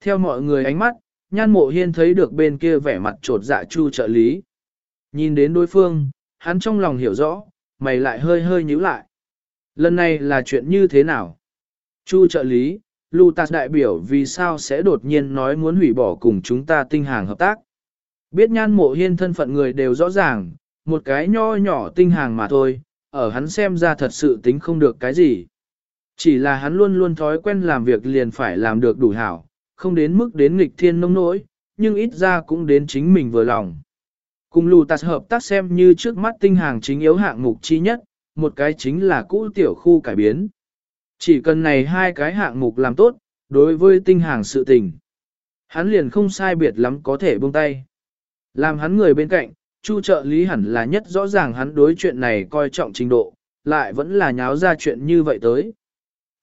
Theo mọi người ánh mắt, nhan mộ hiên thấy được bên kia vẻ mặt trột dạ chu trợ lý. Nhìn đến đối phương, hắn trong lòng hiểu rõ, mày lại hơi hơi nhíu lại. Lần này là chuyện như thế nào? Chu trợ lý, Lutas đại biểu vì sao sẽ đột nhiên nói muốn hủy bỏ cùng chúng ta tinh hàng hợp tác? Biết nhan mộ hiên thân phận người đều rõ ràng, một cái nho nhỏ tinh hàng mà thôi, ở hắn xem ra thật sự tính không được cái gì. Chỉ là hắn luôn luôn thói quen làm việc liền phải làm được đủ hảo, không đến mức đến nghịch thiên nông nỗi, nhưng ít ra cũng đến chính mình vừa lòng. Cùng lù tạt hợp tác xem như trước mắt tinh hàng chính yếu hạng mục chi nhất, một cái chính là cũ tiểu khu cải biến. Chỉ cần này hai cái hạng mục làm tốt, đối với tinh hàng sự tình. Hắn liền không sai biệt lắm có thể buông tay. Làm hắn người bên cạnh, chu trợ lý hẳn là nhất rõ ràng hắn đối chuyện này coi trọng trình độ, lại vẫn là nháo ra chuyện như vậy tới.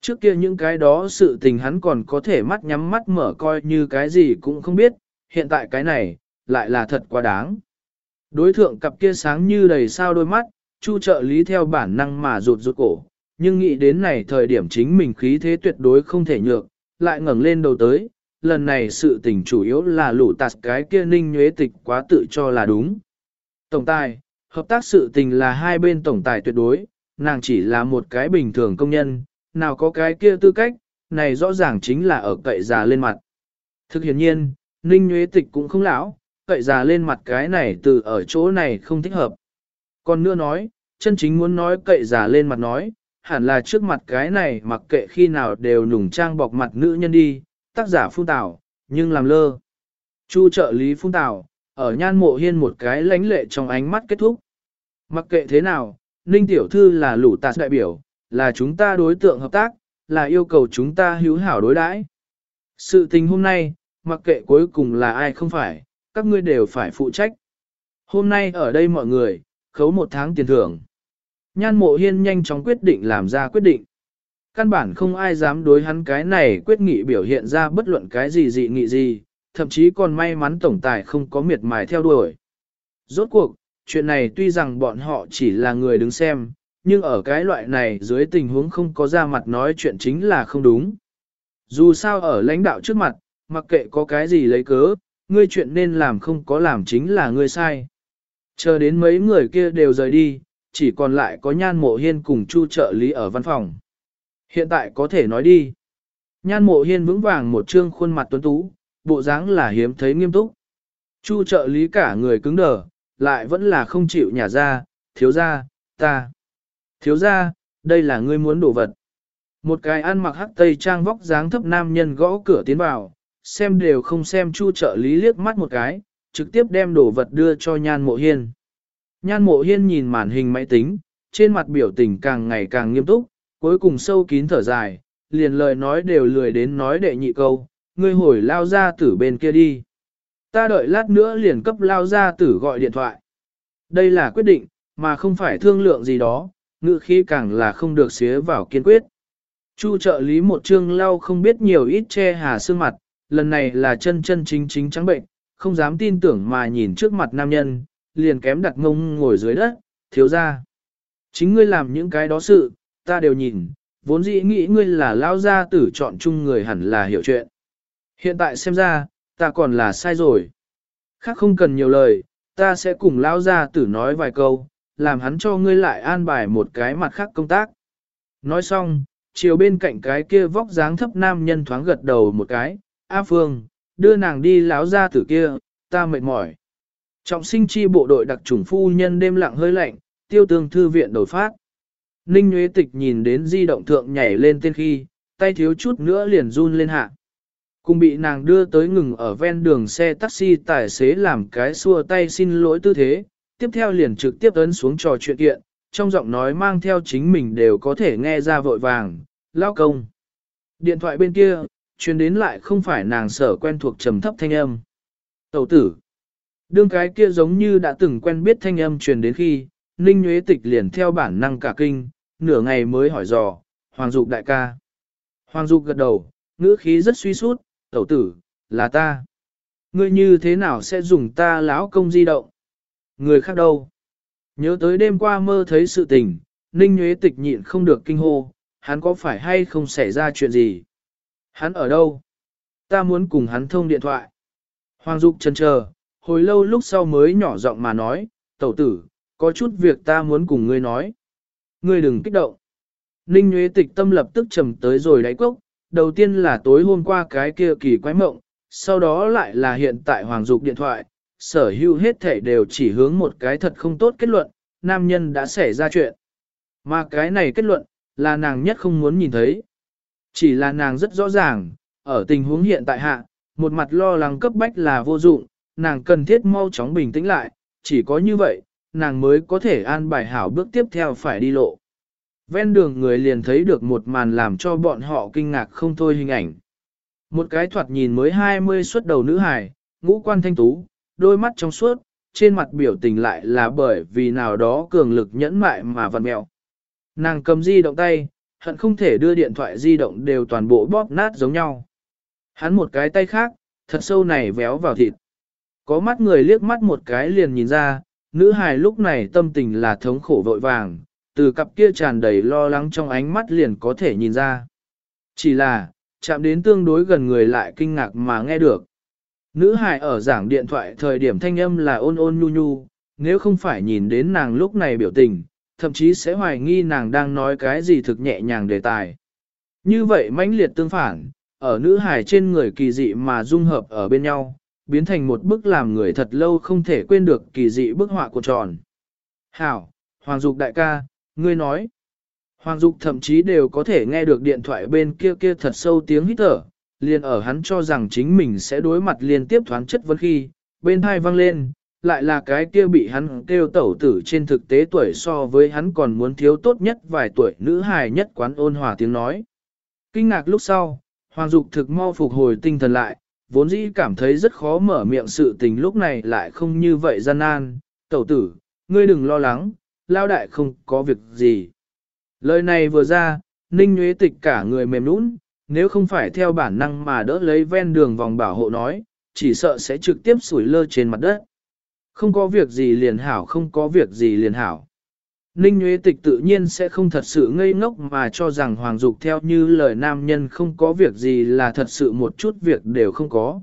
Trước kia những cái đó sự tình hắn còn có thể mắt nhắm mắt mở coi như cái gì cũng không biết, hiện tại cái này, lại là thật quá đáng. Đối thượng cặp kia sáng như đầy sao đôi mắt, chu trợ lý theo bản năng mà rụt rụt cổ, nhưng nghĩ đến này thời điểm chính mình khí thế tuyệt đối không thể nhược, lại ngẩng lên đầu tới, lần này sự tình chủ yếu là lũ tạt cái kia ninh nhuế tịch quá tự cho là đúng. Tổng tài, hợp tác sự tình là hai bên tổng tài tuyệt đối, nàng chỉ là một cái bình thường công nhân, nào có cái kia tư cách, này rõ ràng chính là ở cậy già lên mặt. Thực hiện nhiên, ninh nhuế tịch cũng không lão, cậy già lên mặt cái này từ ở chỗ này không thích hợp. Còn nữa nói, chân chính muốn nói cậy già lên mặt nói, hẳn là trước mặt cái này mặc kệ khi nào đều nùng trang bọc mặt nữ nhân đi, tác giả phun tảo, nhưng làm lơ. Chu trợ lý phun tảo, ở nhan mộ hiên một cái lánh lệ trong ánh mắt kết thúc. Mặc kệ thế nào, Ninh Tiểu Thư là lũ tạt đại biểu, là chúng ta đối tượng hợp tác, là yêu cầu chúng ta hữu hảo đối đãi. Sự tình hôm nay, mặc kệ cuối cùng là ai không phải, các ngươi đều phải phụ trách. Hôm nay ở đây mọi người, khấu một tháng tiền thưởng. Nhan mộ hiên nhanh chóng quyết định làm ra quyết định. Căn bản không ai dám đối hắn cái này quyết nghị biểu hiện ra bất luận cái gì dị nghị gì, thậm chí còn may mắn tổng tài không có miệt mài theo đuổi. Rốt cuộc, chuyện này tuy rằng bọn họ chỉ là người đứng xem, nhưng ở cái loại này dưới tình huống không có ra mặt nói chuyện chính là không đúng. Dù sao ở lãnh đạo trước mặt, mặc kệ có cái gì lấy cớ, ngươi chuyện nên làm không có làm chính là ngươi sai. Chờ đến mấy người kia đều rời đi, chỉ còn lại có nhan mộ hiên cùng chu trợ lý ở văn phòng. Hiện tại có thể nói đi. Nhan mộ hiên vững vàng một trương khuôn mặt tuấn tú, bộ dáng là hiếm thấy nghiêm túc. Chu trợ lý cả người cứng đờ, lại vẫn là không chịu nhả ra, thiếu ra, ta. Thiếu ra, đây là ngươi muốn đổ vật. Một cái ăn mặc hắc tây trang vóc dáng thấp nam nhân gõ cửa tiến vào, xem đều không xem chu trợ lý liếc mắt một cái, trực tiếp đem đổ vật đưa cho nhan mộ hiên. Nhan mộ hiên nhìn màn hình máy tính, trên mặt biểu tình càng ngày càng nghiêm túc, cuối cùng sâu kín thở dài, liền lời nói đều lười đến nói đệ nhị câu, ngươi hồi lao ra tử bên kia đi. Ta đợi lát nữa liền cấp lao ra tử gọi điện thoại. Đây là quyết định, mà không phải thương lượng gì đó, ngự khí càng là không được xía vào kiên quyết. Chu trợ lý một chương lau không biết nhiều ít che hà xương mặt, lần này là chân chân chính chính trắng bệnh, không dám tin tưởng mà nhìn trước mặt nam nhân, liền kém đặt ngông ngồi dưới đất, thiếu ra. Chính ngươi làm những cái đó sự, ta đều nhìn, vốn dĩ nghĩ ngươi là lao gia tử chọn chung người hẳn là hiểu chuyện. Hiện tại xem ra, ta còn là sai rồi. Khác không cần nhiều lời, ta sẽ cùng lao gia tử nói vài câu, làm hắn cho ngươi lại an bài một cái mặt khác công tác. Nói xong, chiều bên cạnh cái kia vóc dáng thấp nam nhân thoáng gật đầu một cái, A Phương, đưa nàng đi láo gia tử kia, ta mệt mỏi. Trọng sinh chi bộ đội đặc chủng phu nhân đêm lặng hơi lạnh, tiêu tương thư viện đổi phát. Ninh Nguyễn Tịch nhìn đến di động thượng nhảy lên tên khi, tay thiếu chút nữa liền run lên hạ. Cùng bị nàng đưa tới ngừng ở ven đường xe taxi tài xế làm cái xua tay xin lỗi tư thế, tiếp theo liền trực tiếp ấn xuống trò chuyện kiện, trong giọng nói mang theo chính mình đều có thể nghe ra vội vàng, lao công. Điện thoại bên kia, truyền đến lại không phải nàng sở quen thuộc trầm thấp thanh âm. Tẩu tử. Đương cái kia giống như đã từng quen biết thanh âm truyền đến khi, Ninh Nguyễn Tịch liền theo bản năng cả kinh, nửa ngày mới hỏi dò, Hoàng Dục đại ca. Hoàng Dục gật đầu, ngữ khí rất suy sút, tẩu tử, là ta. Ngươi như thế nào sẽ dùng ta lão công di động? Người khác đâu? Nhớ tới đêm qua mơ thấy sự tình, Ninh Nguyễn Tịch nhịn không được kinh hô, hắn có phải hay không xảy ra chuyện gì? Hắn ở đâu? Ta muốn cùng hắn thông điện thoại. Hoàng Dục chần chờ, hồi lâu lúc sau mới nhỏ giọng mà nói, tẩu tử, có chút việc ta muốn cùng ngươi nói. Ngươi đừng kích động. Ninh Nguyễn Tịch tâm lập tức trầm tới rồi đáy cốc, đầu tiên là tối hôm qua cái kia kỳ quái mộng, sau đó lại là hiện tại Hoàng Dục điện thoại, sở hữu hết thể đều chỉ hướng một cái thật không tốt kết luận, nam nhân đã xảy ra chuyện. Mà cái này kết luận, là nàng nhất không muốn nhìn thấy. Chỉ là nàng rất rõ ràng, ở tình huống hiện tại hạ, một mặt lo lắng cấp bách là vô dụng, nàng cần thiết mau chóng bình tĩnh lại, chỉ có như vậy, nàng mới có thể an bài hảo bước tiếp theo phải đi lộ. Ven đường người liền thấy được một màn làm cho bọn họ kinh ngạc không thôi hình ảnh. Một cái thoạt nhìn mới 20 xuất đầu nữ hài, ngũ quan thanh tú, đôi mắt trong suốt, trên mặt biểu tình lại là bởi vì nào đó cường lực nhẫn mại mà vặn mẹo. Nàng cầm di động tay, hận không thể đưa điện thoại di động đều toàn bộ bóp nát giống nhau. Hắn một cái tay khác, thật sâu này véo vào thịt. Có mắt người liếc mắt một cái liền nhìn ra, nữ hài lúc này tâm tình là thống khổ vội vàng, từ cặp kia tràn đầy lo lắng trong ánh mắt liền có thể nhìn ra. Chỉ là, chạm đến tương đối gần người lại kinh ngạc mà nghe được. Nữ hài ở giảng điện thoại thời điểm thanh âm là ôn ôn nhu nhu, nếu không phải nhìn đến nàng lúc này biểu tình, thậm chí sẽ hoài nghi nàng đang nói cái gì thực nhẹ nhàng đề tài. Như vậy mãnh liệt tương phản, ở nữ hài trên người kỳ dị mà dung hợp ở bên nhau, biến thành một bức làm người thật lâu không thể quên được kỳ dị bức họa của tròn. Hảo, Hoàng Dục đại ca, ngươi nói. Hoàng Dục thậm chí đều có thể nghe được điện thoại bên kia kia thật sâu tiếng hít thở, liền ở hắn cho rằng chính mình sẽ đối mặt liên tiếp thoáng chất vấn khi, bên hai vang lên, lại là cái kia bị hắn kêu tẩu tử trên thực tế tuổi so với hắn còn muốn thiếu tốt nhất vài tuổi nữ hài nhất quán ôn hòa tiếng nói. Kinh ngạc lúc sau, Hoàng Dục thực mau phục hồi tinh thần lại, vốn dĩ cảm thấy rất khó mở miệng sự tình lúc này lại không như vậy gian nan. Tẩu tử, ngươi đừng lo lắng, lao đại không có việc gì. Lời này vừa ra, Ninh Nguyễn Tịch cả người mềm nũng, nếu không phải theo bản năng mà đỡ lấy ven đường vòng bảo hộ nói, chỉ sợ sẽ trực tiếp sủi lơ trên mặt đất. Không có việc gì liền hảo, không có việc gì liền hảo. Ninh Nguyễn Tịch tự nhiên sẽ không thật sự ngây ngốc mà cho rằng Hoàng Dục theo như lời nam nhân không có việc gì là thật sự một chút việc đều không có.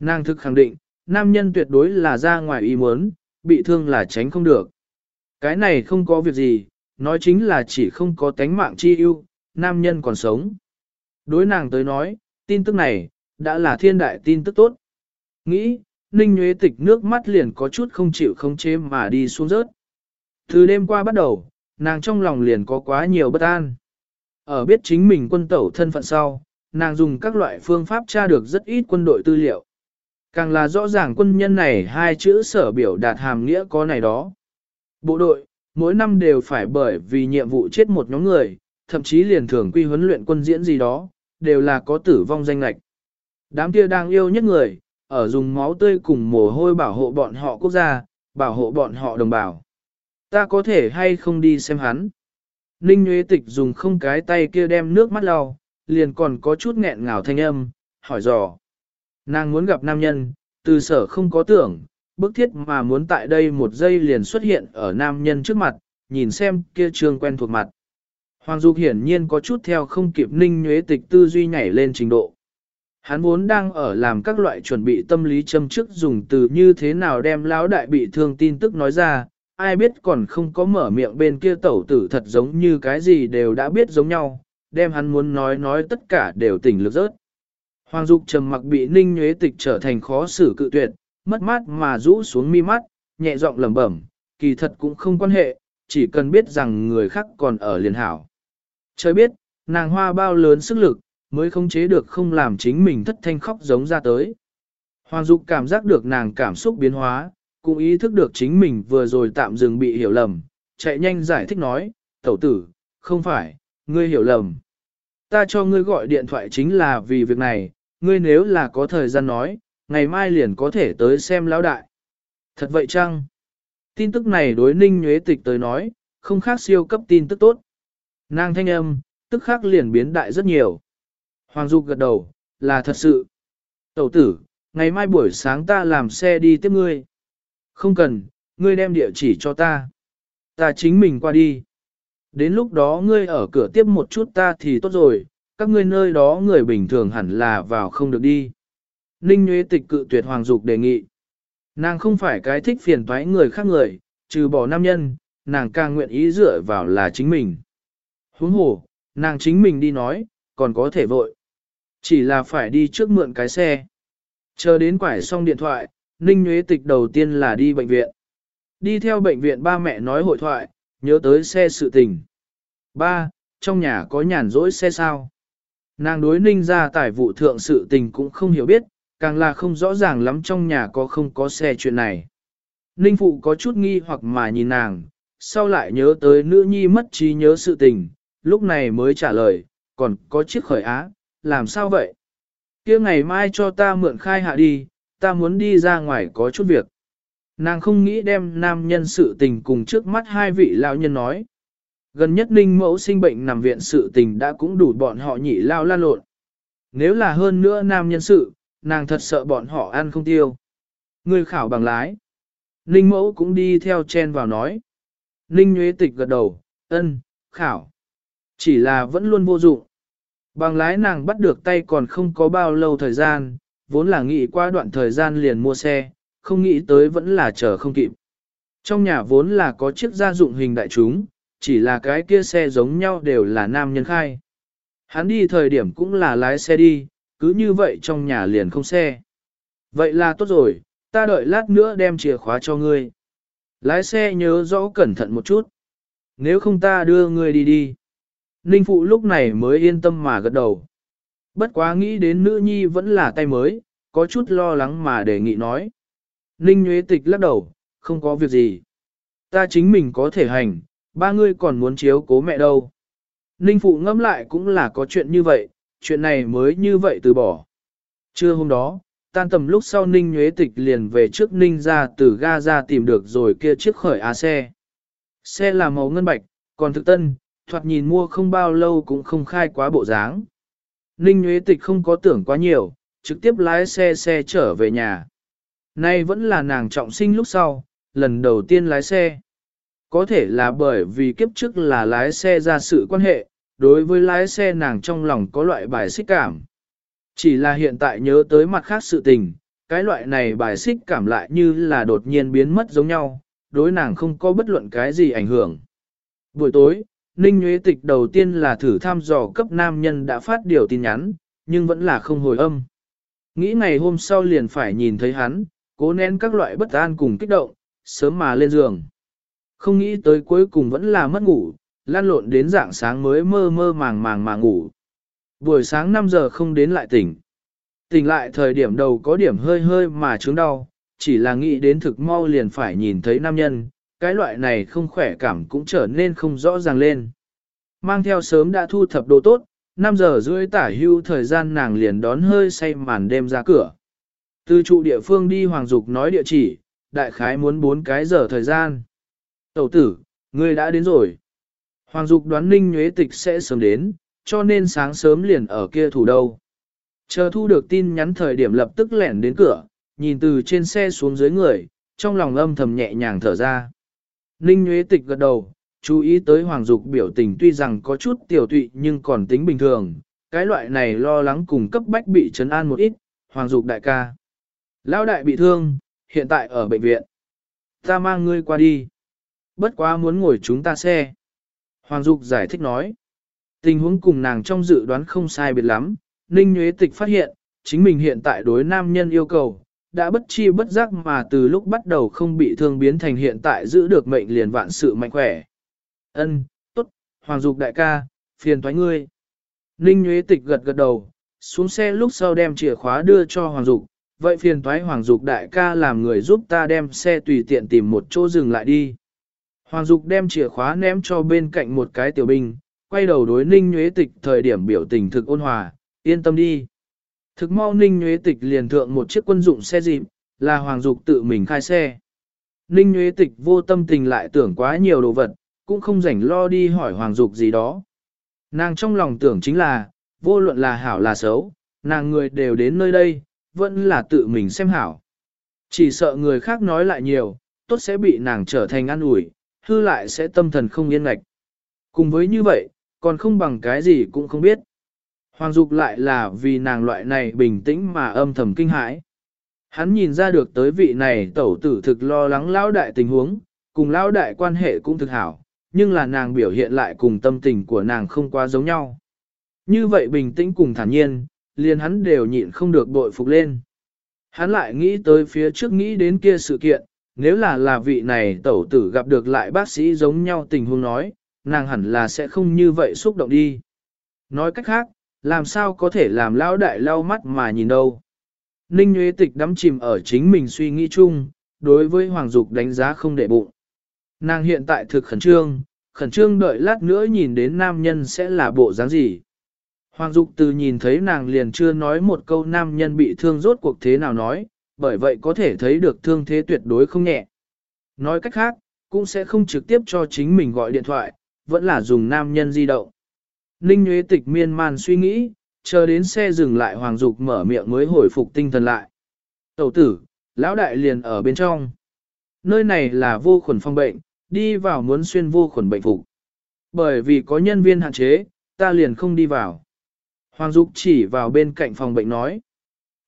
Nàng thực khẳng định, nam nhân tuyệt đối là ra ngoài ý muốn, bị thương là tránh không được. Cái này không có việc gì, nói chính là chỉ không có tánh mạng chi ưu, nam nhân còn sống. Đối nàng tới nói, tin tức này, đã là thiên đại tin tức tốt. Nghĩ, Ninh Nguyễn Tịch nước mắt liền có chút không chịu không chế mà đi xuống rớt. Từ đêm qua bắt đầu, nàng trong lòng liền có quá nhiều bất an. Ở biết chính mình quân tẩu thân phận sau, nàng dùng các loại phương pháp tra được rất ít quân đội tư liệu. Càng là rõ ràng quân nhân này hai chữ sở biểu đạt hàm nghĩa có này đó. Bộ đội, mỗi năm đều phải bởi vì nhiệm vụ chết một nhóm người, thậm chí liền thường quy huấn luyện quân diễn gì đó, đều là có tử vong danh lạch. Đám kia đang yêu nhất người, ở dùng máu tươi cùng mồ hôi bảo hộ bọn họ quốc gia, bảo hộ bọn họ đồng bào. Ta có thể hay không đi xem hắn. Ninh Nguyễn Tịch dùng không cái tay kia đem nước mắt lau, liền còn có chút nghẹn ngào thanh âm, hỏi dò. Nàng muốn gặp nam nhân, từ sở không có tưởng, bức thiết mà muốn tại đây một giây liền xuất hiện ở nam nhân trước mặt, nhìn xem kia trương quen thuộc mặt. Hoàng Dục hiển nhiên có chút theo không kịp ninh nhuế tịch tư duy nhảy lên trình độ. Hắn vốn đang ở làm các loại chuẩn bị tâm lý châm chức dùng từ như thế nào đem lão đại bị thương tin tức nói ra, ai biết còn không có mở miệng bên kia tẩu tử thật giống như cái gì đều đã biết giống nhau, đem hắn muốn nói nói tất cả đều tỉnh lực rớt. Hoàng Dục trầm mặc bị ninh nhuế tịch trở thành khó xử cự tuyệt, mất mát mà rũ xuống mi mắt, nhẹ giọng lẩm bẩm, kỳ thật cũng không quan hệ, chỉ cần biết rằng người khác còn ở liền hảo. Trời biết, nàng hoa bao lớn sức lực, mới không chế được không làm chính mình thất thanh khóc giống ra tới. Hoàng Dục cảm giác được nàng cảm xúc biến hóa, cũng ý thức được chính mình vừa rồi tạm dừng bị hiểu lầm, chạy nhanh giải thích nói, tẩu tử, không phải, ngươi hiểu lầm. Ta cho ngươi gọi điện thoại chính là vì việc này, ngươi nếu là có thời gian nói, ngày mai liền có thể tới xem lão đại. Thật vậy chăng? Tin tức này đối ninh nhuế tịch tới nói, không khác siêu cấp tin tức tốt. Nàng thanh âm, tức khắc liền biến đại rất nhiều. Hoàng Dục gật đầu, là thật sự. Tẩu tử, ngày mai buổi sáng ta làm xe đi tiếp ngươi. Không cần, ngươi đem địa chỉ cho ta. Ta chính mình qua đi. Đến lúc đó ngươi ở cửa tiếp một chút ta thì tốt rồi, các ngươi nơi đó người bình thường hẳn là vào không được đi. Ninh Nguyễn Tịch cự tuyệt Hoàng Dục đề nghị. Nàng không phải cái thích phiền toái người khác người, trừ bỏ nam nhân, nàng càng nguyện ý dựa vào là chính mình. Huống hồ, nàng chính mình đi nói, còn có thể vội. Chỉ là phải đi trước mượn cái xe. Chờ đến quải xong điện thoại, Ninh Nguyễn Tịch đầu tiên là đi bệnh viện. Đi theo bệnh viện ba mẹ nói hội thoại, nhớ tới xe sự tình. Ba, trong nhà có nhàn rỗi xe sao? Nàng đối ninh ra tài vụ thượng sự tình cũng không hiểu biết, càng là không rõ ràng lắm trong nhà có không có xe chuyện này. Ninh phụ có chút nghi hoặc mà nhìn nàng, sau lại nhớ tới nữ nhi mất trí nhớ sự tình, lúc này mới trả lời, còn có chiếc khởi á, làm sao vậy? kia ngày mai cho ta mượn khai hạ đi, ta muốn đi ra ngoài có chút việc. Nàng không nghĩ đem nam nhân sự tình cùng trước mắt hai vị lão nhân nói. Gần nhất ninh mẫu sinh bệnh nằm viện sự tình đã cũng đủ bọn họ nhị lao lan lộn. Nếu là hơn nữa nam nhân sự, nàng thật sợ bọn họ ăn không tiêu. Người khảo bằng lái. Ninh mẫu cũng đi theo chen vào nói. Ninh nhuế tịch gật đầu, ân, khảo. Chỉ là vẫn luôn vô dụng. Bằng lái nàng bắt được tay còn không có bao lâu thời gian, vốn là nghĩ qua đoạn thời gian liền mua xe, không nghĩ tới vẫn là chờ không kịp. Trong nhà vốn là có chiếc gia dụng hình đại chúng, chỉ là cái kia xe giống nhau đều là nam nhân khai. Hắn đi thời điểm cũng là lái xe đi, cứ như vậy trong nhà liền không xe. Vậy là tốt rồi, ta đợi lát nữa đem chìa khóa cho ngươi. Lái xe nhớ rõ cẩn thận một chút. Nếu không ta đưa ngươi đi đi. Ninh Phụ lúc này mới yên tâm mà gật đầu. Bất quá nghĩ đến nữ nhi vẫn là tay mới, có chút lo lắng mà đề nghị nói. Ninh Nguyễn Tịch lắc đầu, không có việc gì. Ta chính mình có thể hành, ba ngươi còn muốn chiếu cố mẹ đâu. Ninh Phụ ngẫm lại cũng là có chuyện như vậy, chuyện này mới như vậy từ bỏ. Trưa hôm đó, tan tầm lúc sau Ninh Nguyễn Tịch liền về trước Ninh ra từ ga ra tìm được rồi kia chiếc khởi á xe. Xe là màu ngân bạch, còn thực tân, thoạt nhìn mua không bao lâu cũng không khai quá bộ dáng. Ninh Nguyễn Tịch không có tưởng quá nhiều, trực tiếp lái xe xe trở về nhà. Nay vẫn là nàng trọng sinh lúc sau, lần đầu tiên lái xe. Có thể là bởi vì kiếp trước là lái xe ra sự quan hệ, đối với lái xe nàng trong lòng có loại bài xích cảm. Chỉ là hiện tại nhớ tới mặt khác sự tình, cái loại này bài xích cảm lại như là đột nhiên biến mất giống nhau, đối nàng không có bất luận cái gì ảnh hưởng. Buổi tối, Ninh Nguyễn Tịch đầu tiên là thử thăm dò cấp nam nhân đã phát điều tin nhắn, nhưng vẫn là không hồi âm. Nghĩ ngày hôm sau liền phải nhìn thấy hắn, cố nén các loại bất an cùng kích động, sớm mà lên giường. Không nghĩ tới cuối cùng vẫn là mất ngủ, lan lộn đến dạng sáng mới mơ mơ màng màng mà ngủ. Buổi sáng 5 giờ không đến lại tỉnh. Tỉnh lại thời điểm đầu có điểm hơi hơi mà chứng đau, chỉ là nghĩ đến thực mau liền phải nhìn thấy nam nhân, cái loại này không khỏe cảm cũng trở nên không rõ ràng lên. Mang theo sớm đã thu thập đồ tốt, 5 giờ rưỡi tả hưu thời gian nàng liền đón hơi say màn đêm ra cửa. Từ trụ địa phương đi Hoàng Dục nói địa chỉ, đại khái muốn 4 cái giờ thời gian. Tẩu tử, ngươi đã đến rồi. Hoàng Dục đoán Ninh Nhuế Tịch sẽ sớm đến, cho nên sáng sớm liền ở kia thủ đâu. Chờ thu được tin nhắn thời điểm lập tức lẻn đến cửa, nhìn từ trên xe xuống dưới người, trong lòng âm thầm nhẹ nhàng thở ra. Ninh Nguyễn Tịch gật đầu, chú ý tới Hoàng Dục biểu tình tuy rằng có chút tiểu tụy nhưng còn tính bình thường, cái loại này lo lắng cùng cấp bách bị trấn an một ít, Hoàng Dục đại ca. Lão đại bị thương, hiện tại ở bệnh viện. Ta mang ngươi qua đi. Bất quá muốn ngồi chúng ta xe. Hoàng Dục giải thích nói. Tình huống cùng nàng trong dự đoán không sai biệt lắm, Ninh Nguyễn Tịch phát hiện, chính mình hiện tại đối nam nhân yêu cầu, đã bất chi bất giác mà từ lúc bắt đầu không bị thương biến thành hiện tại giữ được mệnh liền vạn sự mạnh khỏe. Ân, tốt, Hoàng Dục đại ca, phiền thoái ngươi. Ninh Nguyễn Tịch gật gật đầu, xuống xe lúc sau đem chìa khóa đưa cho Hoàng Dục, vậy phiền thoái Hoàng Dục đại ca làm người giúp ta đem xe tùy tiện tìm một chỗ dừng lại đi. Hoàng Dục đem chìa khóa ném cho bên cạnh một cái tiểu binh, quay đầu đối Ninh Nguyễn Tịch thời điểm biểu tình thực ôn hòa, yên tâm đi. Thực mau Ninh Nguyễn Tịch liền thượng một chiếc quân dụng xe dịp, là Hoàng Dục tự mình khai xe. Ninh Nguyễn Tịch vô tâm tình lại tưởng quá nhiều đồ vật, cũng không rảnh lo đi hỏi Hoàng Dục gì đó. Nàng trong lòng tưởng chính là, vô luận là hảo là xấu, nàng người đều đến nơi đây, vẫn là tự mình xem hảo. Chỉ sợ người khác nói lại nhiều, tốt sẽ bị nàng trở thành ăn ủi, hư lại sẽ tâm thần không yên ngạch. Cùng với như vậy, còn không bằng cái gì cũng không biết. Hoàng Dục lại là vì nàng loại này bình tĩnh mà âm thầm kinh hãi. Hắn nhìn ra được tới vị này tẩu tử thực lo lắng lão đại tình huống, cùng lão đại quan hệ cũng thực hảo, nhưng là nàng biểu hiện lại cùng tâm tình của nàng không quá giống nhau. Như vậy bình tĩnh cùng thản nhiên, liền hắn đều nhịn không được bội phục lên. Hắn lại nghĩ tới phía trước nghĩ đến kia sự kiện, nếu là là vị này tẩu tử gặp được lại bác sĩ giống nhau tình huống nói, nàng hẳn là sẽ không như vậy xúc động đi. Nói cách khác, làm sao có thể làm lão đại lau mắt mà nhìn đâu. Ninh Nguyễn Tịch đắm chìm ở chính mình suy nghĩ chung, đối với Hoàng Dục đánh giá không để bụng. Nàng hiện tại thực khẩn trương, khẩn trương đợi lát nữa nhìn đến nam nhân sẽ là bộ dáng gì. Hoàng Dục từ nhìn thấy nàng liền chưa nói một câu nam nhân bị thương rốt cuộc thế nào nói, bởi vậy có thể thấy được thương thế tuyệt đối không nhẹ. Nói cách khác, cũng sẽ không trực tiếp cho chính mình gọi điện thoại, vẫn là dùng nam nhân di động. Ninh Nguyễn Tịch miên man suy nghĩ, chờ đến xe dừng lại Hoàng Dục mở miệng mới hồi phục tinh thần lại. Tẩu tử, lão đại liền ở bên trong. Nơi này là vô khuẩn phong bệnh, đi vào muốn xuyên vô khuẩn bệnh phục. Bởi vì có nhân viên hạn chế, ta liền không đi vào. Hoàng Dục chỉ vào bên cạnh phòng bệnh nói.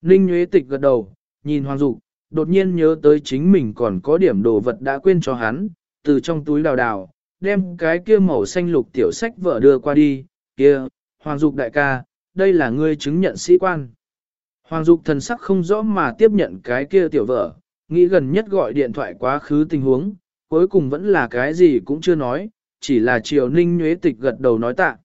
Ninh Nguyễn Tịch gật đầu, nhìn Hoàng Dục, đột nhiên nhớ tới chính mình còn có điểm đồ vật đã quên cho hắn, từ trong túi đào đào, đem cái kia màu xanh lục tiểu sách vợ đưa qua đi, kia, Hoàng Dục đại ca, đây là ngươi chứng nhận sĩ quan. Hoàng Dục thần sắc không rõ mà tiếp nhận cái kia tiểu vợ, nghĩ gần nhất gọi điện thoại quá khứ tình huống, cuối cùng vẫn là cái gì cũng chưa nói, chỉ là chiều Ninh Nhuế Tịch gật đầu nói tạ.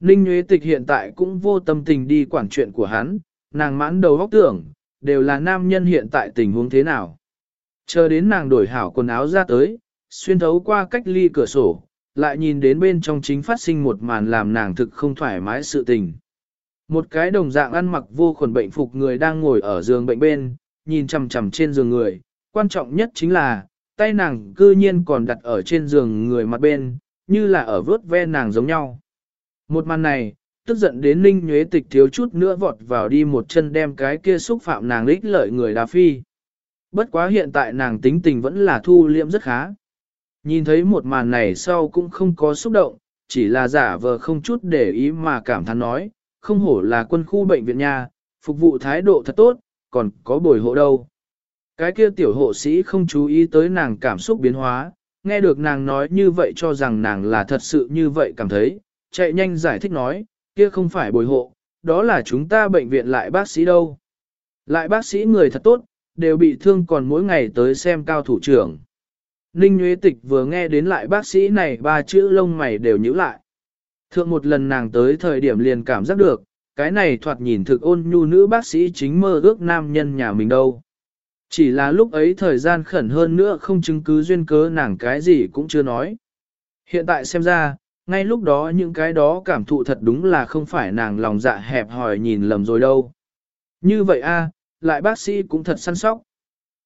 Ninh Nhuế Tịch hiện tại cũng vô tâm tình đi quản chuyện của hắn, nàng mãn đầu góc tưởng, đều là nam nhân hiện tại tình huống thế nào. Chờ đến nàng đổi hảo quần áo ra tới, xuyên thấu qua cách ly cửa sổ, lại nhìn đến bên trong chính phát sinh một màn làm nàng thực không thoải mái sự tình. Một cái đồng dạng ăn mặc vô khuẩn bệnh phục người đang ngồi ở giường bệnh bên, nhìn chằm chằm trên giường người, quan trọng nhất chính là, tay nàng cư nhiên còn đặt ở trên giường người mặt bên, như là ở vớt ve nàng giống nhau. Một màn này, tức giận đến Ninh Nhuế Tịch thiếu chút nữa vọt vào đi một chân đem cái kia xúc phạm nàng lích lợi người đá phi. Bất quá hiện tại nàng tính tình vẫn là thu liễm rất khá. Nhìn thấy một màn này sau cũng không có xúc động, chỉ là giả vờ không chút để ý mà cảm thán nói, không hổ là quân khu bệnh viện nha, phục vụ thái độ thật tốt, còn có bồi hộ đâu. Cái kia tiểu hộ sĩ không chú ý tới nàng cảm xúc biến hóa, nghe được nàng nói như vậy cho rằng nàng là thật sự như vậy cảm thấy, chạy nhanh giải thích nói, kia không phải bồi hộ, đó là chúng ta bệnh viện lại bác sĩ đâu. Lại bác sĩ người thật tốt, đều bị thương còn mỗi ngày tới xem cao thủ trưởng. Ninh Nguyễn Tịch vừa nghe đến lại bác sĩ này ba chữ lông mày đều nhíu lại. Thượng một lần nàng tới thời điểm liền cảm giác được, cái này thoạt nhìn thực ôn nhu nữ bác sĩ chính mơ ước nam nhân nhà mình đâu. Chỉ là lúc ấy thời gian khẩn hơn nữa không chứng cứ duyên cớ nàng cái gì cũng chưa nói. Hiện tại xem ra, ngay lúc đó những cái đó cảm thụ thật đúng là không phải nàng lòng dạ hẹp hòi nhìn lầm rồi đâu. Như vậy a, lại bác sĩ cũng thật săn sóc.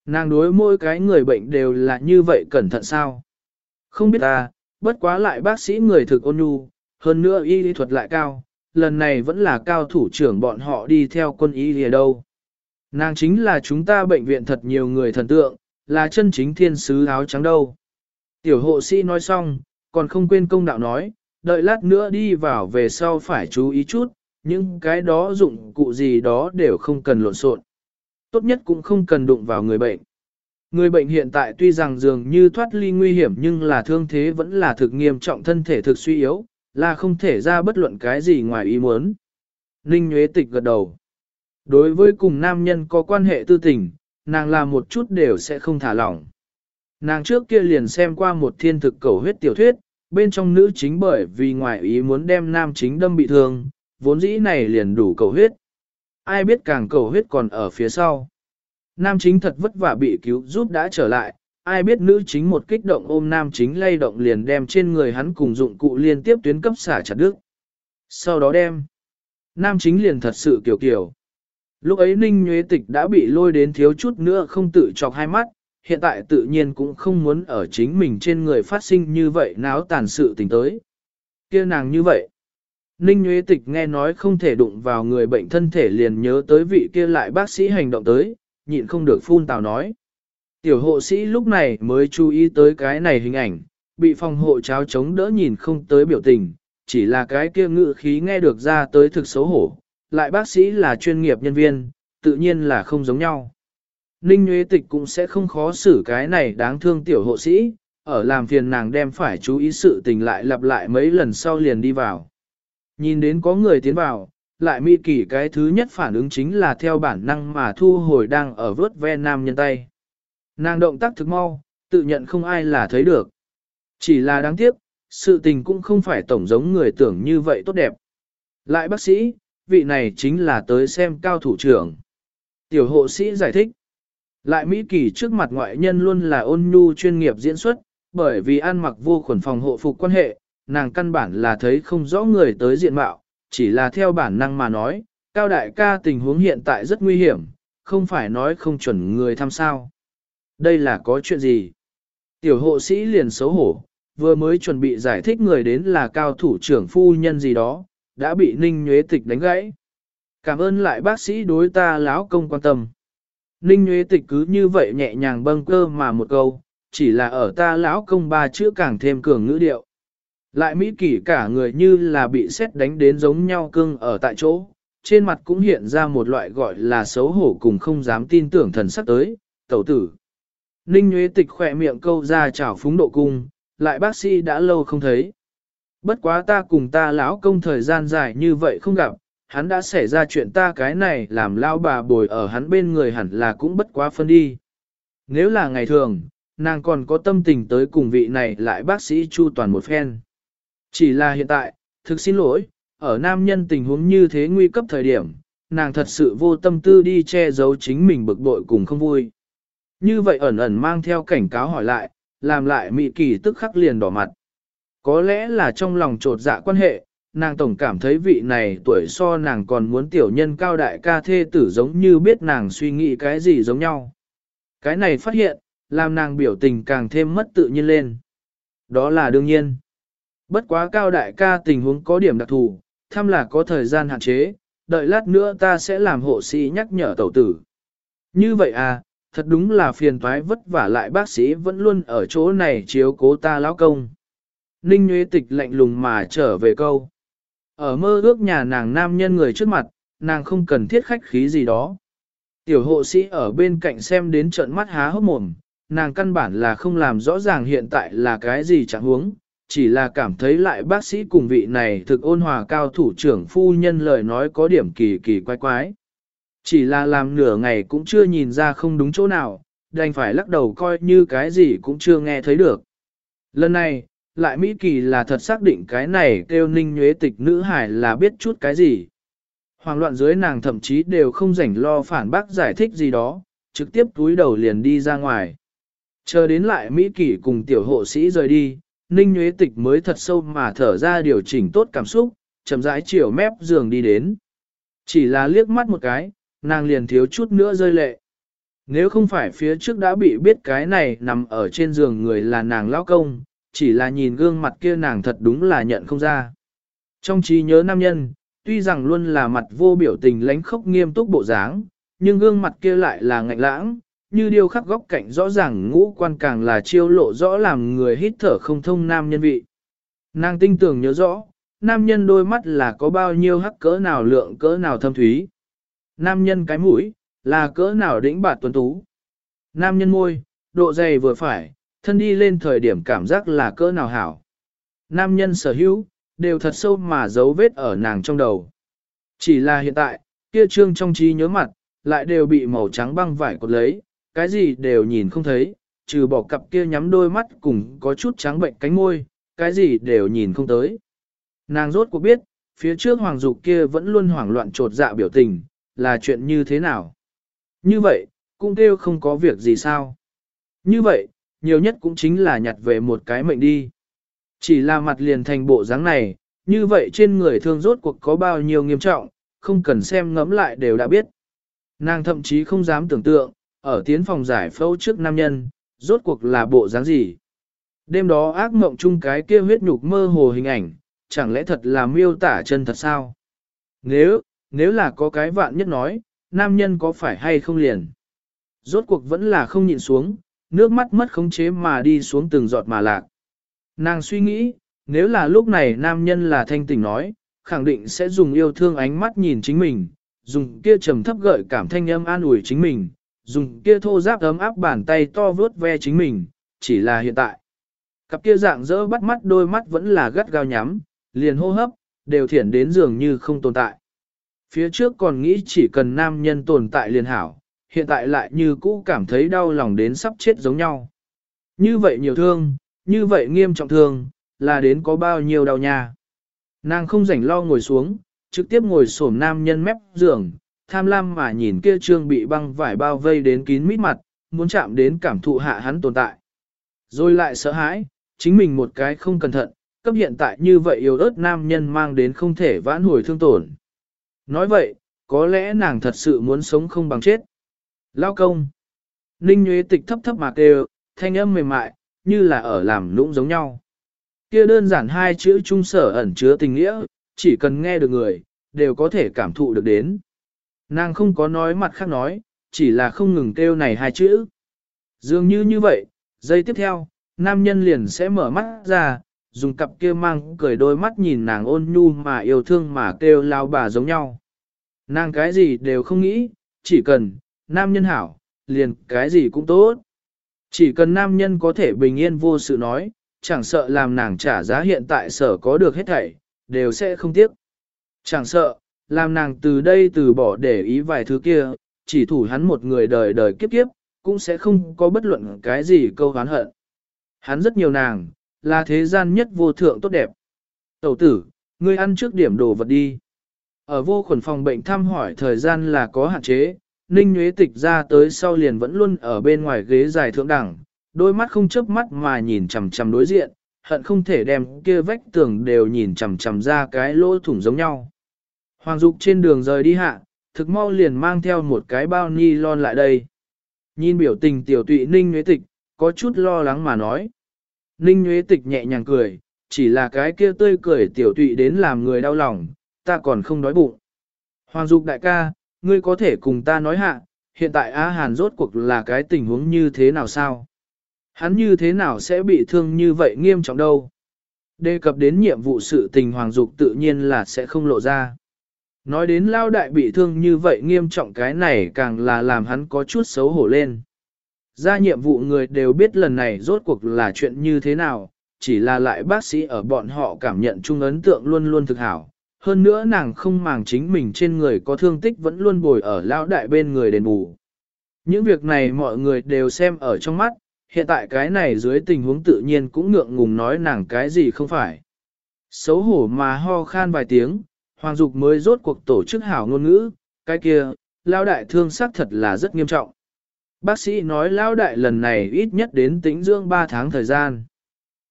Nàng đối mỗi cái người bệnh đều là như vậy cẩn thận sao? Không biết ta, bất quá lại bác sĩ người thực ôn nhu, hơn nữa y lý thuật lại cao, lần này vẫn là cao thủ trưởng bọn họ đi theo quân y lìa đâu. Nàng chính là chúng ta bệnh viện thật nhiều người thần tượng, là chân chính thiên sứ áo trắng đâu. Tiểu hộ sĩ nói xong, còn không quên công đạo nói, đợi lát nữa đi vào về sau phải chú ý chút, những cái đó dụng cụ gì đó đều không cần lộn xộn. Tốt nhất cũng không cần đụng vào người bệnh. Người bệnh hiện tại tuy rằng dường như thoát ly nguy hiểm nhưng là thương thế vẫn là thực nghiêm trọng thân thể thực suy yếu, là không thể ra bất luận cái gì ngoài ý muốn. Ninh Nguyễn Tịch gật đầu. Đối với cùng nam nhân có quan hệ tư tình, nàng làm một chút đều sẽ không thả lỏng. Nàng trước kia liền xem qua một thiên thực cầu huyết tiểu thuyết, bên trong nữ chính bởi vì ngoài ý muốn đem nam chính đâm bị thương, vốn dĩ này liền đủ cầu huyết. Ai biết càng cầu huyết còn ở phía sau. Nam chính thật vất vả bị cứu giúp đã trở lại, ai biết nữ chính một kích động ôm nam chính lay động liền đem trên người hắn cùng dụng cụ liên tiếp tuyến cấp xả chặt đứt. Sau đó đem, nam chính liền thật sự kiểu kiểu. Lúc ấy Ninh Nhuế Tịch đã bị lôi đến thiếu chút nữa không tự chọc hai mắt, hiện tại tự nhiên cũng không muốn ở chính mình trên người phát sinh như vậy náo tàn sự tình tới. kia nàng như vậy. Ninh Nguyễn Tịch nghe nói không thể đụng vào người bệnh thân thể liền nhớ tới vị kia lại bác sĩ hành động tới, nhịn không được phun tào nói. Tiểu hộ sĩ lúc này mới chú ý tới cái này hình ảnh, bị phòng hộ cháo chống đỡ nhìn không tới biểu tình, chỉ là cái kia ngự khí nghe được ra tới thực xấu hổ, lại bác sĩ là chuyên nghiệp nhân viên, tự nhiên là không giống nhau. Ninh Nguyễn Tịch cũng sẽ không khó xử cái này đáng thương tiểu hộ sĩ, ở làm phiền nàng đem phải chú ý sự tình lại lặp lại mấy lần sau liền đi vào. Nhìn đến có người tiến vào, lại mỹ kỷ cái thứ nhất phản ứng chính là theo bản năng mà thu hồi đang ở vớt ve nam nhân tay. Nàng động tác thực mau, tự nhận không ai là thấy được. Chỉ là đáng tiếc, sự tình cũng không phải tổng giống người tưởng như vậy tốt đẹp. Lại bác sĩ, vị này chính là tới xem cao thủ trưởng. Tiểu hộ sĩ giải thích. Lại Mỹ Kỳ trước mặt ngoại nhân luôn là ôn nhu chuyên nghiệp diễn xuất, bởi vì ăn mặc vô khuẩn phòng hộ phục quan hệ, nàng căn bản là thấy không rõ người tới diện mạo, chỉ là theo bản năng mà nói, cao đại ca tình huống hiện tại rất nguy hiểm, không phải nói không chuẩn người thăm sao. Đây là có chuyện gì? Tiểu hộ sĩ liền xấu hổ, vừa mới chuẩn bị giải thích người đến là cao thủ trưởng phu nhân gì đó, đã bị Ninh Nhuế Tịch đánh gãy. Cảm ơn lại bác sĩ đối ta lão công quan tâm. Ninh Nhuế Tịch cứ như vậy nhẹ nhàng bâng cơ mà một câu, chỉ là ở ta lão công ba chữ càng thêm cường ngữ điệu. Lại Mỹ kỷ cả người như là bị xét đánh đến giống nhau cưng ở tại chỗ, trên mặt cũng hiện ra một loại gọi là xấu hổ cùng không dám tin tưởng thần sắc tới, tẩu tử. Ninh Nguyễn Tịch khỏe miệng câu ra chảo phúng độ cung, lại bác sĩ đã lâu không thấy. Bất quá ta cùng ta lão công thời gian dài như vậy không gặp, hắn đã xảy ra chuyện ta cái này làm lao bà bồi ở hắn bên người hẳn là cũng bất quá phân đi. Nếu là ngày thường, nàng còn có tâm tình tới cùng vị này lại bác sĩ chu toàn một phen. Chỉ là hiện tại, thực xin lỗi, ở nam nhân tình huống như thế nguy cấp thời điểm, nàng thật sự vô tâm tư đi che giấu chính mình bực bội cùng không vui. Như vậy ẩn ẩn mang theo cảnh cáo hỏi lại, làm lại mị kỳ tức khắc liền đỏ mặt. Có lẽ là trong lòng trột dạ quan hệ, nàng tổng cảm thấy vị này tuổi so nàng còn muốn tiểu nhân cao đại ca thê tử giống như biết nàng suy nghĩ cái gì giống nhau. Cái này phát hiện, làm nàng biểu tình càng thêm mất tự nhiên lên. Đó là đương nhiên. Bất quá cao đại ca tình huống có điểm đặc thù, thăm là có thời gian hạn chế, đợi lát nữa ta sẽ làm hộ sĩ nhắc nhở tẩu tử. Như vậy à, thật đúng là phiền toái vất vả lại bác sĩ vẫn luôn ở chỗ này chiếu cố ta lão công. Ninh Nguyễn Tịch lạnh lùng mà trở về câu. Ở mơ ước nhà nàng nam nhân người trước mặt, nàng không cần thiết khách khí gì đó. Tiểu hộ sĩ ở bên cạnh xem đến trận mắt há hốc mồm, nàng căn bản là không làm rõ ràng hiện tại là cái gì chẳng huống, chỉ là cảm thấy lại bác sĩ cùng vị này thực ôn hòa cao thủ trưởng phu nhân lời nói có điểm kỳ kỳ quái quái. Chỉ là làm nửa ngày cũng chưa nhìn ra không đúng chỗ nào, đành phải lắc đầu coi như cái gì cũng chưa nghe thấy được. Lần này, lại Mỹ Kỳ là thật xác định cái này kêu ninh nhuế tịch nữ hải là biết chút cái gì. Hoàng loạn dưới nàng thậm chí đều không rảnh lo phản bác giải thích gì đó, trực tiếp túi đầu liền đi ra ngoài. Chờ đến lại Mỹ Kỳ cùng tiểu hộ sĩ rời đi, ninh Nguyễn tịch mới thật sâu mà thở ra điều chỉnh tốt cảm xúc, chậm rãi chiều mép giường đi đến. Chỉ là liếc mắt một cái, nàng liền thiếu chút nữa rơi lệ. Nếu không phải phía trước đã bị biết cái này nằm ở trên giường người là nàng lão công, chỉ là nhìn gương mặt kia nàng thật đúng là nhận không ra. Trong trí nhớ nam nhân, tuy rằng luôn là mặt vô biểu tình lánh khóc nghiêm túc bộ dáng, nhưng gương mặt kia lại là ngạnh lãng, như điều khắc góc cạnh rõ ràng ngũ quan càng là chiêu lộ rõ làm người hít thở không thông nam nhân vị. Nàng tinh tưởng nhớ rõ, nam nhân đôi mắt là có bao nhiêu hắc cỡ nào lượng cỡ nào thâm thúy. Nam nhân cái mũi, là cỡ nào đĩnh bạt tuấn tú. Nam nhân môi, độ dày vừa phải, thân đi lên thời điểm cảm giác là cỡ nào hảo. Nam nhân sở hữu, đều thật sâu mà dấu vết ở nàng trong đầu. Chỉ là hiện tại, kia trương trong trí nhớ mặt, lại đều bị màu trắng băng vải cột lấy, cái gì đều nhìn không thấy, trừ bỏ cặp kia nhắm đôi mắt cùng có chút trắng bệnh cánh môi, cái gì đều nhìn không tới. Nàng rốt cuộc biết, phía trước hoàng dục kia vẫn luôn hoảng loạn trột dạ biểu tình, là chuyện như thế nào. Như vậy, cũng kêu không có việc gì sao. Như vậy, nhiều nhất cũng chính là nhặt về một cái mệnh đi. Chỉ là mặt liền thành bộ dáng này, như vậy trên người thương rốt cuộc có bao nhiêu nghiêm trọng, không cần xem ngẫm lại đều đã biết. Nàng thậm chí không dám tưởng tượng, ở tiến phòng giải phẫu trước nam nhân, rốt cuộc là bộ dáng gì. Đêm đó ác mộng chung cái kia huyết nhục mơ hồ hình ảnh, chẳng lẽ thật là miêu tả chân thật sao? Nếu, nếu là có cái vạn nhất nói, nam nhân có phải hay không liền? Rốt cuộc vẫn là không nhịn xuống, nước mắt mất khống chế mà đi xuống từng giọt mà lạc. Nàng suy nghĩ, nếu là lúc này nam nhân là thanh tỉnh nói, khẳng định sẽ dùng yêu thương ánh mắt nhìn chính mình, dùng kia trầm thấp gợi cảm thanh âm an ủi chính mình, dùng kia thô giáp ấm áp bàn tay to vướt ve chính mình, chỉ là hiện tại. Cặp kia dạng dỡ bắt mắt đôi mắt vẫn là gắt gao nhắm, liền hô hấp, đều thiển đến dường như không tồn tại. Phía trước còn nghĩ chỉ cần nam nhân tồn tại liền hảo, hiện tại lại như cũ cảm thấy đau lòng đến sắp chết giống nhau. Như vậy nhiều thương, như vậy nghiêm trọng thương, là đến có bao nhiêu đau nha. Nàng không rảnh lo ngồi xuống, trực tiếp ngồi xổm nam nhân mép giường, tham lam mà nhìn kia trương bị băng vải bao vây đến kín mít mặt, muốn chạm đến cảm thụ hạ hắn tồn tại. Rồi lại sợ hãi, chính mình một cái không cẩn thận, cấp hiện tại như vậy yêu ớt nam nhân mang đến không thể vãn hồi thương tổn. Nói vậy, có lẽ nàng thật sự muốn sống không bằng chết. Lao công. Ninh Nguyễn Tịch thấp thấp mà kêu, thanh âm mềm mại, như là ở làm lũng giống nhau. Kia đơn giản hai chữ trung sở ẩn chứa tình nghĩa, chỉ cần nghe được người, đều có thể cảm thụ được đến. Nàng không có nói mặt khác nói, chỉ là không ngừng kêu này hai chữ. Dường như như vậy, giây tiếp theo, nam nhân liền sẽ mở mắt ra, dùng cặp kia mang cười đôi mắt nhìn nàng ôn nhu mà yêu thương mà kêu lao bà giống nhau. Nàng cái gì đều không nghĩ, chỉ cần, nam nhân hảo, liền cái gì cũng tốt. Chỉ cần nam nhân có thể bình yên vô sự nói, chẳng sợ làm nàng trả giá hiện tại sở có được hết thảy, đều sẽ không tiếc. Chẳng sợ, làm nàng từ đây từ bỏ để ý vài thứ kia, chỉ thủ hắn một người đời đời kiếp kiếp, cũng sẽ không có bất luận cái gì câu hán hận. Hắn rất nhiều nàng, là thế gian nhất vô thượng tốt đẹp. Tẩu tử, ngươi ăn trước điểm đồ vật đi. Ở vô khuẩn phòng bệnh thăm hỏi thời gian là có hạn chế, Ninh Nguyễn Tịch ra tới sau liền vẫn luôn ở bên ngoài ghế dài thượng đẳng, đôi mắt không chớp mắt mà nhìn chằm chằm đối diện, hận không thể đem kia vách tường đều nhìn chằm chằm ra cái lỗ thủng giống nhau. Hoàng Dục trên đường rời đi hạ, thực mau liền mang theo một cái bao ni lon lại đây. Nhìn biểu tình tiểu tụy Ninh Nguyễn Tịch, có chút lo lắng mà nói. Ninh Nguyễn Tịch nhẹ nhàng cười, chỉ là cái kia tươi cười tiểu tụy đến làm người đau lòng, ta còn không đói bụng. Hoàng Dục đại ca, ngươi có thể cùng ta nói hạ, hiện tại Á Hàn rốt cuộc là cái tình huống như thế nào sao? Hắn như thế nào sẽ bị thương như vậy nghiêm trọng đâu? Đề cập đến nhiệm vụ sự tình Hoàng Dục tự nhiên là sẽ không lộ ra. Nói đến lao đại bị thương như vậy nghiêm trọng cái này càng là làm hắn có chút xấu hổ lên. Ra nhiệm vụ người đều biết lần này rốt cuộc là chuyện như thế nào, chỉ là lại bác sĩ ở bọn họ cảm nhận chung ấn tượng luôn luôn thực hảo. Hơn nữa nàng không màng chính mình trên người có thương tích vẫn luôn bồi ở lao đại bên người đền bù. Những việc này mọi người đều xem ở trong mắt, hiện tại cái này dưới tình huống tự nhiên cũng ngượng ngùng nói nàng cái gì không phải. Xấu hổ mà ho khan vài tiếng, Hoàng Dục mới rốt cuộc tổ chức hảo ngôn ngữ, cái kia, lao đại thương xác thật là rất nghiêm trọng. Bác sĩ nói lao đại lần này ít nhất đến tĩnh dưỡng 3 tháng thời gian.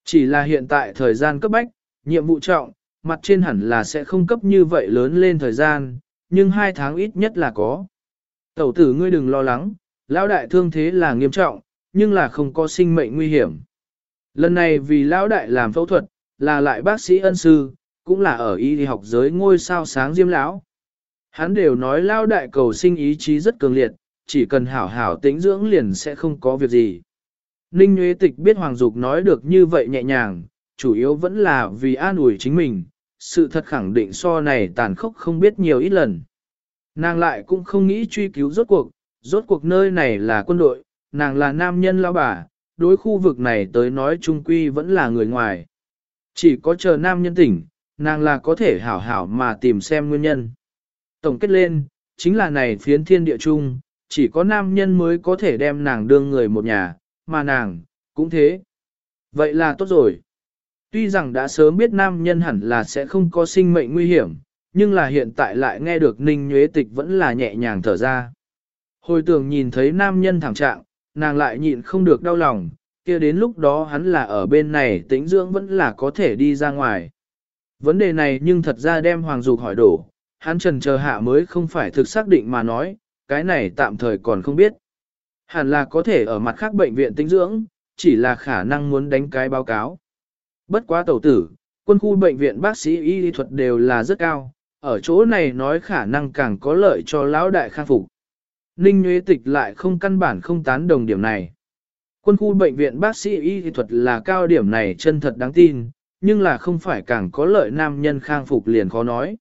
Chỉ là hiện tại thời gian cấp bách, nhiệm vụ trọng, mặt trên hẳn là sẽ không cấp như vậy lớn lên thời gian, nhưng 2 tháng ít nhất là có. Tẩu tử ngươi đừng lo lắng, lao đại thương thế là nghiêm trọng, nhưng là không có sinh mệnh nguy hiểm. Lần này vì lão đại làm phẫu thuật, là lại bác sĩ ân sư, cũng là ở y học giới ngôi sao sáng diêm lão. Hắn đều nói lao đại cầu sinh ý chí rất cường liệt, chỉ cần hảo hảo tĩnh dưỡng liền sẽ không có việc gì. Ninh Nguyễn Tịch biết Hoàng Dục nói được như vậy nhẹ nhàng, chủ yếu vẫn là vì an ủi chính mình, sự thật khẳng định so này tàn khốc không biết nhiều ít lần. Nàng lại cũng không nghĩ truy cứu rốt cuộc, rốt cuộc nơi này là quân đội, nàng là nam nhân lão bà, đối khu vực này tới nói trung quy vẫn là người ngoài. Chỉ có chờ nam nhân tỉnh, nàng là có thể hảo hảo mà tìm xem nguyên nhân. Tổng kết lên, chính là này phiến thiên địa chung, chỉ có nam nhân mới có thể đem nàng đương người một nhà, mà nàng, cũng thế. Vậy là tốt rồi. Tuy rằng đã sớm biết nam nhân hẳn là sẽ không có sinh mệnh nguy hiểm, nhưng là hiện tại lại nghe được ninh nhuế tịch vẫn là nhẹ nhàng thở ra. Hồi tưởng nhìn thấy nam nhân thẳng trạng, nàng lại nhịn không được đau lòng, kia đến lúc đó hắn là ở bên này tĩnh dưỡng vẫn là có thể đi ra ngoài. Vấn đề này nhưng thật ra đem Hoàng Dục hỏi đổ, hắn trần chờ hạ mới không phải thực xác định mà nói, cái này tạm thời còn không biết. Hẳn là có thể ở mặt khác bệnh viện tinh dưỡng, chỉ là khả năng muốn đánh cái báo cáo. Bất quá tẩu tử, quân khu bệnh viện bác sĩ y lý thuật đều là rất cao, ở chỗ này nói khả năng càng có lợi cho lão đại khang phục. Ninh Nguyễn Tịch lại không căn bản không tán đồng điểm này. Quân khu bệnh viện bác sĩ y lý thuật là cao điểm này chân thật đáng tin, nhưng là không phải càng có lợi nam nhân khang phục liền khó nói.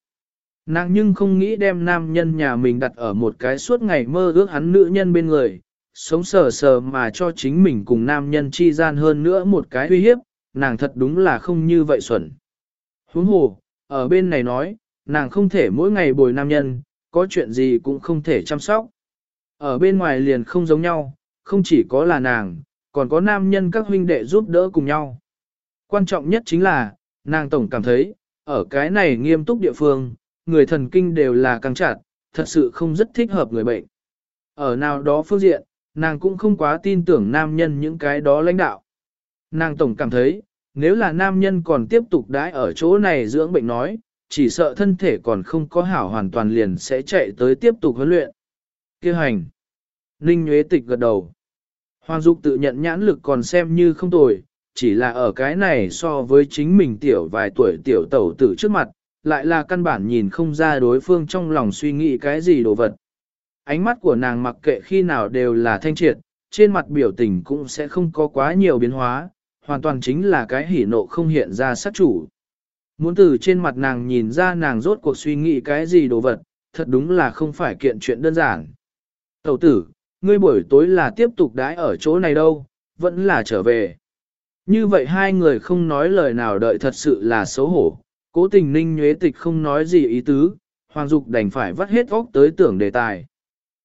Nàng nhưng không nghĩ đem nam nhân nhà mình đặt ở một cái suốt ngày mơ ước hắn nữ nhân bên người, sống sờ sờ mà cho chính mình cùng nam nhân chi gian hơn nữa một cái uy hiếp, nàng thật đúng là không như vậy xuẩn. Huống hồ, ở bên này nói, nàng không thể mỗi ngày bồi nam nhân, có chuyện gì cũng không thể chăm sóc. Ở bên ngoài liền không giống nhau, không chỉ có là nàng, còn có nam nhân các huynh đệ giúp đỡ cùng nhau. Quan trọng nhất chính là, nàng tổng cảm thấy, ở cái này nghiêm túc địa phương, người thần kinh đều là căng chặt, thật sự không rất thích hợp người bệnh. Ở nào đó phương diện, nàng cũng không quá tin tưởng nam nhân những cái đó lãnh đạo. Nàng tổng cảm thấy, nếu là nam nhân còn tiếp tục đãi ở chỗ này dưỡng bệnh nói, chỉ sợ thân thể còn không có hảo hoàn toàn liền sẽ chạy tới tiếp tục huấn luyện. Kêu hành. Ninh Nguyễn Tịch gật đầu. Hoàng Dục tự nhận nhãn lực còn xem như không tồi, chỉ là ở cái này so với chính mình tiểu vài tuổi tiểu tẩu tử trước mặt, lại là căn bản nhìn không ra đối phương trong lòng suy nghĩ cái gì đồ vật. Ánh mắt của nàng mặc kệ khi nào đều là thanh triệt, trên mặt biểu tình cũng sẽ không có quá nhiều biến hóa, hoàn toàn chính là cái hỉ nộ không hiện ra sát chủ. Muốn từ trên mặt nàng nhìn ra nàng rốt cuộc suy nghĩ cái gì đồ vật, thật đúng là không phải kiện chuyện đơn giản. Tẩu tử, ngươi buổi tối là tiếp tục đãi ở chỗ này đâu, vẫn là trở về. Như vậy hai người không nói lời nào đợi thật sự là xấu hổ, cố tình ninh nhuế tịch không nói gì ý tứ, Hoàng Dục đành phải vắt hết óc tới tưởng đề tài.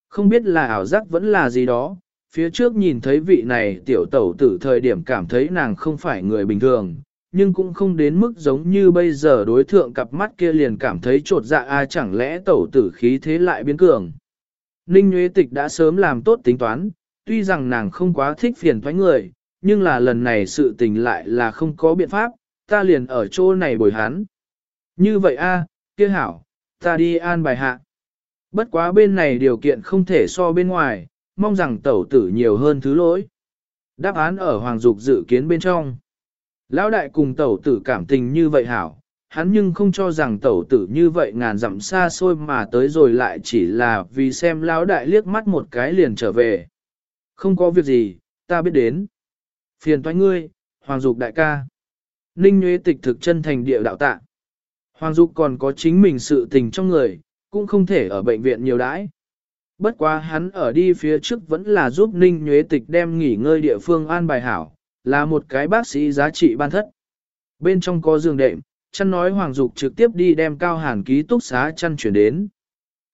Không biết là ảo giác vẫn là gì đó, phía trước nhìn thấy vị này tiểu tẩu tử thời điểm cảm thấy nàng không phải người bình thường, nhưng cũng không đến mức giống như bây giờ đối thượng cặp mắt kia liền cảm thấy trột dạ a chẳng lẽ tẩu tử khí thế lại biến cường. Ninh Nguyễn Tịch đã sớm làm tốt tính toán, tuy rằng nàng không quá thích phiền thoái người, nhưng là lần này sự tình lại là không có biện pháp, ta liền ở chỗ này bồi hắn. Như vậy a, kia hảo, ta đi an bài hạ. Bất quá bên này điều kiện không thể so bên ngoài, mong rằng tẩu tử nhiều hơn thứ lỗi. Đáp án ở Hoàng Dục dự kiến bên trong. Lão đại cùng tẩu tử cảm tình như vậy hảo, hắn nhưng không cho rằng tẩu tử như vậy ngàn dặm xa xôi mà tới rồi lại chỉ là vì xem lão đại liếc mắt một cái liền trở về. Không có việc gì, ta biết đến. Phiền toái ngươi, Hoàng Dục đại ca. Ninh Nguyễn Tịch thực chân thành địa đạo tạ. Hoàng Dục còn có chính mình sự tình trong người, cũng không thể ở bệnh viện nhiều đãi. Bất quá hắn ở đi phía trước vẫn là giúp Ninh Nhuế Tịch đem nghỉ ngơi địa phương an bài hảo, là một cái bác sĩ giá trị ban thất. Bên trong có giường đệm, chăn nói Hoàng Dục trực tiếp đi đem cao hàn ký túc xá chăn chuyển đến.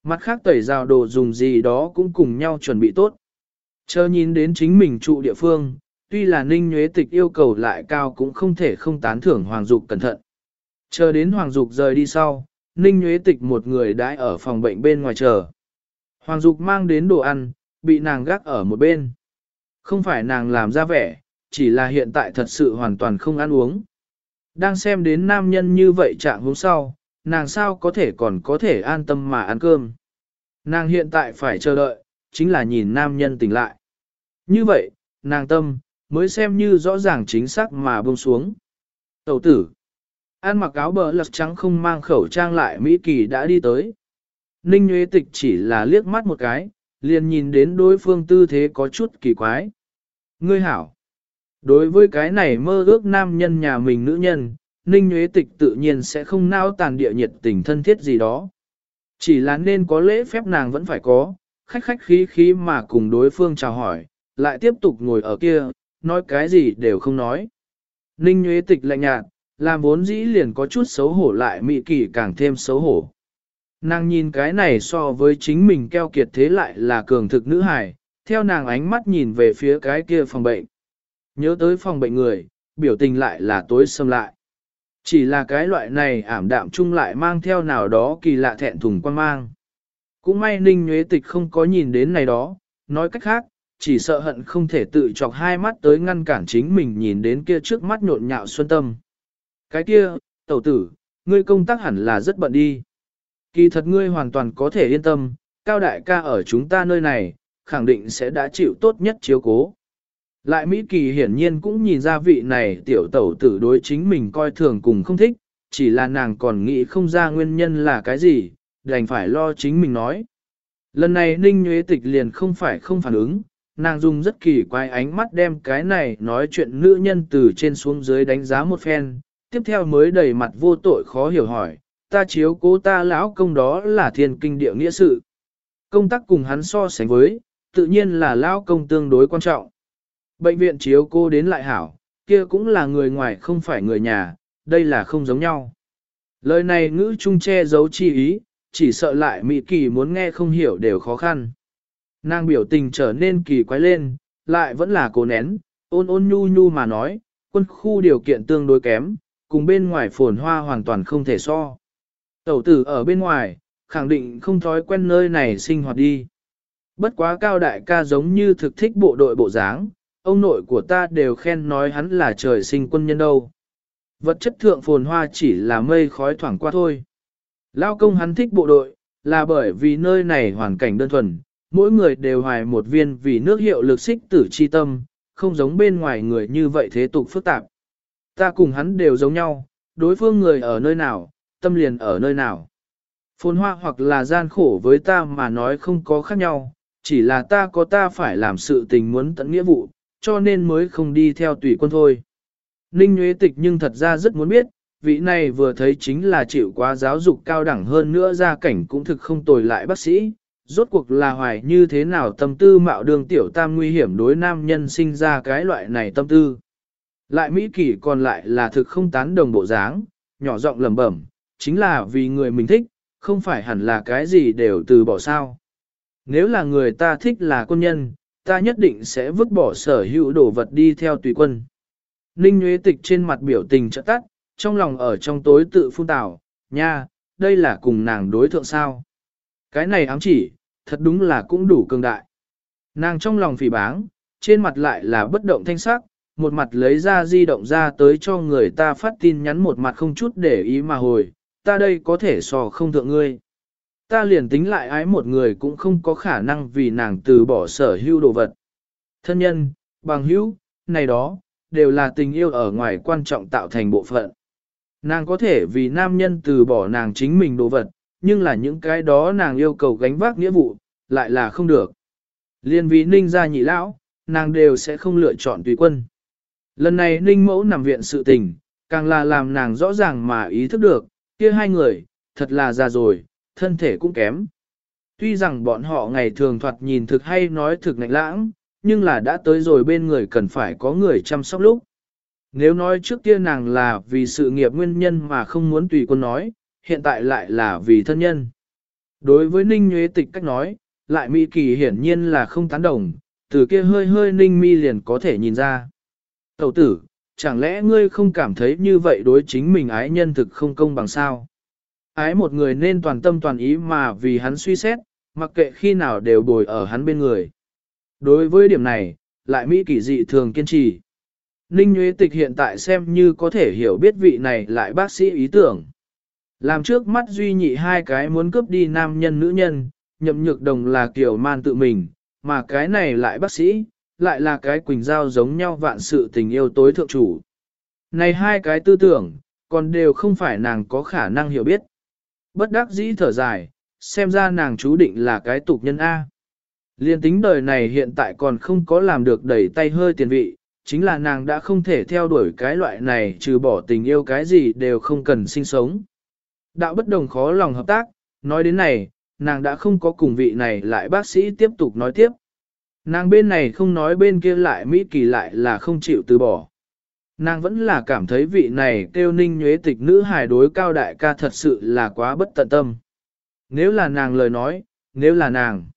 Mặt khác tẩy rào đồ dùng gì đó cũng cùng nhau chuẩn bị tốt. Chờ nhìn đến chính mình trụ địa phương, tuy là Ninh Nhuế Tịch yêu cầu lại cao cũng không thể không tán thưởng Hoàng Dục cẩn thận. Chờ đến Hoàng Dục rời đi sau, Ninh Nhuế Tịch một người đãi ở phòng bệnh bên ngoài chờ. Hoàng Dục mang đến đồ ăn, bị nàng gác ở một bên. Không phải nàng làm ra vẻ, chỉ là hiện tại thật sự hoàn toàn không ăn uống. Đang xem đến nam nhân như vậy trạng hôm sau, nàng sao có thể còn có thể an tâm mà ăn cơm. Nàng hiện tại phải chờ đợi, chính là nhìn nam nhân tỉnh lại. Như vậy, nàng tâm, mới xem như rõ ràng chính xác mà buông xuống. Tẩu tử, ăn mặc áo bờ lật trắng không mang khẩu trang lại Mỹ Kỳ đã đi tới. Ninh Nguyễn Tịch chỉ là liếc mắt một cái, liền nhìn đến đối phương tư thế có chút kỳ quái. Ngươi hảo. Đối với cái này mơ ước nam nhân nhà mình nữ nhân, Ninh Nguyễn Tịch tự nhiên sẽ không nao tàn địa nhiệt tình thân thiết gì đó. Chỉ là nên có lễ phép nàng vẫn phải có, khách khách khí khí mà cùng đối phương chào hỏi, lại tiếp tục ngồi ở kia, nói cái gì đều không nói. Ninh Nguyễn Tịch lạnh nhạt, làm vốn dĩ liền có chút xấu hổ lại mị kỳ càng thêm xấu hổ. Nàng nhìn cái này so với chính mình keo kiệt thế lại là cường thực nữ hài, theo nàng ánh mắt nhìn về phía cái kia phòng bệnh. Nhớ tới phòng bệnh người, biểu tình lại là tối xâm lại. Chỉ là cái loại này ảm đạm chung lại mang theo nào đó kỳ lạ thẹn thùng quan mang. Cũng may ninh nhuế tịch không có nhìn đến này đó, nói cách khác, chỉ sợ hận không thể tự chọc hai mắt tới ngăn cản chính mình nhìn đến kia trước mắt nhộn nhạo xuân tâm. Cái kia, tẩu tử, ngươi công tác hẳn là rất bận đi. Kỳ thật ngươi hoàn toàn có thể yên tâm, cao đại ca ở chúng ta nơi này, khẳng định sẽ đã chịu tốt nhất chiếu cố. Lại Mỹ Kỳ hiển nhiên cũng nhìn ra vị này tiểu tẩu tử đối chính mình coi thường cùng không thích, chỉ là nàng còn nghĩ không ra nguyên nhân là cái gì, đành phải lo chính mình nói. Lần này Ninh Nguyễn Tịch liền không phải không phản ứng, nàng dùng rất kỳ quái ánh mắt đem cái này nói chuyện nữ nhân từ trên xuống dưới đánh giá một phen, tiếp theo mới đầy mặt vô tội khó hiểu hỏi, ta chiếu cố ta lão công đó là thiên kinh địa nghĩa sự. Công tác cùng hắn so sánh với, tự nhiên là lão công tương đối quan trọng. Bệnh viện chiếu cô đến lại hảo, kia cũng là người ngoài không phải người nhà, đây là không giống nhau. Lời này ngữ trung che giấu chi ý, chỉ sợ lại Mỹ Kỳ muốn nghe không hiểu đều khó khăn. Nàng biểu tình trở nên kỳ quái lên, lại vẫn là cố nén, ôn ôn nhu nhu mà nói, quân khu điều kiện tương đối kém, cùng bên ngoài phồn hoa hoàn toàn không thể so. Tẩu tử ở bên ngoài, khẳng định không thói quen nơi này sinh hoạt đi. Bất quá cao đại ca giống như thực thích bộ đội bộ dáng, ông nội của ta đều khen nói hắn là trời sinh quân nhân đâu. Vật chất thượng phồn hoa chỉ là mây khói thoảng qua thôi. Lao công hắn thích bộ đội, là bởi vì nơi này hoàn cảnh đơn thuần, mỗi người đều hoài một viên vì nước hiệu lực xích tử chi tâm, không giống bên ngoài người như vậy thế tục phức tạp. Ta cùng hắn đều giống nhau, đối phương người ở nơi nào, tâm liền ở nơi nào. Phồn hoa hoặc là gian khổ với ta mà nói không có khác nhau, chỉ là ta có ta phải làm sự tình muốn tận nghĩa vụ, cho nên mới không đi theo tùy quân thôi. Ninh Nguyễn Tịch nhưng thật ra rất muốn biết, vị này vừa thấy chính là chịu quá giáo dục cao đẳng hơn nữa gia cảnh cũng thực không tồi lại bác sĩ, rốt cuộc là hoài như thế nào tâm tư mạo đường tiểu tam nguy hiểm đối nam nhân sinh ra cái loại này tâm tư. Lại Mỹ kỷ còn lại là thực không tán đồng bộ dáng, nhỏ giọng lẩm bẩm, chính là vì người mình thích, không phải hẳn là cái gì đều từ bỏ sao. Nếu là người ta thích là quân nhân, ta nhất định sẽ vứt bỏ sở hữu đồ vật đi theo tùy quân. Ninh Nguyễn Tịch trên mặt biểu tình trợ tắt, trong lòng ở trong tối tự phun tảo, nha, đây là cùng nàng đối thượng sao. Cái này ám chỉ, thật đúng là cũng đủ cường đại. Nàng trong lòng phỉ báng, trên mặt lại là bất động thanh sắc, một mặt lấy ra di động ra tới cho người ta phát tin nhắn một mặt không chút để ý mà hồi, ta đây có thể so không thượng ngươi. Ta liền tính lại ái một người cũng không có khả năng vì nàng từ bỏ sở hữu đồ vật. Thân nhân, bằng hữu, này đó, đều là tình yêu ở ngoài quan trọng tạo thành bộ phận. Nàng có thể vì nam nhân từ bỏ nàng chính mình đồ vật, nhưng là những cái đó nàng yêu cầu gánh vác nghĩa vụ, lại là không được. Liên vì ninh gia nhị lão, nàng đều sẽ không lựa chọn tùy quân. Lần này ninh mẫu nằm viện sự tình, càng là làm nàng rõ ràng mà ý thức được, kia hai người, thật là già rồi, thân thể cũng kém. Tuy rằng bọn họ ngày thường thoạt nhìn thực hay nói thực ngạnh lãng, nhưng là đã tới rồi bên người cần phải có người chăm sóc lúc. Nếu nói trước kia nàng là vì sự nghiệp nguyên nhân mà không muốn tùy quân nói, hiện tại lại là vì thân nhân. Đối với Ninh Nguyễn Tịch cách nói, lại Mỹ Kỳ hiển nhiên là không tán đồng, từ kia hơi hơi Ninh Mi liền có thể nhìn ra. Tẩu tử, chẳng lẽ ngươi không cảm thấy như vậy đối chính mình ái nhân thực không công bằng sao? Ái một người nên toàn tâm toàn ý mà vì hắn suy xét, mặc kệ khi nào đều bồi ở hắn bên người. Đối với điểm này, lại Mỹ kỳ dị thường kiên trì. Ninh Nguyễn Tịch hiện tại xem như có thể hiểu biết vị này lại bác sĩ ý tưởng. Làm trước mắt duy nhị hai cái muốn cướp đi nam nhân nữ nhân, nhậm nhược đồng là kiểu man tự mình, mà cái này lại bác sĩ, lại là cái quỳnh giao giống nhau vạn sự tình yêu tối thượng chủ. Này hai cái tư tưởng, còn đều không phải nàng có khả năng hiểu biết. Bất đắc dĩ thở dài, xem ra nàng chú định là cái tục nhân A. Liên tính đời này hiện tại còn không có làm được đẩy tay hơi tiền vị, chính là nàng đã không thể theo đuổi cái loại này trừ bỏ tình yêu cái gì đều không cần sinh sống. Đạo bất đồng khó lòng hợp tác, nói đến này, nàng đã không có cùng vị này lại bác sĩ tiếp tục nói tiếp. Nàng bên này không nói bên kia lại Mỹ kỳ lại là không chịu từ bỏ. Nàng vẫn là cảm thấy vị này kêu ninh nhuế tịch nữ hài đối cao đại ca thật sự là quá bất tận tâm. Nếu là nàng lời nói, nếu là nàng,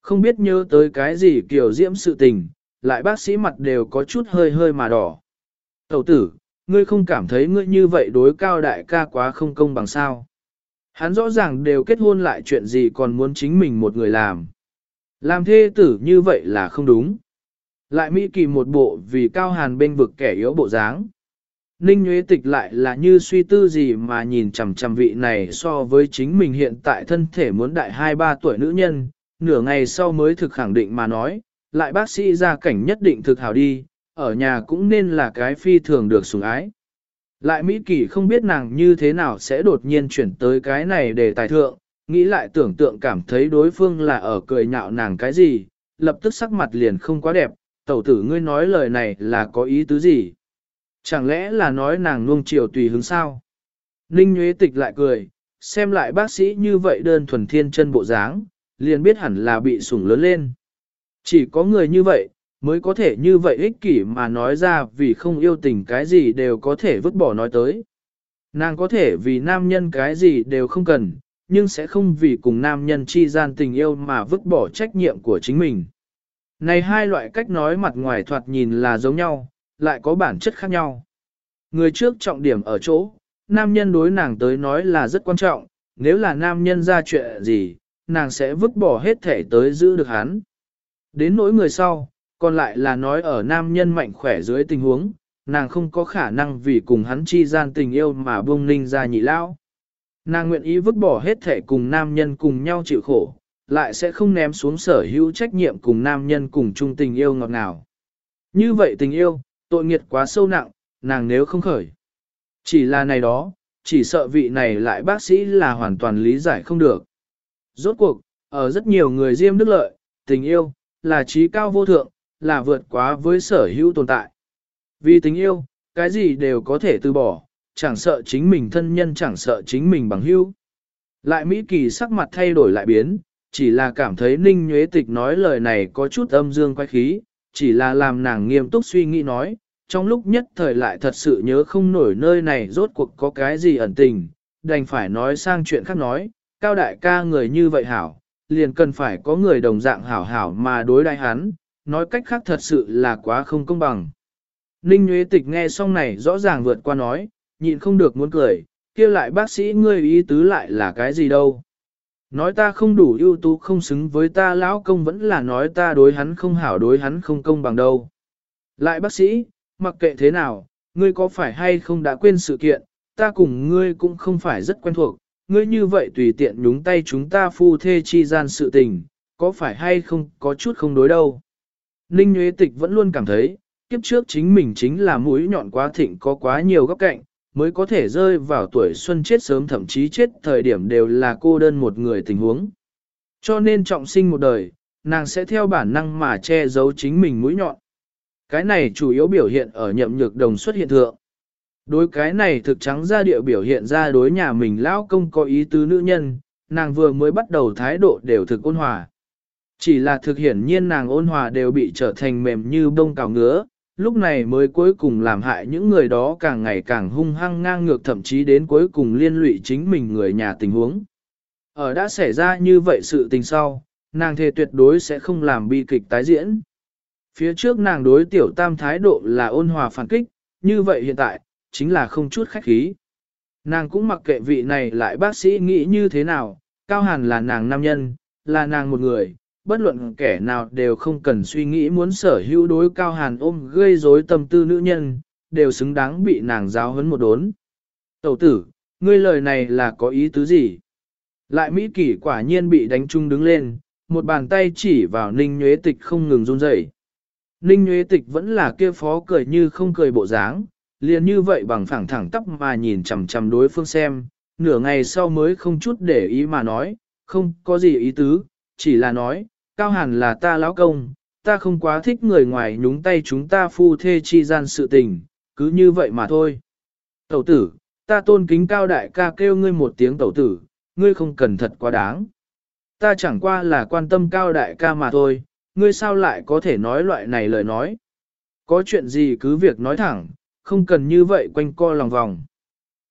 không biết nhớ tới cái gì kiểu diễm sự tình, lại bác sĩ mặt đều có chút hơi hơi mà đỏ. Tẩu tử, ngươi không cảm thấy ngươi như vậy đối cao đại ca quá không công bằng sao. Hắn rõ ràng đều kết hôn lại chuyện gì còn muốn chính mình một người làm. Làm thê tử như vậy là không đúng. Lại Mỹ kỳ một bộ vì cao hàn bên vực kẻ yếu bộ dáng. Ninh Nguyễn Tịch lại là như suy tư gì mà nhìn chằm chằm vị này so với chính mình hiện tại thân thể muốn đại 2-3 tuổi nữ nhân, nửa ngày sau mới thực khẳng định mà nói, lại bác sĩ ra cảnh nhất định thực hảo đi, ở nhà cũng nên là cái phi thường được sủng ái. Lại Mỹ Kỳ không biết nàng như thế nào sẽ đột nhiên chuyển tới cái này để tài thượng, nghĩ lại tưởng tượng cảm thấy đối phương là ở cười nhạo nàng cái gì, lập tức sắc mặt liền không quá đẹp, tẩu tử ngươi nói lời này là có ý tứ gì. Chẳng lẽ là nói nàng nuông chiều tùy hứng sao? Ninh Nguyễn Tịch lại cười, xem lại bác sĩ như vậy đơn thuần thiên chân bộ dáng, liền biết hẳn là bị sủng lớn lên. Chỉ có người như vậy, mới có thể như vậy ích kỷ mà nói ra vì không yêu tình cái gì đều có thể vứt bỏ nói tới. Nàng có thể vì nam nhân cái gì đều không cần, nhưng sẽ không vì cùng nam nhân chi gian tình yêu mà vứt bỏ trách nhiệm của chính mình. Này hai loại cách nói mặt ngoài thoạt nhìn là giống nhau, lại có bản chất khác nhau. Người trước trọng điểm ở chỗ, nam nhân đối nàng tới nói là rất quan trọng, nếu là nam nhân ra chuyện gì, nàng sẽ vứt bỏ hết thể tới giữ được hắn. Đến nỗi người sau, còn lại là nói ở nam nhân mạnh khỏe dưới tình huống, nàng không có khả năng vì cùng hắn chi gian tình yêu mà buông ninh ra nhị lao. Nàng nguyện ý vứt bỏ hết thể cùng nam nhân cùng nhau chịu khổ, lại sẽ không ném xuống sở hữu trách nhiệm cùng nam nhân cùng chung tình yêu ngọt ngào. Như vậy tình yêu, tội nghiệt quá sâu nặng, nàng nếu không khởi. Chỉ là này đó, chỉ sợ vị này lại bác sĩ là hoàn toàn lý giải không được. Rốt cuộc, ở rất nhiều người diêm đức lợi, tình yêu, là trí cao vô thượng, là vượt quá với sở hữu tồn tại. Vì tình yêu, cái gì đều có thể từ bỏ, chẳng sợ chính mình thân nhân chẳng sợ chính mình bằng hữu. Lại Mỹ Kỳ sắc mặt thay đổi lại biến, chỉ là cảm thấy Ninh Nhuế Tịch nói lời này có chút âm dương quay khí, chỉ là làm nàng nghiêm túc suy nghĩ nói, trong lúc nhất thời lại thật sự nhớ không nổi nơi này rốt cuộc có cái gì ẩn tình, đành phải nói sang chuyện khác nói, cao đại ca người như vậy hảo, liền cần phải có người đồng dạng hảo hảo mà đối đại hắn, nói cách khác thật sự là quá không công bằng. Ninh Nguyễn Tịch nghe xong này rõ ràng vượt qua nói, nhịn không được muốn cười, kia lại bác sĩ ngươi ý tứ lại là cái gì đâu. Nói ta không đủ ưu tú không xứng với ta lão công vẫn là nói ta đối hắn không hảo đối hắn không công bằng đâu. Lại bác sĩ, mặc kệ thế nào, ngươi có phải hay không đã quên sự kiện, ta cùng ngươi cũng không phải rất quen thuộc, ngươi như vậy tùy tiện nhúng tay chúng ta phu thê chi gian sự tình, có phải hay không có chút không đối đâu. Ninh Nguyễn Tịch vẫn luôn cảm thấy, kiếp trước chính mình chính là mũi nhọn quá thịnh có quá nhiều góc cạnh, mới có thể rơi vào tuổi xuân chết sớm thậm chí chết thời điểm đều là cô đơn một người tình huống. Cho nên trọng sinh một đời, nàng sẽ theo bản năng mà che giấu chính mình mũi nhọn. Cái này chủ yếu biểu hiện ở nhậm nhược đồng xuất hiện thượng. Đối cái này thực trắng ra địa biểu hiện ra đối nhà mình lão công có ý tứ nữ nhân, nàng vừa mới bắt đầu thái độ đều thực ôn hòa. Chỉ là thực hiển nhiên nàng ôn hòa đều bị trở thành mềm như bông cào ngứa, lúc này mới cuối cùng làm hại những người đó càng ngày càng hung hăng ngang ngược thậm chí đến cuối cùng liên lụy chính mình người nhà tình huống. Ở đã xảy ra như vậy sự tình sau, nàng thề tuyệt đối sẽ không làm bi kịch tái diễn. Phía trước nàng đối tiểu tam thái độ là ôn hòa phản kích, như vậy hiện tại, chính là không chút khách khí. Nàng cũng mặc kệ vị này lại bác sĩ nghĩ như thế nào, Cao hẳn là nàng nam nhân, là nàng một người, bất luận kẻ nào đều không cần suy nghĩ muốn sở hữu đối Cao Hàn ôm gây rối tâm tư nữ nhân, đều xứng đáng bị nàng giáo huấn một đốn. Tẩu tử, ngươi lời này là có ý tứ gì? Lại Mỹ kỷ quả nhiên bị đánh trung đứng lên, một bàn tay chỉ vào Ninh Nhuế Tịch không ngừng run rẩy. Ninh Nhuế Tịch vẫn là kia phó cười như không cười bộ dáng, liền như vậy bằng phẳng thẳng tắp mà nhìn chằm chằm đối phương xem, nửa ngày sau mới không chút để ý mà nói, không có gì ý tứ, chỉ là nói, Cao Hàn là ta lão công, ta không quá thích người ngoài nhúng tay chúng ta phu thê chi gian sự tình, cứ như vậy mà thôi. Tẩu tử, ta tôn kính Cao Đại ca kêu ngươi một tiếng tẩu tử, ngươi không cần thật quá đáng. Ta chẳng qua là quan tâm Cao Đại ca mà thôi, ngươi sao lại có thể nói loại này lời nói. Có chuyện gì cứ việc nói thẳng, không cần như vậy quanh co lòng vòng.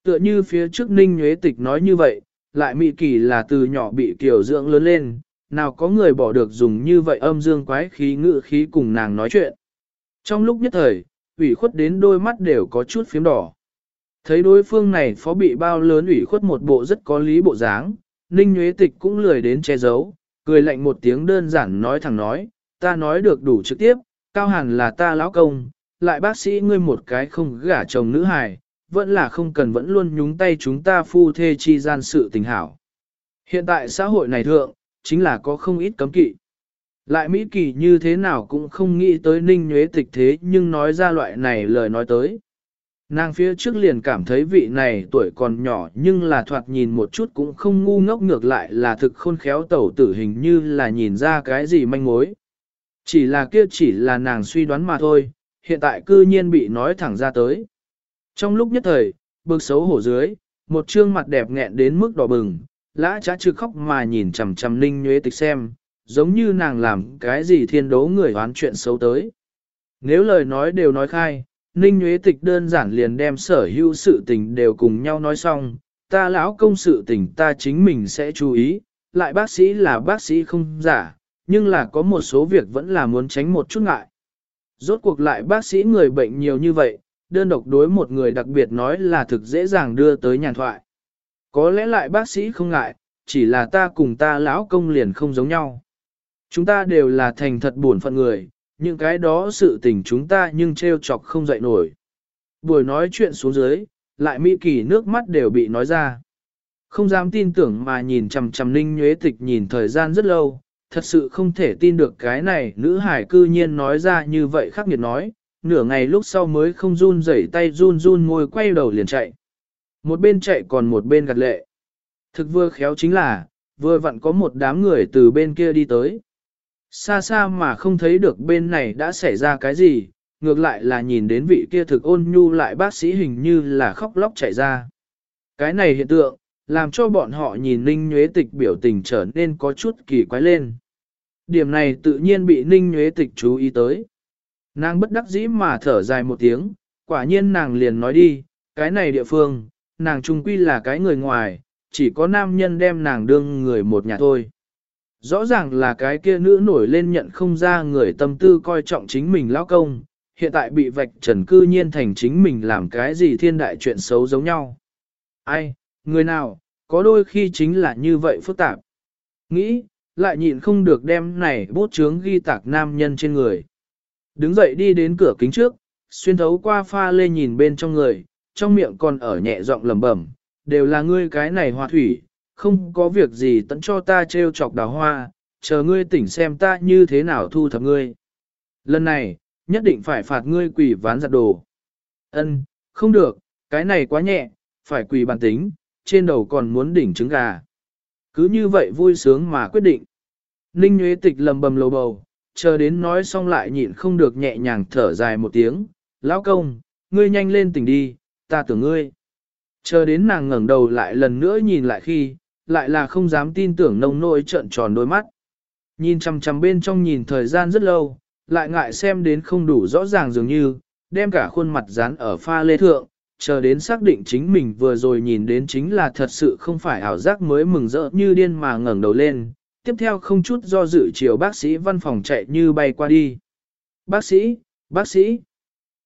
Tựa như phía trước Ninh Nhuế Tịch nói như vậy, lại Mị Kỳ là từ nhỏ bị kiểu dưỡng lớn lên, nào có người bỏ được dùng như vậy âm dương quái khí ngự khí cùng nàng nói chuyện. Trong lúc nhất thời, ủy khuất đến đôi mắt đều có chút phím đỏ. Thấy đối phương này phó bị bao lớn ủy khuất một bộ rất có lý bộ dáng, Ninh Nhuế Tịch cũng lười đến che giấu, cười lạnh một tiếng đơn giản nói thẳng nói, ta nói được đủ trực tiếp, Cao hẳn là ta lão công, lại bác sĩ ngươi một cái không gả chồng nữ hài, vẫn là không cần vẫn luôn nhúng tay chúng ta phu thê chi gian sự tình hảo. Hiện tại xã hội này thượng, chính là có không ít cấm kỵ. Lại Mỹ Kỳ như thế nào cũng không nghĩ tới ninh nhuế tịch thế nhưng nói ra loại này lời nói tới. Nàng phía trước liền cảm thấy vị này tuổi còn nhỏ nhưng là thoạt nhìn một chút cũng không ngu ngốc ngược lại là thực khôn khéo tẩu tử hình như là nhìn ra cái gì manh mối. Chỉ là kia chỉ là nàng suy đoán mà thôi, hiện tại cư nhiên bị nói thẳng ra tới. Trong lúc nhất thời, bực xấu hổ dưới, một trương mặt đẹp nghẹn đến mức đỏ bừng, lã trá trực khóc mà nhìn chằm chằm ninh nhuế tịch xem, giống như nàng làm cái gì thiên đố người hoán chuyện xấu tới. Nếu lời nói đều nói khai, ninh nhuế tịch đơn giản liền đem sở hữu sự tình đều cùng nhau nói xong, ta lão công sự tình ta chính mình sẽ chú ý, lại bác sĩ là bác sĩ không giả, nhưng là có một số việc vẫn là muốn tránh một chút ngại. Rốt cuộc lại bác sĩ người bệnh nhiều như vậy, đơn độc đối một người đặc biệt nói là thực dễ dàng đưa tới nhàn thoại. Có lẽ lại bác sĩ không ngại, chỉ là ta cùng ta lão công liền không giống nhau. Chúng ta đều là thành thật buồn phận người, những cái đó sự tình chúng ta nhưng trêu chọc không dậy nổi. Buổi nói chuyện xuống dưới, lại mỹ kỳ nước mắt đều bị nói ra. Không dám tin tưởng mà nhìn chằm chằm ninh nhuế tịch nhìn thời gian rất lâu, thật sự không thể tin được cái này nữ hải cư nhiên nói ra như vậy khắc nghiệt nói, nửa ngày lúc sau mới không run rẩy tay run run ngồi quay đầu liền chạy. Một bên chạy còn một bên gạt lệ. Thực vừa khéo chính là, vừa vặn có một đám người từ bên kia đi tới. Xa xa mà không thấy được bên này đã xảy ra cái gì, ngược lại là nhìn đến vị kia thực ôn nhu lại bác sĩ hình như là khóc lóc chạy ra. Cái này hiện tượng, làm cho bọn họ nhìn Ninh Nhuế Tịch biểu tình trở nên có chút kỳ quái lên. Điểm này tự nhiên bị Ninh Nhuế Tịch chú ý tới. Nàng bất đắc dĩ mà thở dài một tiếng, quả nhiên nàng liền nói đi, cái này địa phương, nàng trung quy là cái người ngoài, chỉ có nam nhân đem nàng đương người một nhà thôi. Rõ ràng là cái kia nữ nổi lên nhận không ra người tâm tư coi trọng chính mình lao công, hiện tại bị vạch trần cư nhiên thành chính mình làm cái gì thiên đại chuyện xấu giống nhau. Ai, người nào, có đôi khi chính là như vậy phức tạp. Nghĩ, lại nhịn không được đem này bút chướng ghi tạc nam nhân trên người. Đứng dậy đi đến cửa kính trước, xuyên thấu qua pha lê nhìn bên trong người, trong miệng còn ở nhẹ giọng lẩm bẩm, đều là ngươi cái này hoa thủy, không có việc gì tận cho ta trêu chọc đào hoa, chờ ngươi tỉnh xem ta như thế nào thu thập ngươi. Lần này, nhất định phải phạt ngươi quỷ ván giặt đồ. Ân, không được, cái này quá nhẹ, phải quỳ bản tính, trên đầu còn muốn đỉnh trứng gà. Cứ như vậy vui sướng mà quyết định. Ninh Nguyễn Tịch lầm bầm lầu bầu, chờ đến nói xong lại nhịn không được nhẹ nhàng thở dài một tiếng. Lão công, ngươi nhanh lên tỉnh đi, ta tưởng ngươi. Chờ đến nàng ngẩng đầu lại lần nữa nhìn lại khi, lại là không dám tin tưởng nông nỗi trợn tròn đôi mắt. Nhìn chằm chằm bên trong nhìn thời gian rất lâu, lại ngại xem đến không đủ rõ ràng dường như, đem cả khuôn mặt dán ở pha lê thượng, chờ đến xác định chính mình vừa rồi nhìn đến chính là thật sự không phải ảo giác mới mừng rỡ như điên mà ngẩng đầu lên. Tiếp theo không chút do dự chiều bác sĩ văn phòng chạy như bay qua đi. Bác sĩ, bác sĩ,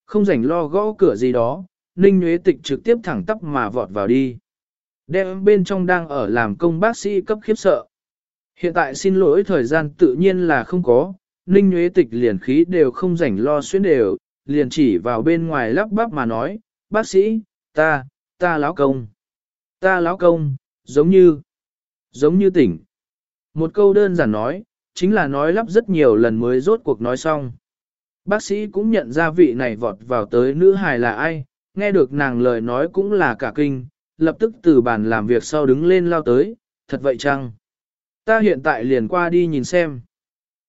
không rảnh lo gõ cửa gì đó, Ninh Nguyễn Tịch trực tiếp thẳng tắp mà vọt vào đi. Đem bên trong đang ở làm công bác sĩ cấp khiếp sợ. Hiện tại xin lỗi thời gian tự nhiên là không có, Ninh Nguyễn Tịch liền khí đều không rảnh lo xuyên đều, liền chỉ vào bên ngoài lắp bắp mà nói, bác sĩ, ta, ta lão công. Ta lão công, giống như, giống như tỉnh. Một câu đơn giản nói, chính là nói lắp rất nhiều lần mới rốt cuộc nói xong. Bác sĩ cũng nhận ra vị này vọt vào tới nữ hài là ai, nghe được nàng lời nói cũng là cả kinh, lập tức từ bàn làm việc sau đứng lên lao tới, thật vậy chăng? Ta hiện tại liền qua đi nhìn xem.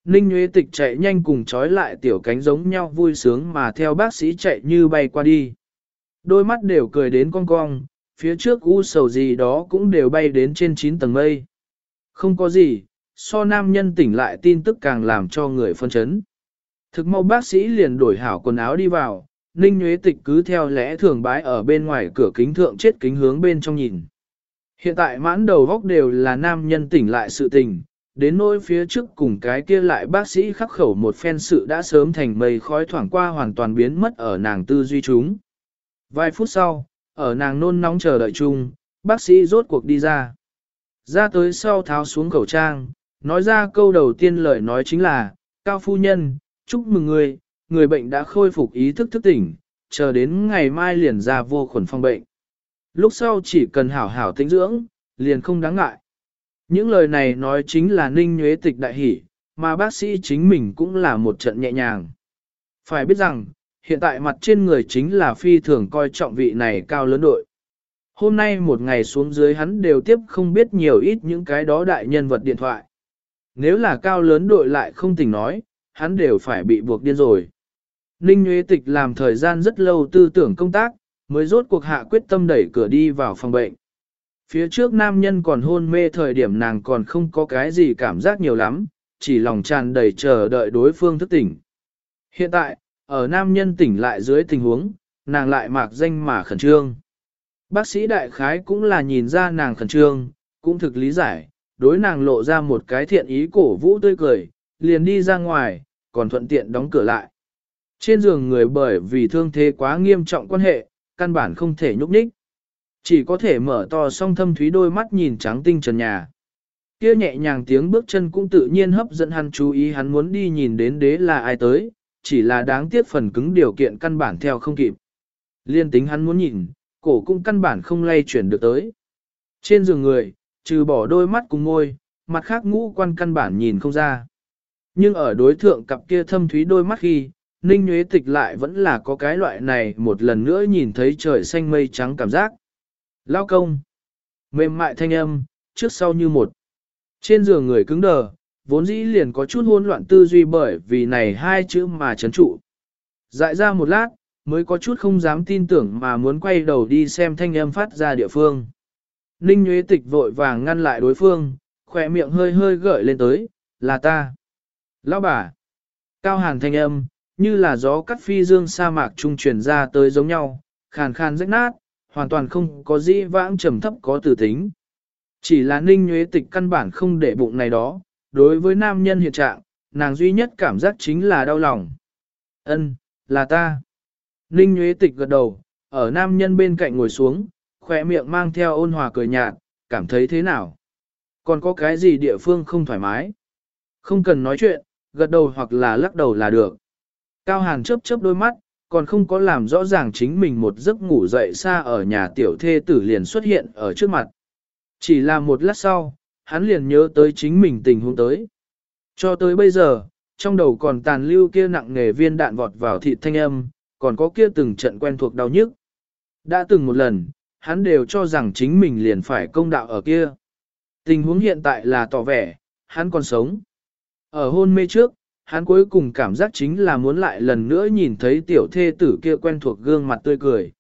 Ninh Nguyễn Tịch chạy nhanh cùng trói lại tiểu cánh giống nhau vui sướng mà theo bác sĩ chạy như bay qua đi. Đôi mắt đều cười đến cong cong, phía trước u sầu gì đó cũng đều bay đến trên 9 tầng mây. Không có gì, so nam nhân tỉnh lại tin tức càng làm cho người phân chấn. Thực mau bác sĩ liền đổi hảo quần áo đi vào, Ninh Nguyễn Tịch cứ theo lẽ thường bái ở bên ngoài cửa kính thượng chết kính hướng bên trong nhìn. Hiện tại mãn đầu góc đều là nam nhân tỉnh lại sự tình, đến nỗi phía trước cùng cái kia lại bác sĩ khắc khẩu một phen sự đã sớm thành mây khói thoảng qua hoàn toàn biến mất ở nàng tư duy chúng. Vài phút sau, ở nàng nôn nóng chờ đợi chung, bác sĩ rốt cuộc đi ra. Ra tới sau tháo xuống khẩu trang, nói ra câu đầu tiên lời nói chính là, Cao Phu Nhân, chúc mừng người, người bệnh đã khôi phục ý thức thức tỉnh, chờ đến ngày mai liền ra vô khuẩn phong bệnh. Lúc sau chỉ cần hảo hảo tĩnh dưỡng, liền không đáng ngại. Những lời này nói chính là ninh nhuế tịch đại hỷ, mà bác sĩ chính mình cũng là một trận nhẹ nhàng. Phải biết rằng, hiện tại mặt trên người chính là phi thường coi trọng vị này cao lớn đội. Hôm nay một ngày xuống dưới hắn đều tiếp không biết nhiều ít những cái đó đại nhân vật điện thoại. Nếu là cao lớn đội lại không tỉnh nói, hắn đều phải bị buộc điên rồi. Ninh Nguyễn Tịch làm thời gian rất lâu tư tưởng công tác, mới rốt cuộc hạ quyết tâm đẩy cửa đi vào phòng bệnh. Phía trước nam nhân còn hôn mê thời điểm nàng còn không có cái gì cảm giác nhiều lắm, chỉ lòng tràn đầy chờ đợi đối phương thức tỉnh. Hiện tại, ở nam nhân tỉnh lại dưới tình huống, nàng lại mạc danh mà khẩn trương. Bác sĩ đại khái cũng là nhìn ra nàng khẩn trương, cũng thực lý giải, đối nàng lộ ra một cái thiện ý cổ vũ tươi cười, liền đi ra ngoài, còn thuận tiện đóng cửa lại. Trên giường người bởi vì thương thế quá nghiêm trọng quan hệ, căn bản không thể nhúc nhích. Chỉ có thể mở to song thâm thúy đôi mắt nhìn trắng tinh trần nhà. Kia nhẹ nhàng tiếng bước chân cũng tự nhiên hấp dẫn hắn chú ý hắn muốn đi nhìn đến đế là ai tới, chỉ là đáng tiếc phần cứng điều kiện căn bản theo không kịp. Liên tính hắn muốn nhìn, cổ cũng căn bản không lay chuyển được tới. Trên giường người, trừ bỏ đôi mắt cùng môi, mặt khác ngũ quan căn bản nhìn không ra. Nhưng ở đối thượng cặp kia thâm thúy đôi mắt khi, Ninh Nguyễn Tịch lại vẫn là có cái loại này một lần nữa nhìn thấy trời xanh mây trắng cảm giác. Lao công. Mềm mại thanh âm, trước sau như một. Trên giường người cứng đờ, vốn dĩ liền có chút hỗn loạn tư duy bởi vì này hai chữ mà chấn trụ. Dại ra một lát, mới có chút không dám tin tưởng mà muốn quay đầu đi xem thanh âm phát ra địa phương. Ninh Nguyễn Tịch vội vàng ngăn lại đối phương, khỏe miệng hơi hơi gợi lên tới, là ta. Lão bà. Cao hàn thanh âm, như là gió cắt phi dương sa mạc trung truyền ra tới giống nhau, khàn khàn rách nát, hoàn toàn không có dĩ vãng trầm thấp có tử tính. Chỉ là ninh nhuế tịch căn bản không để bụng này đó, đối với nam nhân hiện trạng, nàng duy nhất cảm giác chính là đau lòng. Ân, là ta. Ninh nhuế tịch gật đầu, ở nam nhân bên cạnh ngồi xuống, khỏe miệng mang theo ôn hòa cười nhạt, cảm thấy thế nào? Còn có cái gì địa phương không thoải mái? Không cần nói chuyện, gật đầu hoặc là lắc đầu là được. Cao Hàn chớp chớp đôi mắt, còn không có làm rõ ràng chính mình một giấc ngủ dậy xa ở nhà tiểu thê tử liền xuất hiện ở trước mặt. Chỉ là một lát sau, hắn liền nhớ tới chính mình tình huống tới. Cho tới bây giờ, trong đầu còn tàn lưu kia nặng nghề viên đạn vọt vào thịt thanh âm, còn có kia từng trận quen thuộc đau nhức. Đã từng một lần, hắn đều cho rằng chính mình liền phải công đạo ở kia. Tình huống hiện tại là tỏ vẻ, hắn còn sống. Ở hôn mê trước, hắn cuối cùng cảm giác chính là muốn lại lần nữa nhìn thấy tiểu thê tử kia quen thuộc gương mặt tươi cười.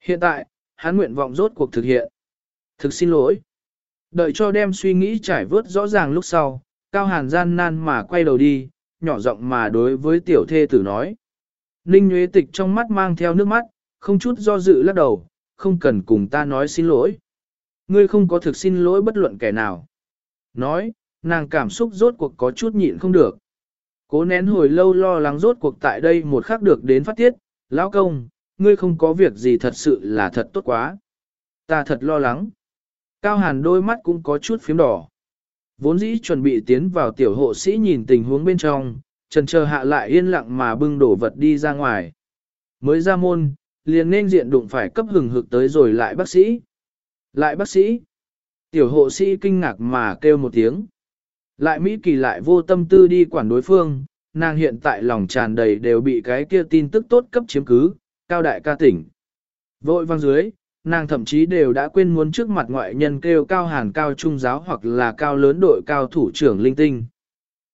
Hiện tại, hắn nguyện vọng rốt cuộc thực hiện. Thực xin lỗi. Đợi cho đem suy nghĩ trải vớt rõ ràng lúc sau, Cao Hàn gian nan mà quay đầu đi, nhỏ giọng mà đối với tiểu thê tử nói. Ninh Nguyễn Tịch trong mắt mang theo nước mắt, không chút do dự lắc đầu, không cần cùng ta nói xin lỗi. Ngươi không có thực xin lỗi bất luận kẻ nào. Nói, nàng cảm xúc rốt cuộc có chút nhịn không được. Cố nén hồi lâu lo lắng rốt cuộc tại đây một khắc được đến phát tiết, lão công, ngươi không có việc gì thật sự là thật tốt quá. Ta thật lo lắng. Cao hàn đôi mắt cũng có chút phím đỏ. Vốn dĩ chuẩn bị tiến vào tiểu hộ sĩ nhìn tình huống bên trong, trần chờ hạ lại yên lặng mà bưng đổ vật đi ra ngoài. Mới ra môn, liền nên diện đụng phải cấp hừng hực tới rồi lại bác sĩ. Lại bác sĩ. Tiểu hộ sĩ kinh ngạc mà kêu một tiếng. Lại Mỹ Kỳ lại vô tâm tư đi quản đối phương, nàng hiện tại lòng tràn đầy đều bị cái kia tin tức tốt cấp chiếm cứ, cao đại ca tỉnh. Vội vang dưới, nàng thậm chí đều đã quên muốn trước mặt ngoại nhân kêu cao hàn cao trung giáo hoặc là cao lớn đội cao thủ trưởng linh tinh.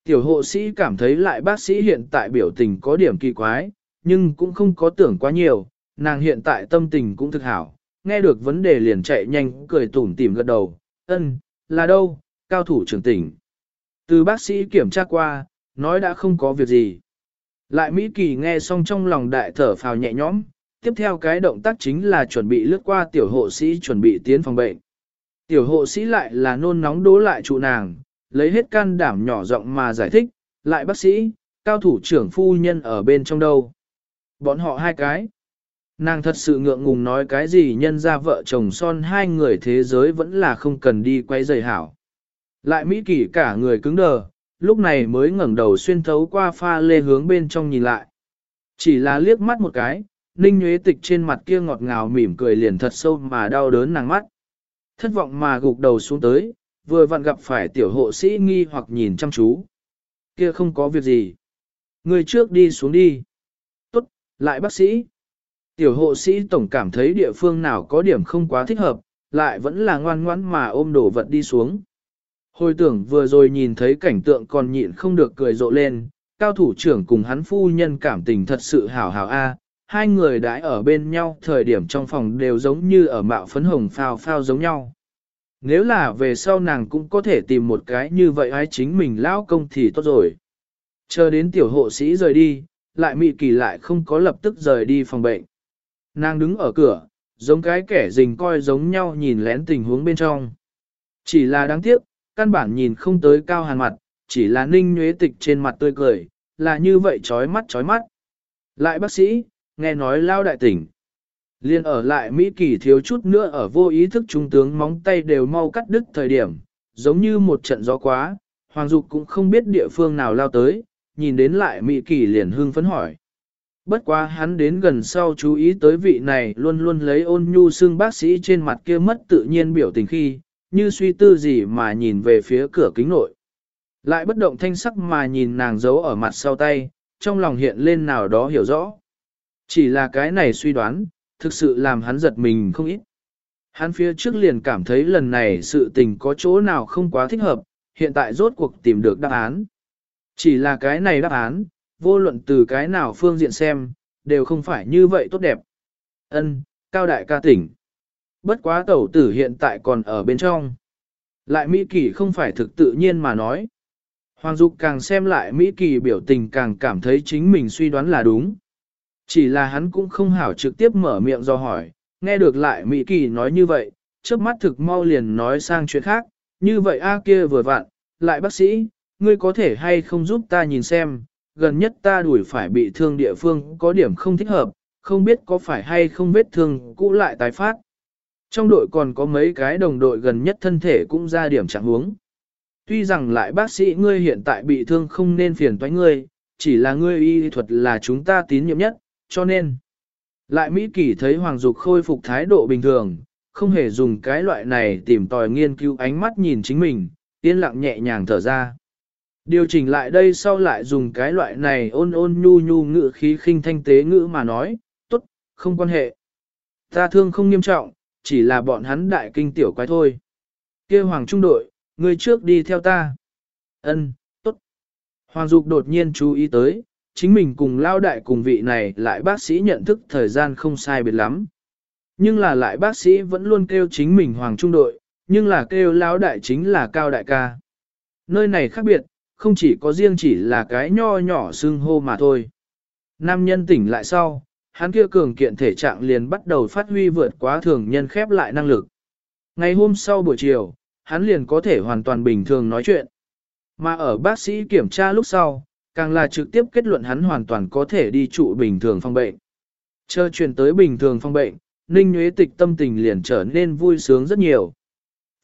Tiểu hộ sĩ cảm thấy lại bác sĩ hiện tại biểu tình có điểm kỳ quái, nhưng cũng không có tưởng quá nhiều, nàng hiện tại tâm tình cũng thực hảo, nghe được vấn đề liền chạy nhanh cười tủm tỉm gật đầu, ân, là đâu, cao thủ trưởng tỉnh. Từ bác sĩ kiểm tra qua, nói đã không có việc gì. Lại Mỹ Kỳ nghe xong trong lòng đại thở phào nhẹ nhõm, tiếp theo cái động tác chính là chuẩn bị lướt qua tiểu hộ sĩ chuẩn bị tiến phòng bệnh. Tiểu hộ sĩ lại là nôn nóng đố lại trụ nàng, lấy hết can đảm nhỏ giọng mà giải thích, lại bác sĩ, cao thủ trưởng phu nhân ở bên trong đâu. Bọn họ hai cái. Nàng thật sự ngượng ngùng nói cái gì nhân ra vợ chồng son hai người thế giới vẫn là không cần đi quay giày hảo. Lại Mỹ Kỳ cả người cứng đờ, lúc này mới ngẩng đầu xuyên thấu qua pha lê hướng bên trong nhìn lại. Chỉ là liếc mắt một cái, Ninh Nguyễn Tịch trên mặt kia ngọt ngào mỉm cười liền thật sâu mà đau đớn nàng mắt. Thất vọng mà gục đầu xuống tới, vừa vặn gặp phải tiểu hộ sĩ nghi hoặc nhìn chăm chú. Kia không có việc gì. Người trước đi xuống đi. Tốt, lại bác sĩ. Tiểu hộ sĩ tổng cảm thấy địa phương nào có điểm không quá thích hợp, lại vẫn là ngoan ngoãn mà ôm đổ vật đi xuống. Hồi tưởng vừa rồi nhìn thấy cảnh tượng còn nhịn không được cười rộ lên, cao thủ trưởng cùng hắn phu nhân cảm tình thật sự hảo hảo a, hai người đãi ở bên nhau thời điểm trong phòng đều giống như ở mạo phấn hồng phao phao giống nhau. Nếu là về sau nàng cũng có thể tìm một cái như vậy ai chính mình lão công thì tốt rồi. Chờ đến tiểu hộ sĩ rời đi, lại mị kỳ lại không có lập tức rời đi phòng bệnh. Nàng đứng ở cửa, giống cái kẻ rình coi giống nhau nhìn lén tình huống bên trong. Chỉ là đáng tiếc, căn bản nhìn không tới cao hàn mặt, chỉ là ninh nhuế tịch trên mặt tươi cười, là như vậy chói mắt chói mắt. Lại bác sĩ, nghe nói lao đại tỉnh. Liên ở lại Mỹ kỳ thiếu chút nữa ở vô ý thức trung tướng móng tay đều mau cắt đứt thời điểm, giống như một trận gió quá, Hoàng Dục cũng không biết địa phương nào lao tới, nhìn đến lại Mỹ kỳ liền hưng phấn hỏi. Bất quá hắn đến gần sau chú ý tới vị này luôn luôn lấy ôn nhu xương bác sĩ trên mặt kia mất tự nhiên biểu tình khi, như suy tư gì mà nhìn về phía cửa kính nội. Lại bất động thanh sắc mà nhìn nàng giấu ở mặt sau tay, trong lòng hiện lên nào đó hiểu rõ. Chỉ là cái này suy đoán, thực sự làm hắn giật mình không ít. Hắn phía trước liền cảm thấy lần này sự tình có chỗ nào không quá thích hợp, hiện tại rốt cuộc tìm được đáp án. Chỉ là cái này đáp án, vô luận từ cái nào phương diện xem, đều không phải như vậy tốt đẹp. Ân, cao đại ca tỉnh. Bất quá tẩu tử hiện tại còn ở bên trong. Lại Mỹ Kỳ không phải thực tự nhiên mà nói. Hoàng Dục càng xem lại Mỹ Kỳ biểu tình càng cảm thấy chính mình suy đoán là đúng. Chỉ là hắn cũng không hảo trực tiếp mở miệng do hỏi, nghe được lại Mỹ Kỳ nói như vậy, trước mắt thực mau liền nói sang chuyện khác, như vậy A kia vừa vặn, lại bác sĩ, ngươi có thể hay không giúp ta nhìn xem, gần nhất ta đuổi phải bị thương địa phương có điểm không thích hợp, không biết có phải hay không vết thương cũ lại tái phát. Trong đội còn có mấy cái đồng đội gần nhất thân thể cũng ra điểm trạng huống. Tuy rằng lại bác sĩ ngươi hiện tại bị thương không nên phiền toái ngươi, chỉ là ngươi y thuật là chúng ta tín nhiệm nhất, cho nên. Lại Mỹ Kỳ thấy Hoàng Dục khôi phục thái độ bình thường, không hề dùng cái loại này tìm tòi nghiên cứu ánh mắt nhìn chính mình, yên lặng nhẹ nhàng thở ra. Điều chỉnh lại đây sau lại dùng cái loại này ôn ôn nhu nhu ngữ khí khinh thanh tế ngữ mà nói, tốt, không quan hệ. Ta thương không nghiêm trọng, chỉ là bọn hắn đại kinh tiểu quái thôi. kia Hoàng Trung đội, ngươi trước đi theo ta. Ân, tốt. Hoàng Dục đột nhiên chú ý tới, chính mình cùng lao đại cùng vị này lại bác sĩ nhận thức thời gian không sai biệt lắm. Nhưng là lại bác sĩ vẫn luôn kêu chính mình Hoàng Trung đội, nhưng là kêu lao đại chính là Cao Đại ca. Nơi này khác biệt, không chỉ có riêng chỉ là cái nho nhỏ xưng hô mà thôi. Nam nhân tỉnh lại sau, hắn kia cường kiện thể trạng liền bắt đầu phát huy vượt quá thường nhân khép lại năng lực. Ngày hôm sau buổi chiều, hắn liền có thể hoàn toàn bình thường nói chuyện. Mà ở bác sĩ kiểm tra lúc sau, càng là trực tiếp kết luận hắn hoàn toàn có thể đi trụ bình thường phong bệnh. Chờ chuyển tới bình thường phong bệnh, Ninh Nguyễn Tịch tâm tình liền trở nên vui sướng rất nhiều.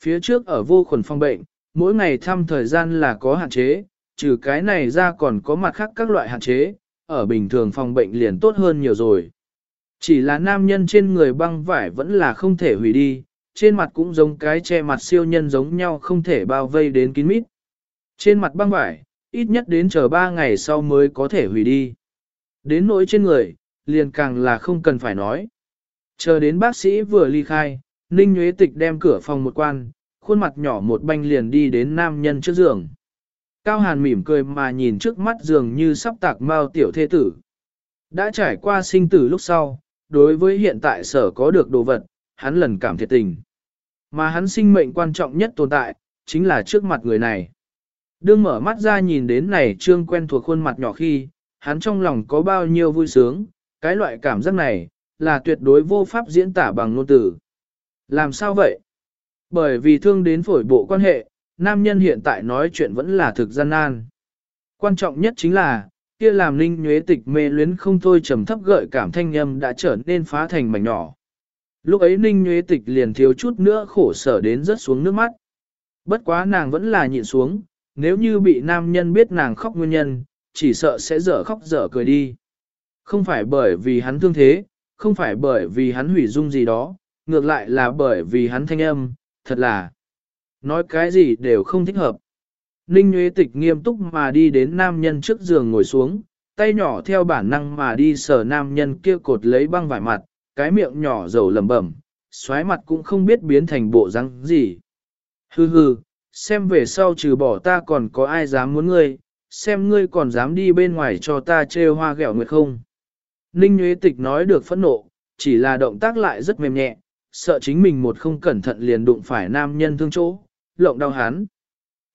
Phía trước ở vô khuẩn phong bệnh, mỗi ngày thăm thời gian là có hạn chế, trừ cái này ra còn có mặt khác các loại hạn chế, ở bình thường phòng bệnh liền tốt hơn nhiều rồi. Chỉ là nam nhân trên người băng vải vẫn là không thể hủy đi, trên mặt cũng giống cái che mặt siêu nhân giống nhau không thể bao vây đến kín mít. Trên mặt băng vải, ít nhất đến chờ 3 ngày sau mới có thể hủy đi. Đến nỗi trên người, liền càng là không cần phải nói. Chờ đến bác sĩ vừa ly khai, Ninh Nguyễn Tịch đem cửa phòng một quan, khuôn mặt nhỏ một banh liền đi đến nam nhân trước giường. Cao Hàn mỉm cười mà nhìn trước mắt giường như sắp tạc mao tiểu thế tử. Đã trải qua sinh tử lúc sau, đối với hiện tại sở có được đồ vật, hắn lần cảm thiệt tình. Mà hắn sinh mệnh quan trọng nhất tồn tại, chính là trước mặt người này. Đương mở mắt ra nhìn đến này trương quen thuộc khuôn mặt nhỏ khi, hắn trong lòng có bao nhiêu vui sướng, cái loại cảm giác này, là tuyệt đối vô pháp diễn tả bằng ngôn từ. Làm sao vậy? Bởi vì thương đến phổi bộ quan hệ, nam nhân hiện tại nói chuyện vẫn là thực gian nan. Quan trọng nhất chính là, kia làm ninh nhuế tịch mê luyến không thôi trầm thấp gợi cảm thanh âm đã trở nên phá thành mảnh nhỏ. Lúc ấy ninh nhuế tịch liền thiếu chút nữa khổ sở đến rớt xuống nước mắt. Bất quá nàng vẫn là nhịn xuống, nếu như bị nam nhân biết nàng khóc nguyên nhân, chỉ sợ sẽ dở khóc dở cười đi. Không phải bởi vì hắn thương thế, không phải bởi vì hắn hủy dung gì đó, ngược lại là bởi vì hắn thanh âm, thật là nói cái gì đều không thích hợp. Ninh Nguyễn Tịch nghiêm túc mà đi đến nam nhân trước giường ngồi xuống, tay nhỏ theo bản năng mà đi sờ nam nhân kia cột lấy băng vải mặt, cái miệng nhỏ dầu lẩm bẩm, xoáy mặt cũng không biết biến thành bộ răng gì. Hừ hừ, xem về sau trừ bỏ ta còn có ai dám muốn ngươi, xem ngươi còn dám đi bên ngoài cho ta trêu hoa ghẹo nguyệt không. Ninh Nguyễn Tịch nói được phẫn nộ, chỉ là động tác lại rất mềm nhẹ, sợ chính mình một không cẩn thận liền đụng phải nam nhân thương chỗ, lộng đau hắn.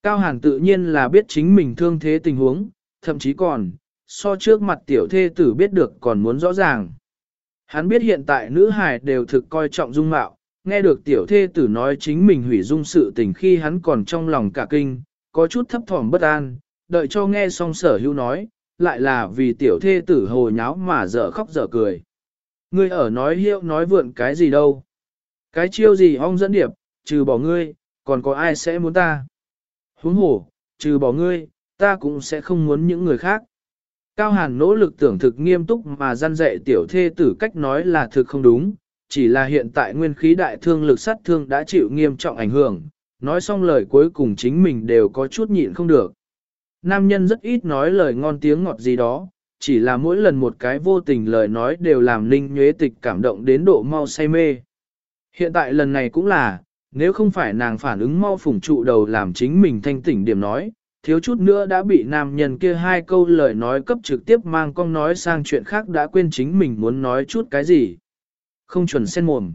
Cao Hàn tự nhiên là biết chính mình thương thế tình huống, thậm chí còn, so trước mặt tiểu thê tử biết được còn muốn rõ ràng. Hắn biết hiện tại nữ hài đều thực coi trọng dung mạo, nghe được tiểu thê tử nói chính mình hủy dung sự tình khi hắn còn trong lòng cả kinh, có chút thấp thỏm bất an, đợi cho nghe xong sở hữu nói, lại là vì tiểu thê tử hồ nháo mà dở khóc dở cười. Ngươi ở nói hiệu nói vượn cái gì đâu. Cái chiêu gì ong dẫn điệp, trừ bỏ ngươi, còn có ai sẽ muốn ta. Huống hổ, trừ bỏ ngươi, ta cũng sẽ không muốn những người khác. Cao Hàn nỗ lực tưởng thực nghiêm túc mà gian dạy tiểu thê tử cách nói là thực không đúng, chỉ là hiện tại nguyên khí đại thương lực sát thương đã chịu nghiêm trọng ảnh hưởng, nói xong lời cuối cùng chính mình đều có chút nhịn không được. Nam nhân rất ít nói lời ngon tiếng ngọt gì đó, chỉ là mỗi lần một cái vô tình lời nói đều làm Ninh Nhuế Tịch cảm động đến độ mau say mê. Hiện tại lần này cũng là, nếu không phải nàng phản ứng mau phủng trụ đầu làm chính mình thanh tỉnh điểm nói, thiếu chút nữa đã bị nam nhân kia hai câu lời nói cấp trực tiếp mang con nói sang chuyện khác đã quên chính mình muốn nói chút cái gì. Không chuẩn sen mồm.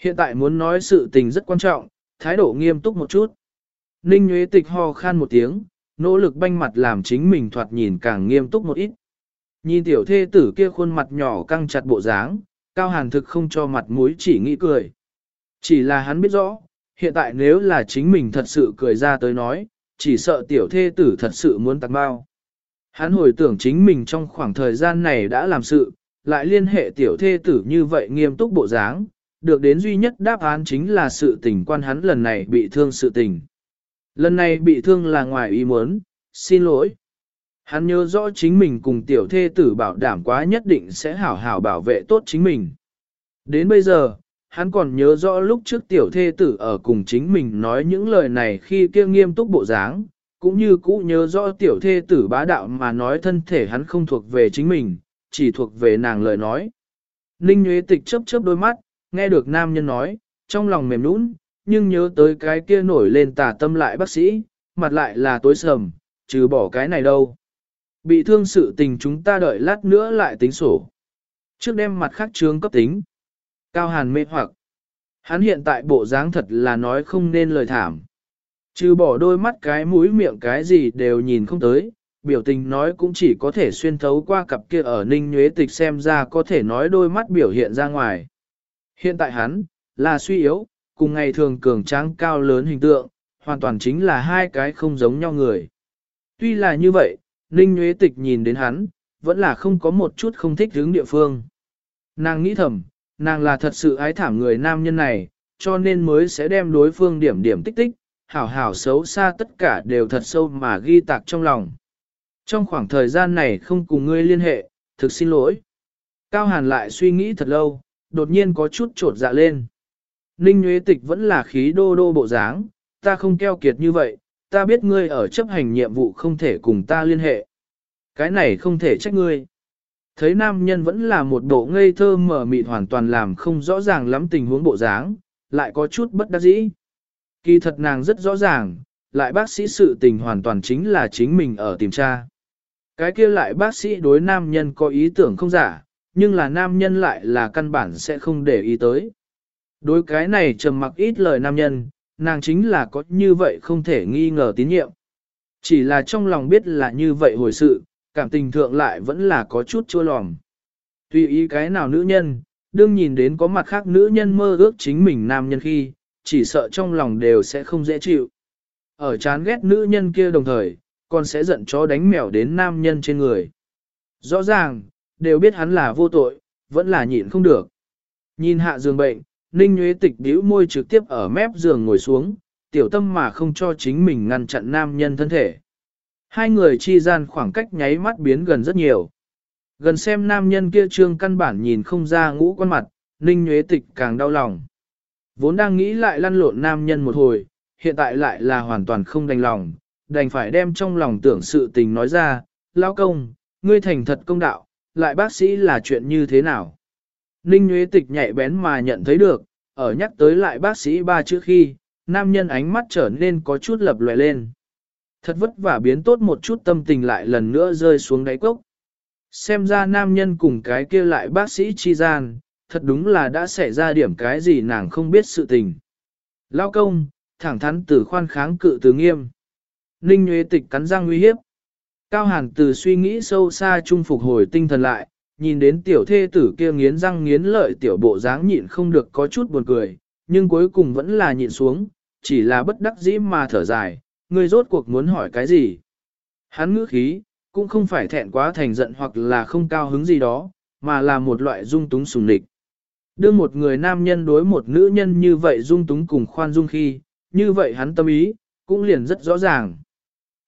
Hiện tại muốn nói sự tình rất quan trọng, thái độ nghiêm túc một chút. Ninh Nguyễn Tịch ho khan một tiếng, nỗ lực banh mặt làm chính mình thoạt nhìn càng nghiêm túc một ít. Nhìn tiểu thê tử kia khuôn mặt nhỏ căng chặt bộ dáng, cao hàn thực không cho mặt mũi chỉ nghĩ cười. Chỉ là hắn biết rõ, hiện tại nếu là chính mình thật sự cười ra tới nói, chỉ sợ tiểu thê tử thật sự muốn tặng bao. Hắn hồi tưởng chính mình trong khoảng thời gian này đã làm sự, lại liên hệ tiểu thê tử như vậy nghiêm túc bộ dáng, được đến duy nhất đáp án chính là sự tình quan hắn lần này bị thương sự tình. Lần này bị thương là ngoài ý muốn, xin lỗi. Hắn nhớ rõ chính mình cùng tiểu thê tử bảo đảm quá nhất định sẽ hảo hảo bảo vệ tốt chính mình. Đến bây giờ, hắn còn nhớ rõ lúc trước tiểu thê tử ở cùng chính mình nói những lời này khi kia nghiêm túc bộ dáng, cũng như cũ nhớ rõ tiểu thê tử bá đạo mà nói thân thể hắn không thuộc về chính mình, chỉ thuộc về nàng lời nói. Ninh Nguyễn Tịch chớp chớp đôi mắt, nghe được nam nhân nói, trong lòng mềm nũng, nhưng nhớ tới cái kia nổi lên tà tâm lại bác sĩ, mặt lại là tối sầm, trừ bỏ cái này đâu. Bị thương sự tình chúng ta đợi lát nữa lại tính sổ. Trước đêm mặt khác trướng cấp tính. Cao hàn mê hoặc. Hắn hiện tại bộ dáng thật là nói không nên lời thảm. Trừ bỏ đôi mắt cái mũi miệng cái gì đều nhìn không tới, biểu tình nói cũng chỉ có thể xuyên thấu qua cặp kia ở ninh nhuế tịch xem ra có thể nói đôi mắt biểu hiện ra ngoài. Hiện tại hắn, là suy yếu, cùng ngày thường cường tráng cao lớn hình tượng, hoàn toàn chính là hai cái không giống nhau người. Tuy là như vậy, ninh nhuế tịch nhìn đến hắn, vẫn là không có một chút không thích hướng địa phương. Nàng nghĩ thầm, nàng là thật sự ái thảm người nam nhân này, cho nên mới sẽ đem đối phương điểm điểm tích tích, hảo hảo xấu xa tất cả đều thật sâu mà ghi tạc trong lòng. Trong khoảng thời gian này không cùng ngươi liên hệ, thực xin lỗi. Cao Hàn lại suy nghĩ thật lâu, đột nhiên có chút trột dạ lên. Ninh Nguyễn Tịch vẫn là khí đô đô bộ dáng, ta không keo kiệt như vậy, ta biết ngươi ở chấp hành nhiệm vụ không thể cùng ta liên hệ. Cái này không thể trách ngươi. Thấy nam nhân vẫn là một bộ ngây thơ mở mịt hoàn toàn làm không rõ ràng lắm tình huống bộ dáng, lại có chút bất đắc dĩ. Kỳ thật nàng rất rõ ràng, lại bác sĩ sự tình hoàn toàn chính là chính mình ở tìm tra. Cái kia lại bác sĩ đối nam nhân có ý tưởng không giả, nhưng là nam nhân lại là căn bản sẽ không để ý tới. Đối cái này trầm mặc ít lời nam nhân, nàng chính là có như vậy không thể nghi ngờ tín nhiệm. Chỉ là trong lòng biết là như vậy hồi sự, cảm tình thượng lại vẫn là có chút chua lòng. Tùy ý cái nào nữ nhân, đương nhìn đến có mặt khác nữ nhân mơ ước chính mình nam nhân khi, chỉ sợ trong lòng đều sẽ không dễ chịu. Ở chán ghét nữ nhân kia đồng thời, còn sẽ giận chó đánh mèo đến nam nhân trên người. Rõ ràng, đều biết hắn là vô tội, vẫn là nhịn không được. Nhìn hạ giường bệnh, Ninh Nguyễn Tịch bĩu môi trực tiếp ở mép giường ngồi xuống, tiểu tâm mà không cho chính mình ngăn chặn nam nhân thân thể. Hai người chi gian khoảng cách nháy mắt biến gần rất nhiều. Gần xem nam nhân kia trương căn bản nhìn không ra ngũ quan mặt, Ninh nhuế Tịch càng đau lòng. Vốn đang nghĩ lại lăn lộn nam nhân một hồi, hiện tại lại là hoàn toàn không đành lòng, đành phải đem trong lòng tưởng sự tình nói ra, lao công, ngươi thành thật công đạo, lại bác sĩ là chuyện như thế nào. Ninh Nguyễn Tịch nhạy bén mà nhận thấy được, ở nhắc tới lại bác sĩ ba chữ khi, nam nhân ánh mắt trở nên có chút lập lòe lên. Thật vất vả biến tốt một chút tâm tình lại lần nữa rơi xuống đáy cốc. Xem ra nam nhân cùng cái kia lại bác sĩ chi gian, thật đúng là đã xảy ra điểm cái gì nàng không biết sự tình. Lao công, thẳng thắn từ khoan kháng cự từ nghiêm. Ninh Nguyễn Tịch cắn răng uy hiếp. Cao Hàn từ suy nghĩ sâu xa trung phục hồi tinh thần lại, nhìn đến tiểu thê tử kia nghiến răng nghiến lợi tiểu bộ dáng nhịn không được có chút buồn cười, nhưng cuối cùng vẫn là nhịn xuống, chỉ là bất đắc dĩ mà thở dài, người rốt cuộc muốn hỏi cái gì. Hắn ngữ khí, cũng không phải thẹn quá thành giận hoặc là không cao hứng gì đó, mà là một loại dung túng sùng địch. Đưa một người nam nhân đối một nữ nhân như vậy dung túng cùng khoan dung khi, như vậy hắn tâm ý, cũng liền rất rõ ràng.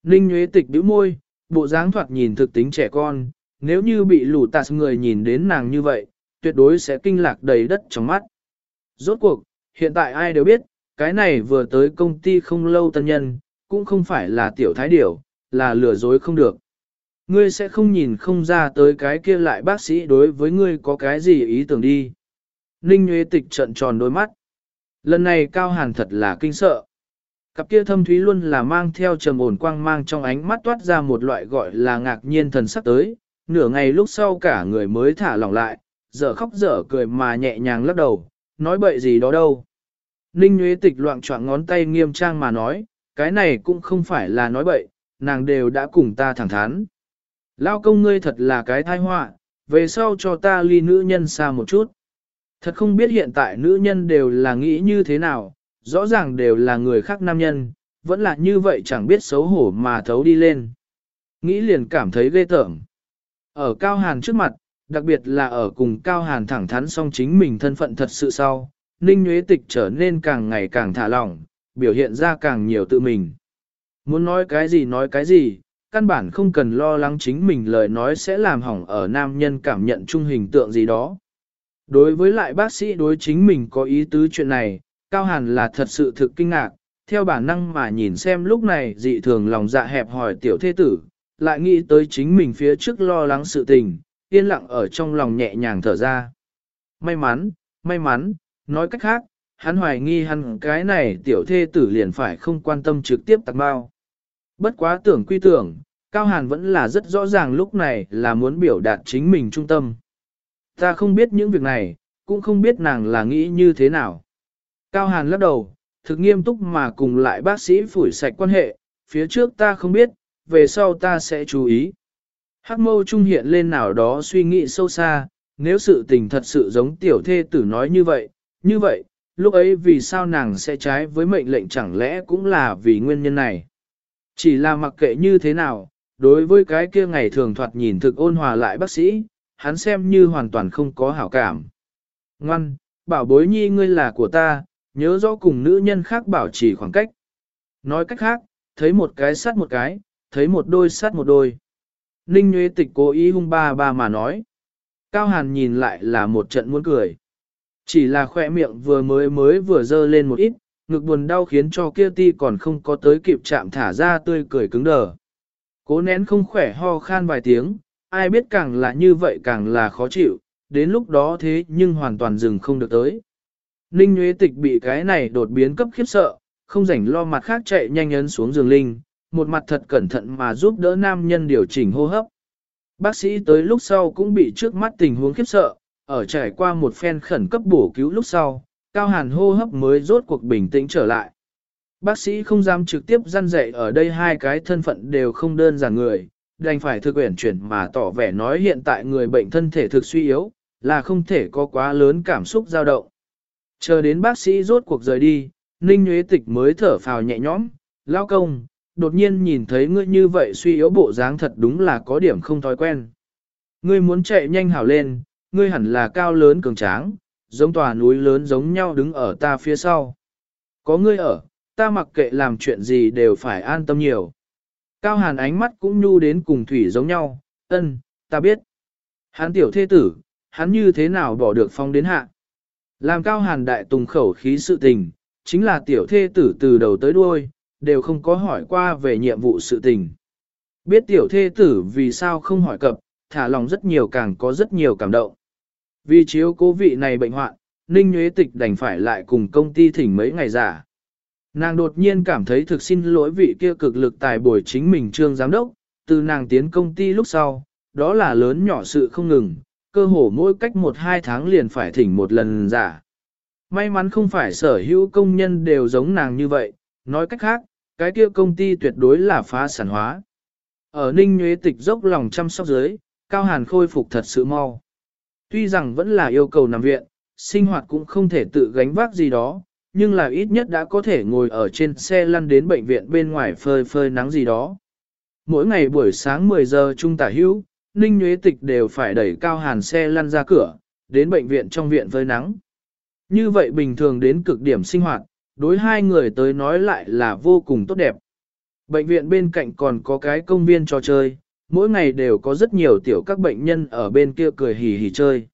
Ninh Nguyễn Tịch bĩu môi, bộ dáng thoạt nhìn thực tính trẻ con, nếu như bị lũ tạt người nhìn đến nàng như vậy, tuyệt đối sẽ kinh lạc đầy đất trong mắt. Rốt cuộc, hiện tại ai đều biết, cái này vừa tới công ty không lâu tân nhân, cũng không phải là tiểu thái điểu, là lừa dối không được. Ngươi sẽ không nhìn không ra tới cái kia lại bác sĩ đối với ngươi có cái gì ý tưởng đi. Ninh Nguyễn Tịch trận tròn đôi mắt. Lần này Cao Hàn thật là kinh sợ. Cặp kia thâm thúy luôn là mang theo trầm ổn quang mang trong ánh mắt toát ra một loại gọi là ngạc nhiên thần sắc tới, nửa ngày lúc sau cả người mới thả lỏng lại, dở khóc dở cười mà nhẹ nhàng lắc đầu, nói bậy gì đó đâu. Ninh Nguyễn Tịch loạn choạng ngón tay nghiêm trang mà nói, cái này cũng không phải là nói bậy, nàng đều đã cùng ta thẳng thắn. Lao công ngươi thật là cái thai họa, về sau cho ta ly nữ nhân xa một chút. Thật không biết hiện tại nữ nhân đều là nghĩ như thế nào, rõ ràng đều là người khác nam nhân, vẫn là như vậy chẳng biết xấu hổ mà thấu đi lên. Nghĩ liền cảm thấy ghê tởm. Ở Cao Hàn trước mặt, đặc biệt là ở cùng Cao Hàn thẳng thắn song chính mình thân phận thật sự sau, Ninh Nguyễn Tịch trở nên càng ngày càng thả lỏng, biểu hiện ra càng nhiều tự mình. Muốn nói cái gì nói cái gì, căn bản không cần lo lắng chính mình lời nói sẽ làm hỏng ở nam nhân cảm nhận chung hình tượng gì đó. Đối với lại bác sĩ đối chính mình có ý tứ chuyện này, Cao Hàn là thật sự thực kinh ngạc, theo bản năng mà nhìn xem lúc này dị thường lòng dạ hẹp hỏi tiểu thế tử, lại nghĩ tới chính mình phía trước lo lắng sự tình, yên lặng ở trong lòng nhẹ nhàng thở ra. May mắn, may mắn, nói cách khác, hắn hoài nghi hắn cái này tiểu thê tử liền phải không quan tâm trực tiếp tạc bao. Bất quá tưởng quy tưởng, Cao Hàn vẫn là rất rõ ràng lúc này là muốn biểu đạt chính mình trung tâm. Ta không biết những việc này, cũng không biết nàng là nghĩ như thế nào. Cao Hàn lắc đầu, thực nghiêm túc mà cùng lại bác sĩ phủi sạch quan hệ, phía trước ta không biết, về sau ta sẽ chú ý. Hắc mâu trung hiện lên nào đó suy nghĩ sâu xa, nếu sự tình thật sự giống tiểu thê tử nói như vậy, như vậy, lúc ấy vì sao nàng sẽ trái với mệnh lệnh chẳng lẽ cũng là vì nguyên nhân này. Chỉ là mặc kệ như thế nào, đối với cái kia ngày thường thoạt nhìn thực ôn hòa lại bác sĩ, hắn xem như hoàn toàn không có hảo cảm. Ngoan, bảo bối nhi ngươi là của ta, nhớ rõ cùng nữ nhân khác bảo trì khoảng cách. Nói cách khác, thấy một cái sát một cái, thấy một đôi sát một đôi. Ninh Nguyễn Tịch cố ý hung ba ba mà nói. Cao Hàn nhìn lại là một trận muốn cười. Chỉ là khỏe miệng vừa mới mới vừa dơ lên một ít, ngực buồn đau khiến cho kia ti còn không có tới kịp chạm thả ra tươi cười cứng đờ. Cố nén không khỏe ho khan vài tiếng, ai biết càng là như vậy càng là khó chịu, đến lúc đó thế nhưng hoàn toàn dừng không được tới. Ninh Nguyễn Tịch bị cái này đột biến cấp khiếp sợ, không rảnh lo mặt khác chạy nhanh ấn xuống giường Linh, một mặt thật cẩn thận mà giúp đỡ nam nhân điều chỉnh hô hấp. Bác sĩ tới lúc sau cũng bị trước mắt tình huống khiếp sợ, ở trải qua một phen khẩn cấp bổ cứu lúc sau, cao hàn hô hấp mới rốt cuộc bình tĩnh trở lại. Bác sĩ không dám trực tiếp gian dạy ở đây hai cái thân phận đều không đơn giản người, đành phải thực quyển chuyển mà tỏ vẻ nói hiện tại người bệnh thân thể thực suy yếu, là không thể có quá lớn cảm xúc dao động. Chờ đến bác sĩ rốt cuộc rời đi, Ninh Nguyễn Tịch mới thở phào nhẹ nhõm, lao công, đột nhiên nhìn thấy ngươi như vậy suy yếu bộ dáng thật đúng là có điểm không thói quen. Ngươi muốn chạy nhanh hảo lên, ngươi hẳn là cao lớn cường tráng, giống tòa núi lớn giống nhau đứng ở ta phía sau. Có ngươi ở, ta mặc kệ làm chuyện gì đều phải an tâm nhiều. Cao hàn ánh mắt cũng nhu đến cùng thủy giống nhau, ân, ta biết. Hắn tiểu thế tử, hắn như thế nào bỏ được phong đến hạ. Làm cao hàn đại tùng khẩu khí sự tình, chính là tiểu thê tử từ đầu tới đuôi, đều không có hỏi qua về nhiệm vụ sự tình. Biết tiểu thê tử vì sao không hỏi cập, thả lòng rất nhiều càng có rất nhiều cảm động. Vì chiếu cố vị này bệnh hoạn, Ninh Nguyễn Tịch đành phải lại cùng công ty thỉnh mấy ngày giả. Nàng đột nhiên cảm thấy thực xin lỗi vị kia cực lực tài bồi chính mình trương giám đốc, từ nàng tiến công ty lúc sau, đó là lớn nhỏ sự không ngừng, cơ hồ mỗi cách một hai tháng liền phải thỉnh một lần giả. May mắn không phải sở hữu công nhân đều giống nàng như vậy, nói cách khác, cái kia công ty tuyệt đối là phá sản hóa. Ở Ninh Nguyễn Tịch dốc lòng chăm sóc dưới, Cao Hàn khôi phục thật sự mau. Tuy rằng vẫn là yêu cầu nằm viện, sinh hoạt cũng không thể tự gánh vác gì đó, nhưng là ít nhất đã có thể ngồi ở trên xe lăn đến bệnh viện bên ngoài phơi phơi nắng gì đó. Mỗi ngày buổi sáng 10 giờ trung tả hữu, Ninh Nguyễn Tịch đều phải đẩy Cao Hàn xe lăn ra cửa, đến bệnh viện trong viện phơi nắng. Như vậy bình thường đến cực điểm sinh hoạt, đối hai người tới nói lại là vô cùng tốt đẹp. Bệnh viện bên cạnh còn có cái công viên trò chơi, mỗi ngày đều có rất nhiều tiểu các bệnh nhân ở bên kia cười hì hì chơi.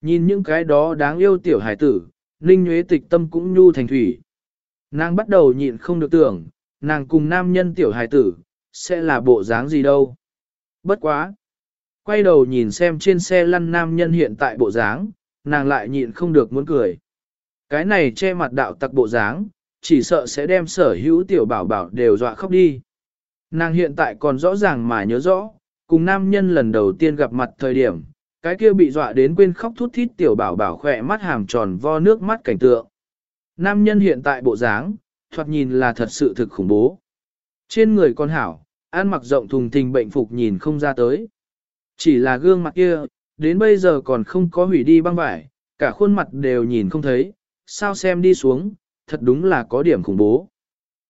Nhìn những cái đó đáng yêu tiểu hải tử, Ninh Nguyễn Tịch tâm cũng nhu thành thủy. Nàng bắt đầu nhịn không được tưởng, nàng cùng nam nhân tiểu hải tử, sẽ là bộ dáng gì đâu. Bất quá. Quay đầu nhìn xem trên xe lăn nam nhân hiện tại bộ dáng, nàng lại nhịn không được muốn cười. Cái này che mặt đạo tặc bộ dáng, chỉ sợ sẽ đem sở hữu tiểu bảo bảo đều dọa khóc đi. Nàng hiện tại còn rõ ràng mà nhớ rõ, cùng nam nhân lần đầu tiên gặp mặt thời điểm, cái kia bị dọa đến quên khóc thút thít tiểu bảo bảo khỏe mắt hàm tròn vo nước mắt cảnh tượng. Nam nhân hiện tại bộ dáng, thoạt nhìn là thật sự thực khủng bố. Trên người con hảo, ăn mặc rộng thùng thình bệnh phục nhìn không ra tới. Chỉ là gương mặt kia, đến bây giờ còn không có hủy đi băng vải, cả khuôn mặt đều nhìn không thấy, sao xem đi xuống, thật đúng là có điểm khủng bố.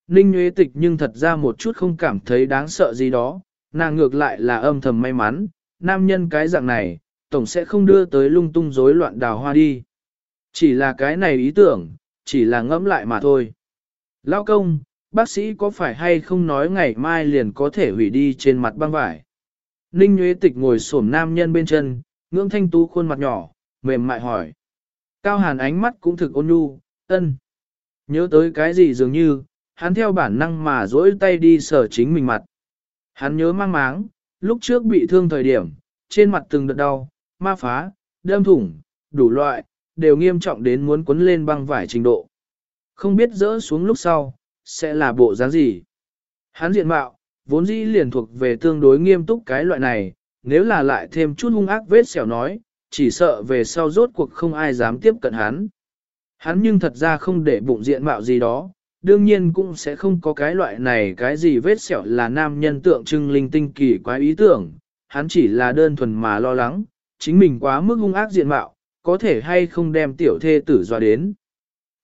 Ninh Nguyễn Tịch nhưng thật ra một chút không cảm thấy đáng sợ gì đó, nàng ngược lại là âm thầm may mắn, nam nhân cái dạng này, tổng sẽ không đưa tới lung tung rối loạn đào hoa đi. Chỉ là cái này ý tưởng, chỉ là ngẫm lại mà thôi. Lao công, bác sĩ có phải hay không nói ngày mai liền có thể hủy đi trên mặt băng vải? Ninh Nguyễn Tịch ngồi xổm nam nhân bên chân, ngưỡng thanh tú khuôn mặt nhỏ, mềm mại hỏi. Cao Hàn ánh mắt cũng thực ôn nhu, ân. Nhớ tới cái gì dường như, hắn theo bản năng mà dỗi tay đi sờ chính mình mặt. Hắn nhớ mang máng, lúc trước bị thương thời điểm, trên mặt từng đợt đau, ma phá, đâm thủng, đủ loại, đều nghiêm trọng đến muốn quấn lên băng vải trình độ. Không biết rỡ xuống lúc sau, sẽ là bộ dáng gì. Hắn diện mạo, vốn dĩ liền thuộc về tương đối nghiêm túc cái loại này, nếu là lại thêm chút hung ác vết xẻo nói, chỉ sợ về sau rốt cuộc không ai dám tiếp cận hắn. Hắn nhưng thật ra không để bụng diện mạo gì đó, đương nhiên cũng sẽ không có cái loại này cái gì vết sẹo là nam nhân tượng trưng linh tinh kỳ quái ý tưởng, hắn chỉ là đơn thuần mà lo lắng, chính mình quá mức hung ác diện mạo, có thể hay không đem tiểu thê tử dọa đến.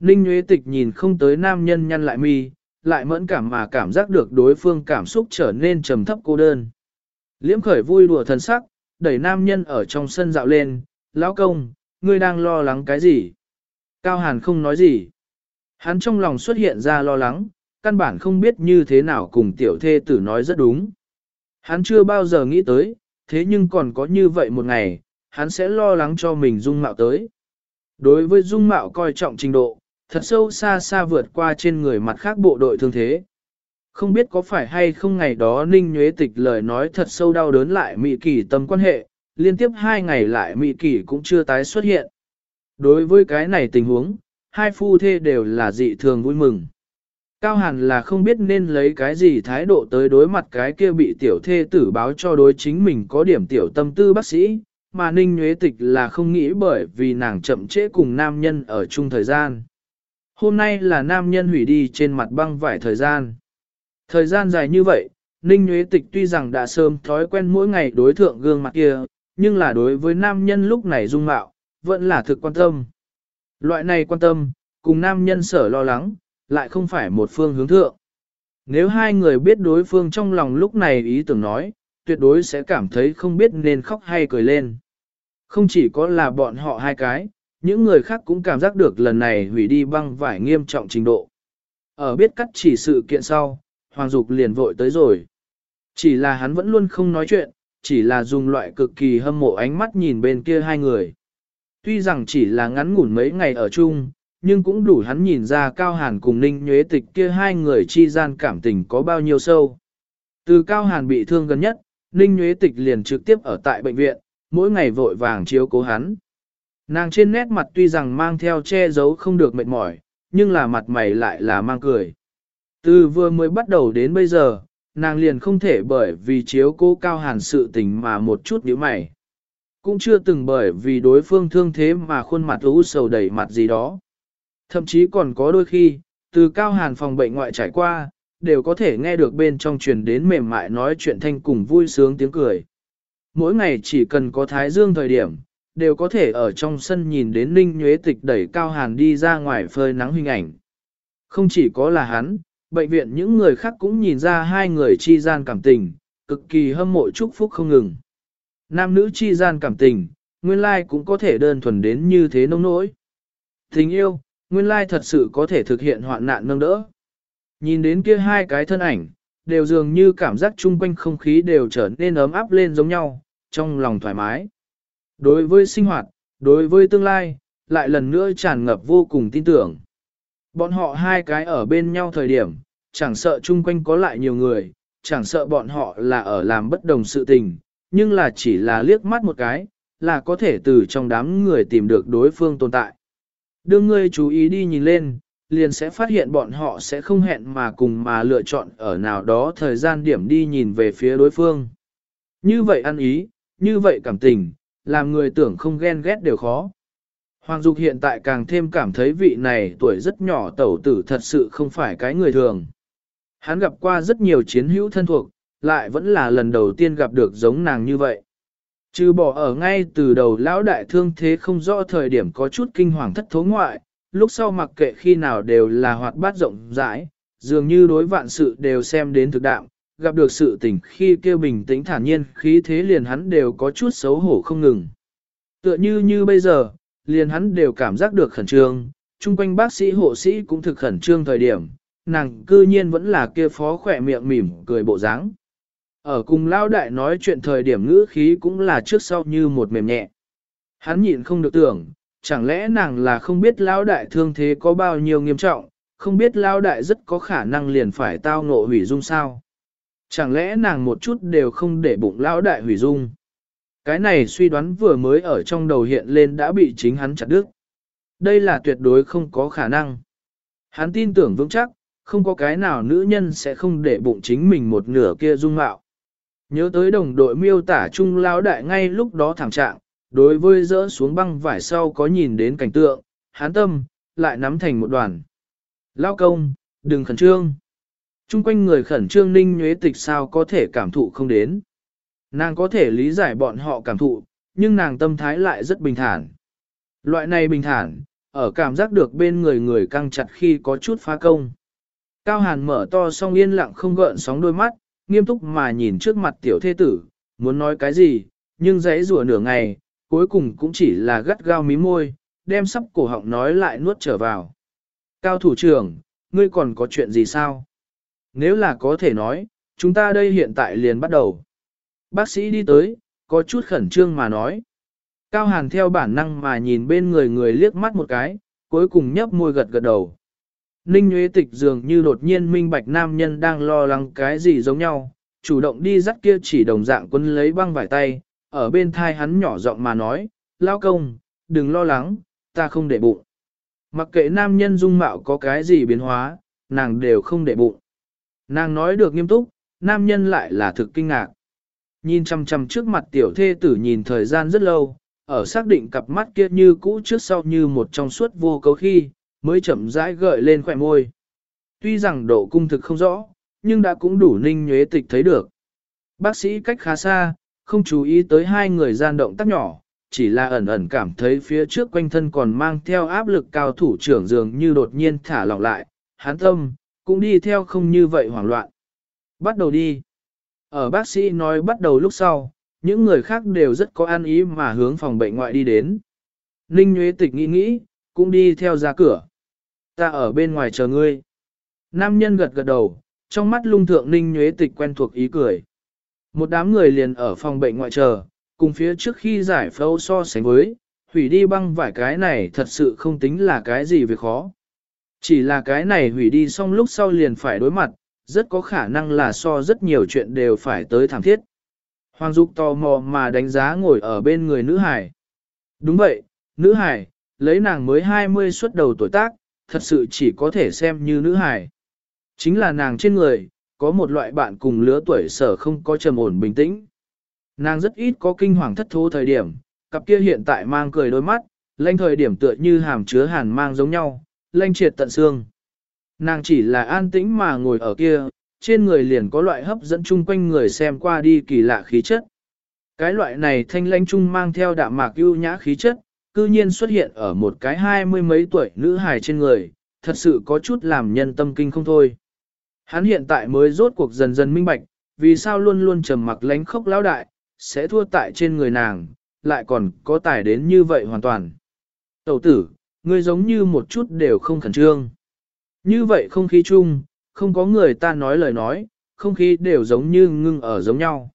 Ninh Nguyễn Tịch nhìn không tới nam nhân nhăn lại mi, lại mẫn cảm mà cảm giác được đối phương cảm xúc trở nên trầm thấp cô đơn. Liễm khởi vui đùa thần sắc, đẩy nam nhân ở trong sân dạo lên, lão công, ngươi đang lo lắng cái gì? Cao Hàn không nói gì. Hắn trong lòng xuất hiện ra lo lắng, căn bản không biết như thế nào cùng tiểu thê tử nói rất đúng. Hắn chưa bao giờ nghĩ tới, thế nhưng còn có như vậy một ngày, hắn sẽ lo lắng cho mình dung mạo tới. Đối với dung mạo coi trọng trình độ, thật sâu xa xa vượt qua trên người mặt khác bộ đội thương thế. Không biết có phải hay không ngày đó Ninh Nhuế Tịch lời nói thật sâu đau đớn lại Mỹ Kỳ tâm quan hệ, liên tiếp hai ngày lại Mỹ Kỳ cũng chưa tái xuất hiện. Đối với cái này tình huống, hai phu thê đều là dị thường vui mừng. Cao Hàn là không biết nên lấy cái gì thái độ tới đối mặt cái kia bị tiểu thê tử báo cho đối chính mình có điểm tiểu tâm tư bác sĩ, mà Ninh Nhuế Tịch là không nghĩ bởi vì nàng chậm trễ cùng nam nhân ở chung thời gian. Hôm nay là nam nhân hủy đi trên mặt băng vải thời gian. Thời gian dài như vậy, Ninh Nhuế Tịch tuy rằng đã sớm thói quen mỗi ngày đối thượng gương mặt kia, nhưng là đối với nam nhân lúc này dung mạo, vẫn là thực quan tâm. Loại này quan tâm, cùng nam nhân sở lo lắng, lại không phải một phương hướng thượng. Nếu hai người biết đối phương trong lòng lúc này ý tưởng nói, tuyệt đối sẽ cảm thấy không biết nên khóc hay cười lên. Không chỉ có là bọn họ hai cái, những người khác cũng cảm giác được lần này hủy đi băng vải nghiêm trọng trình độ. Ở biết cắt chỉ sự kiện sau, Hoàng Dục liền vội tới rồi. Chỉ là hắn vẫn luôn không nói chuyện, chỉ là dùng loại cực kỳ hâm mộ ánh mắt nhìn bên kia hai người. Tuy rằng chỉ là ngắn ngủn mấy ngày ở chung, nhưng cũng đủ hắn nhìn ra Cao Hàn cùng Ninh Nhuế Tịch kia hai người chi gian cảm tình có bao nhiêu sâu. Từ Cao Hàn bị thương gần nhất, Ninh Nhuế Tịch liền trực tiếp ở tại bệnh viện, mỗi ngày vội vàng chiếu cố hắn. Nàng trên nét mặt tuy rằng mang theo che giấu không được mệt mỏi, nhưng là mặt mày lại là mang cười. Từ vừa mới bắt đầu đến bây giờ, nàng liền không thể bởi vì chiếu cố cao hàn sự tình mà một chút nhíu mày. Cũng chưa từng bởi vì đối phương thương thế mà khuôn mặt u sầu đầy mặt gì đó. Thậm chí còn có đôi khi, từ cao hàn phòng bệnh ngoại trải qua, đều có thể nghe được bên trong truyền đến mềm mại nói chuyện thanh cùng vui sướng tiếng cười. Mỗi ngày chỉ cần có thái dương thời điểm, đều có thể ở trong sân nhìn đến Ninh Nhuế Tịch đẩy cao hàn đi ra ngoài phơi nắng hình ảnh. Không chỉ có là hắn, bệnh viện những người khác cũng nhìn ra hai người chi gian cảm tình, cực kỳ hâm mộ chúc phúc không ngừng. Nam nữ chi gian cảm tình, nguyên lai cũng có thể đơn thuần đến như thế nông nỗi. Tình yêu, nguyên lai thật sự có thể thực hiện hoạn nạn nâng đỡ. Nhìn đến kia hai cái thân ảnh, đều dường như cảm giác chung quanh không khí đều trở nên ấm áp lên giống nhau, trong lòng thoải mái. Đối với sinh hoạt, đối với tương lai, lại lần nữa tràn ngập vô cùng tin tưởng. Bọn họ hai cái ở bên nhau thời điểm, chẳng sợ chung quanh có lại nhiều người, chẳng sợ bọn họ là ở làm bất đồng sự tình, nhưng là chỉ là liếc mắt một cái, là có thể từ trong đám người tìm được đối phương tồn tại. Đương ngươi chú ý đi nhìn lên, liền sẽ phát hiện bọn họ sẽ không hẹn mà cùng mà lựa chọn ở nào đó thời gian điểm đi nhìn về phía đối phương. Như vậy ăn ý, như vậy cảm tình, làm người tưởng không ghen ghét đều khó. Hoàng Dục hiện tại càng thêm cảm thấy vị này tuổi rất nhỏ tẩu tử thật sự không phải cái người thường. Hắn gặp qua rất nhiều chiến hữu thân thuộc, lại vẫn là lần đầu tiên gặp được giống nàng như vậy. Trừ bỏ ở ngay từ đầu lão đại thương thế không rõ thời điểm có chút kinh hoàng thất thố ngoại, lúc sau mặc kệ khi nào đều là hoạt bát rộng rãi, dường như đối vạn sự đều xem đến thực đạm, gặp được sự tình khi kêu bình tĩnh thản nhiên khí thế liền hắn đều có chút xấu hổ không ngừng. Tựa như như bây giờ, liền hắn đều cảm giác được khẩn trương, chung quanh bác sĩ hộ sĩ cũng thực khẩn trương thời điểm, nàng cư nhiên vẫn là kia phó khỏe miệng mỉm cười bộ dáng. Ở cùng lao đại nói chuyện thời điểm ngữ khí cũng là trước sau như một mềm nhẹ. Hắn nhịn không được tưởng, chẳng lẽ nàng là không biết lao đại thương thế có bao nhiêu nghiêm trọng, không biết lao đại rất có khả năng liền phải tao ngộ hủy dung sao. Chẳng lẽ nàng một chút đều không để bụng lao đại hủy dung. Cái này suy đoán vừa mới ở trong đầu hiện lên đã bị chính hắn chặt đứt. Đây là tuyệt đối không có khả năng. Hắn tin tưởng vững chắc, không có cái nào nữ nhân sẽ không để bụng chính mình một nửa kia dung mạo. Nhớ tới đồng đội miêu tả chung lao đại ngay lúc đó thẳng trạng, đối với rỡ xuống băng vải sau có nhìn đến cảnh tượng, hán tâm, lại nắm thành một đoàn. Lao công, đừng khẩn trương. Trung quanh người khẩn trương ninh nhuế tịch sao có thể cảm thụ không đến. Nàng có thể lý giải bọn họ cảm thụ, nhưng nàng tâm thái lại rất bình thản. Loại này bình thản, ở cảm giác được bên người người căng chặt khi có chút phá công. Cao Hàn mở to song yên lặng không gợn sóng đôi mắt, nghiêm túc mà nhìn trước mặt tiểu thê tử, muốn nói cái gì, nhưng dãy rùa nửa ngày, cuối cùng cũng chỉ là gắt gao mí môi, đem sắp cổ họng nói lại nuốt trở vào. Cao thủ trưởng, ngươi còn có chuyện gì sao? Nếu là có thể nói, chúng ta đây hiện tại liền bắt đầu. Bác sĩ đi tới, có chút khẩn trương mà nói. Cao Hàn theo bản năng mà nhìn bên người người liếc mắt một cái, cuối cùng nhấp môi gật gật đầu. Ninh Nguyễn Tịch dường như đột nhiên minh bạch nam nhân đang lo lắng cái gì giống nhau, chủ động đi dắt kia chỉ đồng dạng quân lấy băng vải tay, ở bên thai hắn nhỏ giọng mà nói, lao công, đừng lo lắng, ta không để bụng. Mặc kệ nam nhân dung mạo có cái gì biến hóa, nàng đều không để bụng. Nàng nói được nghiêm túc, nam nhân lại là thực kinh ngạc. Nhìn chăm chăm trước mặt tiểu thê tử nhìn thời gian rất lâu, ở xác định cặp mắt kia như cũ trước sau như một trong suốt vô cấu khi, mới chậm rãi gợi lên khỏe môi. Tuy rằng độ cung thực không rõ, nhưng đã cũng đủ ninh nhuế tịch thấy được. Bác sĩ cách khá xa, không chú ý tới hai người gian động tác nhỏ, chỉ là ẩn ẩn cảm thấy phía trước quanh thân còn mang theo áp lực cao thủ trưởng dường như đột nhiên thả lỏng lại, hán tâm, cũng đi theo không như vậy hoảng loạn. Bắt đầu đi. Ở bác sĩ nói bắt đầu lúc sau, những người khác đều rất có an ý mà hướng phòng bệnh ngoại đi đến. Ninh Nguyễn Tịch nghĩ nghĩ, cũng đi theo ra cửa. Ta ở bên ngoài chờ ngươi. Nam nhân gật gật đầu, trong mắt lung thượng Ninh nhuế Tịch quen thuộc ý cười. Một đám người liền ở phòng bệnh ngoại chờ, cùng phía trước khi giải phẫu so sánh với, hủy đi băng vải cái này thật sự không tính là cái gì việc khó. Chỉ là cái này hủy đi xong lúc sau liền phải đối mặt, rất có khả năng là so rất nhiều chuyện đều phải tới thảm thiết. Hoàng Dục tò mò mà đánh giá ngồi ở bên người nữ hải. Đúng vậy, nữ hải, lấy nàng mới 20 xuất đầu tuổi tác, thật sự chỉ có thể xem như nữ hải. Chính là nàng trên người, có một loại bạn cùng lứa tuổi sở không có trầm ổn bình tĩnh. Nàng rất ít có kinh hoàng thất thố thời điểm, cặp kia hiện tại mang cười đôi mắt, lanh thời điểm tựa như hàm chứa hàn mang giống nhau, lanh triệt tận xương. Nàng chỉ là an tĩnh mà ngồi ở kia, trên người liền có loại hấp dẫn chung quanh người xem qua đi kỳ lạ khí chất. Cái loại này thanh lãnh chung mang theo đạm mạc ưu nhã khí chất, cư nhiên xuất hiện ở một cái hai mươi mấy tuổi nữ hài trên người, thật sự có chút làm nhân tâm kinh không thôi. Hắn hiện tại mới rốt cuộc dần dần minh bạch, vì sao luôn luôn trầm mặc lánh khốc lão đại, sẽ thua tại trên người nàng, lại còn có tài đến như vậy hoàn toàn. Tẩu tử, ngươi giống như một chút đều không khẩn trương. Như vậy không khí chung, không có người ta nói lời nói, không khí đều giống như ngưng ở giống nhau.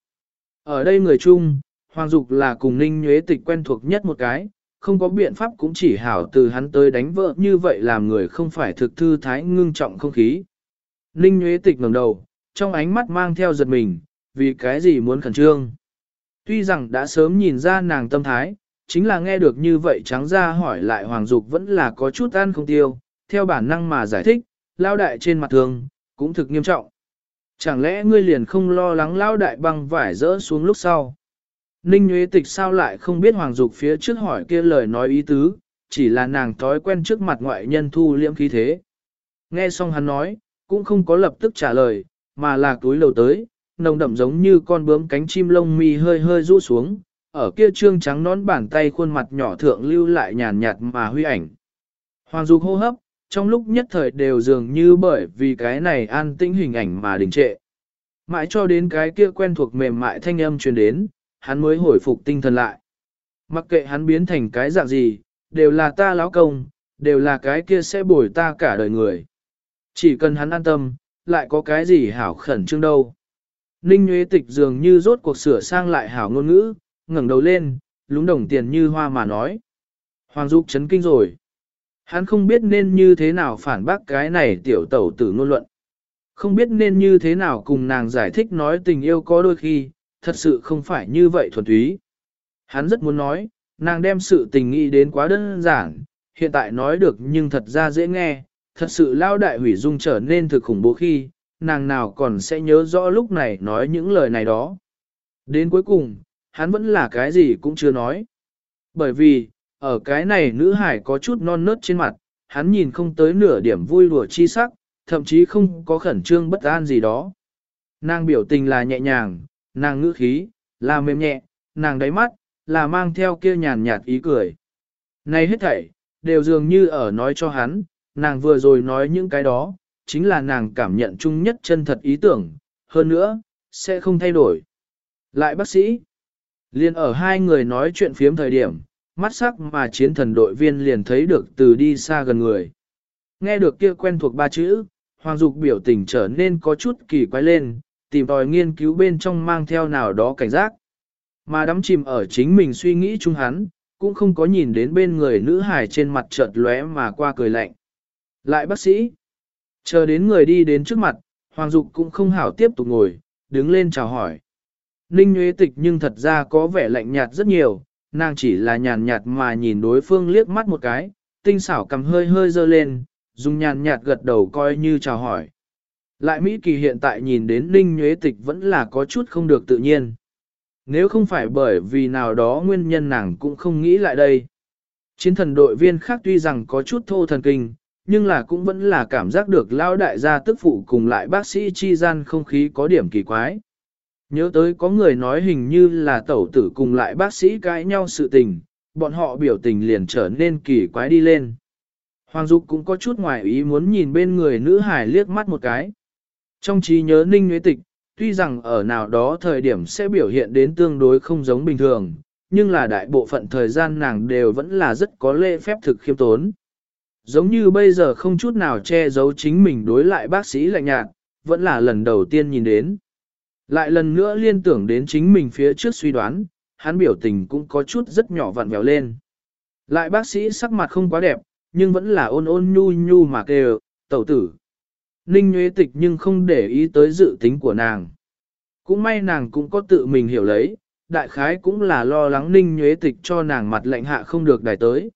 Ở đây người chung, Hoàng Dục là cùng Ninh Nhuế Tịch quen thuộc nhất một cái, không có biện pháp cũng chỉ hảo từ hắn tới đánh vợ như vậy làm người không phải thực thư thái ngưng trọng không khí. Ninh Nhuế Tịch ngẩng đầu, trong ánh mắt mang theo giật mình, vì cái gì muốn khẩn trương. Tuy rằng đã sớm nhìn ra nàng tâm thái, chính là nghe được như vậy trắng ra hỏi lại Hoàng Dục vẫn là có chút ăn không tiêu, theo bản năng mà giải thích, lao đại trên mặt thường, cũng thực nghiêm trọng. Chẳng lẽ ngươi liền không lo lắng lao đại băng vải rỡ xuống lúc sau? Ninh Nguyễn Tịch sao lại không biết Hoàng Dục phía trước hỏi kia lời nói ý tứ, chỉ là nàng thói quen trước mặt ngoại nhân thu liễm khí thế. Nghe xong hắn nói, cũng không có lập tức trả lời, mà là túi lầu tới, nồng đậm giống như con bướm cánh chim lông mi hơi hơi rũ xuống, ở kia trương trắng nón bàn tay khuôn mặt nhỏ thượng lưu lại nhàn nhạt mà huy ảnh. Hoàng Dục hô hấp, trong lúc nhất thời đều dường như bởi vì cái này an tĩnh hình ảnh mà đình trệ. Mãi cho đến cái kia quen thuộc mềm mại thanh âm truyền đến, hắn mới hồi phục tinh thần lại. Mặc kệ hắn biến thành cái dạng gì, đều là ta lão công, đều là cái kia sẽ bồi ta cả đời người. Chỉ cần hắn an tâm, lại có cái gì hảo khẩn trương đâu. Ninh Nguyễn Tịch dường như rốt cuộc sửa sang lại hảo ngôn ngữ, ngẩng đầu lên, lúng đồng tiền như hoa mà nói. Hoàng Dục chấn kinh rồi. Hắn không biết nên như thế nào phản bác cái này tiểu tẩu tử ngôn luận. Không biết nên như thế nào cùng nàng giải thích nói tình yêu có đôi khi, thật sự không phải như vậy thuần túy. Hắn rất muốn nói, nàng đem sự tình nghĩ đến quá đơn giản, hiện tại nói được nhưng thật ra dễ nghe, thật sự lao đại hủy dung trở nên thực khủng bố khi, nàng nào còn sẽ nhớ rõ lúc này nói những lời này đó. Đến cuối cùng, hắn vẫn là cái gì cũng chưa nói. Bởi vì, ở cái này nữ hải có chút non nớt trên mặt, hắn nhìn không tới nửa điểm vui lùa chi sắc, thậm chí không có khẩn trương bất an gì đó. Nàng biểu tình là nhẹ nhàng, nàng ngữ khí, là mềm nhẹ, nàng đáy mắt, là mang theo kia nhàn nhạt ý cười. Này hết thảy, đều dường như ở nói cho hắn, nàng vừa rồi nói những cái đó, chính là nàng cảm nhận chung nhất chân thật ý tưởng, hơn nữa, sẽ không thay đổi. Lại bác sĩ, liền ở hai người nói chuyện phiếm thời điểm, mắt sắc mà chiến thần đội viên liền thấy được từ đi xa gần người. Nghe được kia quen thuộc ba chữ, Hoàng Dục biểu tình trở nên có chút kỳ quái lên, tìm tòi nghiên cứu bên trong mang theo nào đó cảnh giác. Mà đắm chìm ở chính mình suy nghĩ chung hắn, cũng không có nhìn đến bên người nữ hài trên mặt chợt lóe mà qua cười lạnh. Lại bác sĩ, chờ đến người đi đến trước mặt, Hoàng Dục cũng không hảo tiếp tục ngồi, đứng lên chào hỏi. Ninh Nguyễn Tịch nhưng thật ra có vẻ lạnh nhạt rất nhiều, nàng chỉ là nhàn nhạt mà nhìn đối phương liếc mắt một cái, tinh xảo cầm hơi hơi dơ lên, dùng nhàn nhạt gật đầu coi như chào hỏi. Lại Mỹ Kỳ hiện tại nhìn đến Ninh Nhuế Tịch vẫn là có chút không được tự nhiên. Nếu không phải bởi vì nào đó nguyên nhân nàng cũng không nghĩ lại đây. Chiến thần đội viên khác tuy rằng có chút thô thần kinh, nhưng là cũng vẫn là cảm giác được lao đại gia tức phụ cùng lại bác sĩ chi gian không khí có điểm kỳ quái. Nhớ tới có người nói hình như là tẩu tử cùng lại bác sĩ cãi nhau sự tình, bọn họ biểu tình liền trở nên kỳ quái đi lên. Hoàng Dục cũng có chút ngoài ý muốn nhìn bên người nữ hải liếc mắt một cái. Trong trí nhớ ninh nguyễn tịch, tuy rằng ở nào đó thời điểm sẽ biểu hiện đến tương đối không giống bình thường, nhưng là đại bộ phận thời gian nàng đều vẫn là rất có lễ phép thực khiêm tốn. Giống như bây giờ không chút nào che giấu chính mình đối lại bác sĩ lạnh nhạt, vẫn là lần đầu tiên nhìn đến. Lại lần nữa liên tưởng đến chính mình phía trước suy đoán, hắn biểu tình cũng có chút rất nhỏ vặn vẹo lên. Lại bác sĩ sắc mặt không quá đẹp, nhưng vẫn là ôn ôn nhu nhu mà kêu, tẩu tử. Ninh Nguyễn Tịch nhưng không để ý tới dự tính của nàng. Cũng may nàng cũng có tự mình hiểu lấy, đại khái cũng là lo lắng Ninh Nguyễn Tịch cho nàng mặt lạnh hạ không được đài tới.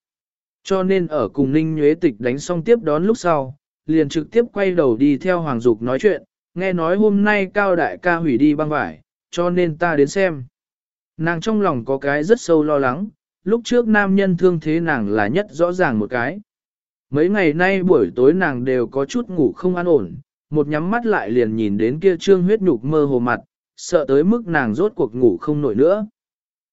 Cho nên ở cùng Ninh Nguyễn Tịch đánh xong tiếp đón lúc sau, liền trực tiếp quay đầu đi theo Hoàng Dục nói chuyện, nghe nói hôm nay cao đại ca hủy đi băng vải, cho nên ta đến xem. Nàng trong lòng có cái rất sâu lo lắng, lúc trước nam nhân thương thế nàng là nhất rõ ràng một cái. Mấy ngày nay buổi tối nàng đều có chút ngủ không an ổn, một nhắm mắt lại liền nhìn đến kia trương huyết nhục mơ hồ mặt, sợ tới mức nàng rốt cuộc ngủ không nổi nữa.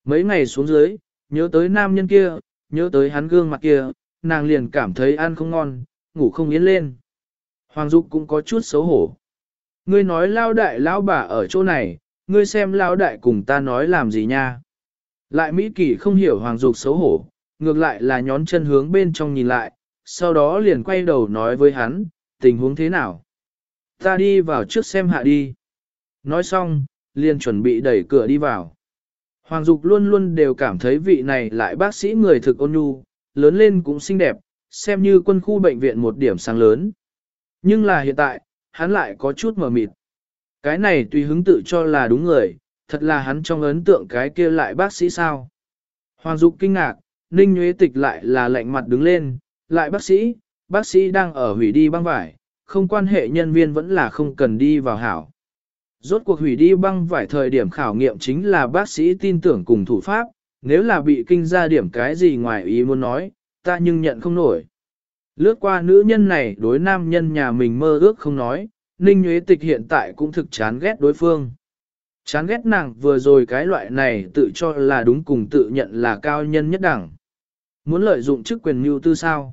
Mấy ngày xuống dưới, nhớ tới nam nhân kia, nhớ tới hắn gương mặt kia, nàng liền cảm thấy ăn không ngon, ngủ không yên lên. Hoàng Dục cũng có chút xấu hổ. Ngươi nói lao đại lão bà ở chỗ này, ngươi xem lao đại cùng ta nói làm gì nha. Lại Mỹ Kỳ không hiểu Hoàng Dục xấu hổ, ngược lại là nhón chân hướng bên trong nhìn lại, sau đó liền quay đầu nói với hắn, tình huống thế nào. Ta đi vào trước xem hạ đi. Nói xong, liền chuẩn bị đẩy cửa đi vào. Hoàng Dục luôn luôn đều cảm thấy vị này lại bác sĩ người thực ôn nhu, lớn lên cũng xinh đẹp, xem như quân khu bệnh viện một điểm sáng lớn. Nhưng là hiện tại, hắn lại có chút mờ mịt. Cái này tùy hứng tự cho là đúng người, thật là hắn trong ấn tượng cái kia lại bác sĩ sao. Hoàng Dục kinh ngạc, Ninh Nguyễn Tịch lại là lạnh mặt đứng lên, lại bác sĩ, bác sĩ đang ở hủy đi băng vải, không quan hệ nhân viên vẫn là không cần đi vào hảo. Rốt cuộc hủy đi băng vải thời điểm khảo nghiệm chính là bác sĩ tin tưởng cùng thủ pháp, nếu là bị kinh ra điểm cái gì ngoài ý muốn nói, ta nhưng nhận không nổi. Lướt qua nữ nhân này đối nam nhân nhà mình mơ ước không nói, Ninh Nguyễn Tịch hiện tại cũng thực chán ghét đối phương. Chán ghét nàng vừa rồi cái loại này tự cho là đúng cùng tự nhận là cao nhân nhất đẳng. Muốn lợi dụng chức quyền mưu tư sao?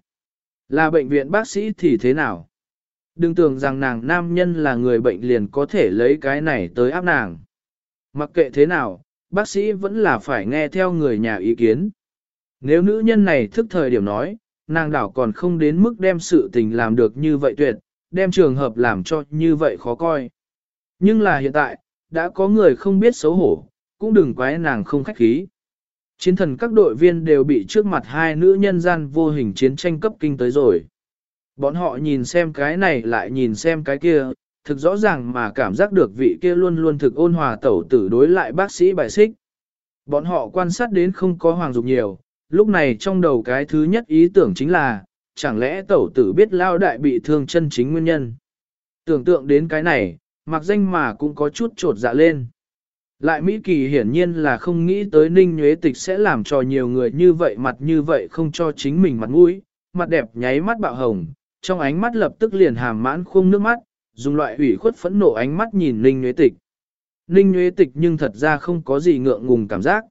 Là bệnh viện bác sĩ thì thế nào? Đừng tưởng rằng nàng nam nhân là người bệnh liền có thể lấy cái này tới áp nàng. Mặc kệ thế nào, bác sĩ vẫn là phải nghe theo người nhà ý kiến. Nếu nữ nhân này thức thời điểm nói, nàng đảo còn không đến mức đem sự tình làm được như vậy tuyệt, đem trường hợp làm cho như vậy khó coi. Nhưng là hiện tại, đã có người không biết xấu hổ, cũng đừng quái nàng không khách khí. Chiến thần các đội viên đều bị trước mặt hai nữ nhân gian vô hình chiến tranh cấp kinh tới rồi. Bọn họ nhìn xem cái này lại nhìn xem cái kia, thực rõ ràng mà cảm giác được vị kia luôn luôn thực ôn hòa tẩu tử đối lại bác sĩ bài xích. Bọn họ quan sát đến không có hoàng dục nhiều, lúc này trong đầu cái thứ nhất ý tưởng chính là, chẳng lẽ tẩu tử biết lao đại bị thương chân chính nguyên nhân. Tưởng tượng đến cái này, mặc danh mà cũng có chút trột dạ lên. Lại Mỹ Kỳ hiển nhiên là không nghĩ tới Ninh Nhuế Tịch sẽ làm cho nhiều người như vậy mặt như vậy không cho chính mình mặt mũi, mặt đẹp nháy mắt bạo hồng, trong ánh mắt lập tức liền hàm mãn khung nước mắt, dùng loại ủy khuất phẫn nộ ánh mắt nhìn Ninh Nhuế Tịch. Ninh Nhuế Tịch nhưng thật ra không có gì ngượng ngùng cảm giác.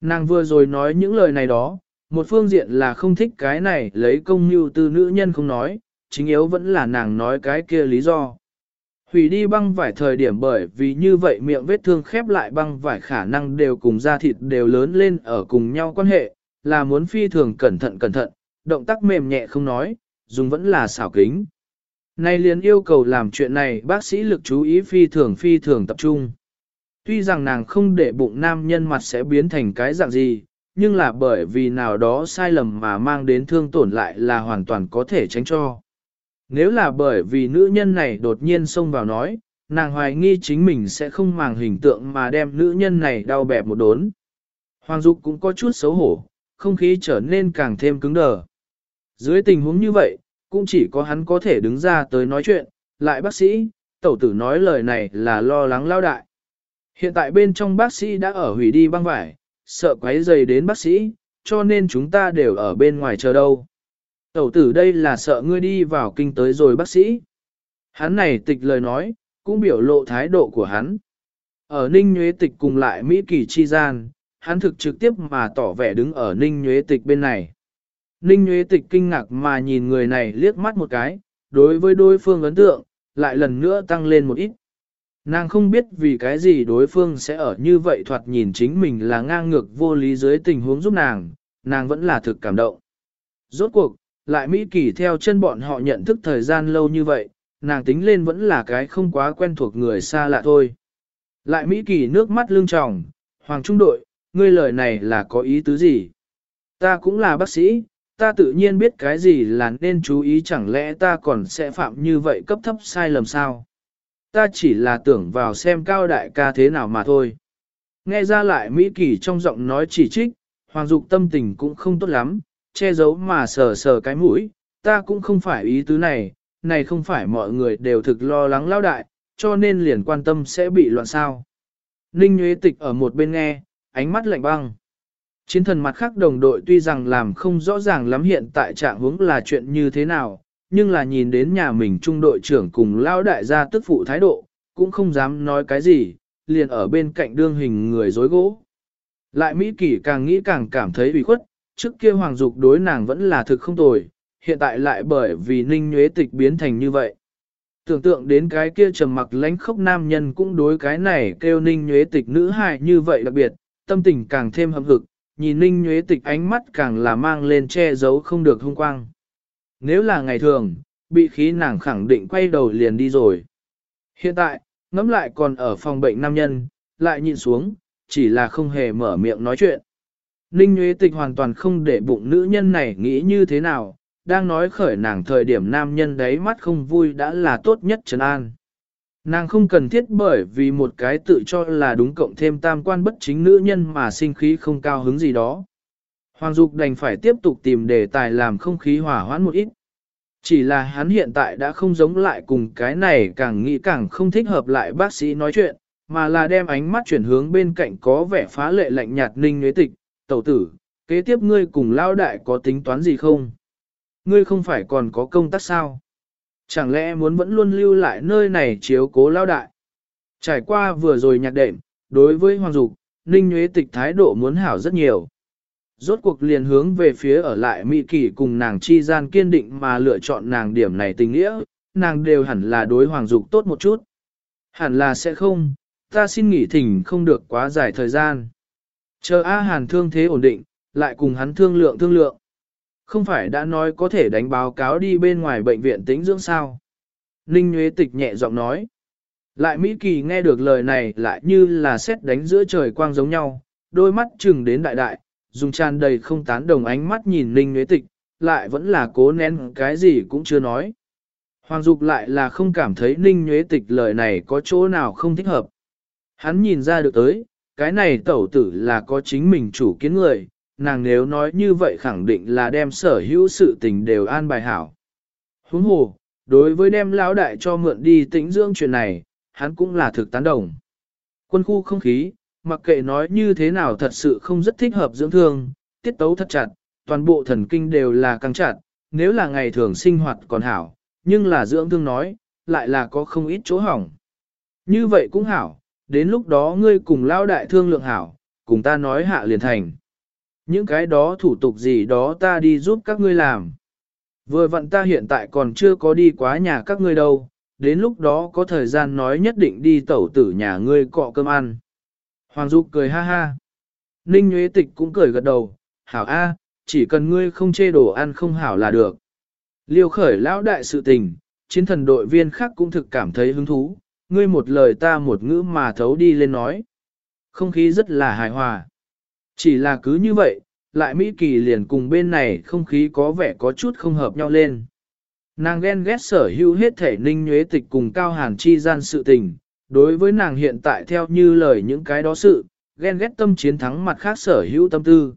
Nàng vừa rồi nói những lời này đó, một phương diện là không thích cái này lấy công mưu từ nữ nhân không nói, chính yếu vẫn là nàng nói cái kia lý do. Hủy đi băng vải thời điểm bởi vì như vậy miệng vết thương khép lại băng vải khả năng đều cùng da thịt đều lớn lên ở cùng nhau quan hệ, là muốn phi thường cẩn thận cẩn thận, động tác mềm nhẹ không nói, dùng vẫn là xảo kính. Nay liền yêu cầu làm chuyện này bác sĩ lực chú ý phi thường phi thường tập trung. Tuy rằng nàng không để bụng nam nhân mặt sẽ biến thành cái dạng gì, nhưng là bởi vì nào đó sai lầm mà mang đến thương tổn lại là hoàn toàn có thể tránh cho. Nếu là bởi vì nữ nhân này đột nhiên xông vào nói, nàng hoài nghi chính mình sẽ không màng hình tượng mà đem nữ nhân này đau bẹp một đốn. Hoàng Dục cũng có chút xấu hổ, không khí trở nên càng thêm cứng đờ. Dưới tình huống như vậy, cũng chỉ có hắn có thể đứng ra tới nói chuyện, lại bác sĩ, tẩu tử nói lời này là lo lắng lao đại. Hiện tại bên trong bác sĩ đã ở hủy đi băng vải, sợ quấy dày đến bác sĩ, cho nên chúng ta đều ở bên ngoài chờ đâu. Tẩu tử đây là sợ ngươi đi vào kinh tới rồi bác sĩ. Hắn này tịch lời nói, cũng biểu lộ thái độ của hắn. Ở Ninh Nhuế Tịch cùng lại Mỹ Kỳ Chi Gian, hắn thực trực tiếp mà tỏ vẻ đứng ở Ninh Nhuế Tịch bên này. Ninh Nhuế Tịch kinh ngạc mà nhìn người này liếc mắt một cái, đối với đối phương ấn tượng, lại lần nữa tăng lên một ít. Nàng không biết vì cái gì đối phương sẽ ở như vậy thoạt nhìn chính mình là ngang ngược vô lý dưới tình huống giúp nàng, nàng vẫn là thực cảm động. Rốt cuộc, lại Mỹ Kỳ theo chân bọn họ nhận thức thời gian lâu như vậy, nàng tính lên vẫn là cái không quá quen thuộc người xa lạ thôi. Lại Mỹ Kỳ nước mắt lưng tròng, Hoàng Trung đội, ngươi lời này là có ý tứ gì? Ta cũng là bác sĩ, ta tự nhiên biết cái gì là nên chú ý chẳng lẽ ta còn sẽ phạm như vậy cấp thấp sai lầm sao? Ta chỉ là tưởng vào xem cao đại ca thế nào mà thôi. Nghe ra lại Mỹ Kỳ trong giọng nói chỉ trích, Hoàng Dục tâm tình cũng không tốt lắm, che giấu mà sờ sờ cái mũi, ta cũng không phải ý tứ này, này không phải mọi người đều thực lo lắng lao đại, cho nên liền quan tâm sẽ bị loạn sao. Ninh Nguyễn Tịch ở một bên nghe, ánh mắt lạnh băng. Chiến thần mặt khác đồng đội tuy rằng làm không rõ ràng lắm hiện tại trạng hướng là chuyện như thế nào, nhưng là nhìn đến nhà mình trung đội trưởng cùng lao đại gia tức phụ thái độ, cũng không dám nói cái gì, liền ở bên cạnh đương hình người dối gỗ. Lại Mỹ Kỳ càng nghĩ càng cảm thấy bị khuất, trước kia Hoàng Dục đối nàng vẫn là thực không tồi, hiện tại lại bởi vì Ninh Nhuế Tịch biến thành như vậy. Tưởng tượng đến cái kia trầm mặc lánh khốc nam nhân cũng đối cái này kêu Ninh Nhuế Tịch nữ hài như vậy đặc biệt, tâm tình càng thêm hâm hực, nhìn Ninh Nhuế Tịch ánh mắt càng là mang lên che giấu không được hung quang. Nếu là ngày thường, bị khí nàng khẳng định quay đầu liền đi rồi. Hiện tại, ngắm lại còn ở phòng bệnh nam nhân, lại nhìn xuống, chỉ là không hề mở miệng nói chuyện. Ninh Nguyễn Tịch hoàn toàn không để bụng nữ nhân này nghĩ như thế nào, đang nói khởi nàng thời điểm nam nhân đấy mắt không vui đã là tốt nhất trấn an. Nàng không cần thiết bởi vì một cái tự cho là đúng cộng thêm tam quan bất chính nữ nhân mà sinh khí không cao hứng gì đó. Hoàng Dục đành phải tiếp tục tìm đề tài làm không khí hỏa hoãn một ít. Chỉ là hắn hiện tại đã không giống lại cùng cái này càng nghĩ càng không thích hợp lại bác sĩ nói chuyện, mà là đem ánh mắt chuyển hướng bên cạnh có vẻ phá lệ lạnh nhạt ninh nhuế tịch, tẩu tử, kế tiếp ngươi cùng lao đại có tính toán gì không? Ngươi không phải còn có công tác sao? Chẳng lẽ muốn vẫn luôn lưu lại nơi này chiếu cố lao đại? Trải qua vừa rồi nhạc đệm, đối với Hoàng Dục, Ninh Nguyễn Tịch thái độ muốn hảo rất nhiều. Rốt cuộc liền hướng về phía ở lại Mỹ Kỳ cùng nàng chi gian kiên định mà lựa chọn nàng điểm này tình nghĩa, nàng đều hẳn là đối Hoàng Dục tốt một chút. Hẳn là sẽ không, ta xin nghỉ thỉnh không được quá dài thời gian. Chờ A Hàn thương thế ổn định, lại cùng hắn thương lượng thương lượng. Không phải đã nói có thể đánh báo cáo đi bên ngoài bệnh viện tính dưỡng sao. Ninh Nguyễn Tịch nhẹ giọng nói. Lại Mỹ Kỳ nghe được lời này lại như là xét đánh giữa trời quang giống nhau, đôi mắt chừng đến đại đại, dùng tràn đầy không tán đồng ánh mắt nhìn Ninh Nguyễn Tịch, lại vẫn là cố nén cái gì cũng chưa nói. Hoàng Dục lại là không cảm thấy Ninh Nguyễn Tịch lời này có chỗ nào không thích hợp. Hắn nhìn ra được tới, cái này tẩu tử là có chính mình chủ kiến người, nàng nếu nói như vậy khẳng định là đem sở hữu sự tình đều an bài hảo. Huống hồ, đối với đem lão đại cho mượn đi tĩnh dưỡng chuyện này, hắn cũng là thực tán đồng. Quân khu không khí, mặc kệ nói như thế nào thật sự không rất thích hợp dưỡng thương, tiết tấu thật chặt, toàn bộ thần kinh đều là căng chặt, nếu là ngày thường sinh hoạt còn hảo, nhưng là dưỡng thương nói, lại là có không ít chỗ hỏng. Như vậy cũng hảo, đến lúc đó ngươi cùng lao đại thương lượng hảo, cùng ta nói hạ liền thành. Những cái đó thủ tục gì đó ta đi giúp các ngươi làm. Vừa vặn ta hiện tại còn chưa có đi quá nhà các ngươi đâu, đến lúc đó có thời gian nói nhất định đi tẩu tử nhà ngươi cọ cơm ăn. Hoàng Dục cười ha ha. Ninh Nguyễn Tịch cũng cười gật đầu, hảo a, chỉ cần ngươi không chê đồ ăn không hảo là được. Liêu khởi lão đại sự tình, chiến thần đội viên khác cũng thực cảm thấy hứng thú, ngươi một lời ta một ngữ mà thấu đi lên nói. Không khí rất là hài hòa. Chỉ là cứ như vậy, lại Mỹ Kỳ liền cùng bên này không khí có vẻ có chút không hợp nhau lên. Nàng ghen ghét sở hữu hết thể ninh nhuế tịch cùng cao hàn chi gian sự tình, đối với nàng hiện tại theo như lời những cái đó sự, ghen ghét tâm chiến thắng mặt khác sở hữu tâm tư.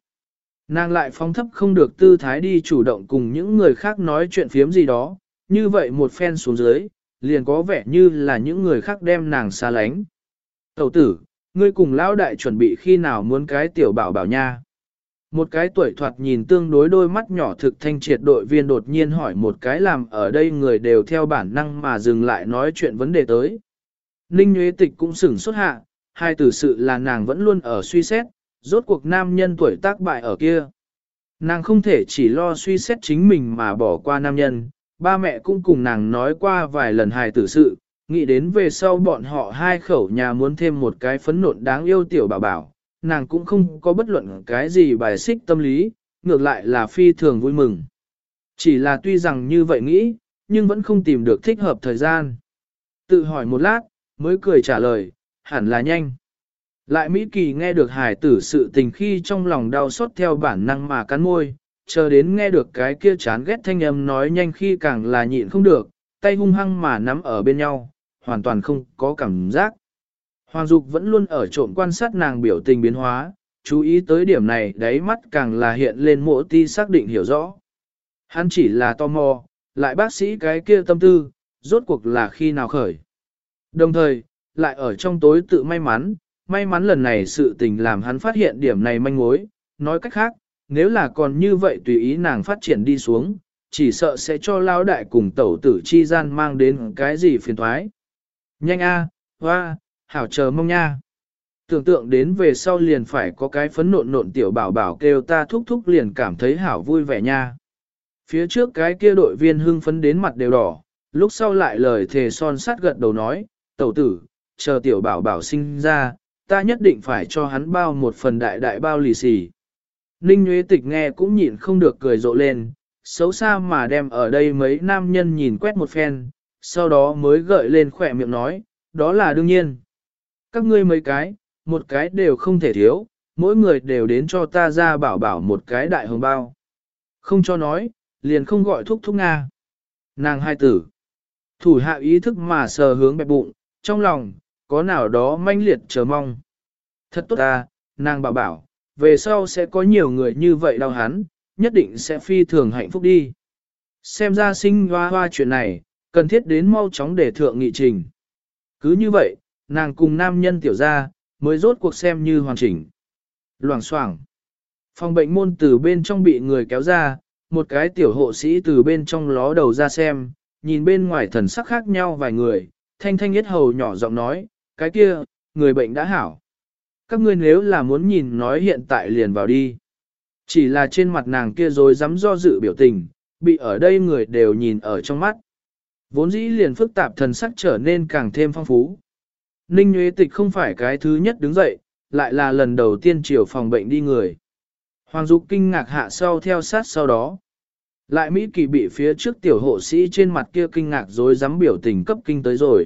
Nàng lại phóng thấp không được tư thái đi chủ động cùng những người khác nói chuyện phiếm gì đó, như vậy một phen xuống dưới, liền có vẻ như là những người khác đem nàng xa lánh. Tẩu tử, ngươi cùng lão đại chuẩn bị khi nào muốn cái tiểu bảo bảo nha. Một cái tuổi thoạt nhìn tương đối đôi mắt nhỏ thực thanh triệt đội viên đột nhiên hỏi một cái làm ở đây người đều theo bản năng mà dừng lại nói chuyện vấn đề tới. Ninh Nguyễn Tịch cũng sửng xuất hạ, hai tử sự là nàng vẫn luôn ở suy xét, rốt cuộc nam nhân tuổi tác bại ở kia. Nàng không thể chỉ lo suy xét chính mình mà bỏ qua nam nhân, ba mẹ cũng cùng nàng nói qua vài lần hài tử sự, nghĩ đến về sau bọn họ hai khẩu nhà muốn thêm một cái phấn nộn đáng yêu tiểu bảo bảo, nàng cũng không có bất luận cái gì bài xích tâm lý, ngược lại là phi thường vui mừng. Chỉ là tuy rằng như vậy nghĩ, nhưng vẫn không tìm được thích hợp thời gian. Tự hỏi một lát, mới cười trả lời, hẳn là nhanh. Lại Mỹ Kỳ nghe được hải tử sự tình khi trong lòng đau xót theo bản năng mà cắn môi, chờ đến nghe được cái kia chán ghét thanh âm nói nhanh khi càng là nhịn không được, tay hung hăng mà nắm ở bên nhau, hoàn toàn không có cảm giác. Hoàng Dục vẫn luôn ở trộm quan sát nàng biểu tình biến hóa, chú ý tới điểm này đáy mắt càng là hiện lên mộ ti xác định hiểu rõ. Hắn chỉ là tò mò, lại bác sĩ cái kia tâm tư, rốt cuộc là khi nào khởi. Đồng thời, lại ở trong tối tự may mắn, may mắn lần này sự tình làm hắn phát hiện điểm này manh mối, nói cách khác, nếu là còn như vậy tùy ý nàng phát triển đi xuống, chỉ sợ sẽ cho lao đại cùng tẩu tử chi gian mang đến cái gì phiền thoái. Nhanh a, hoa, hảo chờ mong nha. Tưởng tượng đến về sau liền phải có cái phấn nộn nộn tiểu bảo bảo kêu ta thúc thúc liền cảm thấy hảo vui vẻ nha. Phía trước cái kia đội viên hưng phấn đến mặt đều đỏ, lúc sau lại lời thề son sát gật đầu nói, tẩu tử, chờ tiểu bảo bảo sinh ra, ta nhất định phải cho hắn bao một phần đại đại bao lì xì. Ninh Nguyễn Tịch nghe cũng nhịn không được cười rộ lên, xấu xa mà đem ở đây mấy nam nhân nhìn quét một phen, sau đó mới gợi lên khỏe miệng nói, đó là đương nhiên. Các ngươi mấy cái, một cái đều không thể thiếu, mỗi người đều đến cho ta ra bảo bảo một cái đại hồng bao. Không cho nói, liền không gọi thúc thúc Nga. Nàng hai tử. Thủ hạ ý thức mà sờ hướng bẹp bụng, trong lòng, có nào đó manh liệt chờ mong. Thật tốt ta, nàng bảo bảo, về sau sẽ có nhiều người như vậy đau hắn, nhất định sẽ phi thường hạnh phúc đi. Xem ra sinh hoa hoa chuyện này, cần thiết đến mau chóng để thượng nghị trình. Cứ như vậy, nàng cùng nam nhân tiểu ra, mới rốt cuộc xem như hoàn chỉnh. Loảng xoảng Phòng bệnh môn từ bên trong bị người kéo ra, một cái tiểu hộ sĩ từ bên trong ló đầu ra xem, nhìn bên ngoài thần sắc khác nhau vài người, thanh thanh nhất hầu nhỏ giọng nói, cái kia, người bệnh đã hảo. Các ngươi nếu là muốn nhìn nói hiện tại liền vào đi. Chỉ là trên mặt nàng kia rồi dám do dự biểu tình, bị ở đây người đều nhìn ở trong mắt. Vốn dĩ liền phức tạp thần sắc trở nên càng thêm phong phú. Ninh Nguyễn Tịch không phải cái thứ nhất đứng dậy, lại là lần đầu tiên chiều phòng bệnh đi người. Hoàng Dục kinh ngạc hạ sau theo sát sau đó. Lại Mỹ Kỳ bị phía trước tiểu hộ sĩ trên mặt kia kinh ngạc rồi dám biểu tình cấp kinh tới rồi.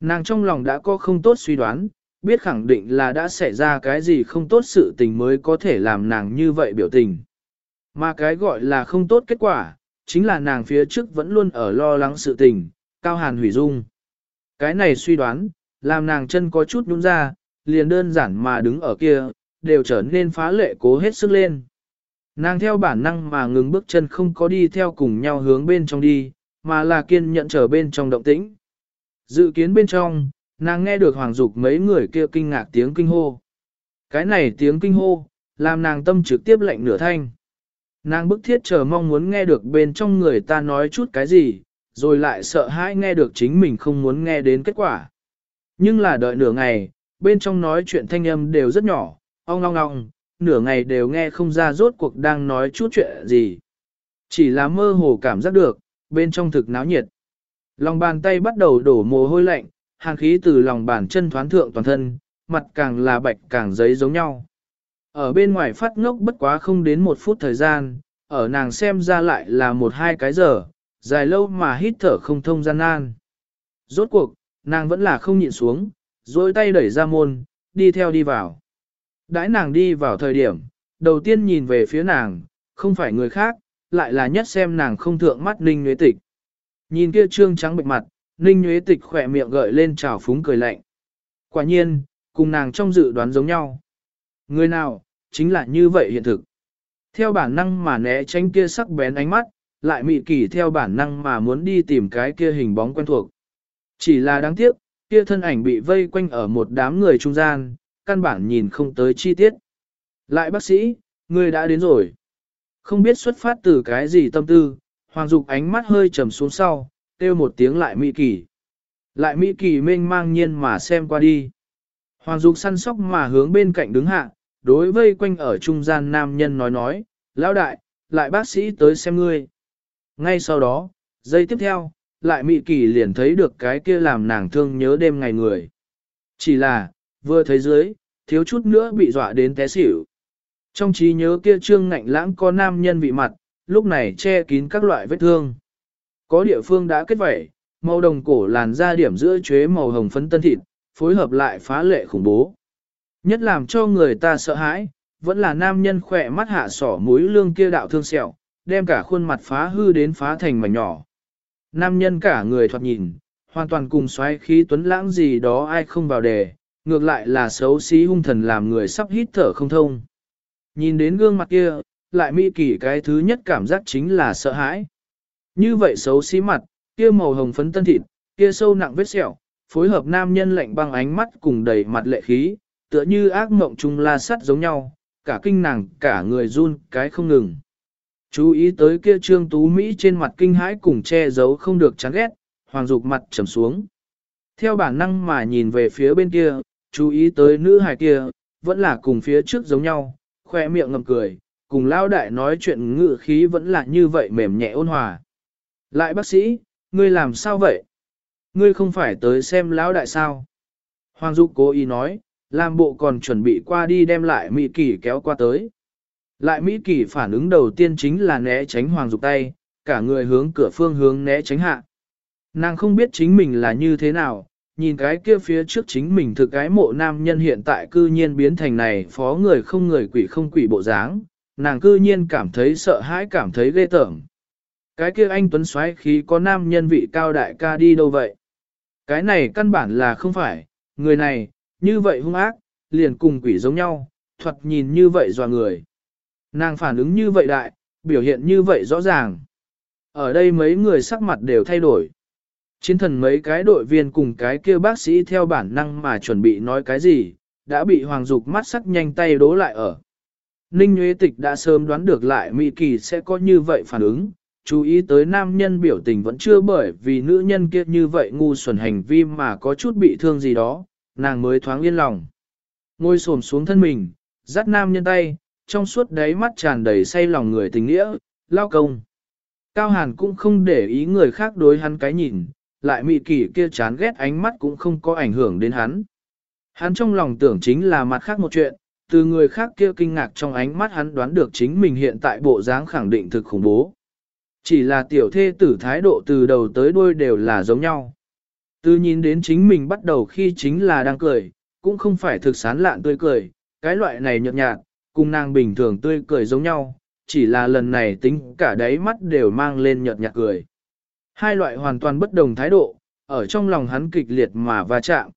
Nàng trong lòng đã có không tốt suy đoán, biết khẳng định là đã xảy ra cái gì không tốt sự tình mới có thể làm nàng như vậy biểu tình. Mà cái gọi là không tốt kết quả, chính là nàng phía trước vẫn luôn ở lo lắng sự tình, cao hàn hủy dung. Cái này suy đoán, làm nàng chân có chút nhún ra, liền đơn giản mà đứng ở kia, đều trở nên phá lệ cố hết sức lên. Nàng theo bản năng mà ngừng bước chân không có đi theo cùng nhau hướng bên trong đi, mà là kiên nhận trở bên trong động tĩnh. Dự kiến bên trong, nàng nghe được hoàng dục mấy người kia kinh ngạc tiếng kinh hô. Cái này tiếng kinh hô, làm nàng tâm trực tiếp lệnh nửa thanh. Nàng bức thiết chờ mong muốn nghe được bên trong người ta nói chút cái gì, rồi lại sợ hãi nghe được chính mình không muốn nghe đến kết quả. Nhưng là đợi nửa ngày, bên trong nói chuyện thanh âm đều rất nhỏ, ong ong ong, nửa ngày đều nghe không ra rốt cuộc đang nói chút chuyện gì. Chỉ là mơ hồ cảm giác được, bên trong thực náo nhiệt. Lòng bàn tay bắt đầu đổ mồ hôi lạnh, hàng khí từ lòng bàn chân thoán thượng toàn thân, mặt càng là bạch càng giấy giống nhau. Ở bên ngoài phát ngốc bất quá không đến một phút thời gian, ở nàng xem ra lại là một hai cái giờ, dài lâu mà hít thở không thông gian nan. Rốt cuộc, nàng vẫn là không nhịn xuống, dối tay đẩy ra môn, đi theo đi vào. Đãi nàng đi vào thời điểm, đầu tiên nhìn về phía nàng, không phải người khác, lại là nhất xem nàng không thượng mắt Ninh Nguyễn Tịch. Nhìn kia trương trắng bệch mặt, Ninh Nguyễn Tịch khỏe miệng gợi lên trào phúng cười lạnh. Quả nhiên, cùng nàng trong dự đoán giống nhau. Người nào, chính là như vậy hiện thực. Theo bản năng mà né tránh kia sắc bén ánh mắt, lại mị kỳ theo bản năng mà muốn đi tìm cái kia hình bóng quen thuộc. Chỉ là đáng tiếc, kia thân ảnh bị vây quanh ở một đám người trung gian, căn bản nhìn không tới chi tiết. Lại bác sĩ, người đã đến rồi. Không biết xuất phát từ cái gì tâm tư, Hoàng Dục ánh mắt hơi trầm xuống sau, kêu một tiếng lại Mỹ Kỳ. Lại Mỹ Kỳ mênh mang nhiên mà xem qua đi. Hoàng Dục săn sóc mà hướng bên cạnh đứng hạ, đối vây quanh ở trung gian nam nhân nói nói, lão đại, lại bác sĩ tới xem ngươi. Ngay sau đó, giây tiếp theo, lại Mỹ Kỳ liền thấy được cái kia làm nàng thương nhớ đêm ngày người. Chỉ là, vừa thấy dưới, thiếu chút nữa bị dọa đến té xỉu. Trong trí nhớ kia trương ngạnh lãng có nam nhân vị mặt, lúc này che kín các loại vết thương. Có địa phương đã kết vẩy, màu đồng cổ làn da điểm giữa chuế màu hồng phấn tân thịt, phối hợp lại phá lệ khủng bố. Nhất làm cho người ta sợ hãi, vẫn là nam nhân khỏe mắt hạ sỏ mũi lương kia đạo thương sẹo, đem cả khuôn mặt phá hư đến phá thành mảnh nhỏ. Nam nhân cả người thoạt nhìn, hoàn toàn cùng xoáy khí tuấn lãng gì đó ai không vào đề, ngược lại là xấu xí hung thần làm người sắp hít thở không thông. Nhìn đến gương mặt kia, lại mỹ kỷ cái thứ nhất cảm giác chính là sợ hãi. Như vậy xấu xí mặt, kia màu hồng phấn tân thịt, kia sâu nặng vết sẹo, phối hợp nam nhân lạnh băng ánh mắt cùng đầy mặt lệ khí, tựa như ác mộng chung la sắt giống nhau, cả kinh nàng cả người run cái không ngừng. Chú ý tới kia trương tú Mỹ trên mặt kinh hãi cùng che giấu không được chán ghét, hoàng dục mặt trầm xuống. Theo bản năng mà nhìn về phía bên kia, chú ý tới nữ hài kia, vẫn là cùng phía trước giống nhau, khoe miệng ngầm cười, cùng lao đại nói chuyện ngự khí vẫn là như vậy mềm nhẹ ôn hòa. Lại bác sĩ, ngươi làm sao vậy? Ngươi không phải tới xem lão đại sao? Hoàng Dục cố ý nói, làm bộ còn chuẩn bị qua đi đem lại Mỹ Kỳ kéo qua tới. Lại Mỹ Kỳ phản ứng đầu tiên chính là né tránh Hoàng Dục tay, cả người hướng cửa phương hướng né tránh hạ. Nàng không biết chính mình là như thế nào, nhìn cái kia phía trước chính mình thực cái mộ nam nhân hiện tại cư nhiên biến thành này phó người không người quỷ không quỷ bộ dáng, nàng cư nhiên cảm thấy sợ hãi cảm thấy ghê tởm. Cái kia anh Tuấn xoáy khí có nam nhân vị cao đại ca đi đâu vậy? Cái này căn bản là không phải, người này, như vậy hung ác, liền cùng quỷ giống nhau, thuật nhìn như vậy dò người. Nàng phản ứng như vậy đại, biểu hiện như vậy rõ ràng. Ở đây mấy người sắc mặt đều thay đổi. Chiến thần mấy cái đội viên cùng cái kia bác sĩ theo bản năng mà chuẩn bị nói cái gì, đã bị Hoàng Dục mắt sắc nhanh tay đố lại ở. Ninh Nguyễn Tịch đã sớm đoán được lại Mỹ Kỳ sẽ có như vậy phản ứng, chú ý tới nam nhân biểu tình vẫn chưa bởi vì nữ nhân kia như vậy ngu xuẩn hành vi mà có chút bị thương gì đó, nàng mới thoáng yên lòng. Ngồi xổm xuống thân mình, dắt nam nhân tay, trong suốt đáy mắt tràn đầy say lòng người tình nghĩa, lao công. Cao Hàn cũng không để ý người khác đối hắn cái nhìn, lại mị kỷ kia chán ghét ánh mắt cũng không có ảnh hưởng đến hắn. Hắn trong lòng tưởng chính là mặt khác một chuyện, từ người khác kia kinh ngạc trong ánh mắt hắn đoán được chính mình hiện tại bộ dáng khẳng định thực khủng bố. Chỉ là tiểu thê tử thái độ từ đầu tới đuôi đều là giống nhau. Từ nhìn đến chính mình bắt đầu khi chính là đang cười, cũng không phải thực sán lạn tươi cười, cái loại này nhợt nhạt, cùng nàng bình thường tươi cười giống nhau, chỉ là lần này tính cả đáy mắt đều mang lên nhợt nhạt cười. Hai loại hoàn toàn bất đồng thái độ, ở trong lòng hắn kịch liệt mà va chạm.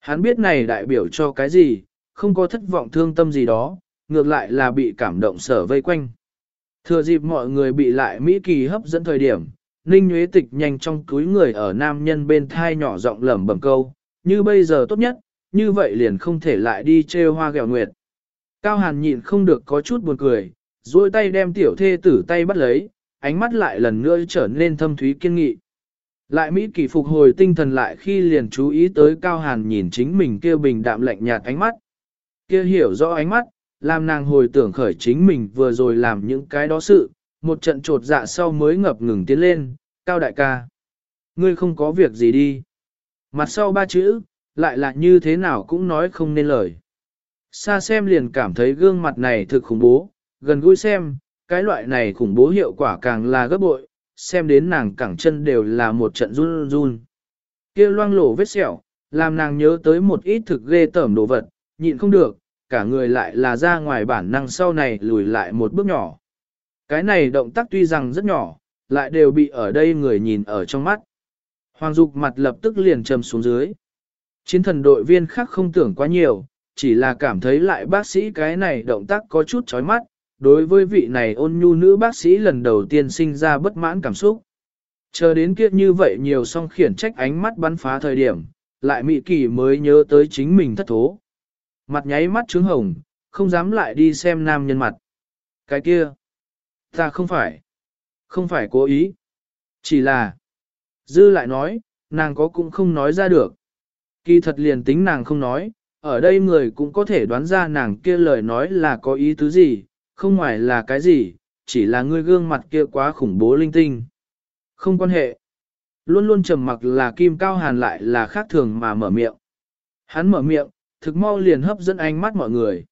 Hắn biết này đại biểu cho cái gì, không có thất vọng thương tâm gì đó, ngược lại là bị cảm động sở vây quanh. Thừa dịp mọi người bị lại Mỹ Kỳ hấp dẫn thời điểm, Ninh Nguyễn Tịch nhanh trong túi người ở nam nhân bên thai nhỏ giọng lẩm bẩm câu, như bây giờ tốt nhất, như vậy liền không thể lại đi trêu hoa gẹo nguyệt. Cao Hàn nhịn không được có chút buồn cười, duỗi tay đem tiểu thê tử tay bắt lấy, ánh mắt lại lần nữa trở nên thâm thúy kiên nghị. Lại Mỹ Kỳ phục hồi tinh thần lại khi liền chú ý tới Cao Hàn nhìn chính mình kia bình đạm lạnh nhạt ánh mắt. Kia hiểu rõ ánh mắt, làm nàng hồi tưởng khởi chính mình vừa rồi làm những cái đó sự, một trận trột dạ sau mới ngập ngừng tiến lên, Cao đại ca. Ngươi không có việc gì đi. Mặt sau ba chữ, lại là như thế nào cũng nói không nên lời. Xa xem liền cảm thấy gương mặt này thực khủng bố, gần gũi xem, cái loại này khủng bố hiệu quả càng là gấp bội, xem đến nàng cẳng chân đều là một trận run run. kia loang lổ vết sẹo, làm nàng nhớ tới một ít thực ghê tởm đồ vật, nhịn không được, cả người lại là ra ngoài bản năng sau này lùi lại một bước nhỏ. Cái này động tác tuy rằng rất nhỏ, lại đều bị ở đây người nhìn ở trong mắt. Hoàng Dục mặt lập tức liền trầm xuống dưới. Chiến thần đội viên khác không tưởng quá nhiều, chỉ là cảm thấy lại bác sĩ cái này động tác có chút chói mắt, đối với vị này ôn nhu nữ bác sĩ lần đầu tiên sinh ra bất mãn cảm xúc. Chờ đến kia như vậy nhiều song khiển trách ánh mắt bắn phá thời điểm, lại Mỹ Kỳ mới nhớ tới chính mình thất thố. Mặt nháy mắt trướng hồng, không dám lại đi xem nam nhân mặt. Cái kia, ta không phải, không phải cố ý. Chỉ là, dư lại nói, nàng có cũng không nói ra được. Kỳ thật liền tính nàng không nói, ở đây người cũng có thể đoán ra nàng kia lời nói là có ý tứ gì, không ngoài là cái gì, chỉ là ngươi gương mặt kia quá khủng bố linh tinh. Không quan hệ. Luôn luôn trầm mặc là kim cao hàn lại là khác thường mà mở miệng. Hắn mở miệng, thực mau liền hấp dẫn ánh mắt mọi người.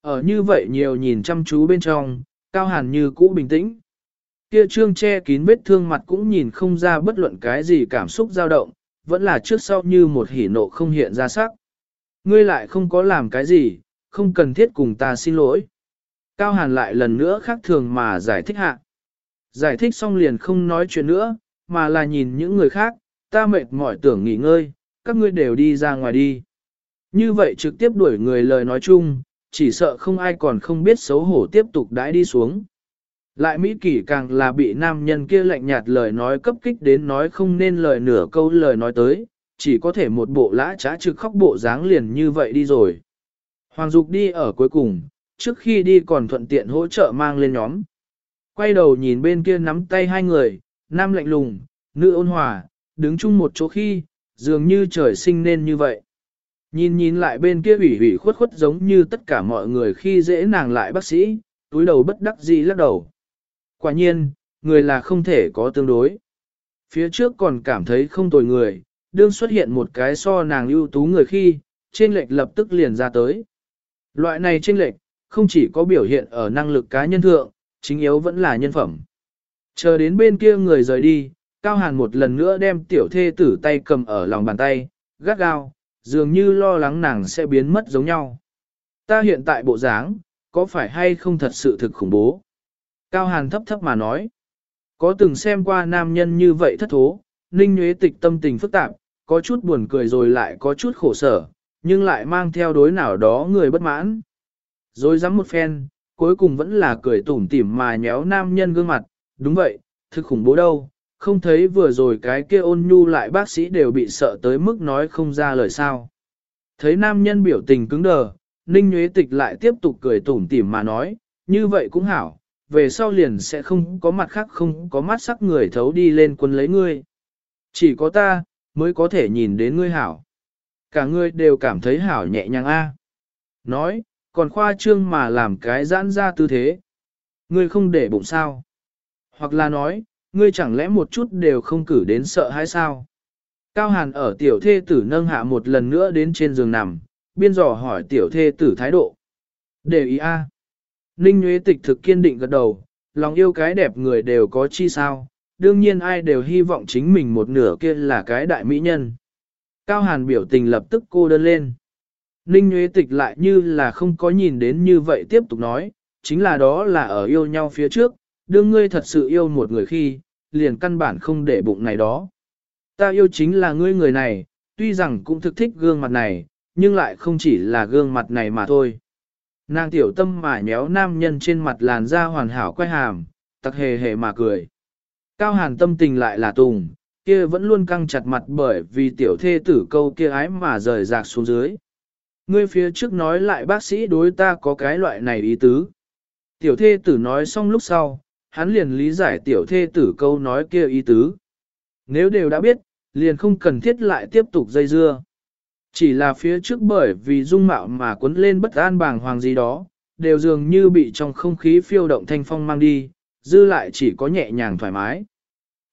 Ở như vậy nhiều nhìn chăm chú bên trong, cao hàn như cũ bình tĩnh. Kia trương che kín vết thương mặt cũng nhìn không ra bất luận cái gì cảm xúc dao động, vẫn là trước sau như một hỉ nộ không hiện ra sắc. Ngươi lại không có làm cái gì, không cần thiết cùng ta xin lỗi. Cao Hàn lại lần nữa khác thường mà giải thích hạ. Giải thích xong liền không nói chuyện nữa, mà là nhìn những người khác, ta mệt mỏi tưởng nghỉ ngơi, các ngươi đều đi ra ngoài đi. Như vậy trực tiếp đuổi người lời nói chung, chỉ sợ không ai còn không biết xấu hổ tiếp tục đãi đi xuống. Lại Mỹ Kỷ càng là bị nam nhân kia lạnh nhạt lời nói cấp kích đến nói không nên lời nửa câu lời nói tới, chỉ có thể một bộ lã trá trực khóc bộ dáng liền như vậy đi rồi. Hoàng Dục đi ở cuối cùng, trước khi đi còn thuận tiện hỗ trợ mang lên nhóm. Quay đầu nhìn bên kia nắm tay hai người, nam lạnh lùng, nữ ôn hòa, đứng chung một chỗ khi, dường như trời sinh nên như vậy. Nhìn nhìn lại bên kia ủy ủy khuất khuất giống như tất cả mọi người khi dễ nàng lại bác sĩ, túi đầu bất đắc dĩ lắc đầu. Quả nhiên, người là không thể có tương đối. Phía trước còn cảm thấy không tồi người, đương xuất hiện một cái so nàng ưu tú người khi, trên lệch lập tức liền ra tới. Loại này trên lệch, không chỉ có biểu hiện ở năng lực cá nhân thượng, chính yếu vẫn là nhân phẩm. Chờ đến bên kia người rời đi, Cao Hàn một lần nữa đem tiểu thê tử tay cầm ở lòng bàn tay, gắt gao, dường như lo lắng nàng sẽ biến mất giống nhau. Ta hiện tại bộ dáng, có phải hay không thật sự thực khủng bố? Cao Hàn thấp thấp mà nói. Có từng xem qua nam nhân như vậy thất thố, ninh nhuế tịch tâm tình phức tạp, có chút buồn cười rồi lại có chút khổ sở, nhưng lại mang theo đối nào đó người bất mãn. Rồi dám một phen, cuối cùng vẫn là cười tủm tỉm mà nhéo nam nhân gương mặt, đúng vậy, thực khủng bố đâu, không thấy vừa rồi cái kia ôn nhu lại bác sĩ đều bị sợ tới mức nói không ra lời sao. Thấy nam nhân biểu tình cứng đờ, Ninh Nguyễn Tịch lại tiếp tục cười tủm tỉm mà nói, như vậy cũng hảo, về sau liền sẽ không có mặt khác không có mắt sắc người thấu đi lên quân lấy ngươi. Chỉ có ta, mới có thể nhìn đến ngươi hảo. Cả ngươi đều cảm thấy hảo nhẹ nhàng a. Nói, còn khoa trương mà làm cái giãn ra tư thế. Ngươi không để bụng sao. Hoặc là nói, ngươi chẳng lẽ một chút đều không cử đến sợ hay sao? Cao Hàn ở tiểu thê tử nâng hạ một lần nữa đến trên giường nằm, biên dò hỏi tiểu thê tử thái độ. Để ý a. Ninh Nguyễn Tịch thực kiên định gật đầu, lòng yêu cái đẹp người đều có chi sao, đương nhiên ai đều hy vọng chính mình một nửa kia là cái đại mỹ nhân. Cao Hàn biểu tình lập tức cô đơn lên. Ninh Nguyễn Tịch lại như là không có nhìn đến như vậy tiếp tục nói, chính là đó là ở yêu nhau phía trước, đương ngươi thật sự yêu một người khi, liền căn bản không để bụng này đó. Ta yêu chính là ngươi người này, tuy rằng cũng thực thích gương mặt này, nhưng lại không chỉ là gương mặt này mà thôi. Nàng tiểu tâm mà nhéo nam nhân trên mặt làn da hoàn hảo quay hàm, tặc hề hề mà cười. Cao hàn tâm tình lại là tùng, kia vẫn luôn căng chặt mặt bởi vì tiểu thê tử câu kia ái mà rời rạc xuống dưới. Ngươi phía trước nói lại bác sĩ đối ta có cái loại này ý tứ. Tiểu thê tử nói xong lúc sau, hắn liền lý giải tiểu thê tử câu nói kia ý tứ. Nếu đều đã biết, liền không cần thiết lại tiếp tục dây dưa. Chỉ là phía trước bởi vì dung mạo mà cuốn lên bất an bàng hoàng gì đó, đều dường như bị trong không khí phiêu động thanh phong mang đi, dư lại chỉ có nhẹ nhàng thoải mái.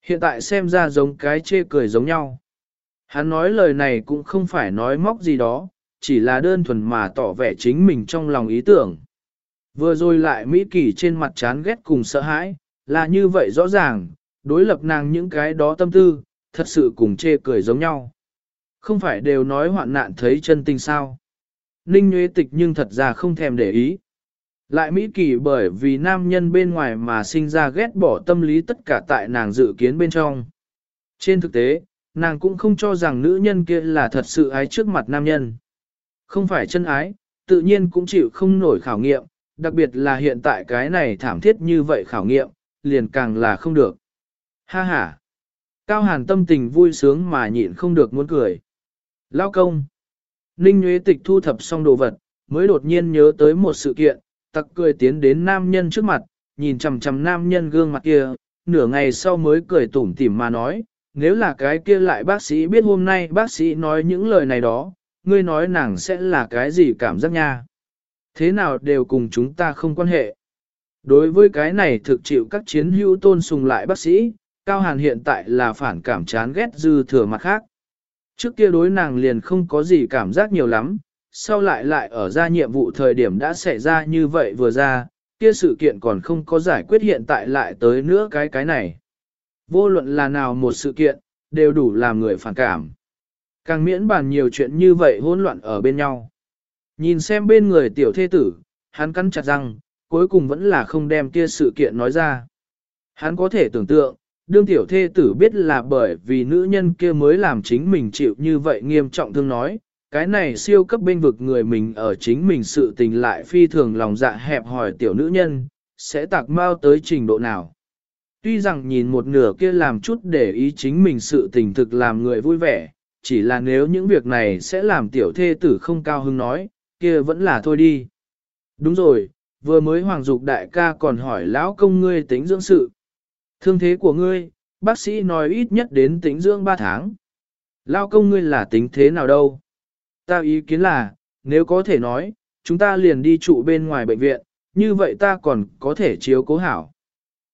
Hiện tại xem ra giống cái chê cười giống nhau. Hắn nói lời này cũng không phải nói móc gì đó, chỉ là đơn thuần mà tỏ vẻ chính mình trong lòng ý tưởng. Vừa rồi lại Mỹ Kỳ trên mặt chán ghét cùng sợ hãi, là như vậy rõ ràng, đối lập nàng những cái đó tâm tư, thật sự cùng chê cười giống nhau. Không phải đều nói hoạn nạn thấy chân tình sao. Ninh Nguyễn Tịch nhưng thật ra không thèm để ý. Lại Mỹ Kỳ bởi vì nam nhân bên ngoài mà sinh ra ghét bỏ tâm lý tất cả tại nàng dự kiến bên trong. Trên thực tế, nàng cũng không cho rằng nữ nhân kia là thật sự ái trước mặt nam nhân. Không phải chân ái, tự nhiên cũng chịu không nổi khảo nghiệm, đặc biệt là hiện tại cái này thảm thiết như vậy khảo nghiệm, liền càng là không được. Ha ha! Cao hàn tâm tình vui sướng mà nhịn không được muốn cười. Lao công! Ninh Nguyễn Tịch thu thập xong đồ vật, mới đột nhiên nhớ tới một sự kiện, tặc cười tiến đến nam nhân trước mặt, nhìn chằm chằm nam nhân gương mặt kia, nửa ngày sau mới cười tủm tỉm mà nói, nếu là cái kia lại bác sĩ biết hôm nay bác sĩ nói những lời này đó, ngươi nói nàng sẽ là cái gì cảm giác nha. Thế nào đều cùng chúng ta không quan hệ. Đối với cái này thực chịu các chiến hữu tôn sùng lại bác sĩ, Cao Hàn hiện tại là phản cảm chán ghét dư thừa mặt khác. Trước kia đối nàng liền không có gì cảm giác nhiều lắm, sau lại lại ở ra nhiệm vụ thời điểm đã xảy ra như vậy vừa ra, kia sự kiện còn không có giải quyết hiện tại lại tới nữa cái cái này. Vô luận là nào một sự kiện, đều đủ làm người phản cảm. Càng miễn bàn nhiều chuyện như vậy hỗn loạn ở bên nhau. Nhìn xem bên người tiểu thê tử, hắn cắn chặt răng, cuối cùng vẫn là không đem kia sự kiện nói ra. Hắn có thể tưởng tượng, đương tiểu thê tử biết là bởi vì nữ nhân kia mới làm chính mình chịu như vậy nghiêm trọng thương nói, cái này siêu cấp bên vực người mình ở chính mình sự tình lại phi thường lòng dạ hẹp hỏi tiểu nữ nhân, sẽ tạc mau tới trình độ nào. Tuy rằng nhìn một nửa kia làm chút để ý chính mình sự tình thực làm người vui vẻ, chỉ là nếu những việc này sẽ làm tiểu thê tử không cao hứng nói, kia vẫn là thôi đi. Đúng rồi, vừa mới Hoàng Dục đại ca còn hỏi lão công ngươi tính dưỡng sự. Thương thế của ngươi, bác sĩ nói ít nhất đến tính dưỡng 3 tháng. Lão công ngươi là tính thế nào đâu? Ta ý kiến là, nếu có thể nói, chúng ta liền đi trụ bên ngoài bệnh viện, như vậy ta còn có thể chiếu cố hảo.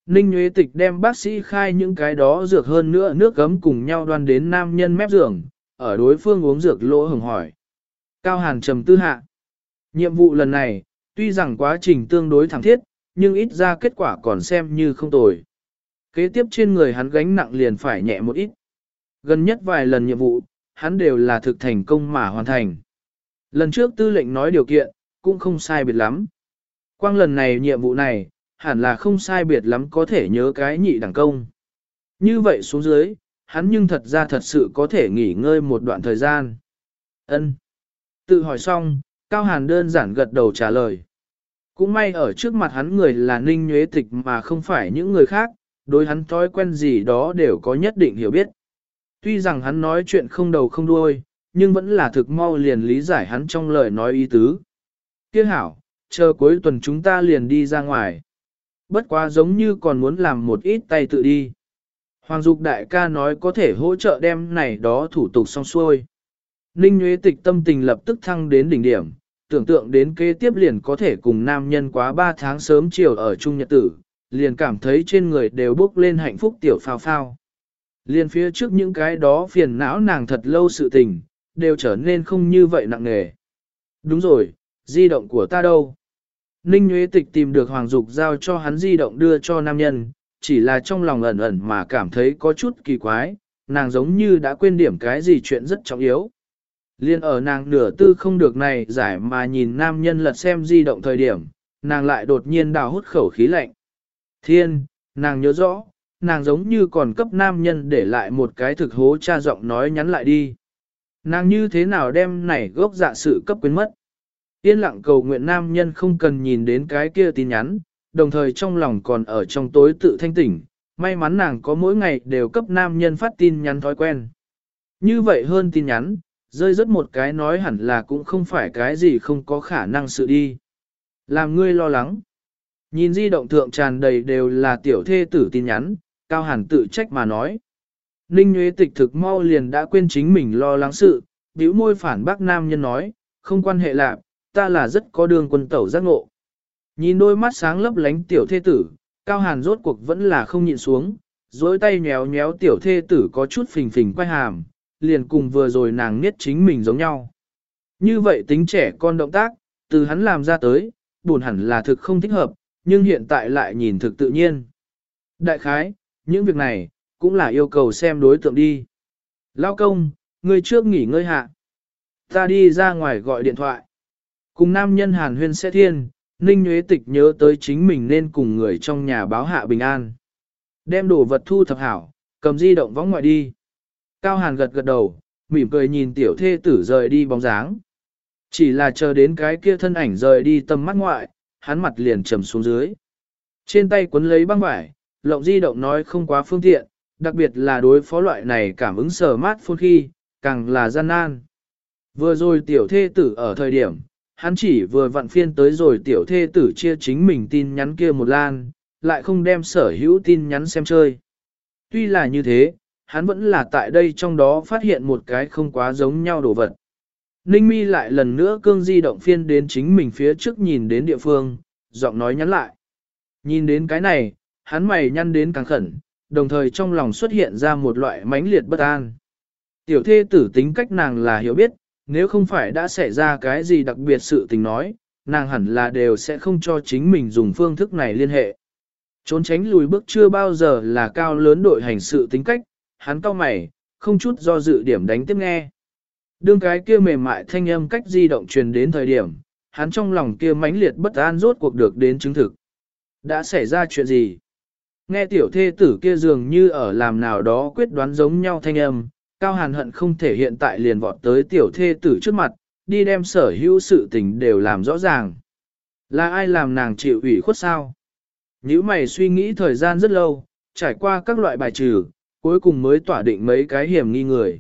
Ninh Nguyễn Tịch đem bác sĩ khai những cái đó dược hơn nữa nước gấm cùng nhau đoan đến nam nhân mép giường, ở đối phương uống dược lỗ hồng hỏi. Cao Hàn trầm tư hạ. Nhiệm vụ lần này, tuy rằng quá trình tương đối thẳng thiết, nhưng ít ra kết quả còn xem như không tồi. Kế tiếp trên người hắn gánh nặng liền phải nhẹ một ít. Gần nhất vài lần nhiệm vụ, hắn đều là thực thành công mà hoàn thành. Lần trước tư lệnh nói điều kiện, cũng không sai biệt lắm. Quang lần này nhiệm vụ này, hẳn là không sai biệt lắm có thể nhớ cái nhị đẳng công. Như vậy xuống dưới, hắn nhưng thật ra thật sự có thể nghỉ ngơi một đoạn thời gian. Ân. Tự hỏi xong, Cao Hàn đơn giản gật đầu trả lời. Cũng may ở trước mặt hắn người là ninh nhuế tịch mà không phải những người khác, đối hắn thói quen gì đó đều có nhất định hiểu biết. Tuy rằng hắn nói chuyện không đầu không đuôi, nhưng vẫn là thực mau liền lý giải hắn trong lời nói ý tứ. Kiếc hảo, chờ cuối tuần chúng ta liền đi ra ngoài. Bất quá giống như còn muốn làm một ít tay tự đi. Hoàng Dục đại ca nói có thể hỗ trợ đem này đó thủ tục xong xuôi. Ninh Nguyễn Tịch tâm tình lập tức thăng đến đỉnh điểm, tưởng tượng đến kế tiếp liền có thể cùng nam nhân quá 3 tháng sớm chiều ở chung Nhật Tử, liền cảm thấy trên người đều bốc lên hạnh phúc tiểu phao phao. Liền phía trước những cái đó phiền não nàng thật lâu sự tình, đều trở nên không như vậy nặng nề. Đúng rồi, di động của ta đâu? Ninh Nguyễn Tịch tìm được Hoàng Dục giao cho hắn di động đưa cho nam nhân, chỉ là trong lòng ẩn ẩn mà cảm thấy có chút kỳ quái, nàng giống như đã quên điểm cái gì chuyện rất trọng yếu. Liên ở nàng nửa tư không được này giải mà nhìn nam nhân lật xem di động thời điểm, nàng lại đột nhiên đào hút khẩu khí lạnh. Thiên, nàng nhớ rõ, nàng giống như còn cấp nam nhân để lại một cái thực hố cha giọng nói nhắn lại đi. Nàng như thế nào đem này gốc dạ sự cấp quyến mất. Yên lặng cầu nguyện nam nhân không cần nhìn đến cái kia tin nhắn, đồng thời trong lòng còn ở trong tối tự thanh tỉnh, may mắn nàng có mỗi ngày đều cấp nam nhân phát tin nhắn thói quen. Như vậy hơn tin nhắn, rơi rất một cái nói hẳn là cũng không phải cái gì không có khả năng sự đi. Làm ngươi lo lắng. Nhìn di động thượng tràn đầy đều là tiểu thê tử tin nhắn, Cao Hàn tự trách mà nói. Ninh Nguyễn Tịch thực mau liền đã quên chính mình lo lắng sự, bĩu môi phản bác nam nhân nói, không quan hệ lạc, ta là rất có đường quân tẩu giác ngộ. Nhìn đôi mắt sáng lấp lánh tiểu thê tử, Cao Hàn rốt cuộc vẫn là không nhịn xuống, dối tay nhéo nhéo tiểu thê tử có chút phình phình quay hàm, liền cùng vừa rồi nàng niết chính mình giống nhau. Như vậy tính trẻ con động tác, từ hắn làm ra tới, buồn hẳn là thực không thích hợp, nhưng hiện tại lại nhìn thực tự nhiên. Đại khái, những việc này, cũng là yêu cầu xem đối tượng đi. Lao công, người trước nghỉ ngơi hạ. Ta đi ra ngoài gọi điện thoại. Cùng nam nhân hàn huyên sẽ thiên, Ninh Nguyễn Tịch nhớ tới chính mình nên cùng người trong nhà báo hạ bình an. Đem đồ vật thu thập hảo, cầm di động vóng ngoại đi. Cao Hàn gật gật đầu, mỉm cười nhìn tiểu thê tử rời đi bóng dáng. Chỉ là chờ đến cái kia thân ảnh rời đi tầm mắt ngoại, hắn mặt liền trầm xuống dưới. Trên tay cuốn lấy băng vải, lộng di động nói không quá phương tiện, đặc biệt là đối phó loại này cảm ứng sờ mát phôn khi, càng là gian nan. Vừa rồi tiểu thê tử ở thời điểm, hắn chỉ vừa vặn phiên tới rồi tiểu thê tử chia chính mình tin nhắn kia một lan, lại không đem sở hữu tin nhắn xem chơi. Tuy là như thế, hắn vẫn là tại đây trong đó phát hiện một cái không quá giống nhau đồ vật. Ninh mi lại lần nữa cương di động phiên đến chính mình phía trước nhìn đến địa phương, giọng nói nhắn lại. Nhìn đến cái này, hắn mày nhăn đến càng khẩn, đồng thời trong lòng xuất hiện ra một loại mãnh liệt bất an. Tiểu thê tử tính cách nàng là hiểu biết, nếu không phải đã xảy ra cái gì đặc biệt sự tình nói, nàng hẳn là đều sẽ không cho chính mình dùng phương thức này liên hệ. Trốn tránh lùi bước chưa bao giờ là cao lớn đội hành sự tính cách, hắn cau mày, không chút do dự điểm đánh tiếp nghe. Đương cái kia mềm mại thanh âm cách di động truyền đến thời điểm, hắn trong lòng kia mãnh liệt bất an rốt cuộc được đến chứng thực. Đã xảy ra chuyện gì? Nghe tiểu thê tử kia dường như ở làm nào đó quyết đoán giống nhau thanh âm, Cao Hàn hận không thể hiện tại liền vọt tới tiểu thê tử trước mặt, đi đem sở hữu sự tình đều làm rõ ràng. Là ai làm nàng chịu ủy khuất sao? Nếu mày suy nghĩ thời gian rất lâu, trải qua các loại bài trừ, cuối cùng mới tỏa định mấy cái hiểm nghi người.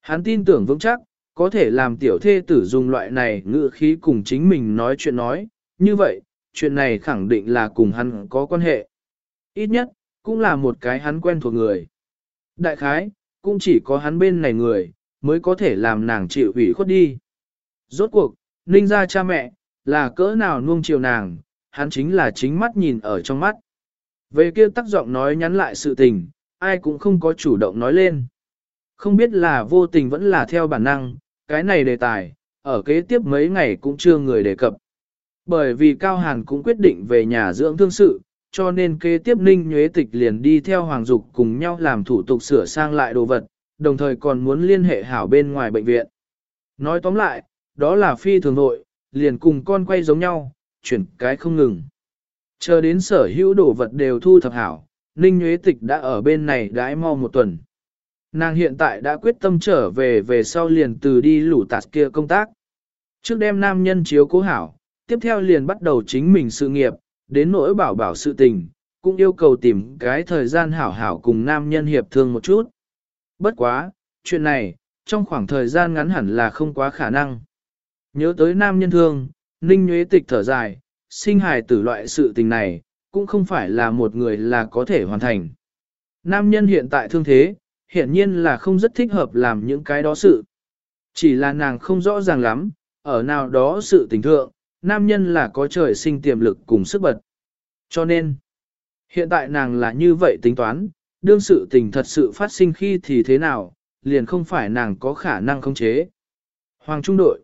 Hắn tin tưởng vững chắc, có thể làm tiểu thê tử dùng loại này ngữ khí cùng chính mình nói chuyện nói, như vậy, chuyện này khẳng định là cùng hắn có quan hệ. Ít nhất, cũng là một cái hắn quen thuộc người. Đại khái, cũng chỉ có hắn bên này người, mới có thể làm nàng chịu ủy khuất đi. Rốt cuộc, ninh ra cha mẹ, là cỡ nào nuông chiều nàng, hắn chính là chính mắt nhìn ở trong mắt. Về kia tác giọng nói nhắn lại sự tình, ai cũng không có chủ động nói lên. Không biết là vô tình vẫn là theo bản năng, cái này đề tài, ở kế tiếp mấy ngày cũng chưa người đề cập. Bởi vì Cao Hàn cũng quyết định về nhà dưỡng thương sự, cho nên kế tiếp Ninh Nhuế Tịch liền đi theo Hoàng Dục cùng nhau làm thủ tục sửa sang lại đồ vật, đồng thời còn muốn liên hệ hảo bên ngoài bệnh viện. Nói tóm lại, đó là phi thường nội, liền cùng con quay giống nhau, chuyển cái không ngừng. Chờ đến sở hữu đồ vật đều thu thập hảo, Ninh Nguyễn Tịch đã ở bên này đãi mau một tuần. Nàng hiện tại đã quyết tâm trở về về sau liền từ đi lũ tạt kia công tác. Trước đêm nam nhân chiếu cố hảo, tiếp theo liền bắt đầu chính mình sự nghiệp, đến nỗi bảo bảo sự tình, cũng yêu cầu tìm cái thời gian hảo hảo cùng nam nhân hiệp thương một chút. Bất quá, chuyện này, trong khoảng thời gian ngắn hẳn là không quá khả năng. Nhớ tới nam nhân thương, ninh Nguyễn tịch thở dài, sinh hài tử loại sự tình này, cũng không phải là một người là có thể hoàn thành. Nam nhân hiện tại thương thế, hiển nhiên là không rất thích hợp làm những cái đó sự. Chỉ là nàng không rõ ràng lắm, ở nào đó sự tình thượng, nam nhân là có trời sinh tiềm lực cùng sức bật. Cho nên, hiện tại nàng là như vậy tính toán, đương sự tình thật sự phát sinh khi thì thế nào, liền không phải nàng có khả năng khống chế. Hoàng Trung đội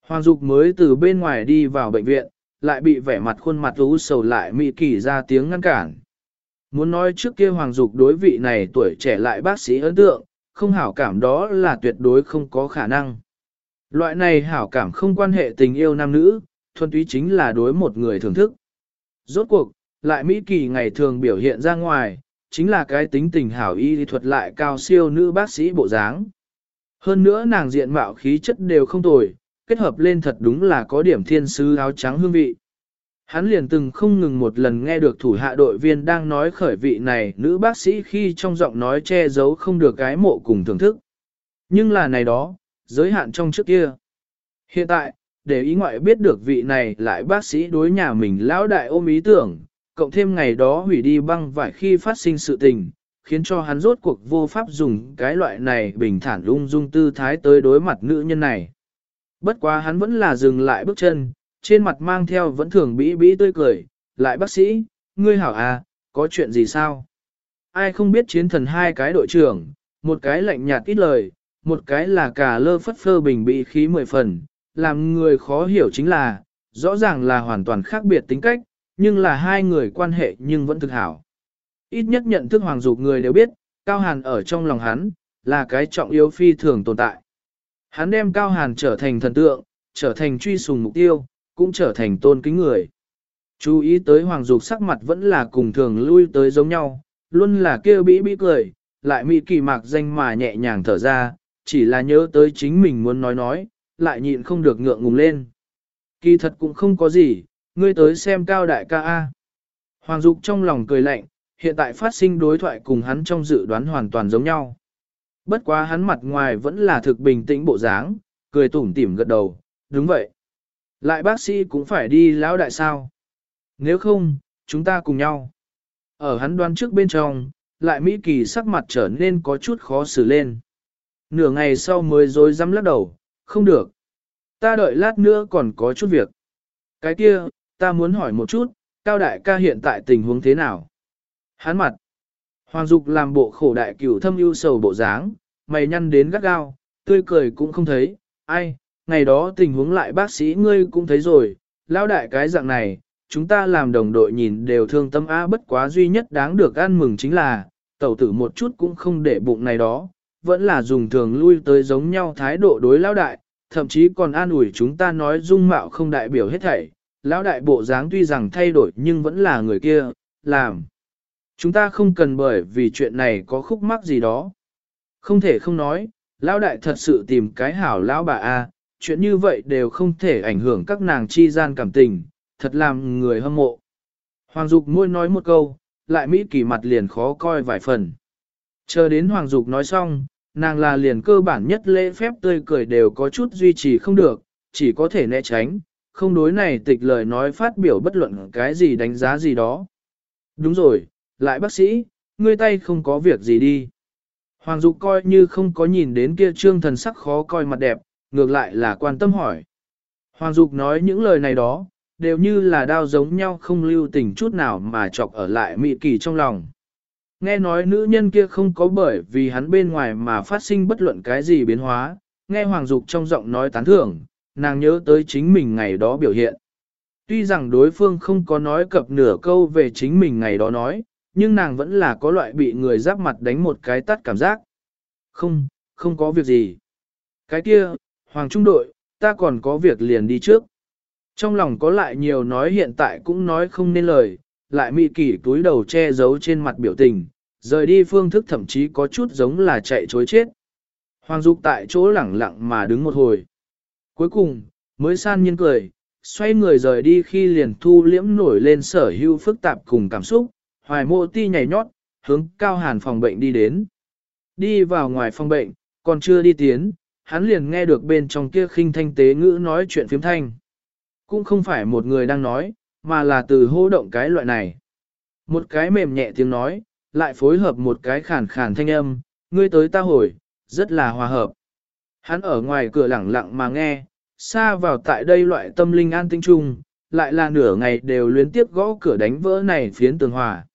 Hoàng Dục mới từ bên ngoài đi vào bệnh viện, lại bị vẻ mặt khuôn mặt ú sầu lại mị kỳ ra tiếng ngăn cản. Muốn nói trước kia Hoàng Dục đối vị này tuổi trẻ lại bác sĩ ấn tượng, không hảo cảm đó là tuyệt đối không có khả năng. Loại này hảo cảm không quan hệ tình yêu nam nữ, thuần túy chính là đối một người thưởng thức. Rốt cuộc, lại Mỹ Kỳ ngày thường biểu hiện ra ngoài, chính là cái tính tình hảo y thuật lại cao siêu nữ bác sĩ bộ dáng. Hơn nữa nàng diện mạo khí chất đều không tồi, kết hợp lên thật đúng là có điểm thiên sứ áo trắng hương vị. Hắn liền từng không ngừng một lần nghe được thủ hạ đội viên đang nói khởi vị này nữ bác sĩ khi trong giọng nói che giấu không được cái mộ cùng thưởng thức. Nhưng là này đó, giới hạn trong trước kia. Hiện tại, để ý ngoại biết được vị này lại bác sĩ đối nhà mình lão đại ôm ý tưởng, cộng thêm ngày đó hủy đi băng vải khi phát sinh sự tình, khiến cho hắn rốt cuộc vô pháp dùng cái loại này bình thản lung dung tư thái tới đối mặt nữ nhân này. Bất quá hắn vẫn là dừng lại bước chân, trên mặt mang theo vẫn thường bĩ bĩ tươi cười, lại bác sĩ, ngươi hảo à, có chuyện gì sao? Ai không biết chiến thần hai cái đội trưởng, một cái lạnh nhạt ít lời, một cái là cả lơ phất phơ bình bị khí mười phần, làm người khó hiểu chính là, rõ ràng là hoàn toàn khác biệt tính cách, nhưng là hai người quan hệ nhưng vẫn thực hảo. Ít nhất nhận thức hoàng dục người đều biết, Cao Hàn ở trong lòng hắn, là cái trọng yếu phi thường tồn tại. Hắn đem Cao Hàn trở thành thần tượng, trở thành truy sùng mục tiêu, cũng trở thành tôn kính người. Chú ý tới hoàng dục sắc mặt vẫn là cùng thường lui tới giống nhau, luôn là kêu bĩ bĩ cười, lại mị kỳ mạc danh mà nhẹ nhàng thở ra, chỉ là nhớ tới chính mình muốn nói nói, lại nhịn không được ngượng ngùng lên. Kỳ thật cũng không có gì, ngươi tới xem cao đại ca A. Hoàng Dục trong lòng cười lạnh, hiện tại phát sinh đối thoại cùng hắn trong dự đoán hoàn toàn giống nhau. Bất quá hắn mặt ngoài vẫn là thực bình tĩnh bộ dáng, cười tủm tỉm gật đầu, đúng vậy. Lại bác sĩ cũng phải đi lão đại sao. Nếu không, chúng ta cùng nhau. Ở hắn đoán trước bên trong, lại Mỹ Kỳ sắc mặt trở nên có chút khó xử lên. Nửa ngày sau mới dối dám lắc đầu, không được. Ta đợi lát nữa còn có chút việc. Cái kia, ta muốn hỏi một chút, Cao Đại ca hiện tại tình huống thế nào? Hắn mặt. Hoàng Dục làm bộ khổ đại cửu thâm ưu sầu bộ dáng, mày nhăn đến gắt gao, tươi cười cũng không thấy, ai, ngày đó tình huống lại bác sĩ ngươi cũng thấy rồi, lão đại cái dạng này, chúng ta làm đồng đội nhìn đều thương tâm á bất quá duy nhất đáng được ăn mừng chính là, tẩu tử một chút cũng không để bụng này đó, vẫn là dùng thường lui tới giống nhau thái độ đối lão đại, thậm chí còn an ủi chúng ta nói dung mạo không đại biểu hết thảy, lão đại bộ dáng tuy rằng thay đổi nhưng vẫn là người kia, làm. Chúng ta không cần bởi vì chuyện này có khúc mắc gì đó. Không thể không nói, lão đại thật sự tìm cái hảo lão bà A, chuyện như vậy đều không thể ảnh hưởng các nàng chi gian cảm tình, thật làm người hâm mộ. Hoàng Dục môi nói một câu, lại Mỹ kỳ mặt liền khó coi vài phần. Chờ đến Hoàng Dục nói xong, nàng là liền cơ bản nhất lễ phép tươi cười đều có chút duy trì không được, chỉ có thể né tránh, không đối này tịch lời nói phát biểu bất luận cái gì đánh giá gì đó. Đúng rồi, lại bác sĩ, ngươi tay không có việc gì đi. Hoàng Dục coi như không có nhìn đến kia trương thần sắc khó coi mặt đẹp, ngược lại là quan tâm hỏi. Hoàng Dục nói những lời này đó, đều như là đao giống nhau không lưu tình chút nào mà chọc ở lại mị kỳ trong lòng. Nghe nói nữ nhân kia không có bởi vì hắn bên ngoài mà phát sinh bất luận cái gì biến hóa, nghe Hoàng Dục trong giọng nói tán thưởng, nàng nhớ tới chính mình ngày đó biểu hiện. Tuy rằng đối phương không có nói cập nửa câu về chính mình ngày đó nói, nhưng nàng vẫn là có loại bị người giáp mặt đánh một cái tắt cảm giác. Không, không có việc gì. Cái kia, Hoàng Trung đội, ta còn có việc liền đi trước. Trong lòng có lại nhiều nói hiện tại cũng nói không nên lời, lại mị kỷ túi đầu che giấu trên mặt biểu tình, rời đi phương thức thậm chí có chút giống là chạy chối chết. Hoàng Dục tại chỗ lẳng lặng mà đứng một hồi. Cuối cùng, mới san nhiên cười, xoay người rời đi khi liền thu liễm nổi lên sở hữu phức tạp cùng cảm xúc, hoài mộ ti nhảy nhót, hướng cao hàn phòng bệnh đi đến. Đi vào ngoài phòng bệnh, còn chưa đi tiến, hắn liền nghe được bên trong kia khinh thanh tế ngữ nói chuyện phiếm thanh. Cũng không phải một người đang nói, mà là từ hô động cái loại này. Một cái mềm nhẹ tiếng nói, lại phối hợp một cái khàn khàn thanh âm, ngươi tới ta hồi, rất là hòa hợp. Hắn ở ngoài cửa lẳng lặng mà nghe, xa vào tại đây loại tâm linh an tinh trung, lại là nửa ngày đều luyến tiếp gõ cửa đánh vỡ này phiến tường hòa.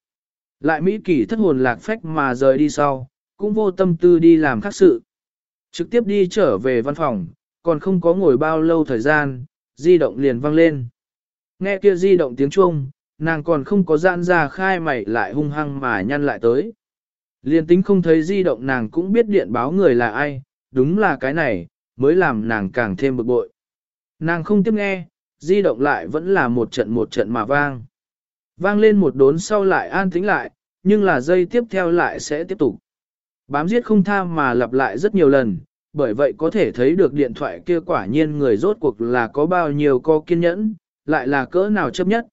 Lại Mỹ Kỳ thất hồn lạc phách mà rời đi sau, cũng vô tâm tư đi làm khác sự. Trực tiếp đi trở về văn phòng, còn không có ngồi bao lâu thời gian, di động liền vang lên. Nghe kia di động tiếng chuông, nàng còn không có dãn ra khai mày lại hung hăng mà nhăn lại tới. Liên tính không thấy di động nàng cũng biết điện báo người là ai, đúng là cái này, mới làm nàng càng thêm bực bội. Nàng không tiếp nghe, di động lại vẫn là một trận một trận mà vang. Vang lên một đốn sau lại an tĩnh lại, nhưng là dây tiếp theo lại sẽ tiếp tục. Bám giết không tha mà lặp lại rất nhiều lần, bởi vậy có thể thấy được điện thoại kia quả nhiên người rốt cuộc là có bao nhiêu co kiên nhẫn, lại là cỡ nào chấp nhất.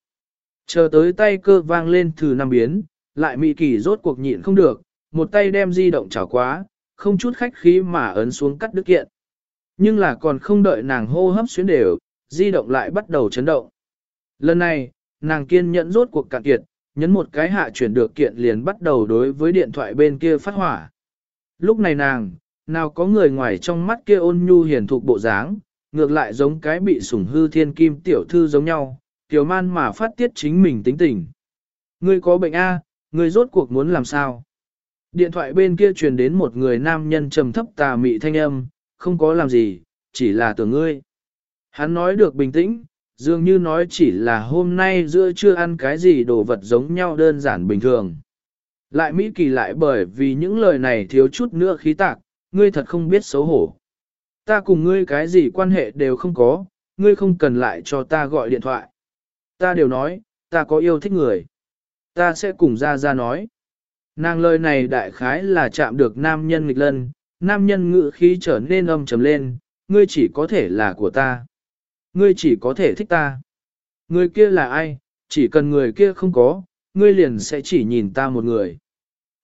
Chờ tới tay cơ vang lên thử năm biến, lại mị kỳ rốt cuộc nhịn không được, một tay đem di động chảo quá, không chút khách khí mà ấn xuống cắt đứt kiện. Nhưng là còn không đợi nàng hô hấp xuyến đều, di động lại bắt đầu chấn động. Lần này, nàng kiên nhẫn rốt cuộc cạn kiệt, nhấn một cái hạ chuyển được kiện liền bắt đầu đối với điện thoại bên kia phát hỏa. Lúc này nàng, nào có người ngoài trong mắt kia ôn nhu hiền thục bộ dáng, ngược lại giống cái bị sủng hư thiên kim tiểu thư giống nhau, tiểu man mà phát tiết chính mình tính tình. Ngươi có bệnh A, ngươi rốt cuộc muốn làm sao? Điện thoại bên kia truyền đến một người nam nhân trầm thấp tà mị thanh âm, không có làm gì, chỉ là tưởng ngươi. Hắn nói được bình tĩnh, dường như nói chỉ là hôm nay giữa chưa ăn cái gì đồ vật giống nhau đơn giản bình thường. Lại Mỹ Kỳ lại bởi vì những lời này thiếu chút nữa khí tạc, ngươi thật không biết xấu hổ. Ta cùng ngươi cái gì quan hệ đều không có, ngươi không cần lại cho ta gọi điện thoại. Ta đều nói, ta có yêu thích người. Ta sẽ cùng ra ra nói. Nàng lời này đại khái là chạm được nam nhân nghịch lân, nam nhân ngự khí trở nên âm trầm lên, ngươi chỉ có thể là của ta. Ngươi chỉ có thể thích ta. Người kia là ai, chỉ cần người kia không có, ngươi liền sẽ chỉ nhìn ta một người.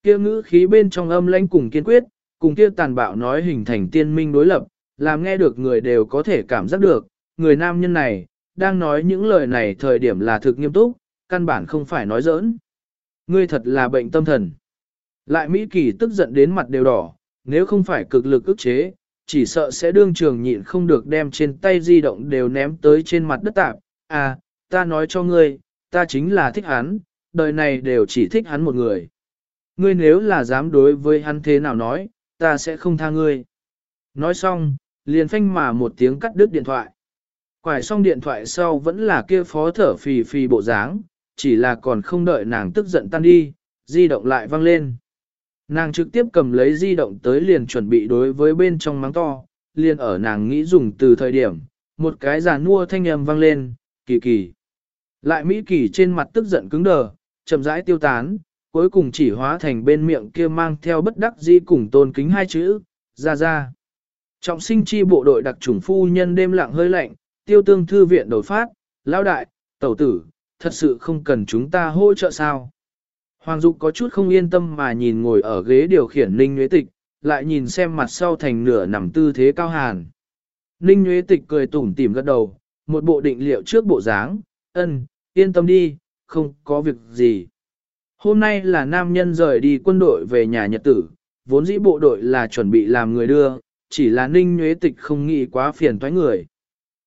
Kia ngữ khí bên trong âm lãnh cùng kiên quyết, cùng kia tàn bạo nói hình thành tiên minh đối lập, làm nghe được người đều có thể cảm giác được, người nam nhân này, đang nói những lời này thời điểm là thực nghiêm túc, căn bản không phải nói giỡn. Ngươi thật là bệnh tâm thần. Lại Mỹ Kỳ tức giận đến mặt đều đỏ, nếu không phải cực lực ức chế, chỉ sợ sẽ đương trường nhịn không được đem trên tay di động đều ném tới trên mặt đất tạp. À, ta nói cho ngươi, ta chính là thích hắn, đời này đều chỉ thích hắn một người. Ngươi nếu là dám đối với hắn thế nào nói, ta sẽ không tha ngươi. Nói xong, liền phanh mà một tiếng cắt đứt điện thoại. Quải xong điện thoại sau vẫn là kia phó thở phì phì bộ dáng, chỉ là còn không đợi nàng tức giận tan đi, di động lại vang lên. Nàng trực tiếp cầm lấy di động tới liền chuẩn bị đối với bên trong mắng to, liền ở nàng nghĩ dùng từ thời điểm, một cái giả nua thanh âm vang lên, kỳ kỳ. Lại Mỹ kỳ trên mặt tức giận cứng đờ, chậm rãi tiêu tán, cuối cùng chỉ hóa thành bên miệng kia mang theo bất đắc di cùng tôn kính hai chữ, ra ra. Trọng sinh chi bộ đội đặc chủng phu nhân đêm lặng hơi lạnh, tiêu tương thư viện đổi phát, lao đại, tẩu tử, thật sự không cần chúng ta hỗ trợ sao. Hoàng Dục có chút không yên tâm mà nhìn ngồi ở ghế điều khiển Ninh Nguyễn Tịch, lại nhìn xem mặt sau thành nửa nằm tư thế cao hàn. Ninh Nguyễn Tịch cười tủm tỉm gật đầu, một bộ định liệu trước bộ dáng, ân, yên tâm đi, không có việc gì. Hôm nay là nam nhân rời đi quân đội về nhà nhật tử, vốn dĩ bộ đội là chuẩn bị làm người đưa, chỉ là Ninh Nguyễn Tịch không nghĩ quá phiền toái người.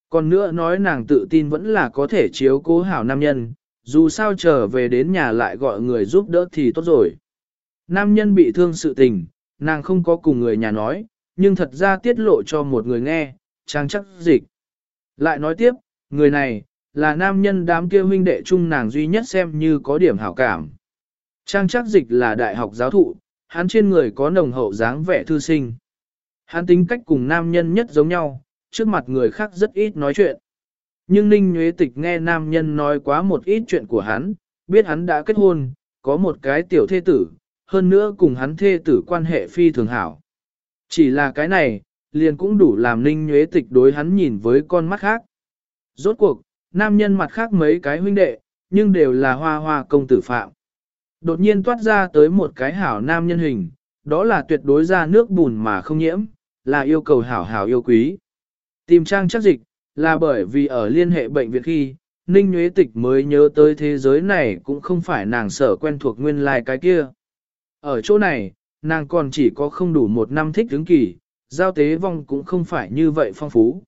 Còn nữa nói nàng tự tin vẫn là có thể chiếu cố hảo nam nhân, dù sao trở về đến nhà lại gọi người giúp đỡ thì tốt rồi. Nam nhân bị thương sự tình, nàng không có cùng người nhà nói, nhưng thật ra tiết lộ cho một người nghe, trang chắc dịch. Lại nói tiếp, người này, là nam nhân đám kia huynh đệ chung nàng duy nhất xem như có điểm hảo cảm. Trang chắc dịch là đại học giáo thụ, hắn trên người có nồng hậu dáng vẻ thư sinh. Hắn tính cách cùng nam nhân nhất giống nhau, trước mặt người khác rất ít nói chuyện. Nhưng Ninh Nguyễn Tịch nghe nam nhân nói quá một ít chuyện của hắn, biết hắn đã kết hôn, có một cái tiểu thê tử, hơn nữa cùng hắn thê tử quan hệ phi thường hảo. Chỉ là cái này, liền cũng đủ làm Ninh Nguyễn Tịch đối hắn nhìn với con mắt khác. Rốt cuộc, nam nhân mặt khác mấy cái huynh đệ, nhưng đều là hoa hoa công tử phạm. Đột nhiên toát ra tới một cái hảo nam nhân hình, đó là tuyệt đối ra nước bùn mà không nhiễm, là yêu cầu hảo hảo yêu quý. Tìm trang chắc dịch, là bởi vì ở liên hệ bệnh viện khi, Ninh Nguyễn Tịch mới nhớ tới thế giới này cũng không phải nàng sở quen thuộc nguyên lai like cái kia. Ở chỗ này, nàng còn chỉ có không đủ một năm thích đứng kỳ, giao tế vong cũng không phải như vậy phong phú.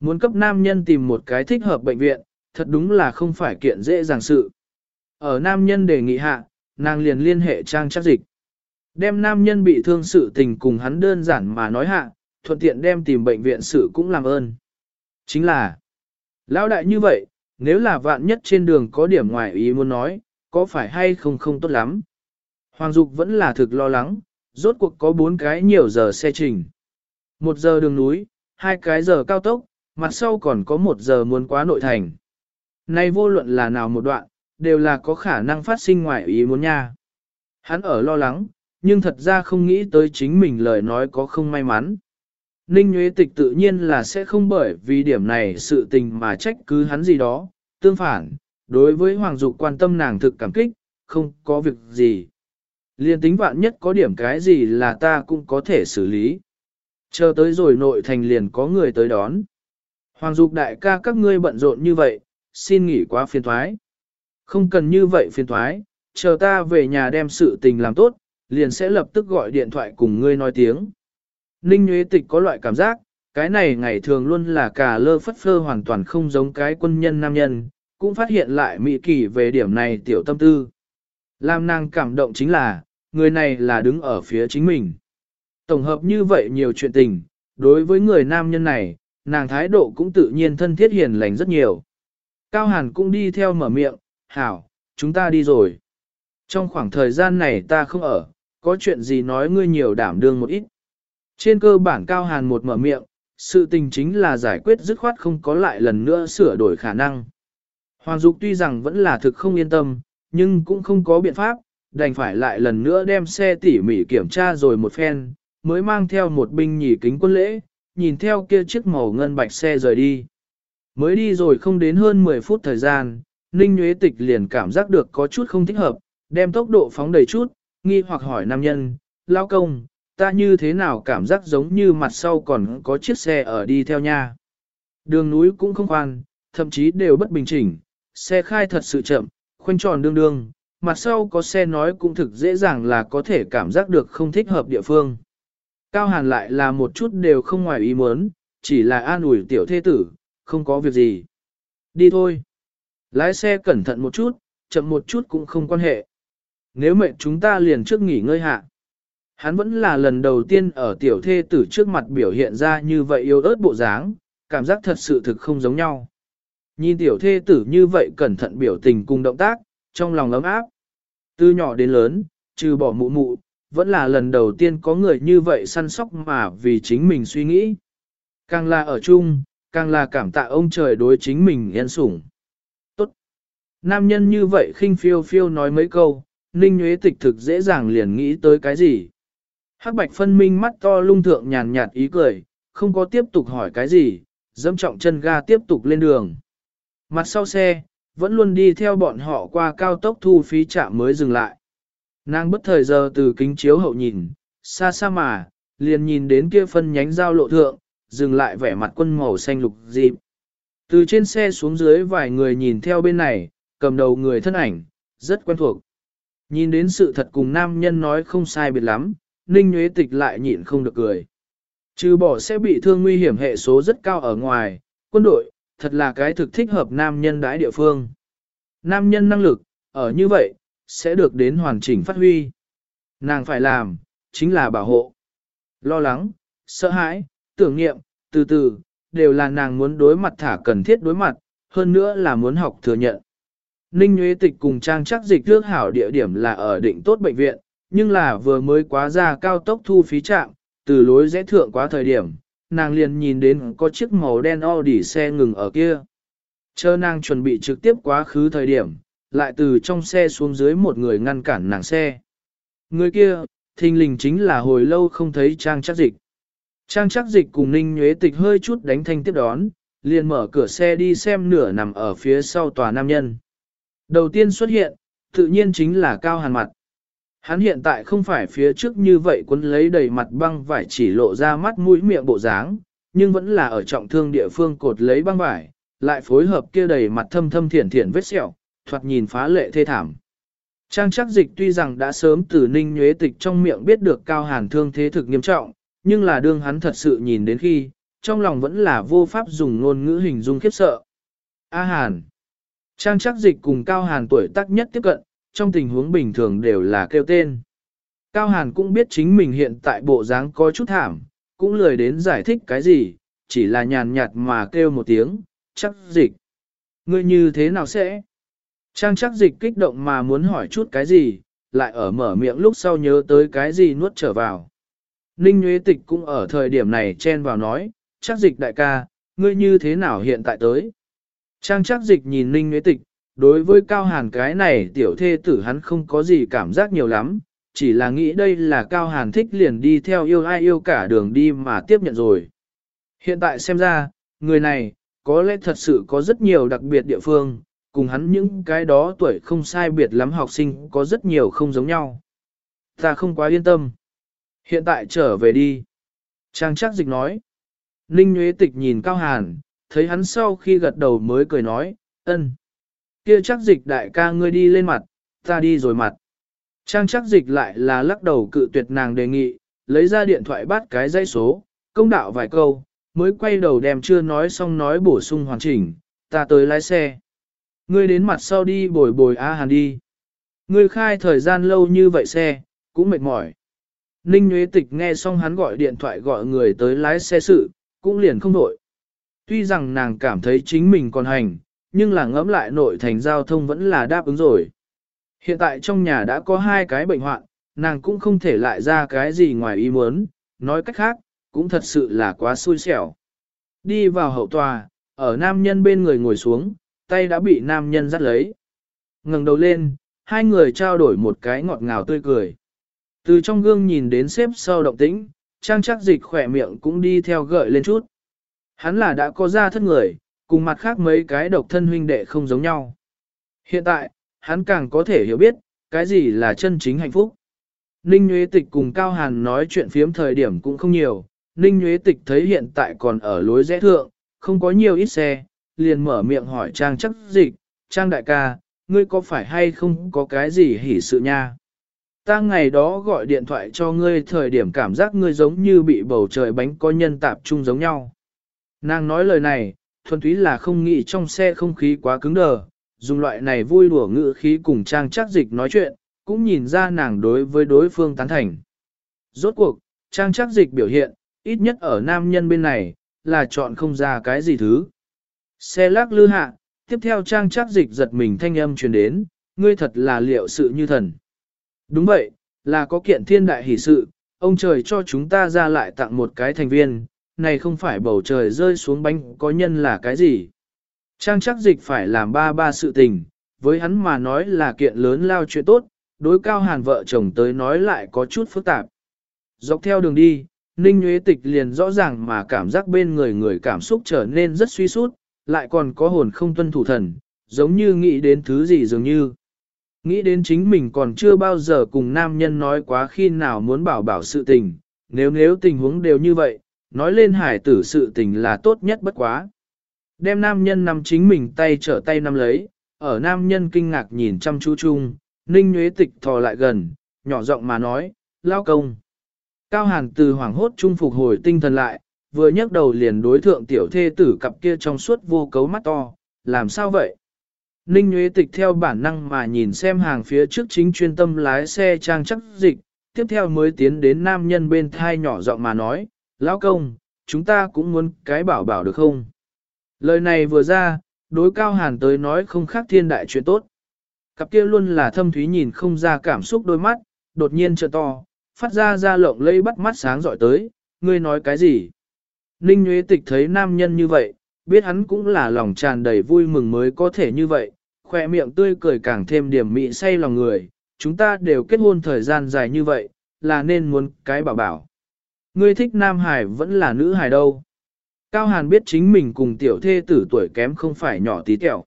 Muốn cấp nam nhân tìm một cái thích hợp bệnh viện, thật đúng là không phải kiện dễ dàng sự. Ở nam nhân đề nghị hạ, nàng liền liên hệ trang chắc dịch. Đem nam nhân bị thương sự tình cùng hắn đơn giản mà nói hạ, thuận tiện đem tìm bệnh viện sự cũng làm ơn. Chính là, lão đại như vậy, nếu là vạn nhất trên đường có điểm ngoài ý muốn nói, có phải hay không không tốt lắm. Hoàng Dục vẫn là thực lo lắng, rốt cuộc có bốn cái nhiều giờ xe trình. Một giờ đường núi, hai cái giờ cao tốc, mặt sau còn có một giờ muốn quá nội thành. Nay vô luận là nào một đoạn, đều là có khả năng phát sinh ngoài ý muốn nha. Hắn ở lo lắng, nhưng thật ra không nghĩ tới chính mình lời nói có không may mắn. Ninh Nguyễn Tịch tự nhiên là sẽ không bởi vì điểm này sự tình mà trách cứ hắn gì đó, tương phản, đối với Hoàng Dục quan tâm nàng thực cảm kích, không có việc gì. Liên tính vạn nhất có điểm cái gì là ta cũng có thể xử lý. Chờ tới rồi nội thành liền có người tới đón. Hoàng Dục đại ca các ngươi bận rộn như vậy, xin nghỉ quá phiền thoái. Không cần như vậy phiền thoái, chờ ta về nhà đem sự tình làm tốt, liền sẽ lập tức gọi điện thoại cùng ngươi nói tiếng. Ninh Nguyễn Tịch có loại cảm giác, cái này ngày thường luôn là cả lơ phất phơ hoàn toàn không giống cái quân nhân nam nhân, cũng phát hiện lại mỹ kỳ về điểm này tiểu tâm tư. Làm nàng cảm động chính là, người này là đứng ở phía chính mình. Tổng hợp như vậy nhiều chuyện tình, đối với người nam nhân này, nàng thái độ cũng tự nhiên thân thiết hiền lành rất nhiều. Cao Hàn cũng đi theo mở miệng, hảo, chúng ta đi rồi. Trong khoảng thời gian này ta không ở, có chuyện gì nói ngươi nhiều đảm đương một ít. Trên cơ bản Cao Hàn một mở miệng, sự tình chính là giải quyết dứt khoát không có lại lần nữa sửa đổi khả năng. Hoàng Dục tuy rằng vẫn là thực không yên tâm, nhưng cũng không có biện pháp, đành phải lại lần nữa đem xe tỉ mỉ kiểm tra rồi một phen, mới mang theo một binh nhì kính quân lễ, nhìn theo kia chiếc màu ngân bạch xe rời đi. Mới đi rồi không đến hơn 10 phút thời gian, Ninh Nguyễn Tịch liền cảm giác được có chút không thích hợp, đem tốc độ phóng đầy chút, nghi hoặc hỏi nam nhân, lao công, ta như thế nào cảm giác giống như mặt sau còn có chiếc xe ở đi theo nha. Đường núi cũng không khoan, thậm chí đều bất bình chỉnh, xe khai thật sự chậm, khoanh tròn đương đương, mặt sau có xe nói cũng thực dễ dàng là có thể cảm giác được không thích hợp địa phương. Cao Hàn lại là một chút đều không ngoài ý muốn, chỉ là an ủi tiểu thế tử, không có việc gì. Đi thôi. Lái xe cẩn thận một chút, chậm một chút cũng không quan hệ. Nếu mệt chúng ta liền trước nghỉ ngơi hạ. Hắn vẫn là lần đầu tiên ở tiểu thê tử trước mặt biểu hiện ra như vậy yêu ớt bộ dáng, cảm giác thật sự thực không giống nhau. Nhìn tiểu thê tử như vậy cẩn thận biểu tình cùng động tác, trong lòng ấm áp. Từ nhỏ đến lớn, trừ bỏ mụ mụ, vẫn là lần đầu tiên có người như vậy săn sóc mà vì chính mình suy nghĩ. Càng là ở chung, càng là cảm tạ ông trời đối chính mình yên sủng. Tốt. Nam nhân như vậy khinh phiêu phiêu nói mấy câu, Ninh Nguyễn Tịch thực dễ dàng liền nghĩ tới cái gì. Hắc bạch phân minh mắt to lung thượng nhàn nhạt ý cười, không có tiếp tục hỏi cái gì, dâm trọng chân ga tiếp tục lên đường. Mặt sau xe, vẫn luôn đi theo bọn họ qua cao tốc thu phí trạm mới dừng lại. Nàng bất thời giờ từ kính chiếu hậu nhìn, xa xa mà, liền nhìn đến kia phân nhánh giao lộ thượng, dừng lại vẻ mặt quân màu xanh lục dịp. Từ trên xe xuống dưới vài người nhìn theo bên này, cầm đầu người thân ảnh, rất quen thuộc. Nhìn đến sự thật cùng nam nhân nói không sai biệt lắm, Ninh Nguyễn Tịch lại nhịn không được cười. Trừ bỏ sẽ bị thương nguy hiểm hệ số rất cao ở ngoài, quân đội, thật là cái thực thích hợp nam nhân đãi địa phương. Nam nhân năng lực, ở như vậy, sẽ được đến hoàn chỉnh phát huy. Nàng phải làm, chính là bảo hộ. Lo lắng, sợ hãi, tưởng niệm, từ từ, đều là nàng muốn đối mặt thả cần thiết đối mặt, hơn nữa là muốn học thừa nhận. Ninh Nguyễn Tịch cùng trang chắc dịch trước hảo địa điểm là ở định tốt bệnh viện, nhưng là vừa mới quá ra cao tốc thu phí trạm, từ lối rẽ thượng quá thời điểm, nàng liền nhìn đến có chiếc màu đen Audi xe ngừng ở kia. Chờ nàng chuẩn bị trực tiếp quá khứ thời điểm, lại từ trong xe xuống dưới một người ngăn cản nàng xe. Người kia, thình lình chính là hồi lâu không thấy trang chắc dịch. Trang chắc dịch cùng ninh nhuế tịch hơi chút đánh thanh tiếp đón, liền mở cửa xe đi xem nửa nằm ở phía sau tòa nam nhân. Đầu tiên xuất hiện, tự nhiên chính là cao hàn mặt. Hắn hiện tại không phải phía trước như vậy quấn lấy đầy mặt băng vải chỉ lộ ra mắt mũi miệng bộ dáng, nhưng vẫn là ở trọng thương địa phương cột lấy băng vải, lại phối hợp kia đầy mặt thâm thâm thiển thiển vết sẹo, thoạt nhìn phá lệ thê thảm. Trang chắc dịch tuy rằng đã sớm từ ninh nhuế tịch trong miệng biết được cao hàn thương thế thực nghiêm trọng, nhưng là đương hắn thật sự nhìn đến khi, trong lòng vẫn là vô pháp dùng ngôn ngữ hình dung khiếp sợ. A hàn. Trang chắc dịch cùng cao hàn tuổi tác nhất tiếp cận, trong tình huống bình thường đều là kêu tên. Cao hàn cũng biết chính mình hiện tại bộ dáng có chút thảm, cũng lười đến giải thích cái gì, chỉ là nhàn nhạt mà kêu một tiếng, chắc dịch. Ngươi như thế nào sẽ? Trang chắc dịch kích động mà muốn hỏi chút cái gì, lại ở mở miệng lúc sau nhớ tới cái gì nuốt trở vào. Ninh Nguyễn Tịch cũng ở thời điểm này chen vào nói, chắc dịch đại ca, ngươi như thế nào hiện tại tới? Trang chắc dịch nhìn Ninh Nguyễn Tịch, đối với Cao Hàn cái này tiểu thê tử hắn không có gì cảm giác nhiều lắm, chỉ là nghĩ đây là Cao Hàn thích liền đi theo yêu ai yêu cả đường đi mà tiếp nhận rồi. Hiện tại xem ra, người này, có lẽ thật sự có rất nhiều đặc biệt địa phương, cùng hắn những cái đó tuổi không sai biệt lắm học sinh có rất nhiều không giống nhau. Ta không quá yên tâm. Hiện tại trở về đi. Trang chắc dịch nói. Ninh Nguyễn Tịch nhìn Cao Hàn, thấy hắn sau khi gật đầu mới cười nói, ân. Kia chắc dịch đại ca ngươi đi lên mặt, ta đi rồi mặt. Trang chắc dịch lại là lắc đầu cự tuyệt nàng đề nghị, lấy ra điện thoại bắt cái dây số, công đạo vài câu, mới quay đầu đem chưa nói xong nói bổ sung hoàn chỉnh, ta tới lái xe. Ngươi đến mặt sau đi bồi bồi A Hàn đi. Ngươi khai thời gian lâu như vậy xe, cũng mệt mỏi. Ninh Nguyễn Tịch nghe xong hắn gọi điện thoại gọi người tới lái xe sự, cũng liền không đổi. Tuy rằng nàng cảm thấy chính mình còn hành, nhưng là ngẫm lại nội thành giao thông vẫn là đáp ứng rồi. Hiện tại trong nhà đã có hai cái bệnh hoạn, nàng cũng không thể lại ra cái gì ngoài ý muốn, nói cách khác, cũng thật sự là quá xui xẻo. Đi vào hậu tòa, ở nam nhân bên người ngồi xuống, tay đã bị nam nhân dắt lấy. ngẩng đầu lên, hai người trao đổi một cái ngọt ngào tươi cười. Từ trong gương nhìn đến xếp sau động tĩnh, trang chắc dịch khỏe miệng cũng đi theo gợi lên chút. Hắn là đã có ra thất người, cùng mặt khác mấy cái độc thân huynh đệ không giống nhau. Hiện tại, hắn càng có thể hiểu biết, cái gì là chân chính hạnh phúc. Ninh Nguyễn Tịch cùng Cao Hàn nói chuyện phiếm thời điểm cũng không nhiều, Ninh Nguyễn Tịch thấy hiện tại còn ở lối rẽ thượng, không có nhiều ít xe, liền mở miệng hỏi Trang chắc dịch, Trang đại ca, ngươi có phải hay không có cái gì hỉ sự nha? Ta ngày đó gọi điện thoại cho ngươi thời điểm cảm giác ngươi giống như bị bầu trời bánh có nhân tạp chung giống nhau. Nàng nói lời này, thuần túy là không nghĩ trong xe không khí quá cứng đờ, dùng loại này vui đùa ngữ khí cùng trang chắc dịch nói chuyện, cũng nhìn ra nàng đối với đối phương tán thành. Rốt cuộc, trang chắc dịch biểu hiện, ít nhất ở nam nhân bên này, là chọn không ra cái gì thứ. Xe lắc lư hạ, tiếp theo trang chắc dịch giật mình thanh âm truyền đến, ngươi thật là liệu sự như thần. Đúng vậy, là có kiện thiên đại hỷ sự, ông trời cho chúng ta ra lại tặng một cái thành viên, này không phải bầu trời rơi xuống bánh có nhân là cái gì. Trang chắc dịch phải làm ba ba sự tình, với hắn mà nói là kiện lớn lao chuyện tốt, đối cao hàn vợ chồng tới nói lại có chút phức tạp. Dọc theo đường đi, Ninh Nguyễn Tịch liền rõ ràng mà cảm giác bên người người cảm xúc trở nên rất suy sút, lại còn có hồn không tuân thủ thần, giống như nghĩ đến thứ gì dường như. Nghĩ đến chính mình còn chưa bao giờ cùng nam nhân nói quá khi nào muốn bảo bảo sự tình, nếu nếu tình huống đều như vậy, nói lên hải tử sự tình là tốt nhất bất quá. Đem nam nhân nắm chính mình tay trở tay nắm lấy, ở nam nhân kinh ngạc nhìn chăm chú chung, ninh nhuế tịch thò lại gần, nhỏ giọng mà nói, lao công. Cao hàn từ hoảng hốt trung phục hồi tinh thần lại, vừa nhấc đầu liền đối thượng tiểu thê tử cặp kia trong suốt vô cấu mắt to, làm sao vậy? Ninh Nguyễn Tịch theo bản năng mà nhìn xem hàng phía trước chính chuyên tâm lái xe trang chắc dịch, tiếp theo mới tiến đến nam nhân bên thai nhỏ giọng mà nói, lão công, chúng ta cũng muốn cái bảo bảo được không? Lời này vừa ra, đối cao hàn tới nói không khác thiên đại chuyện tốt. Cặp kia luôn là thâm thúy nhìn không ra cảm xúc đôi mắt, đột nhiên trợ to, phát ra ra lộng lây bắt mắt sáng dọi tới, ngươi nói cái gì? Ninh Nguyễn Tịch thấy nam nhân như vậy, biết hắn cũng là lòng tràn đầy vui mừng mới có thể như vậy, khoe miệng tươi cười càng thêm điểm mị say lòng người, chúng ta đều kết hôn thời gian dài như vậy, là nên muốn cái bảo bảo. Ngươi thích nam hải vẫn là nữ hải đâu. Cao Hàn biết chính mình cùng tiểu thê tử tuổi kém không phải nhỏ tí tẹo.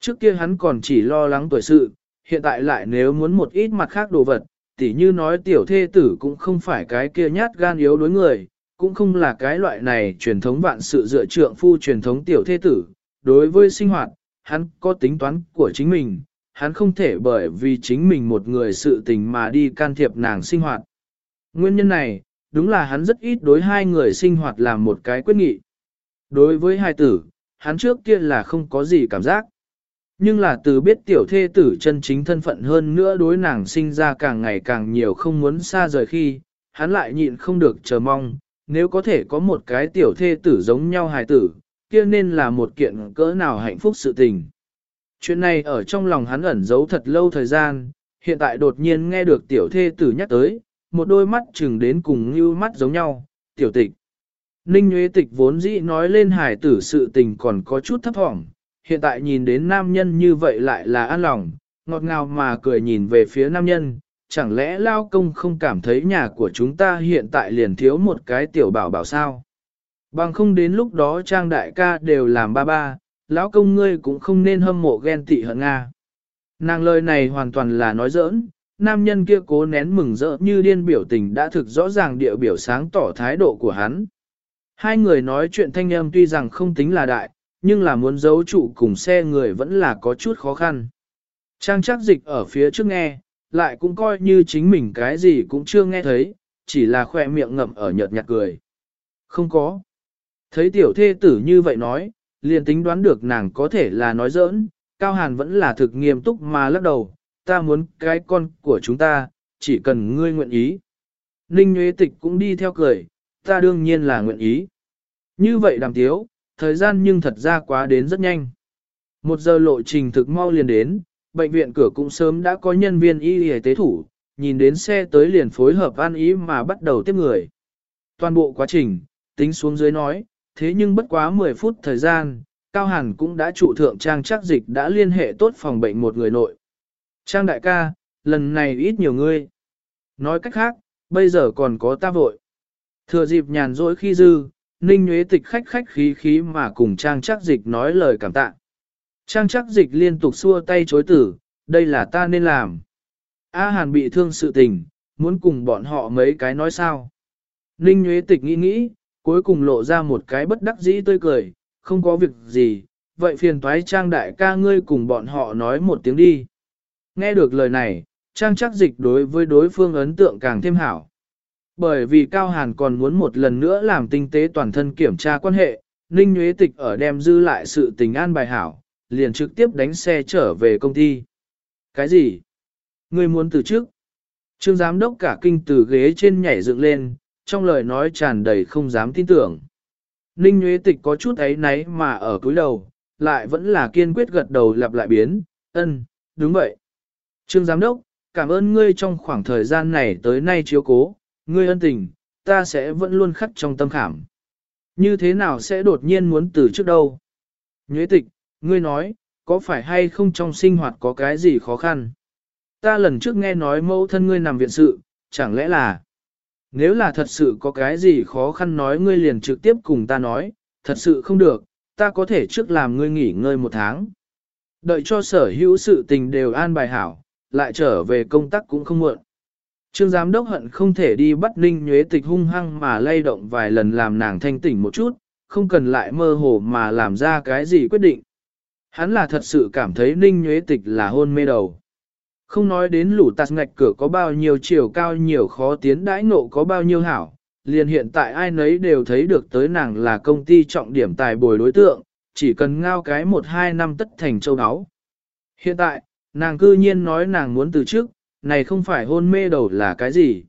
Trước kia hắn còn chỉ lo lắng tuổi sự, hiện tại lại nếu muốn một ít mặt khác đồ vật, tỉ như nói tiểu thê tử cũng không phải cái kia nhát gan yếu đối người, cũng không là cái loại này truyền thống vạn sự dựa trượng phu truyền thống tiểu thê tử. Đối với sinh hoạt, hắn có tính toán của chính mình, hắn không thể bởi vì chính mình một người sự tình mà đi can thiệp nàng sinh hoạt. Nguyên nhân này, đúng là hắn rất ít đối hai người sinh hoạt làm một cái quyết nghị. Đối với hai tử, hắn trước kia là không có gì cảm giác. Nhưng là từ biết tiểu thê tử chân chính thân phận hơn nữa đối nàng sinh ra càng ngày càng nhiều không muốn xa rời khi, hắn lại nhịn không được chờ mong, nếu có thể có một cái tiểu thê tử giống nhau hài tử, kia nên là một kiện cỡ nào hạnh phúc sự tình. Chuyện này ở trong lòng hắn ẩn giấu thật lâu thời gian, hiện tại đột nhiên nghe được tiểu thê tử nhắc tới, một đôi mắt chừng đến cùng như mắt giống nhau, tiểu tịch. Ninh Nguyễn Tịch vốn dĩ nói lên hài tử sự tình còn có chút thấp thỏm, hiện tại nhìn đến nam nhân như vậy lại là an lòng, ngọt ngào mà cười nhìn về phía nam nhân, chẳng lẽ lao công không cảm thấy nhà của chúng ta hiện tại liền thiếu một cái tiểu bảo bảo sao? Bằng không đến lúc đó trang đại ca đều làm ba ba, lão công ngươi cũng không nên hâm mộ ghen tị hận Nga. Nàng lời này hoàn toàn là nói giỡn, nam nhân kia cố nén mừng rỡ như điên biểu tình đã thực rõ ràng địa biểu sáng tỏ thái độ của hắn. Hai người nói chuyện thanh âm tuy rằng không tính là đại, nhưng là muốn giấu trụ cùng xe người vẫn là có chút khó khăn. Trang chắc dịch ở phía trước nghe, lại cũng coi như chính mình cái gì cũng chưa nghe thấy, chỉ là khoe miệng ngậm ở nhợt nhạt cười. Không có. Thấy tiểu thê tử như vậy nói, liền tính đoán được nàng có thể là nói giỡn, Cao Hàn vẫn là thực nghiêm túc mà lắc đầu, ta muốn cái con của chúng ta, chỉ cần ngươi nguyện ý. Ninh Nguyễn Tịch cũng đi theo cười, ta đương nhiên là nguyện ý. Như vậy đàm tiếu, thời gian nhưng thật ra quá đến rất nhanh. Một giờ lộ trình thực mau liền đến, bệnh viện cửa cũng sớm đã có nhân viên y y tế thủ, nhìn đến xe tới liền phối hợp an ý mà bắt đầu tiếp người. Toàn bộ quá trình, tính xuống dưới nói, thế nhưng bất quá 10 phút thời gian, Cao Hàn cũng đã trụ thượng trang chắc dịch đã liên hệ tốt phòng bệnh một người nội. Trang đại ca, lần này ít nhiều ngươi. Nói cách khác, bây giờ còn có ta vội. Thừa dịp nhàn rỗi khi dư, Ninh Nguyễn Tịch khách khách khí khí mà cùng Trang chắc dịch nói lời cảm tạ. Trang chắc dịch liên tục xua tay chối tử, đây là ta nên làm. A Hàn bị thương sự tình, muốn cùng bọn họ mấy cái nói sao. Ninh Nguyễn Tịch nghĩ nghĩ, cuối cùng lộ ra một cái bất đắc dĩ tươi cười, không có việc gì, vậy phiền toái Trang đại ca ngươi cùng bọn họ nói một tiếng đi. Nghe được lời này, Trang chắc dịch đối với đối phương ấn tượng càng thêm hảo. Bởi vì Cao Hàn còn muốn một lần nữa làm tinh tế toàn thân kiểm tra quan hệ, Ninh Nguyễn Tịch ở đem dư lại sự tình an bài hảo, liền trực tiếp đánh xe trở về công ty. Cái gì? Ngươi muốn từ trước? Trương giám đốc cả kinh từ ghế trên nhảy dựng lên, trong lời nói tràn đầy không dám tin tưởng. Ninh Nguyễn Tịch có chút ấy náy mà ở cúi đầu, lại vẫn là kiên quyết gật đầu lặp lại biến, ân, đúng vậy. Trương giám đốc, cảm ơn ngươi trong khoảng thời gian này tới nay chiếu cố, ngươi ân tình, ta sẽ vẫn luôn khắc trong tâm khảm. Như thế nào sẽ đột nhiên muốn từ trước đâu? Nhuế Tịch, Ngươi nói, có phải hay không trong sinh hoạt có cái gì khó khăn? Ta lần trước nghe nói mẫu thân ngươi nằm viện sự, chẳng lẽ là... Nếu là thật sự có cái gì khó khăn nói ngươi liền trực tiếp cùng ta nói, thật sự không được, ta có thể trước làm ngươi nghỉ ngơi một tháng. Đợi cho sở hữu sự tình đều an bài hảo, lại trở về công tác cũng không muộn. Trương giám đốc hận không thể đi bắt Ninh Nhuế Tịch hung hăng mà lay động vài lần làm nàng thanh tỉnh một chút, không cần lại mơ hồ mà làm ra cái gì quyết định. Hắn là thật sự cảm thấy Ninh Nhuế Tịch là hôn mê đầu. Không nói đến lũ tạt ngạch cửa có bao nhiêu chiều cao nhiều khó tiến đãi ngộ có bao nhiêu hảo, liền hiện tại ai nấy đều thấy được tới nàng là công ty trọng điểm tài bồi đối tượng, chỉ cần ngao cái một hai năm tất thành châu áo. Hiện tại, nàng cư nhiên nói nàng muốn từ trước, này không phải hôn mê đầu là cái gì.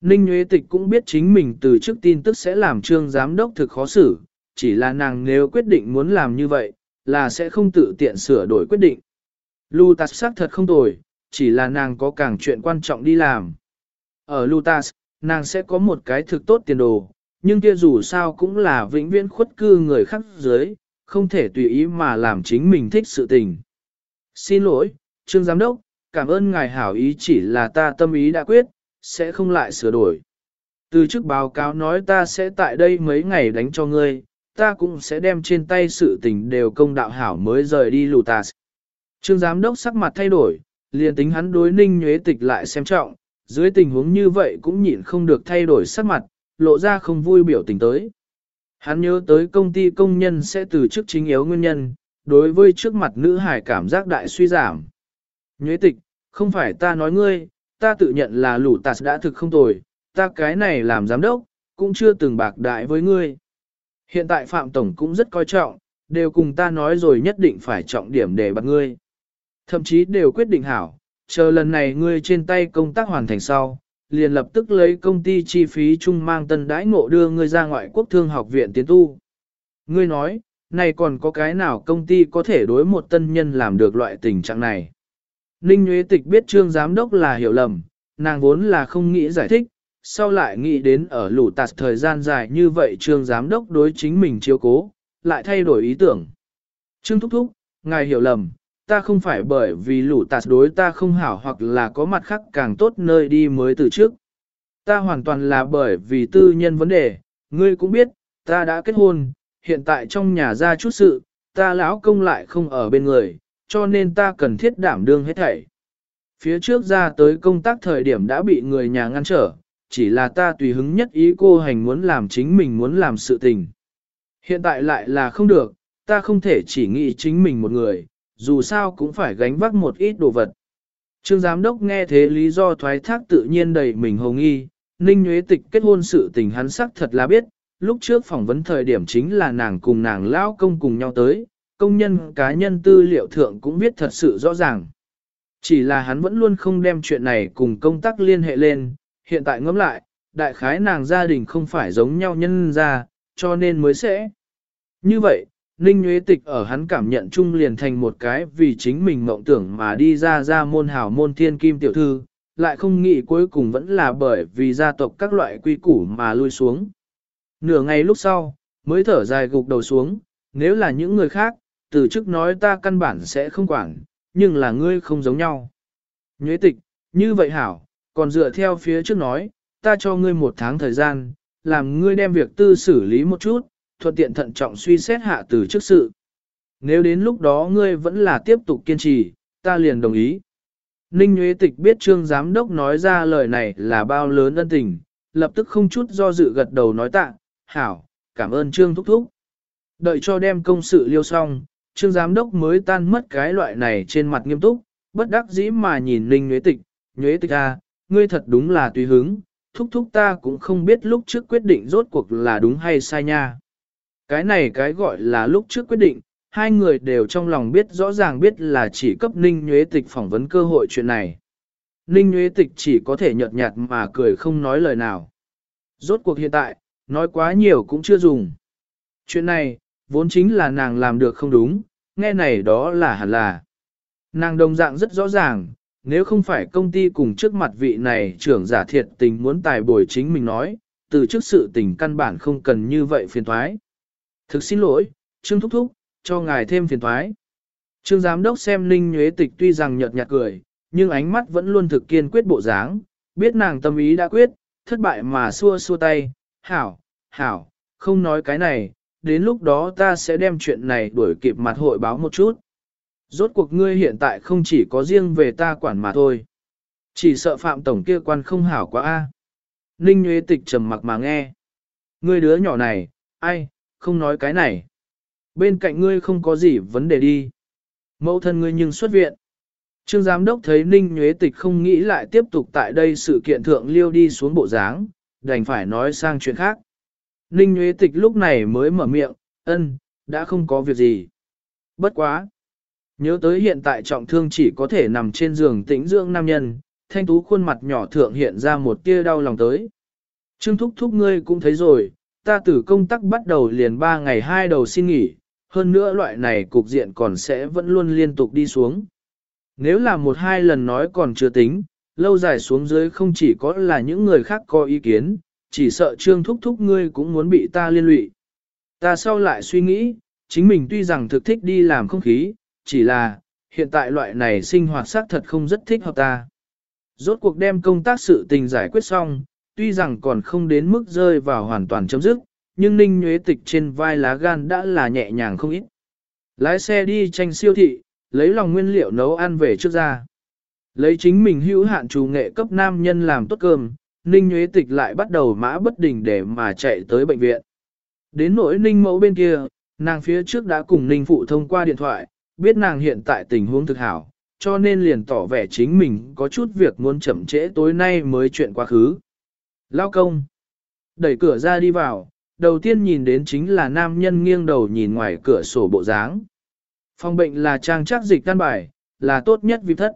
Ninh Nguyễn Tịch cũng biết chính mình từ trước tin tức sẽ làm trương giám đốc thực khó xử, chỉ là nàng nếu quyết định muốn làm như vậy, là sẽ không tự tiện sửa đổi quyết định. Lutas xác thật không tồi, chỉ là nàng có càng chuyện quan trọng đi làm. Ở Lutas, nàng sẽ có một cái thực tốt tiền đồ, nhưng kia dù sao cũng là vĩnh viễn khuất cư người khác dưới, không thể tùy ý mà làm chính mình thích sự tình. Xin lỗi, Trương Giám Đốc, cảm ơn ngài hảo ý chỉ là ta tâm ý đã quyết, sẽ không lại sửa đổi. Từ trước báo cáo nói ta sẽ tại đây mấy ngày đánh cho ngươi, ta cũng sẽ đem trên tay sự tình đều công đạo hảo mới rời đi lù tà. Trương giám đốc sắc mặt thay đổi, liền tính hắn đối ninh nhuế tịch lại xem trọng, dưới tình huống như vậy cũng nhịn không được thay đổi sắc mặt, lộ ra không vui biểu tình tới. Hắn nhớ tới công ty công nhân sẽ từ chức chính yếu nguyên nhân, đối với trước mặt nữ hải cảm giác đại suy giảm. Nhuế tịch, không phải ta nói ngươi, ta tự nhận là lũ tạt đã thực không tồi, ta cái này làm giám đốc, cũng chưa từng bạc đại với ngươi. Hiện tại Phạm Tổng cũng rất coi trọng, đều cùng ta nói rồi nhất định phải trọng điểm để bắt ngươi. Thậm chí đều quyết định hảo, chờ lần này ngươi trên tay công tác hoàn thành sau, liền lập tức lấy công ty chi phí chung mang tân đãi ngộ đưa ngươi ra ngoại quốc thương học viện tiến tu. Ngươi nói, này còn có cái nào công ty có thể đối một tân nhân làm được loại tình trạng này. Ninh Nguyễn Tịch biết trương giám đốc là hiểu lầm, nàng vốn là không nghĩ giải thích, sau lại nghĩ đến ở lũ tạt thời gian dài như vậy trương giám đốc đối chính mình chiếu cố, lại thay đổi ý tưởng. Trương Thúc Thúc, ngài hiểu lầm, ta không phải bởi vì lũ tạt đối ta không hảo hoặc là có mặt khác càng tốt nơi đi mới từ trước. Ta hoàn toàn là bởi vì tư nhân vấn đề, ngươi cũng biết, ta đã kết hôn, hiện tại trong nhà ra chút sự, ta lão công lại không ở bên người, cho nên ta cần thiết đảm đương hết thảy. Phía trước ra tới công tác thời điểm đã bị người nhà ngăn trở, chỉ là ta tùy hứng nhất ý cô hành muốn làm chính mình muốn làm sự tình. Hiện tại lại là không được, ta không thể chỉ nghĩ chính mình một người, dù sao cũng phải gánh vác một ít đồ vật. Trương giám đốc nghe thế lý do thoái thác tự nhiên đầy mình hồng nghi, Ninh Nguyễn Tịch kết hôn sự tình hắn sắc thật là biết, lúc trước phỏng vấn thời điểm chính là nàng cùng nàng lão công cùng nhau tới, công nhân cá nhân tư liệu thượng cũng biết thật sự rõ ràng. Chỉ là hắn vẫn luôn không đem chuyện này cùng công tác liên hệ lên, hiện tại ngẫm lại, đại khái nàng gia đình không phải giống nhau nhân ra, cho nên mới sẽ. Như vậy, Ninh Nguyễn Tịch ở hắn cảm nhận chung liền thành một cái vì chính mình mộng tưởng mà đi ra ra môn hảo môn thiên kim tiểu thư, lại không nghĩ cuối cùng vẫn là bởi vì gia tộc các loại quy củ mà lui xuống. Nửa ngày lúc sau, mới thở dài gục đầu xuống, nếu là những người khác, từ trước nói ta căn bản sẽ không quản, nhưng là ngươi không giống nhau. Nhuế tịch, như vậy hảo, còn dựa theo phía trước nói, ta cho ngươi một tháng thời gian, làm ngươi đem việc tư xử lý một chút, thuận tiện thận trọng suy xét hạ từ trước sự. Nếu đến lúc đó ngươi vẫn là tiếp tục kiên trì, ta liền đồng ý. Ninh Nguyễn Tịch biết trương giám đốc nói ra lời này là bao lớn ân tình, lập tức không chút do dự gật đầu nói tạ, hảo, cảm ơn trương thúc thúc. Đợi cho đem công sự liêu xong, trương giám đốc mới tan mất cái loại này trên mặt nghiêm túc, bất đắc dĩ mà nhìn Ninh Nguyễn Tịch, Nguyễn Tịch à, ngươi thật đúng là tùy hứng, thúc thúc ta cũng không biết lúc trước quyết định rốt cuộc là đúng hay sai nha. Cái này cái gọi là lúc trước quyết định, hai người đều trong lòng biết rõ ràng biết là chỉ cấp Ninh Nguyễn Tịch phỏng vấn cơ hội chuyện này. Ninh Nguyễn Tịch chỉ có thể nhợt nhạt mà cười không nói lời nào. Rốt cuộc hiện tại, nói quá nhiều cũng chưa dùng. Chuyện này, vốn chính là nàng làm được không đúng, nghe này đó là hẳn là. Nàng đồng dạng rất rõ ràng, nếu không phải công ty cùng trước mặt vị này trưởng giả thiệt tình muốn tài bồi chính mình nói, từ trước sự tình căn bản không cần như vậy phiền thoái. Thực xin lỗi, Trương Thúc Thúc, cho ngài thêm phiền thoái. Trương Giám Đốc xem Ninh Nhuế Tịch tuy rằng nhợt nhạt cười, nhưng ánh mắt vẫn luôn thực kiên quyết bộ dáng, biết nàng tâm ý đã quyết, thất bại mà xua xua tay, hảo, hảo, không nói cái này, đến lúc đó ta sẽ đem chuyện này đuổi kịp mặt hội báo một chút. Rốt cuộc ngươi hiện tại không chỉ có riêng về ta quản mà thôi. Chỉ sợ phạm tổng kia quan không hảo quá a. Ninh Nguyễn Tịch trầm mặc mà nghe. Ngươi đứa nhỏ này, ai, không nói cái này. Bên cạnh ngươi không có gì vấn đề đi. Mẫu thân ngươi nhưng xuất viện. Trương giám đốc thấy Ninh Nhuế Tịch không nghĩ lại tiếp tục tại đây sự kiện thượng liêu đi xuống bộ dáng, đành phải nói sang chuyện khác. Ninh Nguyễn Tịch lúc này mới mở miệng, ân, đã không có việc gì. Bất quá. Nhớ tới hiện tại trọng thương chỉ có thể nằm trên giường tĩnh dưỡng nam nhân, thanh tú khuôn mặt nhỏ thượng hiện ra một tia đau lòng tới. Trương thúc thúc ngươi cũng thấy rồi, ta từ công tác bắt đầu liền ba ngày hai đầu xin nghỉ, hơn nữa loại này cục diện còn sẽ vẫn luôn liên tục đi xuống. Nếu là một hai lần nói còn chưa tính, lâu dài xuống dưới không chỉ có là những người khác có ý kiến, chỉ sợ trương thúc thúc ngươi cũng muốn bị ta liên lụy. Ta sau lại suy nghĩ, chính mình tuy rằng thực thích đi làm không khí, chỉ là, hiện tại loại này sinh hoạt xác thật không rất thích hợp ta. Rốt cuộc đem công tác sự tình giải quyết xong, tuy rằng còn không đến mức rơi vào hoàn toàn chấm dứt, nhưng ninh nhuế tịch trên vai lá gan đã là nhẹ nhàng không ít. Lái xe đi tranh siêu thị, lấy lòng nguyên liệu nấu ăn về trước ra. Lấy chính mình hữu hạn chủ nghệ cấp nam nhân làm tốt cơm, ninh Nguyễn tịch lại bắt đầu mã bất đình để mà chạy tới bệnh viện. Đến nỗi ninh mẫu bên kia, nàng phía trước đã cùng ninh phụ thông qua điện thoại, biết nàng hiện tại tình huống thực hảo, cho nên liền tỏ vẻ chính mình có chút việc muốn chậm trễ tối nay mới chuyện quá khứ. Lao công. Đẩy cửa ra đi vào, đầu tiên nhìn đến chính là nam nhân nghiêng đầu nhìn ngoài cửa sổ bộ dáng. Phòng bệnh là trang trắc dịch căn bài, là tốt nhất vì thất.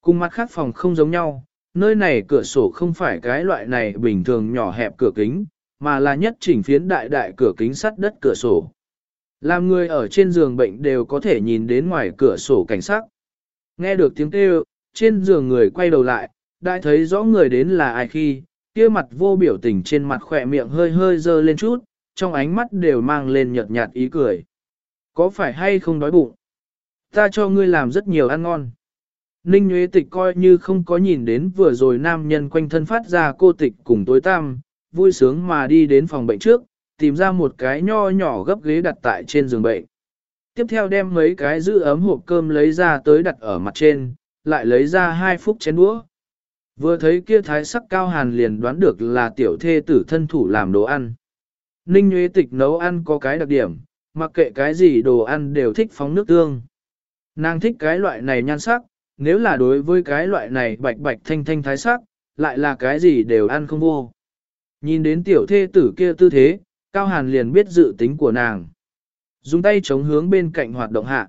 Cùng mặt khác phòng không giống nhau, nơi này cửa sổ không phải cái loại này bình thường nhỏ hẹp cửa kính, mà là nhất chỉnh phiến đại đại cửa kính sắt đất cửa sổ. Làm người ở trên giường bệnh đều có thể nhìn đến ngoài cửa sổ cảnh sắc. Nghe được tiếng kêu, trên giường người quay đầu lại, đã thấy rõ người đến là ai khi, kia mặt vô biểu tình trên mặt khỏe miệng hơi hơi dơ lên chút, trong ánh mắt đều mang lên nhợt nhạt ý cười. Có phải hay không đói bụng? Ta cho ngươi làm rất nhiều ăn ngon. Ninh Nguyễn Tịch coi như không có nhìn đến vừa rồi nam nhân quanh thân phát ra cô tịch cùng tối tăm, vui sướng mà đi đến phòng bệnh trước, tìm ra một cái nho nhỏ gấp ghế đặt tại trên giường bệnh. Tiếp theo đem mấy cái giữ ấm hộp cơm lấy ra tới đặt ở mặt trên, lại lấy ra hai phút chén đũa. Vừa thấy kia thái sắc cao hàn liền đoán được là tiểu thê tử thân thủ làm đồ ăn. Ninh Nguyễn Tịch nấu ăn có cái đặc điểm, mặc kệ cái gì đồ ăn đều thích phóng nước tương. Nàng thích cái loại này nhan sắc, nếu là đối với cái loại này bạch bạch thanh thanh thái sắc, lại là cái gì đều ăn không vô. Nhìn đến tiểu thê tử kia tư thế, Cao Hàn liền biết dự tính của nàng. Dùng tay chống hướng bên cạnh hoạt động hạ.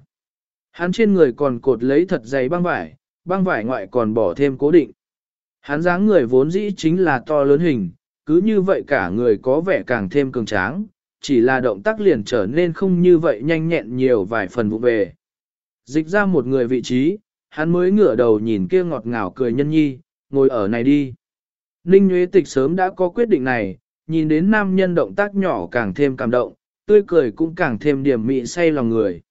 Hắn trên người còn cột lấy thật dày băng vải, băng vải ngoại còn bỏ thêm cố định. Hắn dáng người vốn dĩ chính là to lớn hình, cứ như vậy cả người có vẻ càng thêm cường tráng, chỉ là động tác liền trở nên không như vậy nhanh nhẹn nhiều vài phần vụ về. Dịch ra một người vị trí, hắn mới ngửa đầu nhìn kia ngọt ngào cười nhân nhi, ngồi ở này đi. Ninh Nguyễn Tịch sớm đã có quyết định này, nhìn đến nam nhân động tác nhỏ càng thêm cảm động, tươi cười cũng càng thêm điểm mị say lòng người.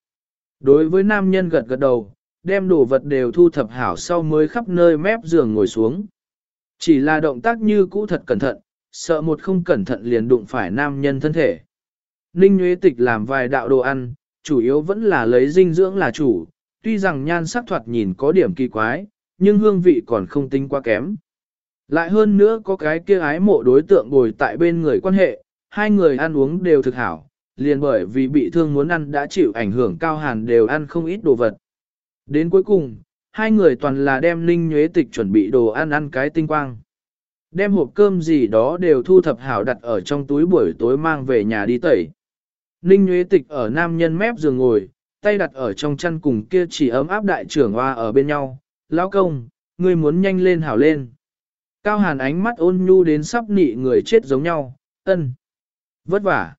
Đối với nam nhân gật gật đầu, đem đồ vật đều thu thập hảo sau mới khắp nơi mép giường ngồi xuống. Chỉ là động tác như cũ thật cẩn thận, sợ một không cẩn thận liền đụng phải nam nhân thân thể. Ninh Nguyễn Tịch làm vài đạo đồ ăn, chủ yếu vẫn là lấy dinh dưỡng là chủ, tuy rằng nhan sắc thoạt nhìn có điểm kỳ quái, nhưng hương vị còn không tính quá kém. Lại hơn nữa có cái kia ái mộ đối tượng bồi tại bên người quan hệ, hai người ăn uống đều thực hảo, liền bởi vì bị thương muốn ăn đã chịu ảnh hưởng cao hàn đều ăn không ít đồ vật. Đến cuối cùng, hai người toàn là đem ninh nhuế tịch chuẩn bị đồ ăn ăn cái tinh quang. Đem hộp cơm gì đó đều thu thập hảo đặt ở trong túi buổi tối mang về nhà đi tẩy. Ninh nhuế tịch ở nam nhân mép giường ngồi, tay đặt ở trong chăn cùng kia chỉ ấm áp đại trưởng hoa ở bên nhau. Lão công, ngươi muốn nhanh lên hảo lên. Cao hàn ánh mắt ôn nhu đến sắp nị người chết giống nhau, ân. Vất vả.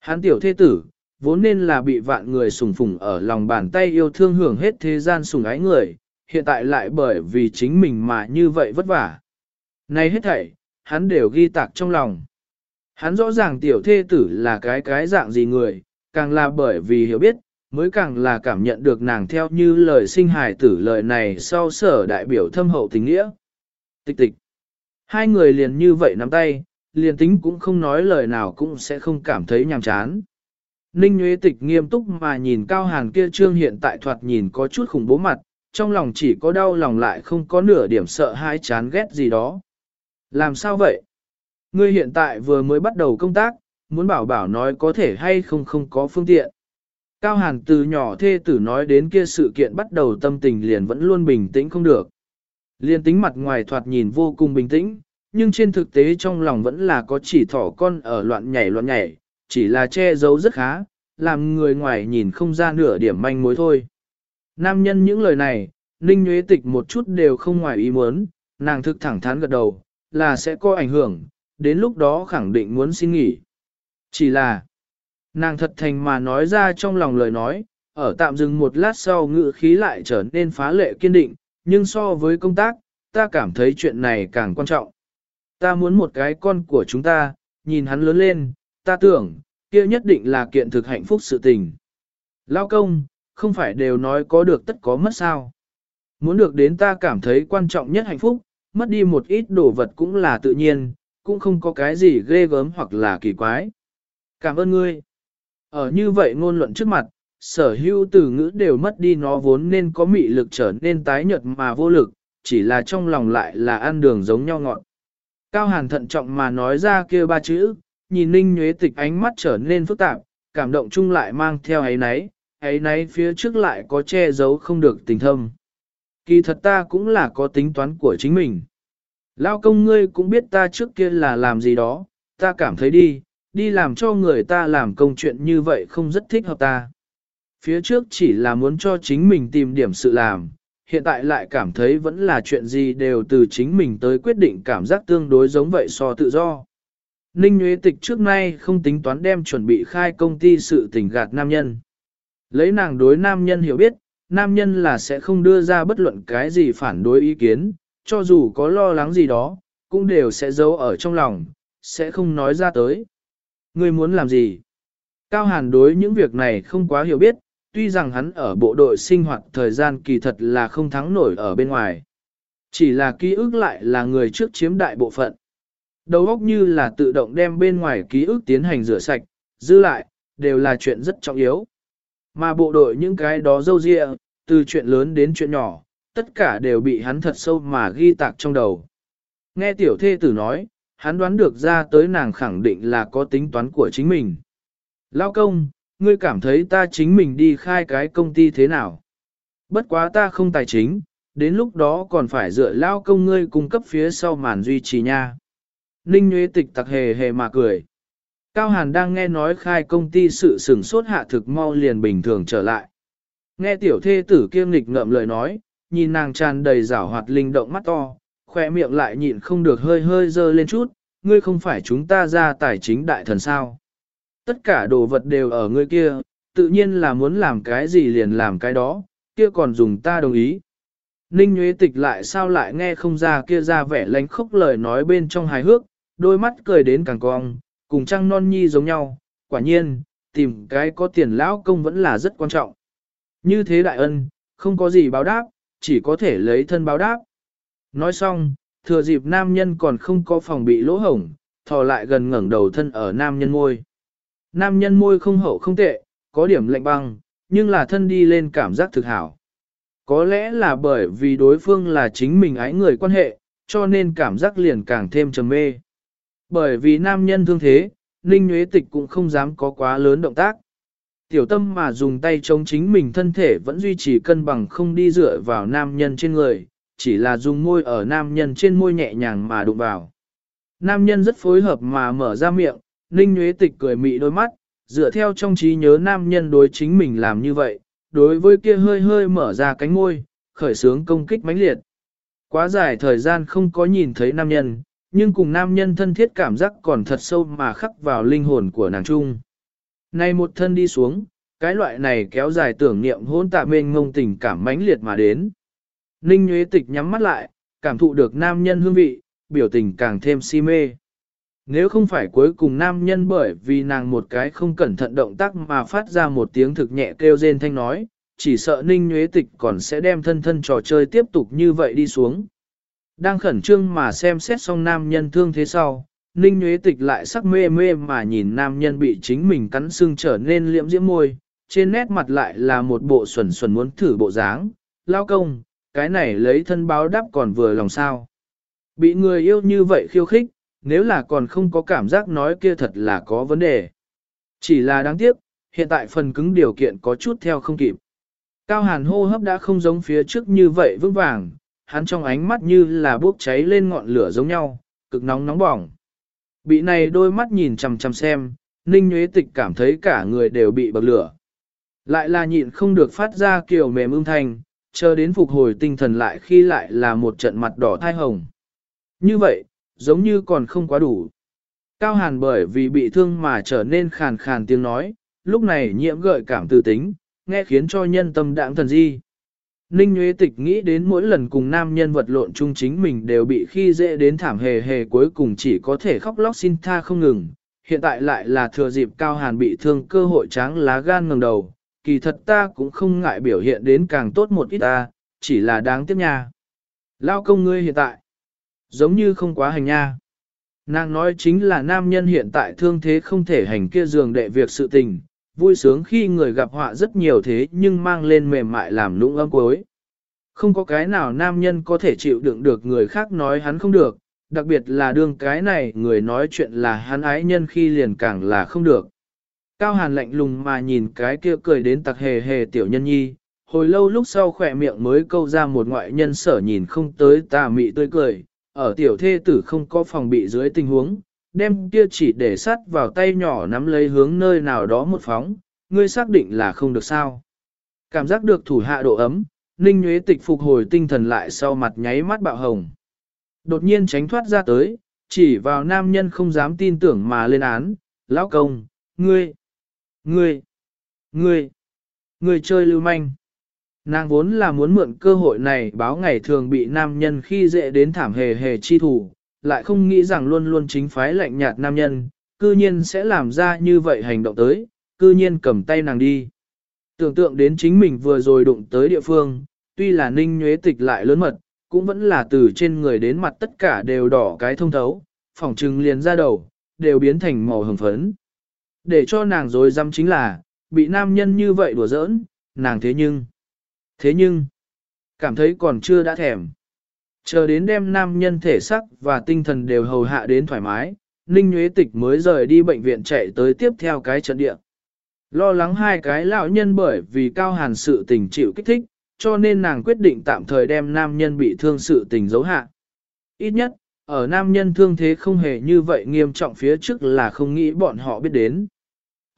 Hắn tiểu thế tử, vốn nên là bị vạn người sùng phùng ở lòng bàn tay yêu thương hưởng hết thế gian sùng ái người, hiện tại lại bởi vì chính mình mà như vậy vất vả. Này hết thảy, hắn đều ghi tạc trong lòng. Hắn rõ ràng tiểu thê tử là cái cái dạng gì người, càng là bởi vì hiểu biết, mới càng là cảm nhận được nàng theo như lời sinh hài tử lời này sau sở đại biểu thâm hậu tình nghĩa. Tịch tịch. Hai người liền như vậy nắm tay, liền tính cũng không nói lời nào cũng sẽ không cảm thấy nhàm chán. Ninh Nguyễn Tịch nghiêm túc mà nhìn Cao Hàn kia trương hiện tại thoạt nhìn có chút khủng bố mặt, trong lòng chỉ có đau lòng lại không có nửa điểm sợ hãi chán ghét gì đó. Làm sao vậy? Ngươi hiện tại vừa mới bắt đầu công tác, muốn bảo bảo nói có thể hay không không có phương tiện. Cao Hàn từ nhỏ thê tử nói đến kia sự kiện bắt đầu tâm tình liền vẫn luôn bình tĩnh không được. Liên tính mặt ngoài thoạt nhìn vô cùng bình tĩnh, nhưng trên thực tế trong lòng vẫn là có chỉ thỏ con ở loạn nhảy loạn nhảy, chỉ là che giấu rất khá, làm người ngoài nhìn không ra nửa điểm manh mối thôi. Nam nhân những lời này, Ninh Nguyễn Tịch một chút đều không ngoài ý muốn, nàng thực thẳng thắn gật đầu, là sẽ có ảnh hưởng, đến lúc đó khẳng định muốn xin nghỉ. Chỉ là, nàng thật thành mà nói ra trong lòng lời nói, ở tạm dừng một lát sau ngự khí lại trở nên phá lệ kiên định, nhưng so với công tác, ta cảm thấy chuyện này càng quan trọng. Ta muốn một cái con của chúng ta, nhìn hắn lớn lên, ta tưởng, kia nhất định là kiện thực hạnh phúc sự tình. Lao công, không phải đều nói có được tất có mất sao. Muốn được đến ta cảm thấy quan trọng nhất hạnh phúc, mất đi một ít đồ vật cũng là tự nhiên, cũng không có cái gì ghê gớm hoặc là kỳ quái. Cảm ơn ngươi. Ở như vậy ngôn luận trước mặt, sở hữu từ ngữ đều mất đi nó vốn nên có mị lực trở nên tái nhợt mà vô lực, chỉ là trong lòng lại là ăn đường giống nhau ngọn. Cao hàn thận trọng mà nói ra kia ba chữ, nhìn ninh nhuế tịch ánh mắt trở nên phức tạp, cảm động chung lại mang theo ấy náy, ấy náy phía trước lại có che giấu không được tình thâm. Kỳ thật ta cũng là có tính toán của chính mình. Lao công ngươi cũng biết ta trước kia là làm gì đó, ta cảm thấy đi, đi làm cho người ta làm công chuyện như vậy không rất thích hợp ta. Phía trước chỉ là muốn cho chính mình tìm điểm sự làm, hiện tại lại cảm thấy vẫn là chuyện gì đều từ chính mình tới quyết định cảm giác tương đối giống vậy so tự do. Ninh Nguyễn Tịch trước nay không tính toán đem chuẩn bị khai công ty sự tình gạt nam nhân. Lấy nàng đối nam nhân hiểu biết, nam nhân là sẽ không đưa ra bất luận cái gì phản đối ý kiến, cho dù có lo lắng gì đó, cũng đều sẽ giấu ở trong lòng, sẽ không nói ra tới. Ngươi muốn làm gì? Cao Hàn đối những việc này không quá hiểu biết, tuy rằng hắn ở bộ đội sinh hoạt thời gian kỳ thật là không thắng nổi ở bên ngoài. Chỉ là ký ức lại là người trước chiếm đại bộ phận. Đầu óc như là tự động đem bên ngoài ký ức tiến hành rửa sạch, giữ lại, đều là chuyện rất trọng yếu. Mà bộ đội những cái đó dâu dịa, từ chuyện lớn đến chuyện nhỏ, tất cả đều bị hắn thật sâu mà ghi tạc trong đầu. Nghe tiểu thê tử nói, hắn đoán được ra tới nàng khẳng định là có tính toán của chính mình. Lao công, ngươi cảm thấy ta chính mình đi khai cái công ty thế nào? Bất quá ta không tài chính, đến lúc đó còn phải dựa lao công ngươi cung cấp phía sau màn duy trì nha. Ninh Nguyễn Tịch tặc hề hề mà cười. Cao Hàn đang nghe nói khai công ty sự sừng sốt hạ thực mau liền bình thường trở lại. Nghe tiểu thê tử kiêm nghịch ngậm lời nói, nhìn nàng tràn đầy rảo hoạt linh động mắt to, khỏe miệng lại nhịn không được hơi hơi dơ lên chút, ngươi không phải chúng ta ra tài chính đại thần sao. Tất cả đồ vật đều ở ngươi kia, tự nhiên là muốn làm cái gì liền làm cái đó, kia còn dùng ta đồng ý. Ninh Nguyễn Tịch lại sao lại nghe không ra kia ra vẻ lánh khốc lời nói bên trong hài hước, đôi mắt cười đến càng cong, cùng trăng non nhi giống nhau, quả nhiên, tìm cái có tiền lão công vẫn là rất quan trọng. Như thế đại ân, không có gì báo đáp, chỉ có thể lấy thân báo đáp. Nói xong, thừa dịp nam nhân còn không có phòng bị lỗ hổng, thò lại gần ngẩng đầu thân ở nam nhân môi. Nam nhân môi không hậu không tệ, có điểm lạnh băng, nhưng là thân đi lên cảm giác thực hảo. Có lẽ là bởi vì đối phương là chính mình ái người quan hệ, cho nên cảm giác liền càng thêm trầm mê. Bởi vì nam nhân thương thế, Ninh Nguyễn Tịch cũng không dám có quá lớn động tác. Tiểu tâm mà dùng tay chống chính mình thân thể vẫn duy trì cân bằng không đi dựa vào nam nhân trên người, chỉ là dùng môi ở nam nhân trên môi nhẹ nhàng mà đụng vào. Nam nhân rất phối hợp mà mở ra miệng, Ninh Nguyễn Tịch cười mị đôi mắt, dựa theo trong trí nhớ nam nhân đối chính mình làm như vậy, đối với kia hơi hơi mở ra cánh môi, khởi sướng công kích mãnh liệt. Quá dài thời gian không có nhìn thấy nam nhân, nhưng cùng nam nhân thân thiết cảm giác còn thật sâu mà khắc vào linh hồn của nàng trung. Nay một thân đi xuống, cái loại này kéo dài tưởng niệm hôn tạ mênh ngông tình cảm mãnh liệt mà đến. Ninh Nguyễn Tịch nhắm mắt lại, cảm thụ được nam nhân hương vị, biểu tình càng thêm si mê. Nếu không phải cuối cùng nam nhân bởi vì nàng một cái không cẩn thận động tác mà phát ra một tiếng thực nhẹ kêu rên thanh nói, chỉ sợ Ninh Nguyễn Tịch còn sẽ đem thân thân trò chơi tiếp tục như vậy đi xuống. Đang khẩn trương mà xem xét xong nam nhân thương thế sau, Ninh Nguyễn Tịch lại sắc mê mê mà nhìn nam nhân bị chính mình cắn xương trở nên liễm diễm môi, trên nét mặt lại là một bộ xuẩn xuẩn muốn thử bộ dáng, lao công, cái này lấy thân báo đáp còn vừa lòng sao. Bị người yêu như vậy khiêu khích, nếu là còn không có cảm giác nói kia thật là có vấn đề. Chỉ là đáng tiếc, hiện tại phần cứng điều kiện có chút theo không kịp. Cao hàn hô hấp đã không giống phía trước như vậy vững vàng, hắn trong ánh mắt như là bốc cháy lên ngọn lửa giống nhau, cực nóng nóng bỏng. Bị này đôi mắt nhìn chằm chằm xem, Ninh Nguyễn Tịch cảm thấy cả người đều bị bậc lửa. Lại là nhịn không được phát ra kiểu mềm ưng thanh, chờ đến phục hồi tinh thần lại khi lại là một trận mặt đỏ thai hồng. Như vậy, giống như còn không quá đủ. Cao hàn bởi vì bị thương mà trở nên khàn khàn tiếng nói, lúc này nhiễm gợi cảm từ tính, nghe khiến cho nhân tâm đạm thần di. Ninh Nguyễn Tịch nghĩ đến mỗi lần cùng nam nhân vật lộn chung chính mình đều bị khi dễ đến thảm hề hề cuối cùng chỉ có thể khóc lóc xin tha không ngừng. Hiện tại lại là thừa dịp cao hàn bị thương cơ hội tráng lá gan ngẩng đầu, kỳ thật ta cũng không ngại biểu hiện đến càng tốt một ít ta, chỉ là đáng tiếc nha. Lao công ngươi hiện tại, giống như không quá hành nha. Nàng nói chính là nam nhân hiện tại thương thế không thể hành kia giường đệ việc sự tình, vui sướng khi người gặp họa rất nhiều thế nhưng mang lên mềm mại làm nũng âm cuối. Không có cái nào nam nhân có thể chịu đựng được người khác nói hắn không được, đặc biệt là đương cái này người nói chuyện là hắn ái nhân khi liền càng là không được. Cao hàn lạnh lùng mà nhìn cái kia cười đến tặc hề hề tiểu nhân nhi, hồi lâu lúc sau khỏe miệng mới câu ra một ngoại nhân sở nhìn không tới tà mị tươi cười, ở tiểu thê tử không có phòng bị dưới tình huống, đem kia chỉ để sắt vào tay nhỏ nắm lấy hướng nơi nào đó một phóng, ngươi xác định là không được sao. Cảm giác được thủ hạ độ ấm, Ninh Nguyễn Tịch phục hồi tinh thần lại sau mặt nháy mắt bạo hồng. Đột nhiên tránh thoát ra tới, chỉ vào nam nhân không dám tin tưởng mà lên án, lão công, ngươi, ngươi, ngươi, ngươi chơi lưu manh. Nàng vốn là muốn mượn cơ hội này báo ngày thường bị nam nhân khi dễ đến thảm hề hề chi thủ, lại không nghĩ rằng luôn luôn chính phái lạnh nhạt nam nhân, cư nhiên sẽ làm ra như vậy hành động tới, cư nhiên cầm tay nàng đi. Tưởng tượng đến chính mình vừa rồi đụng tới địa phương, tuy là ninh nhuế tịch lại lớn mật, cũng vẫn là từ trên người đến mặt tất cả đều đỏ cái thông thấu, phỏng trừng liền ra đầu, đều biến thành màu hồng phấn. Để cho nàng dối dăm chính là, bị nam nhân như vậy đùa giỡn, nàng thế nhưng, thế nhưng, cảm thấy còn chưa đã thèm. Chờ đến đem nam nhân thể sắc và tinh thần đều hầu hạ đến thoải mái, Ninh Nguyễn Tịch mới rời đi bệnh viện chạy tới tiếp theo cái trận địa. Lo lắng hai cái lão nhân bởi vì cao hàn sự tình chịu kích thích, cho nên nàng quyết định tạm thời đem nam nhân bị thương sự tình giấu hạ. Ít nhất, ở nam nhân thương thế không hề như vậy nghiêm trọng phía trước là không nghĩ bọn họ biết đến.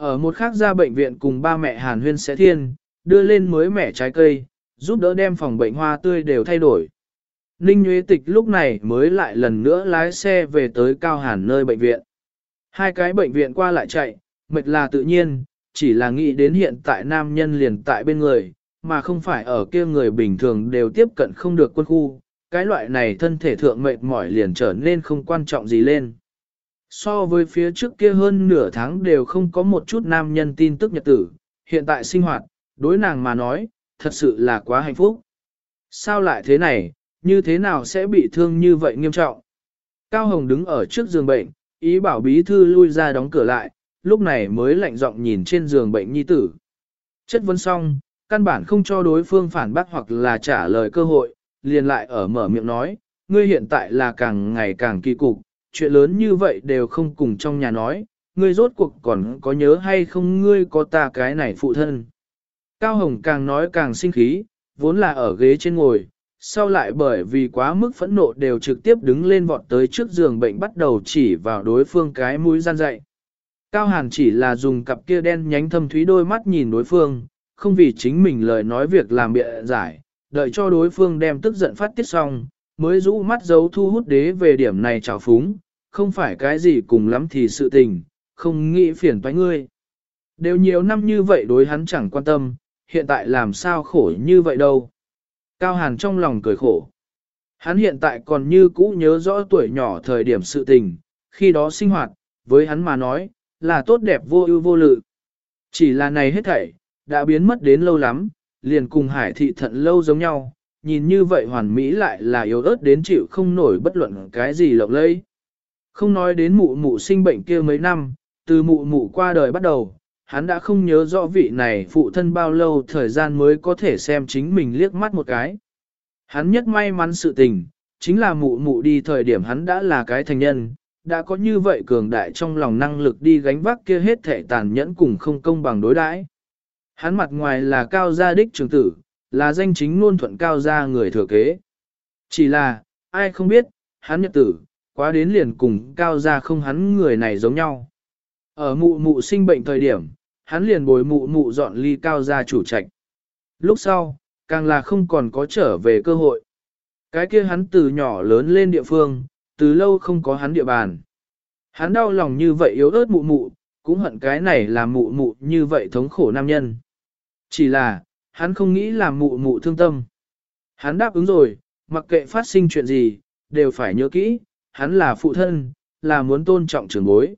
Ở một khác ra bệnh viện cùng ba mẹ Hàn Huyên sẽ thiên, đưa lên mới mẻ trái cây, giúp đỡ đem phòng bệnh hoa tươi đều thay đổi. Ninh Nguyễn Tịch lúc này mới lại lần nữa lái xe về tới Cao Hàn nơi bệnh viện. Hai cái bệnh viện qua lại chạy, mệt là tự nhiên, chỉ là nghĩ đến hiện tại nam nhân liền tại bên người, mà không phải ở kia người bình thường đều tiếp cận không được quân khu, cái loại này thân thể thượng mệt mỏi liền trở nên không quan trọng gì lên. So với phía trước kia hơn nửa tháng đều không có một chút nam nhân tin tức nhật tử, hiện tại sinh hoạt, đối nàng mà nói, thật sự là quá hạnh phúc. Sao lại thế này, như thế nào sẽ bị thương như vậy nghiêm trọng? Cao Hồng đứng ở trước giường bệnh, ý bảo bí thư lui ra đóng cửa lại, lúc này mới lạnh giọng nhìn trên giường bệnh nhi tử. Chất vấn xong, căn bản không cho đối phương phản bác hoặc là trả lời cơ hội, liền lại ở mở miệng nói, ngươi hiện tại là càng ngày càng kỳ cục, chuyện lớn như vậy đều không cùng trong nhà nói, ngươi rốt cuộc còn có nhớ hay không ngươi có ta cái này phụ thân. Cao Hồng càng nói càng sinh khí, vốn là ở ghế trên ngồi, sau lại bởi vì quá mức phẫn nộ đều trực tiếp đứng lên vọt tới trước giường bệnh bắt đầu chỉ vào đối phương cái mũi gian dậy. Cao Hàn chỉ là dùng cặp kia đen nhánh thâm thúy đôi mắt nhìn đối phương, không vì chính mình lời nói việc làm bịa giải, đợi cho đối phương đem tức giận phát tiết xong, mới rũ mắt giấu thu hút đế về điểm này trào phúng, không phải cái gì cùng lắm thì sự tình, không nghĩ phiền toái ngươi. Đều nhiều năm như vậy đối hắn chẳng quan tâm, hiện tại làm sao khổ như vậy đâu. Cao Hàn trong lòng cười khổ. Hắn hiện tại còn như cũ nhớ rõ tuổi nhỏ thời điểm sự tình, khi đó sinh hoạt, với hắn mà nói, là tốt đẹp vô ưu vô lự. Chỉ là này hết thảy, đã biến mất đến lâu lắm, liền cùng hải thị thận lâu giống nhau, nhìn như vậy hoàn mỹ lại là yếu ớt đến chịu không nổi bất luận cái gì lộng lẫy. Không nói đến mụ mụ sinh bệnh kia mấy năm, từ mụ mụ qua đời bắt đầu, hắn đã không nhớ rõ vị này phụ thân bao lâu thời gian mới có thể xem chính mình liếc mắt một cái. Hắn nhất may mắn sự tình, chính là mụ mụ đi thời điểm hắn đã là cái thành nhân, đã có như vậy cường đại trong lòng năng lực đi gánh vác kia hết thể tàn nhẫn cùng không công bằng đối đãi. Hắn mặt ngoài là cao gia đích trường tử, là danh chính ngôn thuận cao gia người thừa kế. Chỉ là, ai không biết, hắn nhật tử, quá đến liền cùng cao gia không hắn người này giống nhau. Ở mụ mụ sinh bệnh thời điểm, hắn liền bồi mụ mụ dọn ly cao gia chủ trạch. Lúc sau, càng là không còn có trở về cơ hội. Cái kia hắn từ nhỏ lớn lên địa phương, từ lâu không có hắn địa bàn. Hắn đau lòng như vậy yếu ớt mụ mụ, cũng hận cái này là mụ mụ như vậy thống khổ nam nhân. Chỉ là, hắn không nghĩ làm mụ mụ thương tâm. Hắn đáp ứng rồi, mặc kệ phát sinh chuyện gì, đều phải nhớ kỹ, hắn là phụ thân, là muốn tôn trọng trưởng bối.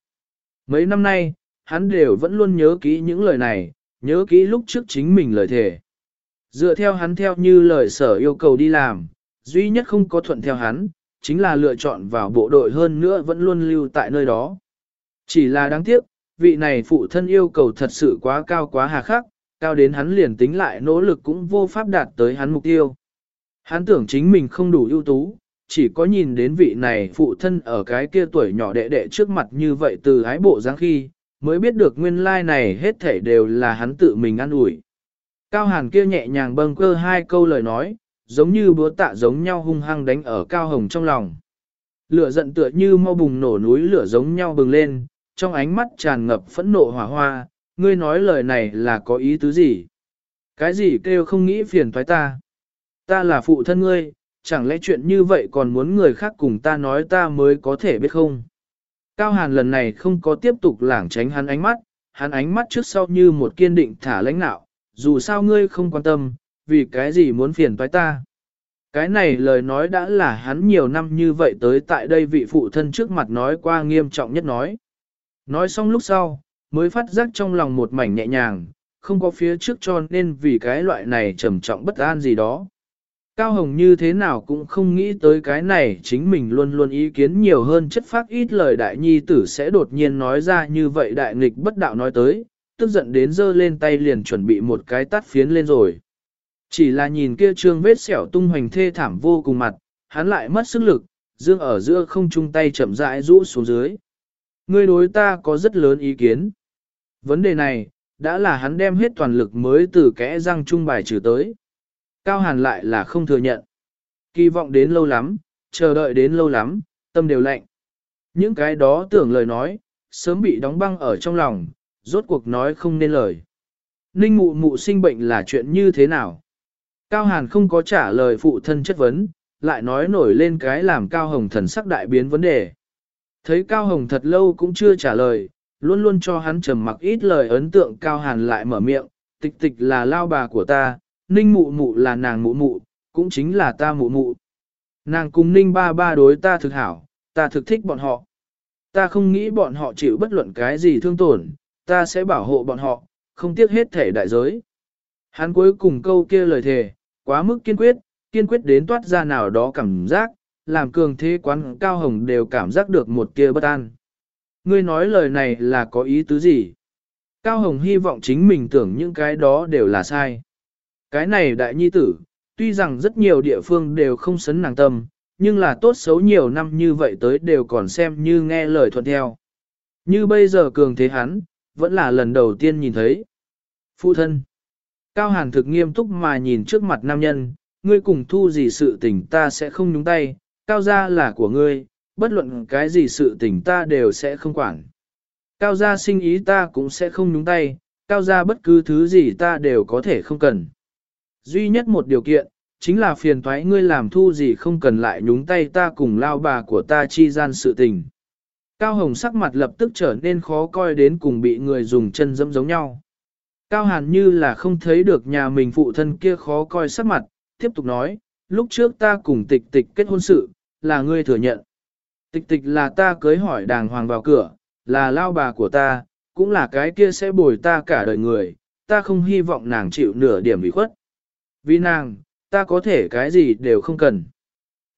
Mấy năm nay, hắn đều vẫn luôn nhớ kỹ những lời này, nhớ kỹ lúc trước chính mình lời thề. Dựa theo hắn theo như lời sở yêu cầu đi làm, duy nhất không có thuận theo hắn, chính là lựa chọn vào bộ đội hơn nữa vẫn luôn lưu tại nơi đó. Chỉ là đáng tiếc, vị này phụ thân yêu cầu thật sự quá cao quá hà khắc, cao đến hắn liền tính lại nỗ lực cũng vô pháp đạt tới hắn mục tiêu. Hắn tưởng chính mình không đủ ưu tú, chỉ có nhìn đến vị này phụ thân ở cái kia tuổi nhỏ đệ đệ trước mặt như vậy từ ái bộ dáng khi, mới biết được nguyên lai này hết thể đều là hắn tự mình ăn ủi. Cao hàn kia nhẹ nhàng bâng cơ hai câu lời nói, giống như búa tạ giống nhau hung hăng đánh ở cao hồng trong lòng. Lửa giận tựa như mau bùng nổ núi lửa giống nhau bừng lên, trong ánh mắt tràn ngập phẫn nộ hỏa hoa, ngươi nói lời này là có ý tứ gì? Cái gì kêu không nghĩ phiền thoái ta? Ta là phụ thân ngươi, chẳng lẽ chuyện như vậy còn muốn người khác cùng ta nói ta mới có thể biết không? Cao Hàn lần này không có tiếp tục lảng tránh hắn ánh mắt, hắn ánh mắt trước sau như một kiên định thả lãnh nạo, dù sao ngươi không quan tâm, vì cái gì muốn phiền toái ta. Cái này lời nói đã là hắn nhiều năm như vậy tới tại đây vị phụ thân trước mặt nói qua nghiêm trọng nhất nói. Nói xong lúc sau, mới phát giác trong lòng một mảnh nhẹ nhàng, không có phía trước cho nên vì cái loại này trầm trọng bất an gì đó. Cao Hồng như thế nào cũng không nghĩ tới cái này chính mình luôn luôn ý kiến nhiều hơn chất phác ít lời đại nhi tử sẽ đột nhiên nói ra như vậy đại nghịch bất đạo nói tới, tức giận đến giơ lên tay liền chuẩn bị một cái tát phiến lên rồi. Chỉ là nhìn kia trương vết sẹo tung hoành thê thảm vô cùng mặt, hắn lại mất sức lực, dương ở giữa không chung tay chậm rãi rũ xuống dưới. Ngươi đối ta có rất lớn ý kiến. Vấn đề này, đã là hắn đem hết toàn lực mới từ kẽ răng trung bài trừ tới. Cao Hàn lại là không thừa nhận. Kỳ vọng đến lâu lắm, chờ đợi đến lâu lắm, tâm đều lạnh. Những cái đó tưởng lời nói, sớm bị đóng băng ở trong lòng, rốt cuộc nói không nên lời. Ninh mụ mụ sinh bệnh là chuyện như thế nào? Cao Hàn không có trả lời phụ thân chất vấn, lại nói nổi lên cái làm Cao Hồng thần sắc đại biến vấn đề. Thấy Cao Hồng thật lâu cũng chưa trả lời, luôn luôn cho hắn trầm mặc ít lời ấn tượng Cao Hàn lại mở miệng, tịch tịch là lao bà của ta, ninh mụ mụ là nàng mụ mụ, cũng chính là ta mụ mụ. Nàng cùng ninh ba ba đối ta thực hảo, ta thực thích bọn họ. Ta không nghĩ bọn họ chịu bất luận cái gì thương tổn, ta sẽ bảo hộ bọn họ, không tiếc hết thể đại giới. Hắn cuối cùng câu kia lời thề, quá mức kiên quyết, kiên quyết đến toát ra nào đó cảm giác, làm cường thế quán cao hồng đều cảm giác được một kia bất an. Ngươi nói lời này là có ý tứ gì? Cao Hồng hy vọng chính mình tưởng những cái đó đều là sai. Cái này đại nhi tử, tuy rằng rất nhiều địa phương đều không sấn nàng tâm, nhưng là tốt xấu nhiều năm như vậy tới đều còn xem như nghe lời thuận theo. Như bây giờ cường thế hắn, vẫn là lần đầu tiên nhìn thấy. Phụ thân. Cao Hàn thực nghiêm túc mà nhìn trước mặt nam nhân, ngươi cùng thu gì sự tình ta sẽ không nhúng tay, cao gia là của ngươi, bất luận cái gì sự tình ta đều sẽ không quản. Cao gia sinh ý ta cũng sẽ không nhúng tay, cao gia bất cứ thứ gì ta đều có thể không cần. Duy nhất một điều kiện, chính là phiền thoái ngươi làm thu gì không cần lại nhúng tay ta cùng lao bà của ta chi gian sự tình. Cao Hồng sắc mặt lập tức trở nên khó coi đến cùng bị người dùng chân dẫm giống nhau. Cao Hàn như là không thấy được nhà mình phụ thân kia khó coi sắc mặt, tiếp tục nói, lúc trước ta cùng tịch tịch kết hôn sự, là ngươi thừa nhận. Tịch tịch là ta cưới hỏi đàng hoàng vào cửa, là lao bà của ta, cũng là cái kia sẽ bồi ta cả đời người, ta không hy vọng nàng chịu nửa điểm bị khuất. Vì nàng, ta có thể cái gì đều không cần.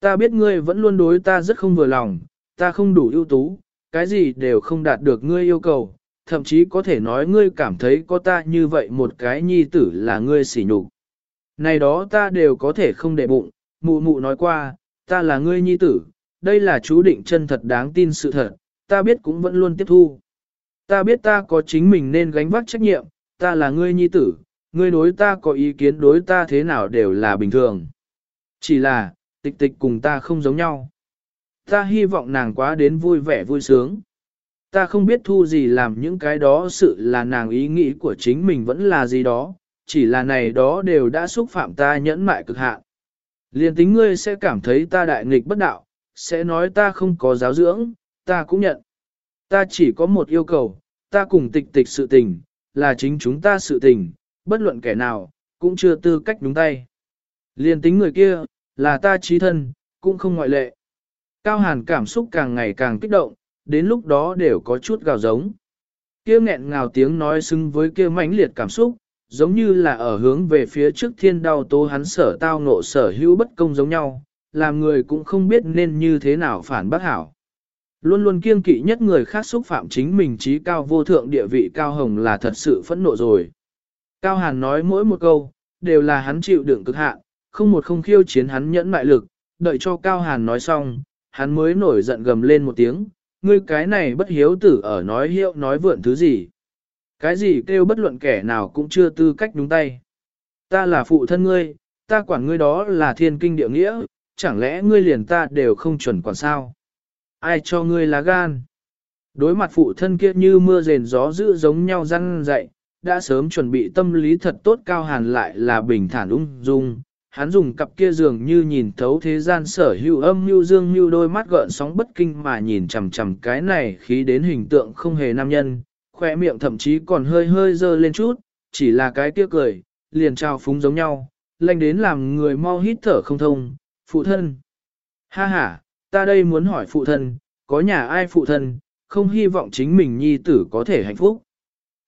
Ta biết ngươi vẫn luôn đối ta rất không vừa lòng, ta không đủ ưu tú, cái gì đều không đạt được ngươi yêu cầu, thậm chí có thể nói ngươi cảm thấy có ta như vậy một cái nhi tử là ngươi sỉ nhục. Này đó ta đều có thể không để bụng, mụ mụ nói qua, ta là ngươi nhi tử, đây là chú định chân thật đáng tin sự thật, ta biết cũng vẫn luôn tiếp thu. Ta biết ta có chính mình nên gánh vác trách nhiệm, ta là ngươi nhi tử, ngươi đối ta có ý kiến đối ta thế nào đều là bình thường. Chỉ là, tịch tịch cùng ta không giống nhau. Ta hy vọng nàng quá đến vui vẻ vui sướng. Ta không biết thu gì làm những cái đó sự là nàng ý nghĩ của chính mình vẫn là gì đó, chỉ là này đó đều đã xúc phạm ta nhẫn mại cực hạn. Liên tính ngươi sẽ cảm thấy ta đại nghịch bất đạo, sẽ nói ta không có giáo dưỡng, ta cũng nhận. Ta chỉ có một yêu cầu, ta cùng tịch tịch sự tình, là chính chúng ta sự tình, bất luận kẻ nào, cũng chưa tư cách đúng tay. Liên tính người kia, là ta trí thân, cũng không ngoại lệ. Cao Hàn cảm xúc càng ngày càng kích động, đến lúc đó đều có chút gào giống. Kia nghẹn ngào tiếng nói xứng với kia mãnh liệt cảm xúc, giống như là ở hướng về phía trước thiên đau tố hắn sở tao nộ sở hữu bất công giống nhau, làm người cũng không biết nên như thế nào phản bác hảo. Luôn luôn kiêng kỵ nhất người khác xúc phạm chính mình trí cao vô thượng địa vị cao hồng là thật sự phẫn nộ rồi. Cao Hàn nói mỗi một câu, đều là hắn chịu đựng cực hạn, không một không khiêu chiến hắn nhẫn mại lực, đợi cho Cao Hàn nói xong, hắn mới nổi giận gầm lên một tiếng, ngươi cái này bất hiếu tử ở nói hiệu nói vượn thứ gì. Cái gì kêu bất luận kẻ nào cũng chưa tư cách đúng tay. Ta là phụ thân ngươi, ta quản ngươi đó là thiên kinh địa nghĩa, chẳng lẽ ngươi liền ta đều không chuẩn quản sao? Ai cho ngươi lá gan? Đối mặt phụ thân kia như mưa rền gió dữ giống nhau răn dậy, đã sớm chuẩn bị tâm lý thật tốt cao hàn lại là bình thản ung dung. Hắn dùng cặp kia dường như nhìn thấu thế gian sở hữu âm hữu dương hữu đôi mắt gợn sóng bất kinh mà nhìn chằm chằm cái này khí đến hình tượng không hề nam nhân, khoe miệng thậm chí còn hơi hơi dơ lên chút, chỉ là cái kia cười, liền trao phúng giống nhau, lanh đến làm người mau hít thở không thông, phụ thân. Ha ha, ta đây muốn hỏi phụ thân, có nhà ai phụ thân, không hy vọng chính mình nhi tử có thể hạnh phúc.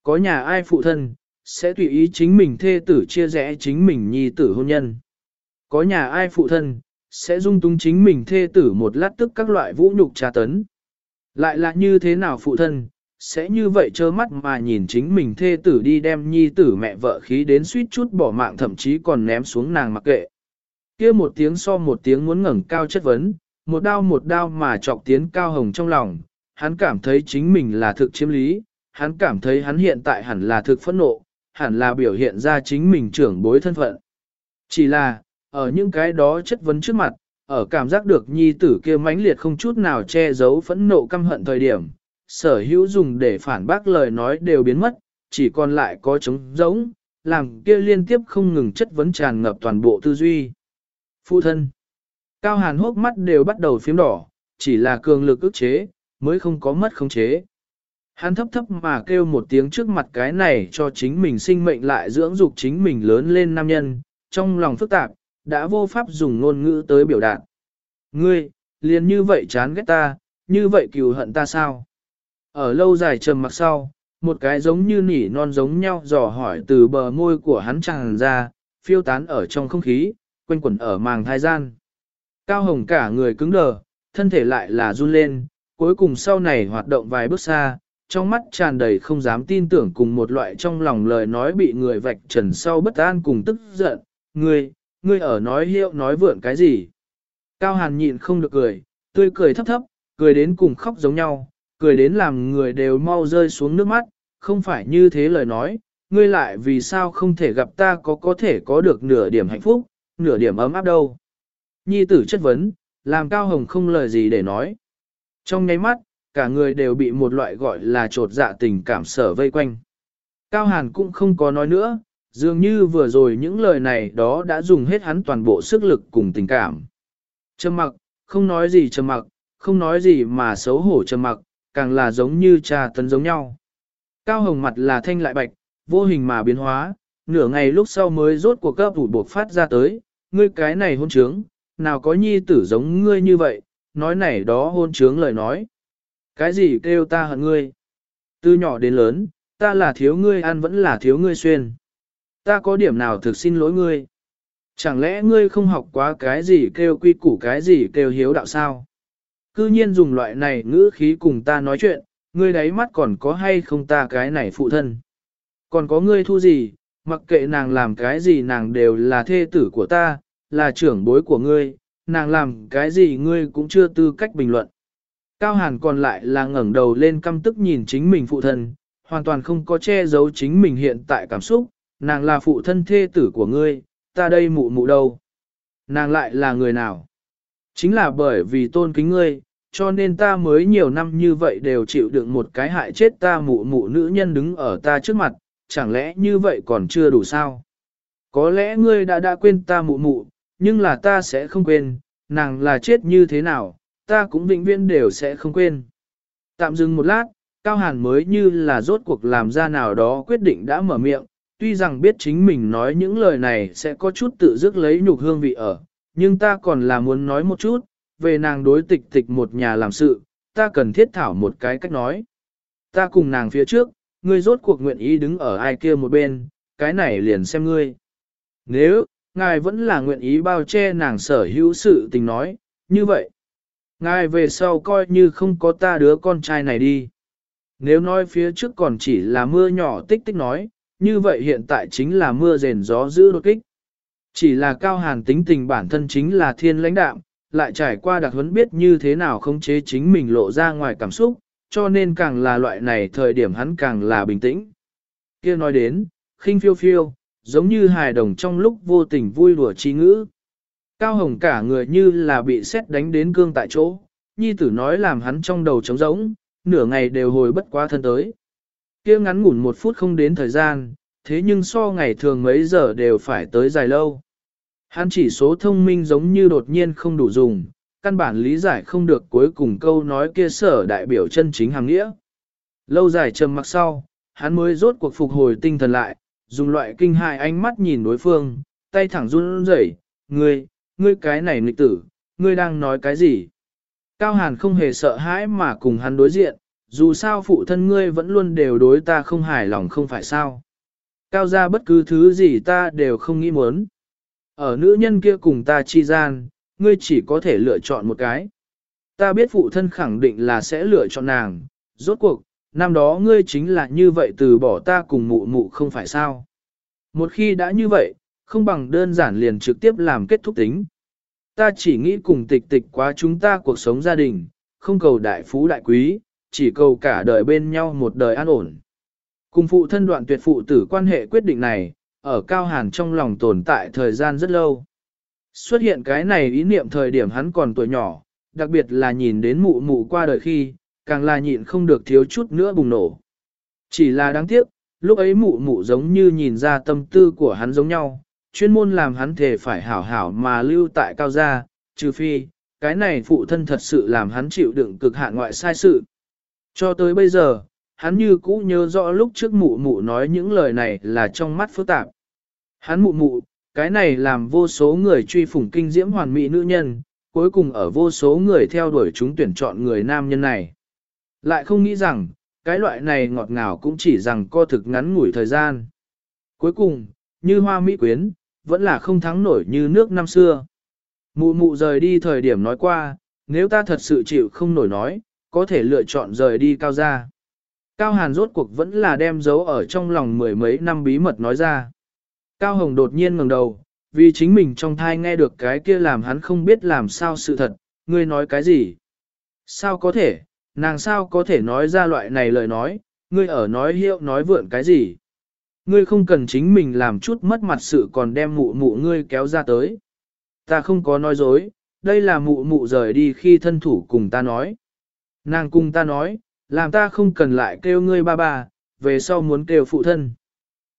Có nhà ai phụ thân, sẽ tùy ý chính mình thê tử chia rẽ chính mình nhi tử hôn nhân. Có nhà ai phụ thân, sẽ dung túng chính mình thê tử một lát tức các loại vũ nhục tra tấn. Lại là như thế nào phụ thân, sẽ như vậy trơ mắt mà nhìn chính mình thê tử đi đem nhi tử mẹ vợ khí đến suýt chút bỏ mạng thậm chí còn ném xuống nàng mặc kệ kia một tiếng so một tiếng muốn ngẩng cao chất vấn, một đao một đao mà chọc tiến cao hồng trong lòng, hắn cảm thấy chính mình là thực chiếm lý, hắn cảm thấy hắn hiện tại hẳn là thực phẫn nộ, hẳn là biểu hiện ra chính mình trưởng bối thân phận. Chỉ là, ở những cái đó chất vấn trước mặt, ở cảm giác được nhi tử kia mãnh liệt không chút nào che giấu phẫn nộ căm hận thời điểm, sở hữu dùng để phản bác lời nói đều biến mất, chỉ còn lại có trống giống, làm kia liên tiếp không ngừng chất vấn tràn ngập toàn bộ tư duy. Phụ thân. Cao hàn hốc mắt đều bắt đầu phím đỏ, chỉ là cường lực ức chế, mới không có mất khống chế. Hắn thấp thấp mà kêu một tiếng trước mặt cái này cho chính mình sinh mệnh lại dưỡng dục chính mình lớn lên nam nhân, trong lòng phức tạp, đã vô pháp dùng ngôn ngữ tới biểu đạt. Ngươi, liền như vậy chán ghét ta, như vậy cừu hận ta sao? Ở lâu dài trầm mặc sau, một cái giống như nỉ non giống nhau dò hỏi từ bờ môi của hắn tràn ra, phiêu tán ở trong không khí, quanh quẩn ở màng thai gian. Cao hồng cả người cứng đờ, thân thể lại là run lên, cuối cùng sau này hoạt động vài bước xa, trong mắt tràn đầy không dám tin tưởng cùng một loại trong lòng lời nói bị người vạch trần sau bất an cùng tức giận. Ngươi, ngươi ở nói hiệu nói vượn cái gì? Cao hàn nhịn không được cười, tươi cười thấp thấp, cười đến cùng khóc giống nhau, cười đến làm người đều mau rơi xuống nước mắt, không phải như thế lời nói, ngươi lại vì sao không thể gặp ta có có thể có được nửa điểm hạnh phúc, nửa điểm ấm áp đâu. Nhi tử chất vấn, làm Cao Hồng không lời gì để nói. Trong nháy mắt, cả người đều bị một loại gọi là trột dạ tình cảm sở vây quanh. Cao Hàn cũng không có nói nữa, dường như vừa rồi những lời này đó đã dùng hết hắn toàn bộ sức lực cùng tình cảm. Trầm mặc, không nói gì trầm mặc, không nói gì mà xấu hổ trầm mặc, càng là giống như trà tấn giống nhau. Cao hồng mặt là thanh lại bạch, vô hình mà biến hóa, nửa ngày lúc sau mới rốt cuộc cấp ủ buộc phát ra tới, ngươi cái này hôn trướng, nào có nhi tử giống ngươi như vậy, nói này đó hôn trướng lời nói. Cái gì kêu ta hận ngươi? Từ nhỏ đến lớn, ta là thiếu ngươi ăn vẫn là thiếu ngươi xuyên. Ta có điểm nào thực xin lỗi ngươi? Chẳng lẽ ngươi không học quá cái gì kêu quy củ cái gì kêu hiếu đạo sao? Cư nhiên dùng loại này ngữ khí cùng ta nói chuyện, ngươi đáy mắt còn có hay không ta cái này phụ thân. Còn có ngươi thu gì, mặc kệ nàng làm cái gì nàng đều là thê tử của ta, là trưởng bối của ngươi, nàng làm cái gì ngươi cũng chưa tư cách bình luận. Cao Hàn còn lại là ngẩng đầu lên căm tức nhìn chính mình phụ thân, hoàn toàn không có che giấu chính mình hiện tại cảm xúc, nàng là phụ thân thê tử của ngươi, ta đây mụ mụ đâu. Nàng lại là người nào? Chính là bởi vì tôn kính ngươi, cho nên ta mới nhiều năm như vậy đều chịu đựng một cái hại chết ta mụ mụ nữ nhân đứng ở ta trước mặt, chẳng lẽ như vậy còn chưa đủ sao? Có lẽ ngươi đã đã quên ta mụ mụ, nhưng là ta sẽ không quên, nàng là chết như thế nào, ta cũng vĩnh viễn đều sẽ không quên. Tạm dừng một lát, Cao Hàn mới như là rốt cuộc làm ra nào đó quyết định đã mở miệng, tuy rằng biết chính mình nói những lời này sẽ có chút tự dứt lấy nhục hương vị ở, nhưng ta còn là muốn nói một chút, về nàng đối tịch tịch một nhà làm sự, ta cần thiết thảo một cái cách nói. Ta cùng nàng phía trước, ngươi rốt cuộc nguyện ý đứng ở ai kia một bên, cái này liền xem ngươi. Nếu, ngài vẫn là nguyện ý bao che nàng sở hữu sự tình nói, như vậy. Ngài về sau coi như không có ta đứa con trai này đi. Nếu nói phía trước còn chỉ là mưa nhỏ tích tích nói, như vậy hiện tại chính là mưa rền gió giữ đột kích. Chỉ là cao hàn tính tình bản thân chính là thiên lãnh đạm, lại trải qua đặc huấn biết như thế nào khống chế chính mình lộ ra ngoài cảm xúc, cho nên càng là loại này thời điểm hắn càng là bình tĩnh. kia nói đến, khinh phiêu phiêu, giống như hài đồng trong lúc vô tình vui đùa chi ngữ. Cao hồng cả người như là bị xét đánh đến cương tại chỗ, nhi tử nói làm hắn trong đầu trống rỗng, nửa ngày đều hồi bất quá thân tới. kia ngắn ngủn một phút không đến thời gian, thế nhưng so ngày thường mấy giờ đều phải tới dài lâu. Hắn chỉ số thông minh giống như đột nhiên không đủ dùng, căn bản lý giải không được cuối cùng câu nói kia sở đại biểu chân chính hàng nghĩa. Lâu dài trầm mặc sau, hắn mới rốt cuộc phục hồi tinh thần lại, dùng loại kinh hại ánh mắt nhìn đối phương, tay thẳng run rẩy, ngươi, ngươi cái này nghịch tử, ngươi đang nói cái gì? Cao Hàn không hề sợ hãi mà cùng hắn đối diện, dù sao phụ thân ngươi vẫn luôn đều đối ta không hài lòng không phải sao. Cao ra bất cứ thứ gì ta đều không nghĩ muốn. Ở nữ nhân kia cùng ta chi gian, ngươi chỉ có thể lựa chọn một cái. Ta biết phụ thân khẳng định là sẽ lựa chọn nàng, rốt cuộc, năm đó ngươi chính là như vậy từ bỏ ta cùng mụ mụ không phải sao. Một khi đã như vậy, không bằng đơn giản liền trực tiếp làm kết thúc tính. Ta chỉ nghĩ cùng tịch tịch quá chúng ta cuộc sống gia đình, không cầu đại phú đại quý, chỉ cầu cả đời bên nhau một đời an ổn. Cùng phụ thân đoạn tuyệt phụ tử quan hệ quyết định này, ở Cao Hàn trong lòng tồn tại thời gian rất lâu. Xuất hiện cái này ý niệm thời điểm hắn còn tuổi nhỏ, đặc biệt là nhìn đến mụ mụ qua đời khi, càng là nhịn không được thiếu chút nữa bùng nổ. Chỉ là đáng tiếc, lúc ấy mụ mụ giống như nhìn ra tâm tư của hắn giống nhau, chuyên môn làm hắn thể phải hảo hảo mà lưu tại cao gia, trừ phi, cái này phụ thân thật sự làm hắn chịu đựng cực hạn ngoại sai sự. Cho tới bây giờ, hắn như cũ nhớ rõ lúc trước mụ mụ nói những lời này là trong mắt phức tạp. Hắn mụ mụ, cái này làm vô số người truy phủng kinh diễm hoàn mỹ nữ nhân, cuối cùng ở vô số người theo đuổi chúng tuyển chọn người nam nhân này. Lại không nghĩ rằng, cái loại này ngọt ngào cũng chỉ rằng co thực ngắn ngủi thời gian. Cuối cùng, như hoa mỹ quyến, vẫn là không thắng nổi như nước năm xưa. Mụ mụ rời đi thời điểm nói qua, nếu ta thật sự chịu không nổi nói, có thể lựa chọn rời đi cao ra. Cao Hàn rốt cuộc vẫn là đem giấu ở trong lòng mười mấy năm bí mật nói ra. Cao Hồng đột nhiên ngẩng đầu, vì chính mình trong thai nghe được cái kia làm hắn không biết làm sao sự thật, ngươi nói cái gì? Sao có thể, nàng sao có thể nói ra loại này lời nói, ngươi ở nói hiệu nói vượn cái gì? Ngươi không cần chính mình làm chút mất mặt sự còn đem mụ mụ ngươi kéo ra tới. Ta không có nói dối, đây là mụ mụ rời đi khi thân thủ cùng ta nói. Nàng cùng ta nói, làm ta không cần lại kêu ngươi ba ba, về sau muốn kêu phụ thân.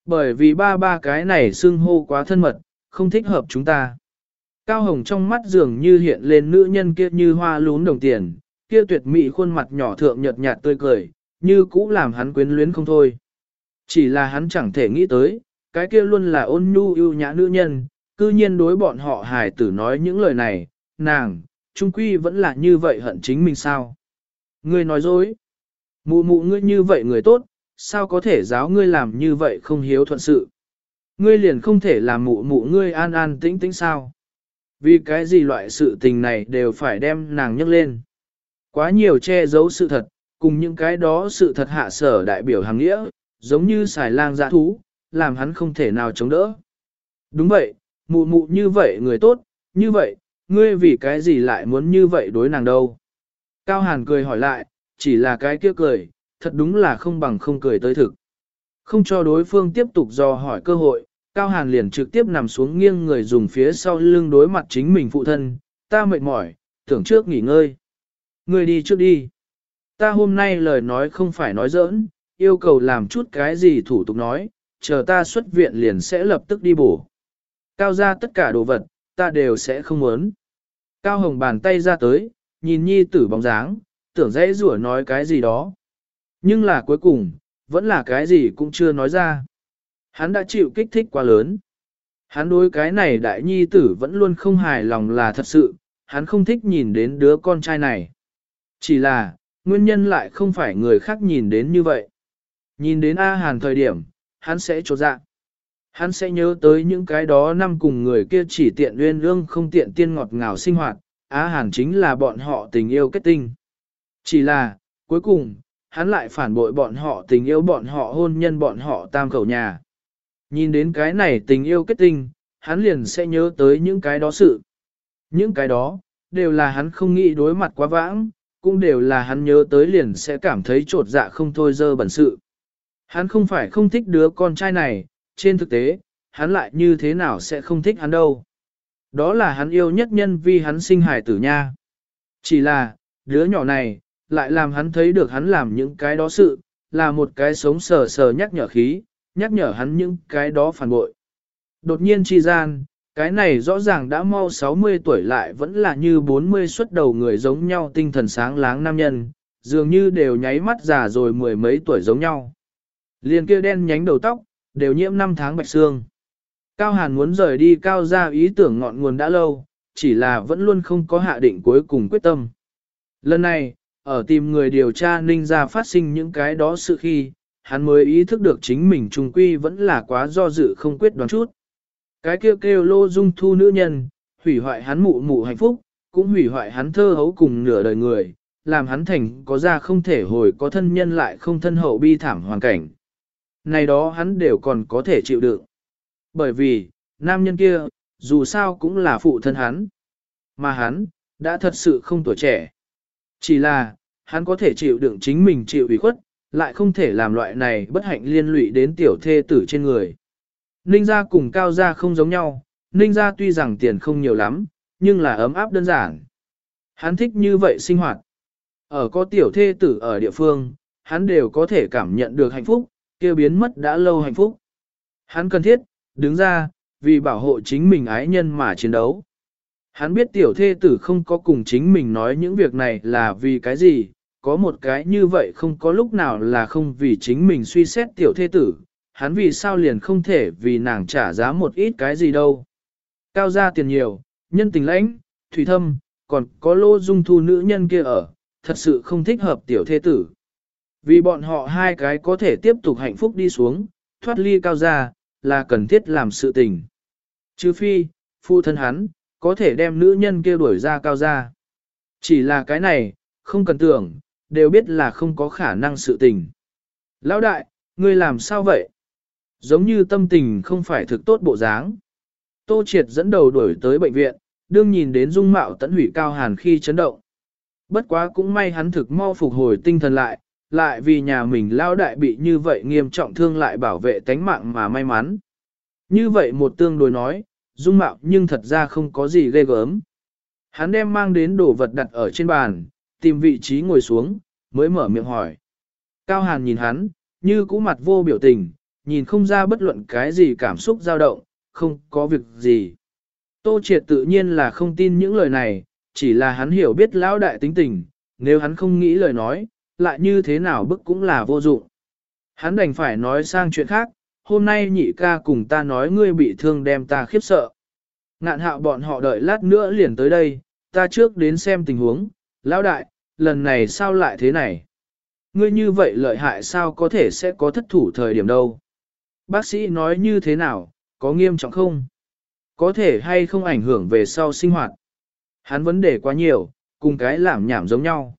Bởi vì ba ba cái này xưng hô quá thân mật, không thích hợp chúng ta. Cao hồng trong mắt dường như hiện lên nữ nhân kia như hoa lún đồng tiền, kia tuyệt mỹ khuôn mặt nhỏ thượng nhợt nhạt tươi cười, như cũ làm hắn quyến luyến không thôi. Chỉ là hắn chẳng thể nghĩ tới, cái kia luôn là ôn nhu yêu nhã nữ nhân, cư nhiên đối bọn họ hài tử nói những lời này, nàng, trung quy vẫn là như vậy hận chính mình sao. Ngươi nói dối. Mụ mụ ngươi như vậy người tốt, sao có thể giáo ngươi làm như vậy không hiếu thuận sự. Ngươi liền không thể làm mụ mụ ngươi an an tĩnh tĩnh sao. Vì cái gì loại sự tình này đều phải đem nàng nhấc lên. Quá nhiều che giấu sự thật, cùng những cái đó sự thật hạ sở đại biểu hàng nghĩa, giống như xài lang dã thú, làm hắn không thể nào chống đỡ. Đúng vậy, mụ mụ như vậy người tốt, như vậy, ngươi vì cái gì lại muốn như vậy đối nàng đâu? Cao Hàn cười hỏi lại, chỉ là cái kia cười, thật đúng là không bằng không cười tới thực. Không cho đối phương tiếp tục dò hỏi cơ hội, Cao Hàn liền trực tiếp nằm xuống nghiêng người dùng phía sau lưng đối mặt chính mình phụ thân, ta mệt mỏi, tưởng trước nghỉ ngơi. người đi trước đi. Ta hôm nay lời nói không phải nói giỡn, yêu cầu làm chút cái gì thủ tục nói, chờ ta xuất viện liền sẽ lập tức đi bổ. Cao ra tất cả đồ vật, ta đều sẽ không muốn. Cao Hồng bàn tay ra tới, nhìn nhi tử bóng dáng, tưởng dễ rủa nói cái gì đó. Nhưng là cuối cùng, vẫn là cái gì cũng chưa nói ra. Hắn đã chịu kích thích quá lớn. Hắn đối cái này đại nhi tử vẫn luôn không hài lòng là thật sự, hắn không thích nhìn đến đứa con trai này. Chỉ là, nguyên nhân lại không phải người khác nhìn đến như vậy. Nhìn đến A Hàn thời điểm, hắn sẽ trột dạ. Hắn sẽ nhớ tới những cái đó năm cùng người kia chỉ tiện uyên ương không tiện tiên ngọt ngào sinh hoạt, Á Hàn chính là bọn họ tình yêu kết tinh. Chỉ là, cuối cùng, hắn lại phản bội bọn họ tình yêu bọn họ hôn nhân bọn họ tam khẩu nhà. Nhìn đến cái này tình yêu kết tinh, hắn liền sẽ nhớ tới những cái đó sự. Những cái đó, đều là hắn không nghĩ đối mặt quá vãng, cũng đều là hắn nhớ tới liền sẽ cảm thấy trột dạ không thôi dơ bẩn sự. Hắn không phải không thích đứa con trai này, trên thực tế, hắn lại như thế nào sẽ không thích hắn đâu. Đó là hắn yêu nhất nhân vì hắn sinh hài tử nha. Chỉ là, đứa nhỏ này, lại làm hắn thấy được hắn làm những cái đó sự, là một cái sống sờ sờ nhắc nhở khí, nhắc nhở hắn những cái đó phản bội. Đột nhiên chi gian, cái này rõ ràng đã mau 60 tuổi lại vẫn là như 40 xuất đầu người giống nhau tinh thần sáng láng nam nhân, dường như đều nháy mắt già rồi mười mấy tuổi giống nhau. Liền kia đen nhánh đầu tóc, đều nhiễm năm tháng bạch xương. Cao Hàn muốn rời đi cao ra ý tưởng ngọn nguồn đã lâu, chỉ là vẫn luôn không có hạ định cuối cùng quyết tâm. Lần này, ở tìm người điều tra ninh ra phát sinh những cái đó sự khi, hắn mới ý thức được chính mình trung quy vẫn là quá do dự không quyết đoán chút. Cái kêu kêu lô dung thu nữ nhân, hủy hoại hắn mụ mụ hạnh phúc, cũng hủy hoại hắn thơ hấu cùng nửa đời người, làm hắn thành có ra không thể hồi có thân nhân lại không thân hậu bi thảm hoàn cảnh. Này đó hắn đều còn có thể chịu đựng. Bởi vì, nam nhân kia, dù sao cũng là phụ thân hắn. Mà hắn, đã thật sự không tuổi trẻ. Chỉ là, hắn có thể chịu đựng chính mình chịu ủy khuất, lại không thể làm loại này bất hạnh liên lụy đến tiểu thê tử trên người. Ninh gia cùng cao gia không giống nhau, ninh gia tuy rằng tiền không nhiều lắm, nhưng là ấm áp đơn giản. Hắn thích như vậy sinh hoạt. Ở có tiểu thê tử ở địa phương, hắn đều có thể cảm nhận được hạnh phúc, kêu biến mất đã lâu hạnh phúc. Hắn cần thiết, đứng ra, vì bảo hộ chính mình ái nhân mà chiến đấu. Hắn biết tiểu thê tử không có cùng chính mình nói những việc này là vì cái gì, có một cái như vậy không có lúc nào là không vì chính mình suy xét tiểu thê tử, hắn vì sao liền không thể vì nàng trả giá một ít cái gì đâu. Cao gia tiền nhiều, nhân tình lãnh, thủy thâm, còn có lô dung thu nữ nhân kia ở, thật sự không thích hợp tiểu thê tử. Vì bọn họ hai cái có thể tiếp tục hạnh phúc đi xuống, thoát ly cao gia, là cần thiết làm sự tình. Chứ phi, phụ thân hắn, có thể đem nữ nhân kia đuổi ra cao ra Chỉ là cái này, không cần tưởng, đều biết là không có khả năng sự tình. Lão đại, ngươi làm sao vậy? Giống như tâm tình không phải thực tốt bộ dáng. Tô triệt dẫn đầu đuổi tới bệnh viện, đương nhìn đến dung mạo tận hủy cao hàn khi chấn động. Bất quá cũng may hắn thực mau phục hồi tinh thần lại, lại vì nhà mình lao đại bị như vậy nghiêm trọng thương lại bảo vệ tánh mạng mà may mắn. Như vậy một tương đối nói, dung mạo nhưng thật ra không có gì ghê gớm. Hắn đem mang đến đồ vật đặt ở trên bàn, tìm vị trí ngồi xuống, mới mở miệng hỏi. Cao Hàn nhìn hắn, như cũ mặt vô biểu tình, nhìn không ra bất luận cái gì cảm xúc dao động, không có việc gì. Tô Triệt tự nhiên là không tin những lời này, chỉ là hắn hiểu biết lão đại tính tình, nếu hắn không nghĩ lời nói, lại như thế nào bức cũng là vô dụng. Hắn đành phải nói sang chuyện khác, hôm nay nhị ca cùng ta nói ngươi bị thương đem ta khiếp sợ. Ngạn hạo bọn họ đợi lát nữa liền tới đây, ta trước đến xem tình huống, lão đại, lần này sao lại thế này? Ngươi như vậy lợi hại sao có thể sẽ có thất thủ thời điểm đâu? Bác sĩ nói như thế nào, có nghiêm trọng không? Có thể hay không ảnh hưởng về sau sinh hoạt? Hắn vấn đề quá nhiều, cùng cái làm nhảm giống nhau.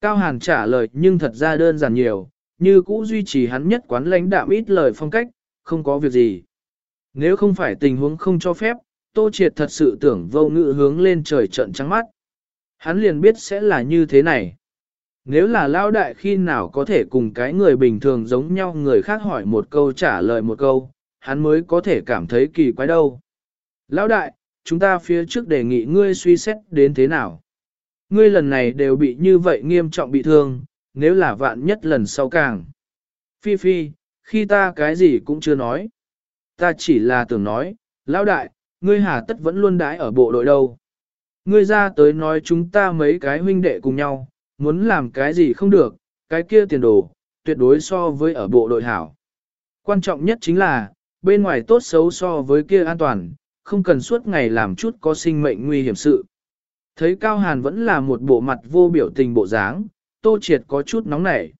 Cao Hàn trả lời nhưng thật ra đơn giản nhiều, như cũ duy trì hắn nhất quán lãnh đạm ít lời phong cách, không có việc gì. Nếu không phải tình huống không cho phép, Tô Triệt thật sự tưởng vô ngự hướng lên trời trận trắng mắt. Hắn liền biết sẽ là như thế này. Nếu là lao đại khi nào có thể cùng cái người bình thường giống nhau người khác hỏi một câu trả lời một câu, hắn mới có thể cảm thấy kỳ quái đâu. Lão đại, chúng ta phía trước đề nghị ngươi suy xét đến thế nào? Ngươi lần này đều bị như vậy nghiêm trọng bị thương, nếu là vạn nhất lần sau càng. Phi Phi, khi ta cái gì cũng chưa nói. Ta chỉ là tưởng nói, lão đại, ngươi hà tất vẫn luôn đãi ở bộ đội đâu. Ngươi ra tới nói chúng ta mấy cái huynh đệ cùng nhau, muốn làm cái gì không được, cái kia tiền đồ, tuyệt đối so với ở bộ đội hảo. Quan trọng nhất chính là, bên ngoài tốt xấu so với kia an toàn, không cần suốt ngày làm chút có sinh mệnh nguy hiểm sự. Thấy Cao Hàn vẫn là một bộ mặt vô biểu tình bộ dáng, Tô Triệt có chút nóng nảy.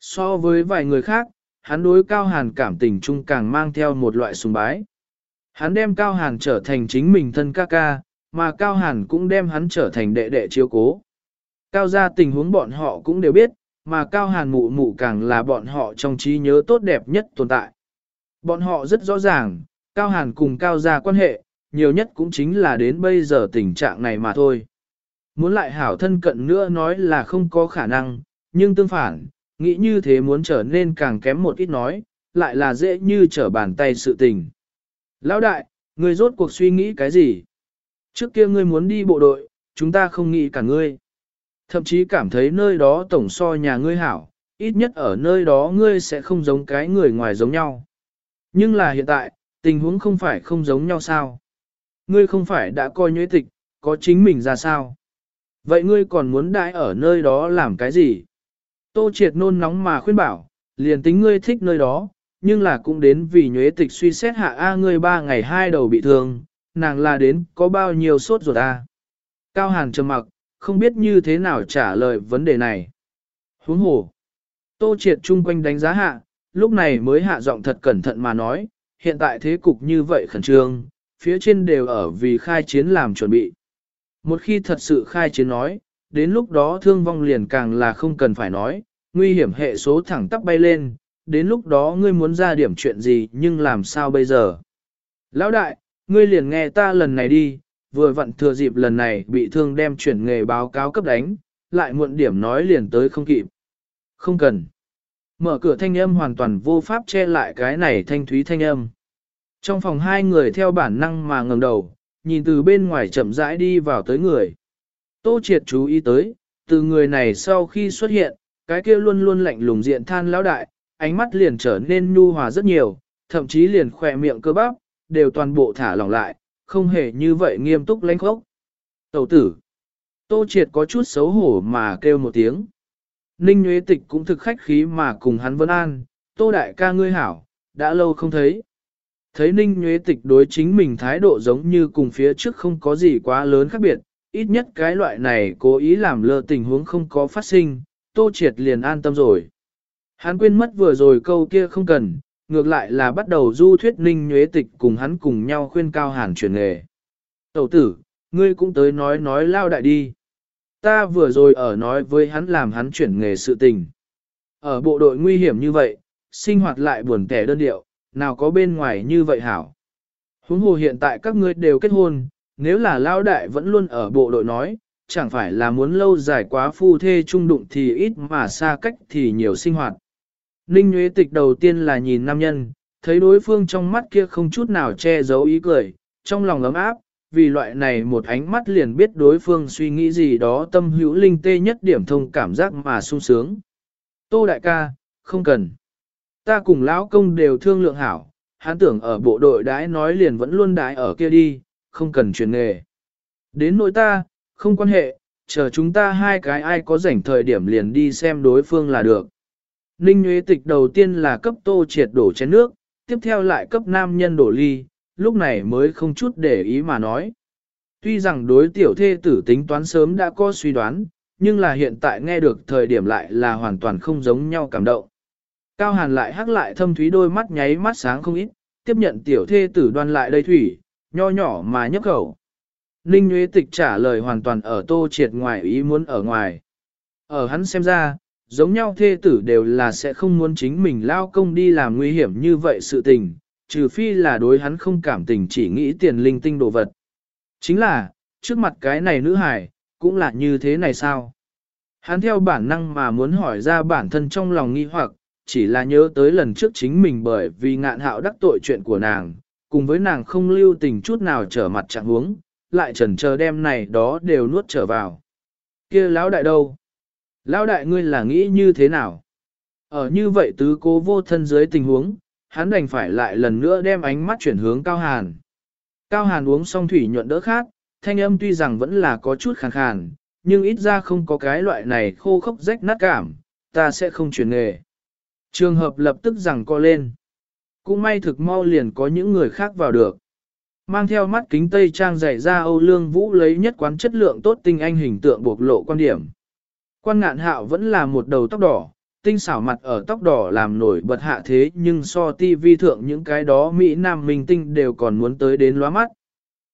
So với vài người khác, hắn đối Cao Hàn cảm tình chung càng mang theo một loại sùng bái. Hắn đem Cao Hàn trở thành chính mình thân ca ca, mà Cao Hàn cũng đem hắn trở thành đệ đệ chiếu cố. Cao Gia tình huống bọn họ cũng đều biết, mà Cao Hàn mụ mụ càng là bọn họ trong trí nhớ tốt đẹp nhất tồn tại. Bọn họ rất rõ ràng, Cao Hàn cùng Cao gia quan hệ, nhiều nhất cũng chính là đến bây giờ tình trạng này mà thôi. Muốn lại hảo thân cận nữa nói là không có khả năng, nhưng tương phản, nghĩ như thế muốn trở nên càng kém một ít nói, lại là dễ như trở bàn tay sự tình. Lão đại, người rốt cuộc suy nghĩ cái gì? Trước kia ngươi muốn đi bộ đội, chúng ta không nghĩ cả ngươi. Thậm chí cảm thấy nơi đó tổng so nhà ngươi hảo, ít nhất ở nơi đó ngươi sẽ không giống cái người ngoài giống nhau. Nhưng là hiện tại, tình huống không phải không giống nhau sao? Ngươi không phải đã coi nhuế tịch, có chính mình ra sao? Vậy ngươi còn muốn đại ở nơi đó làm cái gì? Tô triệt nôn nóng mà khuyên bảo, liền tính ngươi thích nơi đó, nhưng là cũng đến vì nhuế tịch suy xét hạ A ngươi ba ngày hai đầu bị thương, nàng là đến có bao nhiêu sốt ruột A. Cao Hàn trầm mặc, không biết như thế nào trả lời vấn đề này. Huống hồ. Tô triệt chung quanh đánh giá hạ, lúc này mới hạ giọng thật cẩn thận mà nói, hiện tại thế cục như vậy khẩn trương, phía trên đều ở vì khai chiến làm chuẩn bị. Một khi thật sự khai chiến nói, đến lúc đó thương vong liền càng là không cần phải nói, nguy hiểm hệ số thẳng tắp bay lên, đến lúc đó ngươi muốn ra điểm chuyện gì nhưng làm sao bây giờ? Lão đại, ngươi liền nghe ta lần này đi, vừa vặn thừa dịp lần này bị thương đem chuyển nghề báo cáo cấp đánh, lại muộn điểm nói liền tới không kịp. Không cần. Mở cửa thanh âm hoàn toàn vô pháp che lại cái này thanh thúy thanh âm. Trong phòng hai người theo bản năng mà ngẩng đầu, nhìn từ bên ngoài chậm rãi đi vào tới người. Tô triệt chú ý tới, từ người này sau khi xuất hiện, cái kia luôn luôn lạnh lùng diện than lão đại, ánh mắt liền trở nên nhu hòa rất nhiều, thậm chí liền khỏe miệng cơ bắp, đều toàn bộ thả lỏng lại, không hề như vậy nghiêm túc lãnh khốc. Tẩu tử. Tô triệt có chút xấu hổ mà kêu một tiếng. Ninh Nguyễn Tịch cũng thực khách khí mà cùng hắn vân an, tô đại ca ngươi hảo, đã lâu không thấy. Thấy Ninh Nguyễn Tịch đối chính mình thái độ giống như cùng phía trước không có gì quá lớn khác biệt, ít nhất cái loại này cố ý làm lơ tình huống không có phát sinh, Tô Triệt liền an tâm rồi. Hắn quên mất vừa rồi câu kia không cần, ngược lại là bắt đầu du thuyết Ninh Nguyễn Tịch cùng hắn cùng nhau khuyên cao hàn chuyển nghề. Tẩu tử, ngươi cũng tới nói nói lao đại đi. Ta vừa rồi ở nói với hắn làm hắn chuyển nghề sự tình. Ở bộ đội nguy hiểm như vậy, sinh hoạt lại buồn tẻ đơn điệu, nào có bên ngoài như vậy hảo. Huống hồ hiện tại các ngươi đều kết hôn, nếu là lao đại vẫn luôn ở bộ đội nói, chẳng phải là muốn lâu dài quá phu thê trung đụng thì ít mà xa cách thì nhiều sinh hoạt. Ninh Nguyễn Tịch đầu tiên là nhìn nam nhân, thấy đối phương trong mắt kia không chút nào che giấu ý cười, trong lòng ấm áp, vì loại này một ánh mắt liền biết đối phương suy nghĩ gì đó tâm hữu linh tê nhất điểm thông cảm giác mà sung sướng. Tô đại ca, không cần. Ta cùng lão công đều thương lượng hảo, hắn tưởng ở bộ đội đái nói liền vẫn luôn đái ở kia đi, không cần chuyển nghề. Đến nỗi ta, không quan hệ, chờ chúng ta hai cái ai có rảnh thời điểm liền đi xem đối phương là được. Ninh Nguyễn Tịch đầu tiên là cấp tô triệt đổ chén nước, tiếp theo lại cấp nam nhân đổ ly, lúc này mới không chút để ý mà nói. Tuy rằng đối tiểu thê tử tính toán sớm đã có suy đoán, nhưng là hiện tại nghe được thời điểm lại là hoàn toàn không giống nhau cảm động. Cao Hàn lại hắc lại thâm thúy đôi mắt nháy mắt sáng không ít, tiếp nhận tiểu thê tử đoan lại đây thủy, nho nhỏ mà nhấp khẩu. Ninh Nguyễn Tịch trả lời hoàn toàn ở tô triệt ngoài ý muốn ở ngoài. Ở hắn xem ra, giống nhau thê tử đều là sẽ không muốn chính mình lao công đi làm nguy hiểm như vậy sự tình, trừ phi là đối hắn không cảm tình chỉ nghĩ tiền linh tinh đồ vật. Chính là, trước mặt cái này nữ hải, cũng là như thế này sao? Hắn theo bản năng mà muốn hỏi ra bản thân trong lòng nghi hoặc, chỉ là nhớ tới lần trước chính mình bởi vì ngạn hạo đắc tội chuyện của nàng, cùng với nàng không lưu tình chút nào trở mặt trạng huống, lại trần chờ đem này đó đều nuốt trở vào. kia lão đại đâu? Lão đại ngươi là nghĩ như thế nào? Ở như vậy tứ cố vô thân dưới tình huống, hắn đành phải lại lần nữa đem ánh mắt chuyển hướng Cao Hàn. Cao Hàn uống xong thủy nhuận đỡ khát, thanh âm tuy rằng vẫn là có chút khàn khàn, nhưng ít ra không có cái loại này khô khốc rách nát cảm, ta sẽ không chuyển nghề. Trường hợp lập tức rằng co lên. Cũng may thực mau liền có những người khác vào được. Mang theo mắt kính tây trang dạy ra Âu Lương Vũ lấy nhất quán chất lượng tốt tinh anh hình tượng bộc lộ quan điểm. Quan ngạn hạo vẫn là một đầu tóc đỏ, tinh xảo mặt ở tóc đỏ làm nổi bật hạ thế nhưng so ti vi thượng những cái đó Mỹ Nam minh tinh đều còn muốn tới đến lóa mắt.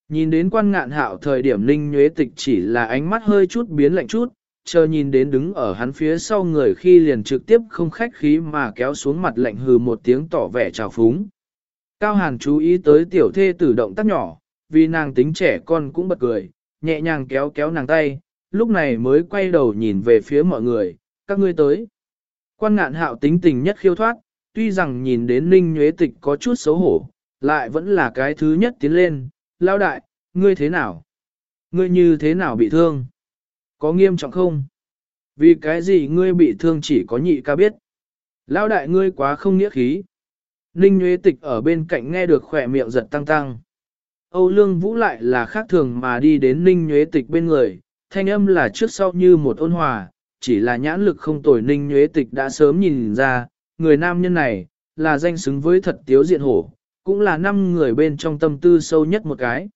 Nhìn đến quan ngạn hạo thời điểm ninh nhuế tịch chỉ là ánh mắt hơi chút biến lạnh chút, chờ nhìn đến đứng ở hắn phía sau người khi liền trực tiếp không khách khí mà kéo xuống mặt lạnh hừ một tiếng tỏ vẻ trào phúng. Cao Hàn chú ý tới tiểu thê tử động tác nhỏ, vì nàng tính trẻ con cũng bật cười, nhẹ nhàng kéo kéo nàng tay, lúc này mới quay đầu nhìn về phía mọi người, các ngươi tới. Quan ngạn hạo tính tình nhất khiêu thoát, tuy rằng nhìn đến Ninh Nhuế Tịch có chút xấu hổ, lại vẫn là cái thứ nhất tiến lên, lao đại, ngươi thế nào? Ngươi như thế nào bị thương? Có nghiêm trọng không? Vì cái gì ngươi bị thương chỉ có nhị ca biết? lão đại ngươi quá không nghĩa khí. Ninh Nguyễn Tịch ở bên cạnh nghe được khỏe miệng giật tăng tăng. Âu Lương Vũ lại là khác thường mà đi đến Ninh Nguyễn Tịch bên người, thanh âm là trước sau như một ôn hòa, chỉ là nhãn lực không tồi Ninh Nguyễn Tịch đã sớm nhìn ra, người nam nhân này, là danh xứng với thật tiếu diện hổ, cũng là năm người bên trong tâm tư sâu nhất một cái.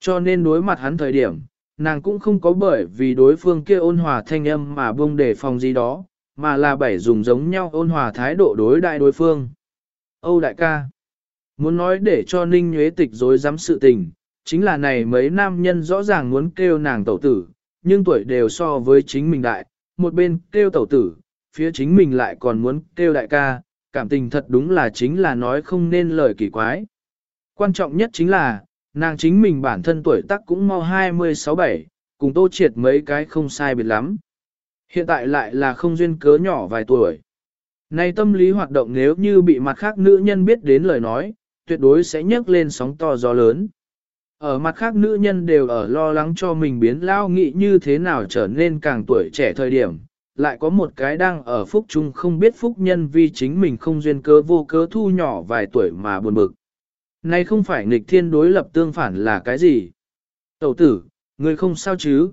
Cho nên đối mặt hắn thời điểm, nàng cũng không có bởi vì đối phương kia ôn hòa thanh âm mà buông đề phòng gì đó, mà là bảy dùng giống nhau ôn hòa thái độ đối đại đối phương. Âu đại ca, muốn nói để cho Ninh Nhuế Tịch dối dám sự tình, chính là này mấy nam nhân rõ ràng muốn kêu nàng tẩu tử, nhưng tuổi đều so với chính mình đại, một bên kêu tẩu tử, phía chính mình lại còn muốn kêu đại ca, cảm tình thật đúng là chính là nói không nên lời kỳ quái. Quan trọng nhất chính là, nàng chính mình bản thân tuổi tác cũng mau 26-7, cùng tô triệt mấy cái không sai biệt lắm. Hiện tại lại là không duyên cớ nhỏ vài tuổi. Nay tâm lý hoạt động nếu như bị mặt khác nữ nhân biết đến lời nói, tuyệt đối sẽ nhấc lên sóng to gió lớn. Ở mặt khác nữ nhân đều ở lo lắng cho mình biến lao nghị như thế nào trở nên càng tuổi trẻ thời điểm, lại có một cái đang ở phúc chung không biết phúc nhân vì chính mình không duyên cớ vô cớ thu nhỏ vài tuổi mà buồn bực. Nay không phải nghịch thiên đối lập tương phản là cái gì? Tẩu tử, người không sao chứ?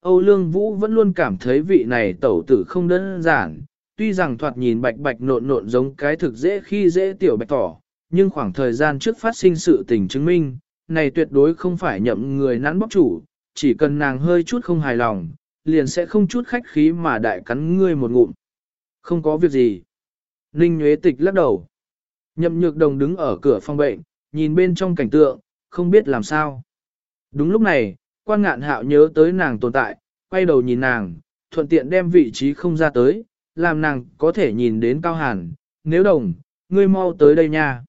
Âu Lương Vũ vẫn luôn cảm thấy vị này tẩu tử không đơn giản, tuy rằng thoạt nhìn bạch bạch nộn nộn giống cái thực dễ khi dễ tiểu bạch tỏ, nhưng khoảng thời gian trước phát sinh sự tình chứng minh, này tuyệt đối không phải nhậm người nắn bóc chủ, chỉ cần nàng hơi chút không hài lòng, liền sẽ không chút khách khí mà đại cắn ngươi một ngụm. Không có việc gì. Ninh Nguyễn Tịch lắc đầu. Nhậm nhược đồng đứng ở cửa phòng bệnh, nhìn bên trong cảnh tượng, không biết làm sao. Đúng lúc này, quan ngạn hạo nhớ tới nàng tồn tại, quay đầu nhìn nàng, thuận tiện đem vị trí không ra tới, làm nàng có thể nhìn đến cao hàn, nếu đồng, ngươi mau tới đây nha.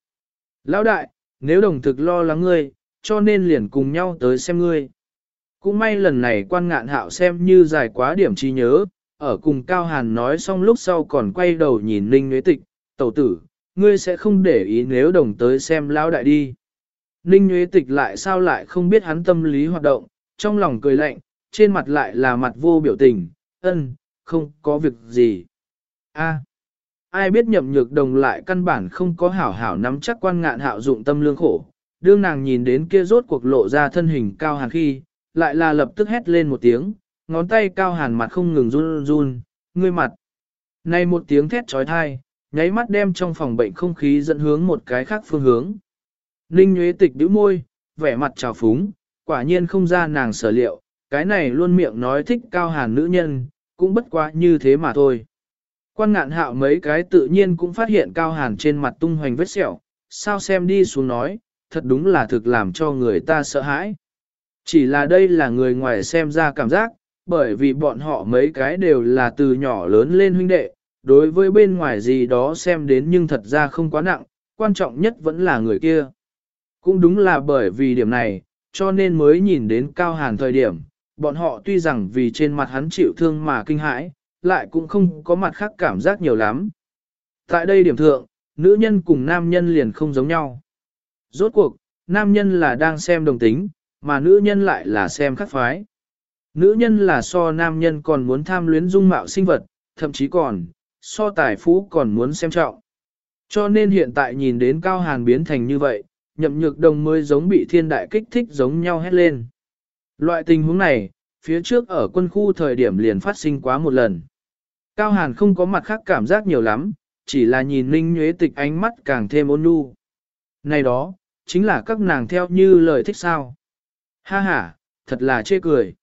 Lão đại, nếu đồng thực lo lắng ngươi, cho nên liền cùng nhau tới xem ngươi. Cũng may lần này quan ngạn hạo xem như dài quá điểm trí nhớ, ở cùng Cao Hàn nói xong lúc sau còn quay đầu nhìn Ninh Nguyễn Tịch, tẩu tử, ngươi sẽ không để ý nếu đồng tới xem lão đại đi. Ninh Nguyễn Tịch lại sao lại không biết hắn tâm lý hoạt động, trong lòng cười lạnh, trên mặt lại là mặt vô biểu tình, ân, không có việc gì. A, ai biết nhậm nhược đồng lại căn bản không có hảo hảo nắm chắc quan ngạn hạo dụng tâm lương khổ, đương nàng nhìn đến kia rốt cuộc lộ ra thân hình cao hàn khi, lại là lập tức hét lên một tiếng, ngón tay cao hàn mặt không ngừng run run, ngươi mặt. Này một tiếng thét trói thai, nháy mắt đem trong phòng bệnh không khí dẫn hướng một cái khác phương hướng. Ninh Nguyễn Tịch bĩu môi, vẻ mặt trào phúng, quả nhiên không ra nàng sở liệu, cái này luôn miệng nói thích cao hàn nữ nhân, cũng bất quá như thế mà thôi. Quan ngạn hạo mấy cái tự nhiên cũng phát hiện cao hàn trên mặt tung hoành vết sẹo, sao xem đi xuống nói, thật đúng là thực làm cho người ta sợ hãi. Chỉ là đây là người ngoài xem ra cảm giác, bởi vì bọn họ mấy cái đều là từ nhỏ lớn lên huynh đệ, đối với bên ngoài gì đó xem đến nhưng thật ra không quá nặng, quan trọng nhất vẫn là người kia. Cũng đúng là bởi vì điểm này, cho nên mới nhìn đến Cao Hàn thời điểm, bọn họ tuy rằng vì trên mặt hắn chịu thương mà kinh hãi, lại cũng không có mặt khác cảm giác nhiều lắm. Tại đây điểm thượng, nữ nhân cùng nam nhân liền không giống nhau. Rốt cuộc, nam nhân là đang xem đồng tính, mà nữ nhân lại là xem khắc phái. Nữ nhân là so nam nhân còn muốn tham luyến dung mạo sinh vật, thậm chí còn, so tài phú còn muốn xem trọng. Cho nên hiện tại nhìn đến Cao Hàn biến thành như vậy, nhậm nhược đồng mới giống bị thiên đại kích thích giống nhau hét lên. Loại tình huống này, phía trước ở quân khu thời điểm liền phát sinh quá một lần. Cao Hàn không có mặt khác cảm giác nhiều lắm, chỉ là nhìn Ninh Nhuế Tịch ánh mắt càng thêm ôn nhu. Này đó, chính là các nàng theo như lời thích sao. Ha ha, thật là chê cười.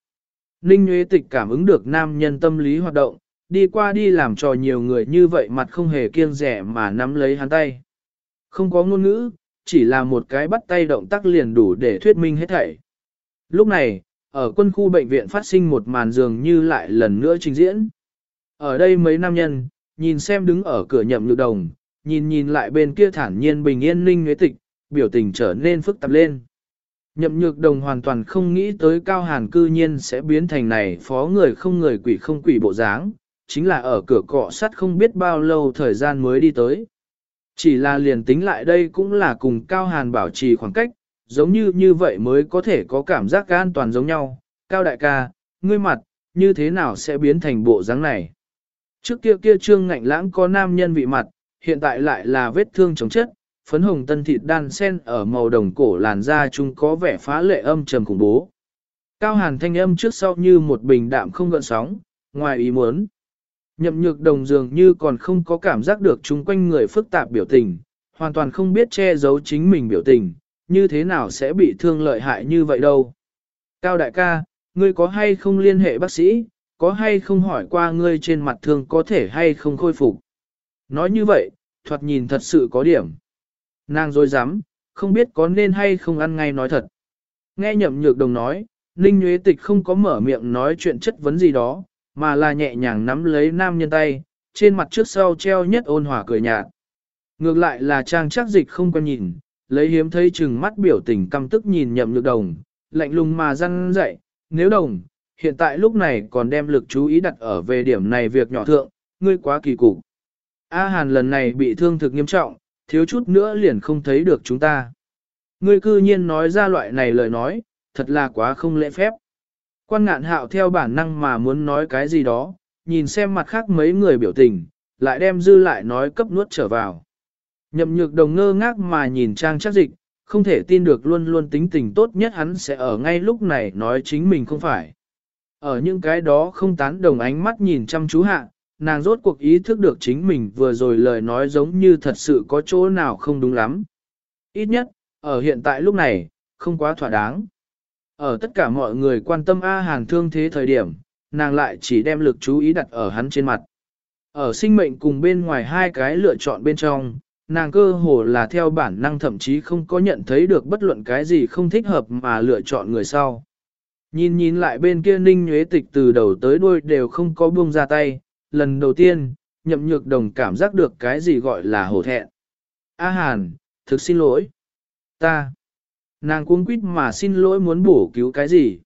Ninh Nhuế Tịch cảm ứng được nam nhân tâm lý hoạt động, đi qua đi làm trò nhiều người như vậy mặt không hề kiêng rẻ mà nắm lấy hắn tay. Không có ngôn ngữ, chỉ là một cái bắt tay động tác liền đủ để thuyết minh hết thảy. Lúc này, ở quân khu bệnh viện phát sinh một màn dường như lại lần nữa trình diễn. Ở đây mấy nam nhân, nhìn xem đứng ở cửa nhậm nhược đồng, nhìn nhìn lại bên kia thản nhiên bình yên ninh nguyễn tịch, biểu tình trở nên phức tạp lên. Nhậm nhược đồng hoàn toàn không nghĩ tới cao hàn cư nhiên sẽ biến thành này phó người không người quỷ không quỷ bộ dáng, chính là ở cửa cọ sắt không biết bao lâu thời gian mới đi tới. Chỉ là liền tính lại đây cũng là cùng cao hàn bảo trì khoảng cách, giống như như vậy mới có thể có cảm giác an toàn giống nhau. Cao đại ca, ngươi mặt, như thế nào sẽ biến thành bộ dáng này? Trước kia kia trương ngạnh lãng có nam nhân vị mặt, hiện tại lại là vết thương chống chất, phấn hồng tân thịt đan sen ở màu đồng cổ làn da chúng có vẻ phá lệ âm trầm khủng bố. Cao hàn thanh âm trước sau như một bình đạm không gợn sóng, ngoài ý muốn. Nhậm nhược đồng dường như còn không có cảm giác được chung quanh người phức tạp biểu tình, hoàn toàn không biết che giấu chính mình biểu tình, như thế nào sẽ bị thương lợi hại như vậy đâu. Cao đại ca, ngươi có hay không liên hệ bác sĩ, có hay không hỏi qua ngươi trên mặt thương có thể hay không khôi phục. Nói như vậy, thoạt nhìn thật sự có điểm. Nàng dối dám, không biết có nên hay không ăn ngay nói thật. Nghe nhậm nhược đồng nói, Ninh Nguyễn Tịch không có mở miệng nói chuyện chất vấn gì đó, mà là nhẹ nhàng nắm lấy nam nhân tay, trên mặt trước sau treo nhất ôn hòa cười nhạt. Ngược lại là trang chắc dịch không quen nhìn, lấy hiếm thấy chừng mắt biểu tình căm tức nhìn nhậm nhược đồng, lạnh lùng mà răn dậy, nếu đồng, hiện tại lúc này còn đem lực chú ý đặt ở về điểm này việc nhỏ thượng, ngươi quá kỳ cục. A Hàn lần này bị thương thực nghiêm trọng, thiếu chút nữa liền không thấy được chúng ta. Ngươi cư nhiên nói ra loại này lời nói, thật là quá không lễ phép. Quan ngạn hạo theo bản năng mà muốn nói cái gì đó, nhìn xem mặt khác mấy người biểu tình, lại đem dư lại nói cấp nuốt trở vào. Nhậm nhược đồng ngơ ngác mà nhìn trang chắc dịch, không thể tin được luôn luôn tính tình tốt nhất hắn sẽ ở ngay lúc này nói chính mình không phải. Ở những cái đó không tán đồng ánh mắt nhìn chăm chú hạ, nàng rốt cuộc ý thức được chính mình vừa rồi lời nói giống như thật sự có chỗ nào không đúng lắm. Ít nhất, ở hiện tại lúc này, không quá thỏa đáng. Ở tất cả mọi người quan tâm A Hàn thương thế thời điểm, nàng lại chỉ đem lực chú ý đặt ở hắn trên mặt. Ở sinh mệnh cùng bên ngoài hai cái lựa chọn bên trong, nàng cơ hồ là theo bản năng thậm chí không có nhận thấy được bất luận cái gì không thích hợp mà lựa chọn người sau. Nhìn nhìn lại bên kia ninh nhuế tịch từ đầu tới đuôi đều không có buông ra tay, lần đầu tiên, nhậm nhược đồng cảm giác được cái gì gọi là hổ thẹn. A Hàn, thực xin lỗi. Ta. Nàng cuống quýt mà xin lỗi muốn bổ cứu cái gì.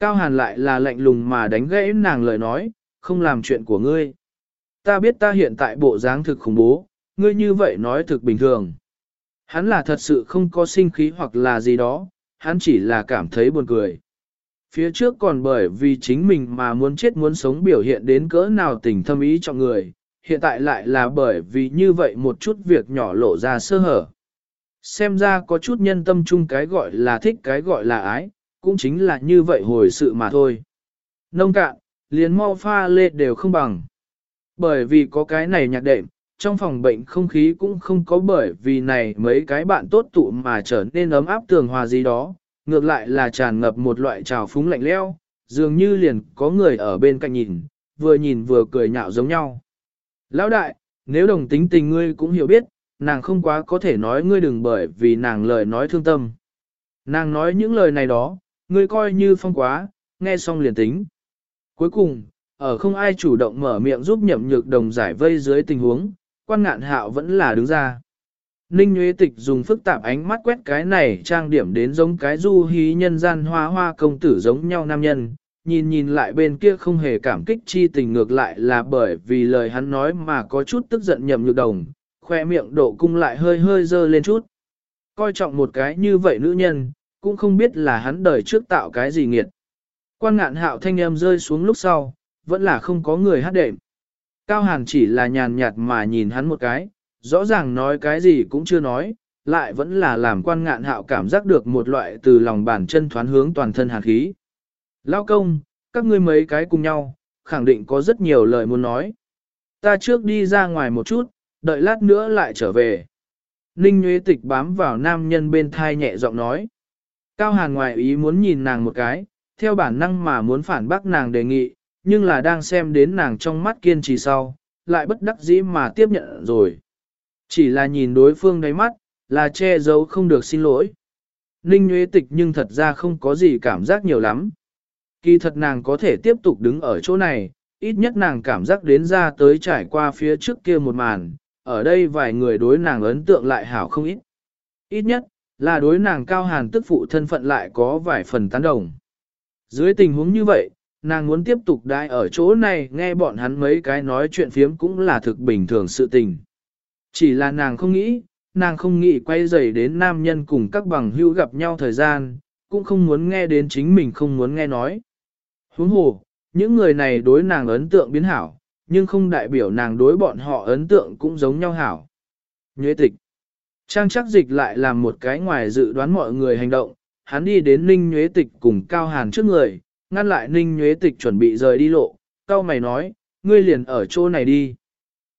Cao Hàn lại là lạnh lùng mà đánh gãy nàng lời nói, không làm chuyện của ngươi. Ta biết ta hiện tại bộ dáng thực khủng bố, ngươi như vậy nói thực bình thường. Hắn là thật sự không có sinh khí hoặc là gì đó, hắn chỉ là cảm thấy buồn cười. Phía trước còn bởi vì chính mình mà muốn chết muốn sống biểu hiện đến cỡ nào tình thâm ý cho người, hiện tại lại là bởi vì như vậy một chút việc nhỏ lộ ra sơ hở. Xem ra có chút nhân tâm chung cái gọi là thích cái gọi là ái, cũng chính là như vậy hồi sự mà thôi. Nông cạn, liền mau pha lê đều không bằng. Bởi vì có cái này nhạc đệm, trong phòng bệnh không khí cũng không có bởi vì này mấy cái bạn tốt tụ mà trở nên ấm áp tường hòa gì đó, ngược lại là tràn ngập một loại trào phúng lạnh leo, dường như liền có người ở bên cạnh nhìn, vừa nhìn vừa cười nhạo giống nhau. Lão đại, nếu đồng tính tình ngươi cũng hiểu biết, nàng không quá có thể nói ngươi đừng bởi vì nàng lời nói thương tâm. Nàng nói những lời này đó, ngươi coi như phong quá, nghe xong liền tính. Cuối cùng, ở không ai chủ động mở miệng giúp nhậm nhược đồng giải vây dưới tình huống, quan ngạn hạo vẫn là đứng ra. Ninh Nguyễn Tịch dùng phức tạp ánh mắt quét cái này trang điểm đến giống cái du hí nhân gian hoa hoa công tử giống nhau nam nhân, nhìn nhìn lại bên kia không hề cảm kích chi tình ngược lại là bởi vì lời hắn nói mà có chút tức giận nhậm nhược đồng, khoe miệng độ cung lại hơi hơi dơ lên chút. Coi trọng một cái như vậy nữ nhân, cũng không biết là hắn đời trước tạo cái gì nghiệt. Quan ngạn hạo thanh âm rơi xuống lúc sau, vẫn là không có người hát đệm. Cao Hàn chỉ là nhàn nhạt mà nhìn hắn một cái, rõ ràng nói cái gì cũng chưa nói, lại vẫn là làm quan ngạn hạo cảm giác được một loại từ lòng bàn chân thoán hướng toàn thân hàn khí. Lao công, các ngươi mấy cái cùng nhau, khẳng định có rất nhiều lời muốn nói. Ta trước đi ra ngoài một chút, đợi lát nữa lại trở về. Ninh Nguyễn Tịch bám vào nam nhân bên thai nhẹ giọng nói. Cao Hàn ngoài ý muốn nhìn nàng một cái, theo bản năng mà muốn phản bác nàng đề nghị, nhưng là đang xem đến nàng trong mắt kiên trì sau, lại bất đắc dĩ mà tiếp nhận rồi. Chỉ là nhìn đối phương đáy mắt, là che giấu không được xin lỗi. Ninh Nguyễn Tịch nhưng thật ra không có gì cảm giác nhiều lắm. Kỳ thật nàng có thể tiếp tục đứng ở chỗ này, ít nhất nàng cảm giác đến ra tới trải qua phía trước kia một màn, ở đây vài người đối nàng ấn tượng lại hảo không ít. Ít nhất, là đối nàng cao hàn tức phụ thân phận lại có vài phần tán đồng. Dưới tình huống như vậy, nàng muốn tiếp tục đai ở chỗ này nghe bọn hắn mấy cái nói chuyện phiếm cũng là thực bình thường sự tình. Chỉ là nàng không nghĩ, nàng không nghĩ quay dày đến nam nhân cùng các bằng hữu gặp nhau thời gian, cũng không muốn nghe đến chính mình không muốn nghe nói. Huống hồ, những người này đối nàng ấn tượng biến hảo, nhưng không đại biểu nàng đối bọn họ ấn tượng cũng giống nhau hảo. Nhuế tịch. Trang chắc dịch lại làm một cái ngoài dự đoán mọi người hành động, hắn đi đến Ninh Nhuế Tịch cùng Cao Hàn trước người, ngăn lại Ninh Nhuế Tịch chuẩn bị rời đi lộ, Cao mày nói, ngươi liền ở chỗ này đi.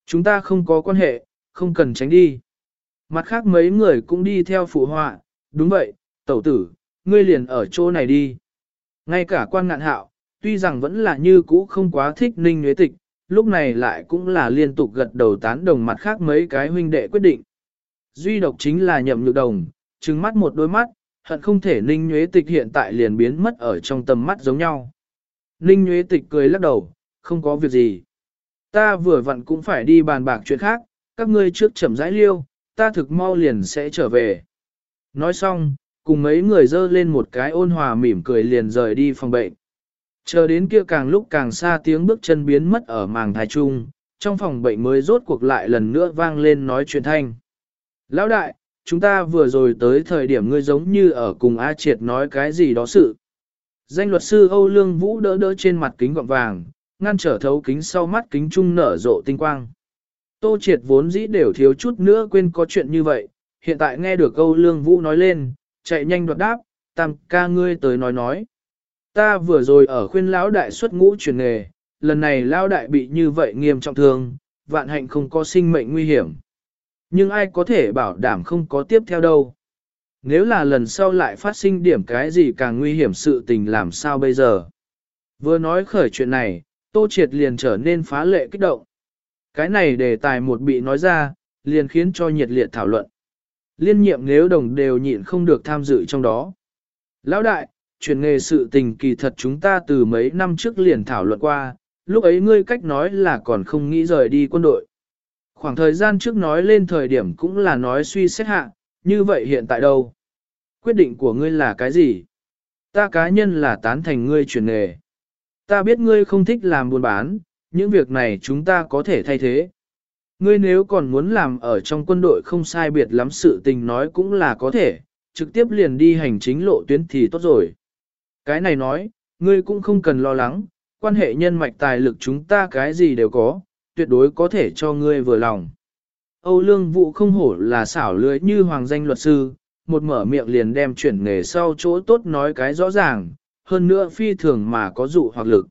Chúng ta không có quan hệ, không cần tránh đi. Mặt khác mấy người cũng đi theo phụ họa, đúng vậy, tẩu tử, ngươi liền ở chỗ này đi. Ngay cả quan ngạn hạo, tuy rằng vẫn là như cũ không quá thích Ninh Nhuế Tịch, lúc này lại cũng là liên tục gật đầu tán đồng mặt khác mấy cái huynh đệ quyết định. Duy độc chính là nhậm nhược đồng, trừng mắt một đôi mắt, hận không thể Ninh Nhuế Tịch hiện tại liền biến mất ở trong tầm mắt giống nhau. Ninh Nhuế Tịch cười lắc đầu, không có việc gì. Ta vừa vặn cũng phải đi bàn bạc chuyện khác, các ngươi trước chậm rãi liêu, ta thực mau liền sẽ trở về. Nói xong, cùng mấy người dơ lên một cái ôn hòa mỉm cười liền rời đi phòng bệnh. Chờ đến kia càng lúc càng xa tiếng bước chân biến mất ở màng thai trung, trong phòng bệnh mới rốt cuộc lại lần nữa vang lên nói chuyện thanh. Lão đại, chúng ta vừa rồi tới thời điểm ngươi giống như ở cùng A Triệt nói cái gì đó sự. Danh luật sư Âu Lương Vũ đỡ đỡ trên mặt kính gọng vàng, ngăn trở thấu kính sau mắt kính trung nở rộ tinh quang. Tô Triệt vốn dĩ đều thiếu chút nữa quên có chuyện như vậy, hiện tại nghe được Âu Lương Vũ nói lên, chạy nhanh đoạt đáp, tam ca ngươi tới nói nói. Ta vừa rồi ở khuyên lão đại xuất ngũ chuyển nghề, lần này lão đại bị như vậy nghiêm trọng thương, vạn hạnh không có sinh mệnh nguy hiểm. Nhưng ai có thể bảo đảm không có tiếp theo đâu. Nếu là lần sau lại phát sinh điểm cái gì càng nguy hiểm sự tình làm sao bây giờ. Vừa nói khởi chuyện này, Tô Triệt liền trở nên phá lệ kích động. Cái này đề tài một bị nói ra, liền khiến cho nhiệt liệt thảo luận. Liên nhiệm nếu đồng đều nhịn không được tham dự trong đó. Lão đại, chuyển nghề sự tình kỳ thật chúng ta từ mấy năm trước liền thảo luận qua, lúc ấy ngươi cách nói là còn không nghĩ rời đi quân đội. Khoảng thời gian trước nói lên thời điểm cũng là nói suy xét hạ, như vậy hiện tại đâu? Quyết định của ngươi là cái gì? Ta cá nhân là tán thành ngươi chuyển nghề. Ta biết ngươi không thích làm buôn bán, những việc này chúng ta có thể thay thế. Ngươi nếu còn muốn làm ở trong quân đội không sai biệt lắm sự tình nói cũng là có thể, trực tiếp liền đi hành chính lộ tuyến thì tốt rồi. Cái này nói, ngươi cũng không cần lo lắng, quan hệ nhân mạch tài lực chúng ta cái gì đều có, tuyệt đối có thể cho ngươi vừa lòng. Âu Lương Vũ không hổ là xảo lưới như hoàng danh luật sư, một mở miệng liền đem chuyển nghề sau chỗ tốt nói cái rõ ràng, hơn nữa phi thường mà có dụ hoặc lực.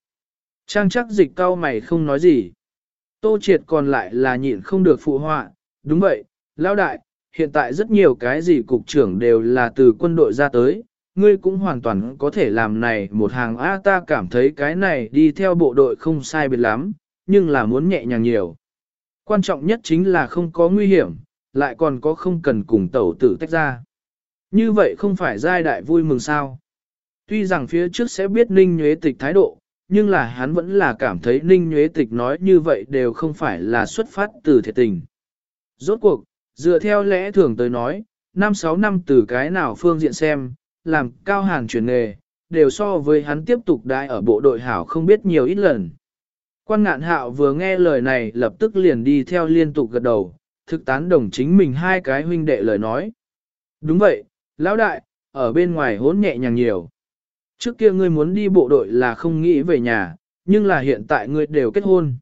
Trang chắc dịch cao mày không nói gì. Tô triệt còn lại là nhịn không được phụ họa, đúng vậy, lão đại, hiện tại rất nhiều cái gì cục trưởng đều là từ quân đội ra tới, ngươi cũng hoàn toàn có thể làm này một hàng A ta cảm thấy cái này đi theo bộ đội không sai biệt lắm, nhưng là muốn nhẹ nhàng nhiều. Quan trọng nhất chính là không có nguy hiểm, lại còn có không cần cùng tẩu tử tách ra. Như vậy không phải giai đại vui mừng sao. Tuy rằng phía trước sẽ biết ninh nhuế tịch thái độ, nhưng là hắn vẫn là cảm thấy Ninh Nhuế Tịch nói như vậy đều không phải là xuất phát từ thiệt tình. Rốt cuộc, dựa theo lẽ thường tới nói, năm sáu năm từ cái nào phương diện xem, làm cao hàn chuyển nghề, đều so với hắn tiếp tục đại ở bộ đội hảo không biết nhiều ít lần. Quan ngạn hạo vừa nghe lời này lập tức liền đi theo liên tục gật đầu, thực tán đồng chính mình hai cái huynh đệ lời nói. Đúng vậy, lão đại, ở bên ngoài hốn nhẹ nhàng nhiều. Trước kia ngươi muốn đi bộ đội là không nghĩ về nhà, nhưng là hiện tại ngươi đều kết hôn.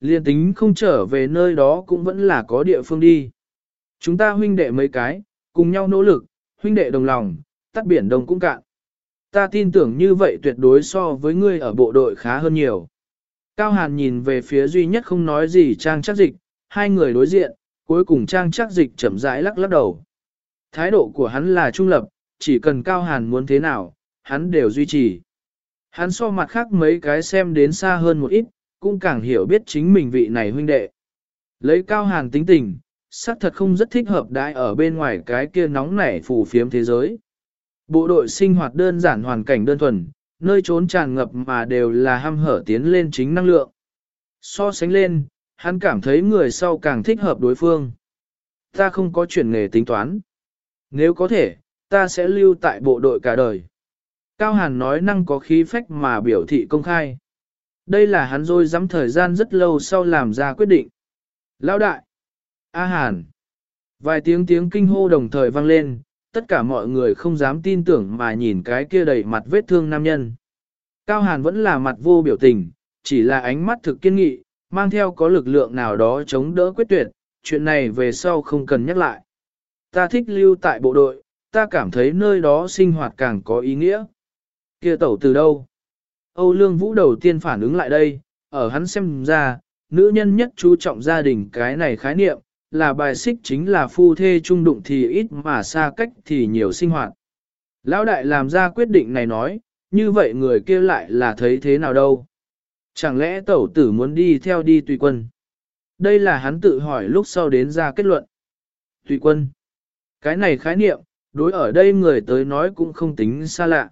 Liên tính không trở về nơi đó cũng vẫn là có địa phương đi. Chúng ta huynh đệ mấy cái, cùng nhau nỗ lực, huynh đệ đồng lòng, tắt biển đông cũng cạn. Ta tin tưởng như vậy tuyệt đối so với ngươi ở bộ đội khá hơn nhiều. Cao Hàn nhìn về phía duy nhất không nói gì Trang chắc dịch, hai người đối diện, cuối cùng Trang chắc dịch chậm rãi lắc lắc đầu. Thái độ của hắn là trung lập, chỉ cần Cao Hàn muốn thế nào, hắn đều duy trì. Hắn so mặt khác mấy cái xem đến xa hơn một ít, cũng càng hiểu biết chính mình vị này huynh đệ. Lấy Cao Hàn tính tình, xác thật không rất thích hợp đại ở bên ngoài cái kia nóng nảy phù phiếm thế giới. Bộ đội sinh hoạt đơn giản hoàn cảnh đơn thuần, nơi trốn tràn ngập mà đều là ham hở tiến lên chính năng lượng. So sánh lên, hắn cảm thấy người sau càng thích hợp đối phương. Ta không có chuyển nghề tính toán. Nếu có thể, ta sẽ lưu tại bộ đội cả đời. Cao Hàn nói năng có khí phách mà biểu thị công khai. Đây là hắn rồi dám thời gian rất lâu sau làm ra quyết định. Lão đại! A Hàn! Vài tiếng tiếng kinh hô đồng thời vang lên, tất cả mọi người không dám tin tưởng mà nhìn cái kia đầy mặt vết thương nam nhân. Cao Hàn vẫn là mặt vô biểu tình, chỉ là ánh mắt thực kiên nghị, mang theo có lực lượng nào đó chống đỡ quyết tuyệt, chuyện này về sau không cần nhắc lại. Ta thích lưu tại bộ đội, ta cảm thấy nơi đó sinh hoạt càng có ý nghĩa. Kia tẩu từ đâu? Âu Lương Vũ đầu tiên phản ứng lại đây, ở hắn xem ra, nữ nhân nhất chú trọng gia đình cái này khái niệm, là bài xích chính là phu thê trung đụng thì ít mà xa cách thì nhiều sinh hoạt. Lão đại làm ra quyết định này nói, như vậy người kia lại là thấy thế nào đâu? Chẳng lẽ tẩu tử muốn đi theo đi tùy quân? Đây là hắn tự hỏi lúc sau đến ra kết luận. Tùy quân. Cái này khái niệm, đối ở đây người tới nói cũng không tính xa lạ.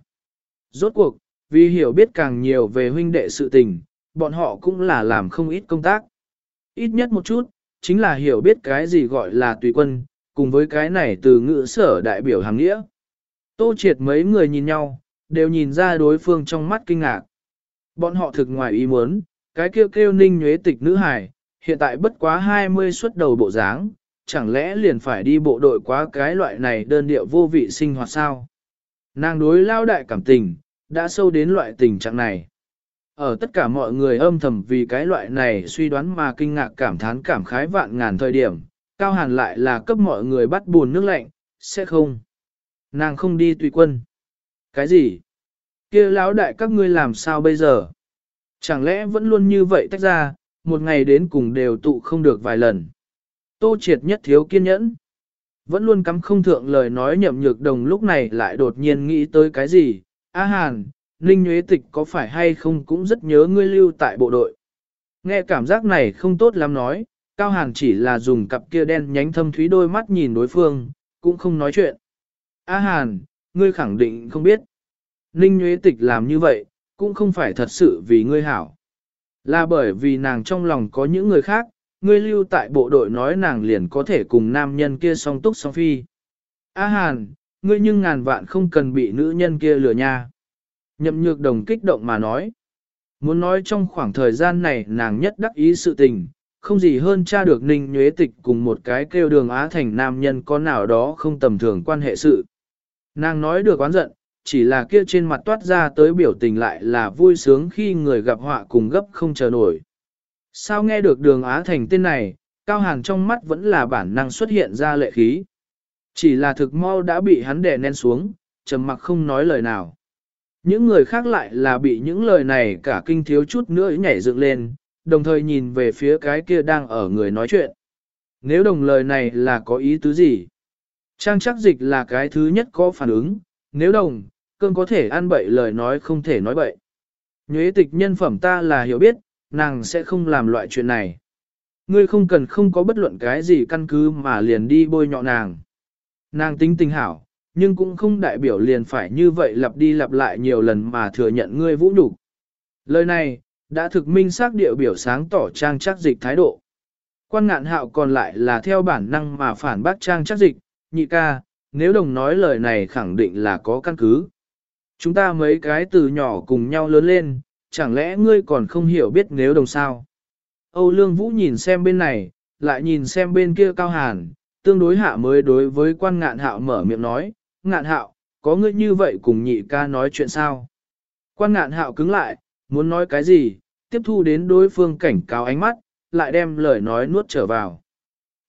Rốt cuộc, vì hiểu biết càng nhiều về huynh đệ sự tình, bọn họ cũng là làm không ít công tác. Ít nhất một chút, chính là hiểu biết cái gì gọi là tùy quân, cùng với cái này từ ngữ sở đại biểu hàng nghĩa. Tô triệt mấy người nhìn nhau, đều nhìn ra đối phương trong mắt kinh ngạc. Bọn họ thực ngoài ý muốn, cái kêu kêu ninh nhuế tịch nữ hải, hiện tại bất quá 20 xuất đầu bộ dáng, chẳng lẽ liền phải đi bộ đội quá cái loại này đơn điệu vô vị sinh hoạt sao? Nàng đối lao đại cảm tình, đã sâu đến loại tình trạng này. Ở tất cả mọi người âm thầm vì cái loại này suy đoán mà kinh ngạc cảm thán cảm khái vạn ngàn thời điểm, Cao Hàn lại là cấp mọi người bắt buồn nước lạnh, sẽ không. Nàng không đi tùy quân. Cái gì? kia lão đại các ngươi làm sao bây giờ? Chẳng lẽ vẫn luôn như vậy tách ra, một ngày đến cùng đều tụ không được vài lần. Tô triệt nhất thiếu kiên nhẫn. Vẫn luôn cắm không thượng lời nói nhậm nhược đồng lúc này lại đột nhiên nghĩ tới cái gì. A Hàn, Ninh Nguyễn Tịch có phải hay không cũng rất nhớ ngươi lưu tại bộ đội. Nghe cảm giác này không tốt lắm nói, Cao Hàn chỉ là dùng cặp kia đen nhánh thâm thúy đôi mắt nhìn đối phương, cũng không nói chuyện. A Hàn, ngươi khẳng định không biết. Ninh Nguyễn Tịch làm như vậy, cũng không phải thật sự vì ngươi hảo. Là bởi vì nàng trong lòng có những người khác, ngươi lưu tại bộ đội nói nàng liền có thể cùng nam nhân kia song túc song phi. A Hàn, ngươi nhưng ngàn vạn không cần bị nữ nhân kia lừa nha. Nhậm nhược đồng kích động mà nói. Muốn nói trong khoảng thời gian này nàng nhất đắc ý sự tình, không gì hơn cha được ninh nhuế tịch cùng một cái kêu đường Á thành nam nhân có nào đó không tầm thường quan hệ sự. Nàng nói được oán giận, chỉ là kia trên mặt toát ra tới biểu tình lại là vui sướng khi người gặp họa cùng gấp không chờ nổi. Sao nghe được đường Á Thành tên này, Cao Hàn trong mắt vẫn là bản năng xuất hiện ra lệ khí. Chỉ là thực mau đã bị hắn đè nén xuống, trầm mặc không nói lời nào. Những người khác lại là bị những lời này cả kinh thiếu chút nữa nhảy dựng lên, đồng thời nhìn về phía cái kia đang ở người nói chuyện. Nếu đồng lời này là có ý tứ gì? Trang chắc dịch là cái thứ nhất có phản ứng, nếu đồng, cơn có thể ăn bậy lời nói không thể nói bậy. Nhuế tịch nhân phẩm ta là hiểu biết, nàng sẽ không làm loại chuyện này. Ngươi không cần không có bất luận cái gì căn cứ mà liền đi bôi nhọ nàng. Nàng tính tình hảo, nhưng cũng không đại biểu liền phải như vậy lặp đi lặp lại nhiều lần mà thừa nhận ngươi vũ nhục. Lời này, đã thực minh xác địa biểu sáng tỏ trang chắc dịch thái độ. Quan ngạn hạo còn lại là theo bản năng mà phản bác trang chắc dịch, nhị ca, nếu đồng nói lời này khẳng định là có căn cứ. Chúng ta mấy cái từ nhỏ cùng nhau lớn lên, chẳng lẽ ngươi còn không hiểu biết nếu đồng sao? Âu Lương Vũ nhìn xem bên này, lại nhìn xem bên kia cao hàn, tương đối hạ mới đối với quan ngạn hạo mở miệng nói, ngạn hạo, có ngươi như vậy cùng nhị ca nói chuyện sao? Quan ngạn hạo cứng lại, muốn nói cái gì, tiếp thu đến đối phương cảnh cáo ánh mắt, lại đem lời nói nuốt trở vào.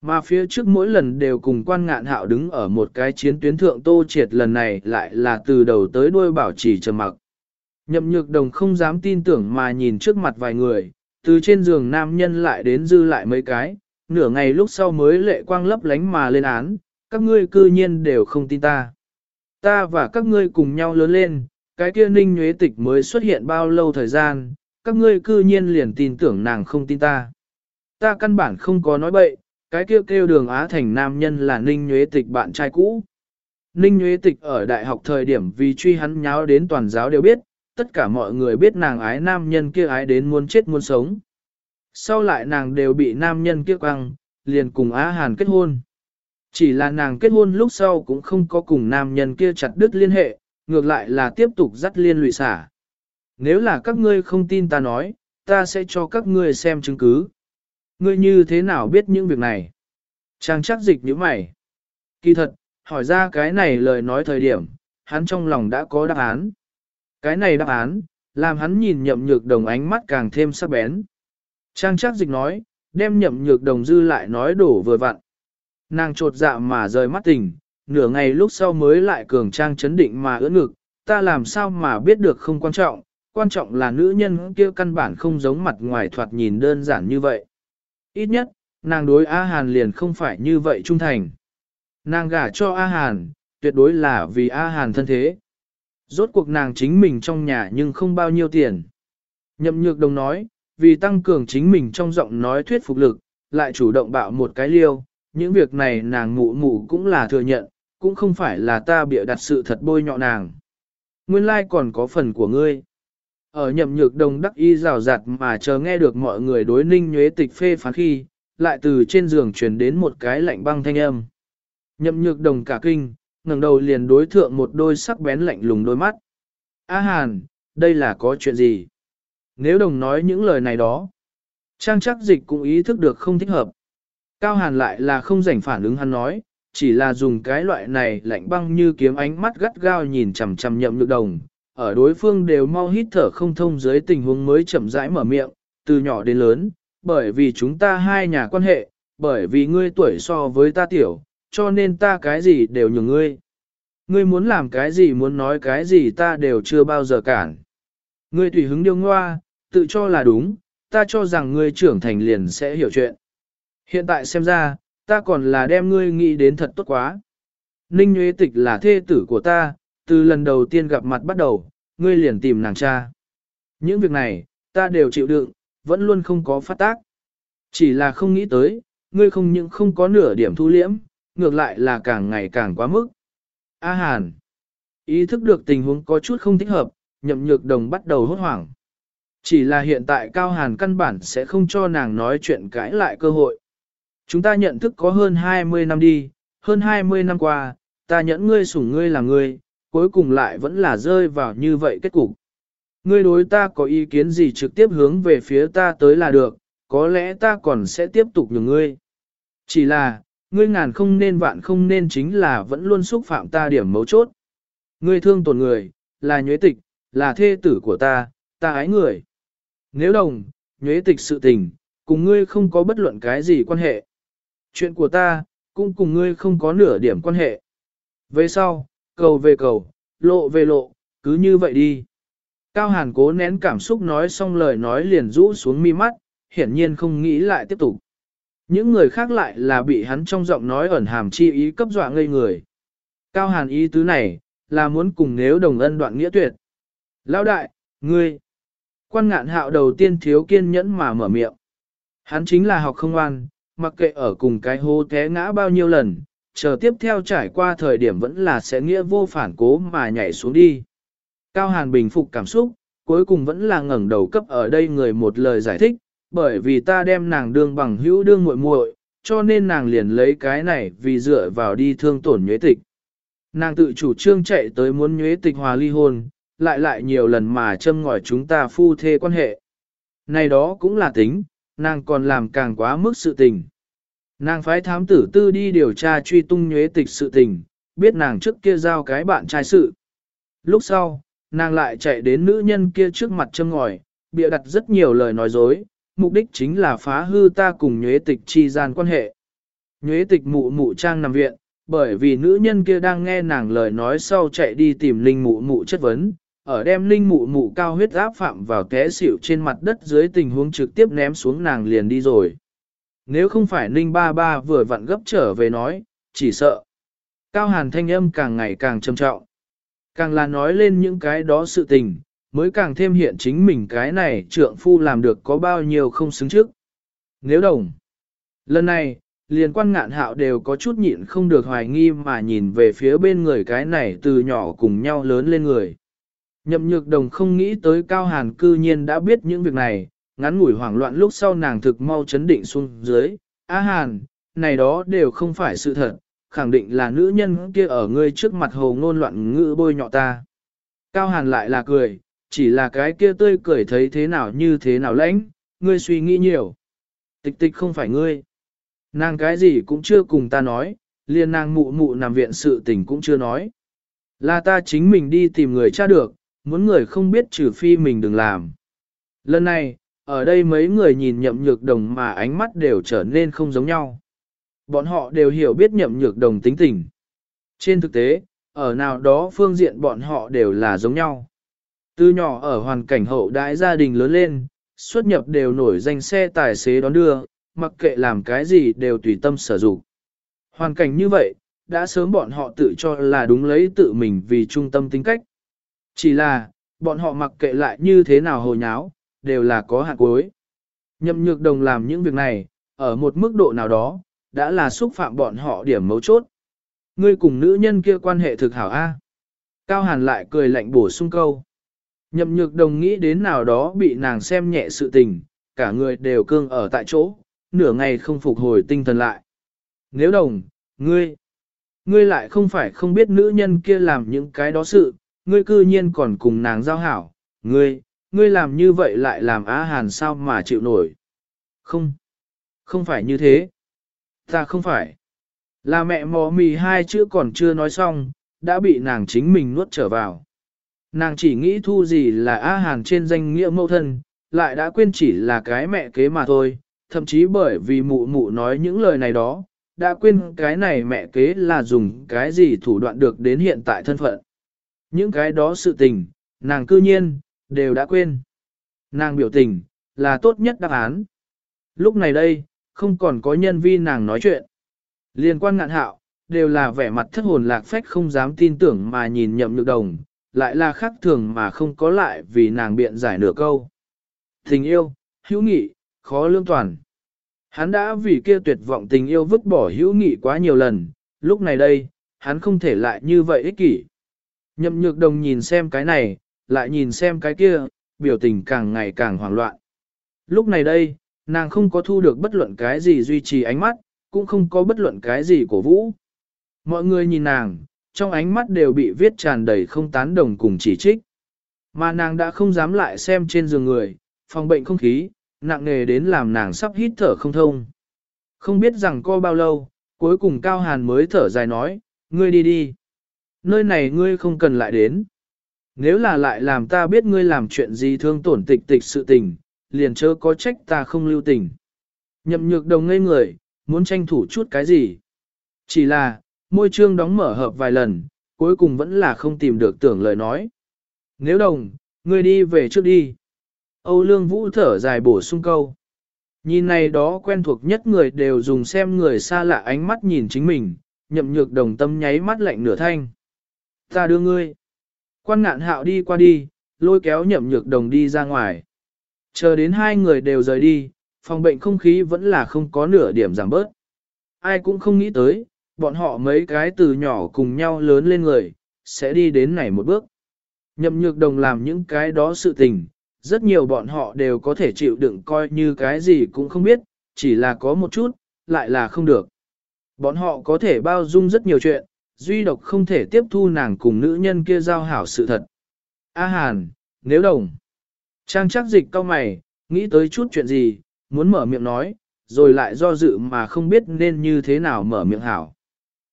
Mà phía trước mỗi lần đều cùng quan ngạn hạo đứng ở một cái chiến tuyến thượng tô triệt lần này lại là từ đầu tới đuôi bảo trì trầm mặc. Nhậm nhược đồng không dám tin tưởng mà nhìn trước mặt vài người, từ trên giường nam nhân lại đến dư lại mấy cái, nửa ngày lúc sau mới lệ quang lấp lánh mà lên án, các ngươi cư nhiên đều không tin ta. Ta và các ngươi cùng nhau lớn lên, cái kia ninh nhuế tịch mới xuất hiện bao lâu thời gian, các ngươi cư nhiên liền tin tưởng nàng không tin ta. Ta căn bản không có nói bậy, cái kia kêu, kêu đường Á Thành nam nhân là ninh nhuế tịch bạn trai cũ. Ninh Nhuế Tịch ở đại học thời điểm vì truy hắn nháo đến toàn giáo đều biết, tất cả mọi người biết nàng ái nam nhân kia ái đến muốn chết muốn sống. Sau lại nàng đều bị nam nhân kia quăng, liền cùng Á Hàn kết hôn. Chỉ là nàng kết hôn lúc sau cũng không có cùng nam nhân kia chặt đứt liên hệ, ngược lại là tiếp tục dắt liên lụy xả. Nếu là các ngươi không tin ta nói, ta sẽ cho các ngươi xem chứng cứ. Ngươi như thế nào biết những việc này? Trang chắc dịch như mày. Kỳ thật, hỏi ra cái này lời nói thời điểm, hắn trong lòng đã có đáp án. Cái này đáp án, làm hắn nhìn nhậm nhược đồng ánh mắt càng thêm sắc bén. Trang chắc dịch nói, đem nhậm nhược đồng dư lại nói đổ vừa vặn. Nàng trột dạ mà rời mắt tỉnh, nửa ngày lúc sau mới lại cường trang chấn định mà ưỡn ngực, ta làm sao mà biết được không quan trọng, quan trọng là nữ nhân kia căn bản không giống mặt ngoài thoạt nhìn đơn giản như vậy. Ít nhất, nàng đối A Hàn liền không phải như vậy trung thành. Nàng gả cho A Hàn, tuyệt đối là vì A Hàn thân thế. Rốt cuộc nàng chính mình trong nhà nhưng không bao nhiêu tiền. Nhậm nhược đồng nói, vì tăng cường chính mình trong giọng nói thuyết phục lực, lại chủ động bạo một cái liêu, những việc này nàng mụ mụ cũng là thừa nhận, cũng không phải là ta bịa đặt sự thật bôi nhọ nàng. Nguyên lai like còn có phần của ngươi. Ở nhậm nhược đồng đắc y rào rạt mà chờ nghe được mọi người đối ninh nhuế tịch phê phán khi, lại từ trên giường truyền đến một cái lạnh băng thanh âm. Nhậm nhược đồng cả kinh, ngẩng đầu liền đối thượng một đôi sắc bén lạnh lùng đôi mắt. A Hàn, đây là có chuyện gì? Nếu đồng nói những lời này đó, trang chắc dịch cũng ý thức được không thích hợp. Cao Hàn lại là không rảnh phản ứng hắn nói, chỉ là dùng cái loại này lạnh băng như kiếm ánh mắt gắt gao nhìn chằm chằm nhậm nhược đồng, ở đối phương đều mau hít thở không thông dưới tình huống mới chậm rãi mở miệng, từ nhỏ đến lớn, bởi vì chúng ta hai nhà quan hệ, bởi vì ngươi tuổi so với ta tiểu, cho nên ta cái gì đều nhường ngươi. Ngươi muốn làm cái gì muốn nói cái gì ta đều chưa bao giờ cản. Ngươi tùy hứng điêu ngoa, tự cho là đúng, ta cho rằng ngươi trưởng thành liền sẽ hiểu chuyện. Hiện tại xem ra, ta còn là đem ngươi nghĩ đến thật tốt quá. Ninh Nguyễn Tịch là thê tử của ta, từ lần đầu tiên gặp mặt bắt đầu, ngươi liền tìm nàng cha. Những việc này, ta đều chịu đựng, vẫn luôn không có phát tác. Chỉ là không nghĩ tới, ngươi không những không có nửa điểm thu liễm, ngược lại là càng ngày càng quá mức. A Hàn, ý thức được tình huống có chút không thích hợp, nhậm nhược đồng bắt đầu hốt hoảng. Chỉ là hiện tại Cao Hàn căn bản sẽ không cho nàng nói chuyện cãi lại cơ hội. Chúng ta nhận thức có hơn 20 năm đi, hơn 20 năm qua, ta nhẫn ngươi sủng ngươi là ngươi, cuối cùng lại vẫn là rơi vào như vậy kết cục. Ngươi đối ta có ý kiến gì trực tiếp hướng về phía ta tới là được, có lẽ ta còn sẽ tiếp tục nhường ngươi. Chỉ là, ngươi ngàn không nên vạn không nên chính là vẫn luôn xúc phạm ta điểm mấu chốt. Ngươi thương tổn người, là nhuế tịch, là thê tử của ta, ta ái người. Nếu đồng, nhuế tịch sự tình, cùng ngươi không có bất luận cái gì quan hệ. Chuyện của ta, cũng cùng ngươi không có nửa điểm quan hệ. Về sau, cầu về cầu, lộ về lộ, cứ như vậy đi. Cao Hàn cố nén cảm xúc nói xong lời nói liền rũ xuống mi mắt, hiển nhiên không nghĩ lại tiếp tục. Những người khác lại là bị hắn trong giọng nói ẩn hàm chi ý cấp dọa ngây người. Cao Hàn ý tứ này, là muốn cùng nếu đồng ân đoạn nghĩa tuyệt. Lão đại, ngươi. Quan ngạn hạo đầu tiên thiếu kiên nhẫn mà mở miệng. Hắn chính là học không ngoan, mặc kệ ở cùng cái hố té ngã bao nhiêu lần, chờ tiếp theo trải qua thời điểm vẫn là sẽ nghĩa vô phản cố mà nhảy xuống đi. Cao Hàn bình phục cảm xúc, cuối cùng vẫn là ngẩng đầu cấp ở đây người một lời giải thích, bởi vì ta đem nàng đương bằng hữu đương muội muội, cho nên nàng liền lấy cái này vì dựa vào đi thương tổn nhuế tịch. Nàng tự chủ trương chạy tới muốn nhuế tịch hòa ly hôn, lại lại nhiều lần mà châm ngòi chúng ta phu thê quan hệ. Này đó cũng là tính, nàng còn làm càng quá mức sự tình. Nàng phái thám tử tư đi điều tra truy tung nhuế tịch sự tình, biết nàng trước kia giao cái bạn trai sự. Lúc sau, nàng lại chạy đến nữ nhân kia trước mặt châm ngòi, bịa đặt rất nhiều lời nói dối, mục đích chính là phá hư ta cùng nhuế tịch chi gian quan hệ. Nhuế tịch mụ mụ trang nằm viện, bởi vì nữ nhân kia đang nghe nàng lời nói sau chạy đi tìm linh mụ mụ chất vấn, ở đem linh mụ mụ cao huyết áp phạm vào té xỉu trên mặt đất dưới tình huống trực tiếp ném xuống nàng liền đi rồi. Nếu không phải Ninh Ba Ba vừa vặn gấp trở về nói, chỉ sợ. Cao Hàn thanh âm càng ngày càng trầm trọng. Càng là nói lên những cái đó sự tình, mới càng thêm hiện chính mình cái này trượng phu làm được có bao nhiêu không xứng trước. Nếu đồng, lần này, liền quan ngạn hạo đều có chút nhịn không được hoài nghi mà nhìn về phía bên người cái này từ nhỏ cùng nhau lớn lên người. Nhậm nhược đồng không nghĩ tới cao hàn cư nhiên đã biết những việc này, ngắn ngủi hoảng loạn lúc sau nàng thực mau chấn định xuống dưới. Á hàn, này đó đều không phải sự thật, khẳng định là nữ nhân kia ở ngươi trước mặt hồ ngôn loạn ngữ bôi nhọ ta. Cao hàn lại là cười, chỉ là cái kia tươi cười thấy thế nào như thế nào lãnh, ngươi suy nghĩ nhiều. Tịch tịch không phải ngươi. Nàng cái gì cũng chưa cùng ta nói, liền nàng mụ mụ nằm viện sự tình cũng chưa nói. Là ta chính mình đi tìm người tra được, muốn người không biết trừ phi mình đừng làm. Lần này, ở đây mấy người nhìn nhậm nhược đồng mà ánh mắt đều trở nên không giống nhau. Bọn họ đều hiểu biết nhậm nhược đồng tính tình. Trên thực tế, ở nào đó phương diện bọn họ đều là giống nhau. Từ nhỏ ở hoàn cảnh hậu đãi gia đình lớn lên, xuất nhập đều nổi danh xe tài xế đón đưa, mặc kệ làm cái gì đều tùy tâm sử dụng. Hoàn cảnh như vậy, đã sớm bọn họ tự cho là đúng lấy tự mình vì trung tâm tính cách. Chỉ là, bọn họ mặc kệ lại như thế nào hồi nháo, đều là có hạn cuối. Nhậm nhược đồng làm những việc này, ở một mức độ nào đó, đã là xúc phạm bọn họ điểm mấu chốt. Ngươi cùng nữ nhân kia quan hệ thực hảo A. Cao Hàn lại cười lạnh bổ sung câu. Nhậm nhược đồng nghĩ đến nào đó bị nàng xem nhẹ sự tình, cả người đều cương ở tại chỗ, nửa ngày không phục hồi tinh thần lại. Nếu đồng, ngươi, ngươi lại không phải không biết nữ nhân kia làm những cái đó sự, ngươi cư nhiên còn cùng nàng giao hảo, ngươi, ngươi làm như vậy lại làm á hàn sao mà chịu nổi. Không, không phải như thế. Ta không phải. Là mẹ mò mì hai chữ còn chưa nói xong, đã bị nàng chính mình nuốt trở vào. Nàng chỉ nghĩ thu gì là á hàn trên danh nghĩa mẫu thân, lại đã quên chỉ là cái mẹ kế mà thôi, thậm chí bởi vì mụ mụ nói những lời này đó, đã quên cái này mẹ kế là dùng cái gì thủ đoạn được đến hiện tại thân phận. Những cái đó sự tình, nàng cư nhiên, đều đã quên. Nàng biểu tình, là tốt nhất đáp án. Lúc này đây, không còn có nhân vi nàng nói chuyện. Liên quan ngạn hạo, đều là vẻ mặt thất hồn lạc phách không dám tin tưởng mà nhìn nhậm nhược đồng, lại là khác thường mà không có lại vì nàng biện giải nửa câu. Tình yêu, hữu nghị, khó lương toàn. Hắn đã vì kia tuyệt vọng tình yêu vứt bỏ hữu nghị quá nhiều lần, lúc này đây, hắn không thể lại như vậy ích kỷ. Nhậm nhược đồng nhìn xem cái này, lại nhìn xem cái kia, biểu tình càng ngày càng hoảng loạn. Lúc này đây, nàng không có thu được bất luận cái gì duy trì ánh mắt, cũng không có bất luận cái gì cổ vũ. Mọi người nhìn nàng, trong ánh mắt đều bị viết tràn đầy không tán đồng cùng chỉ trích. Mà nàng đã không dám lại xem trên giường người, phòng bệnh không khí, nặng nề đến làm nàng sắp hít thở không thông. Không biết rằng có bao lâu, cuối cùng Cao Hàn mới thở dài nói, ngươi đi đi. Nơi này ngươi không cần lại đến. Nếu là lại làm ta biết ngươi làm chuyện gì thương tổn tịch tịch sự tình, liền chớ có trách ta không lưu tình. Nhậm nhược đồng ngây người, muốn tranh thủ chút cái gì. Chỉ là, môi trương đóng mở hợp vài lần, cuối cùng vẫn là không tìm được tưởng lời nói. Nếu đồng, ngươi đi về trước đi. Âu Lương Vũ thở dài bổ sung câu. Nhìn này đó quen thuộc nhất người đều dùng xem người xa lạ ánh mắt nhìn chính mình, nhậm nhược đồng tâm nháy mắt lạnh nửa thanh. Ta đưa ngươi. Quan ngạn hạo đi qua đi, lôi kéo nhậm nhược đồng đi ra ngoài. Chờ đến hai người đều rời đi, phòng bệnh không khí vẫn là không có nửa điểm giảm bớt. Ai cũng không nghĩ tới, bọn họ mấy cái từ nhỏ cùng nhau lớn lên người, sẽ đi đến này một bước. Nhậm nhược đồng làm những cái đó sự tình, rất nhiều bọn họ đều có thể chịu đựng coi như cái gì cũng không biết, chỉ là có một chút, lại là không được. Bọn họ có thể bao dung rất nhiều chuyện, duy độc không thể tiếp thu nàng cùng nữ nhân kia giao hảo sự thật. A Hàn, nếu đồng. Trang chắc dịch cao mày, nghĩ tới chút chuyện gì, muốn mở miệng nói, rồi lại do dự mà không biết nên như thế nào mở miệng hảo.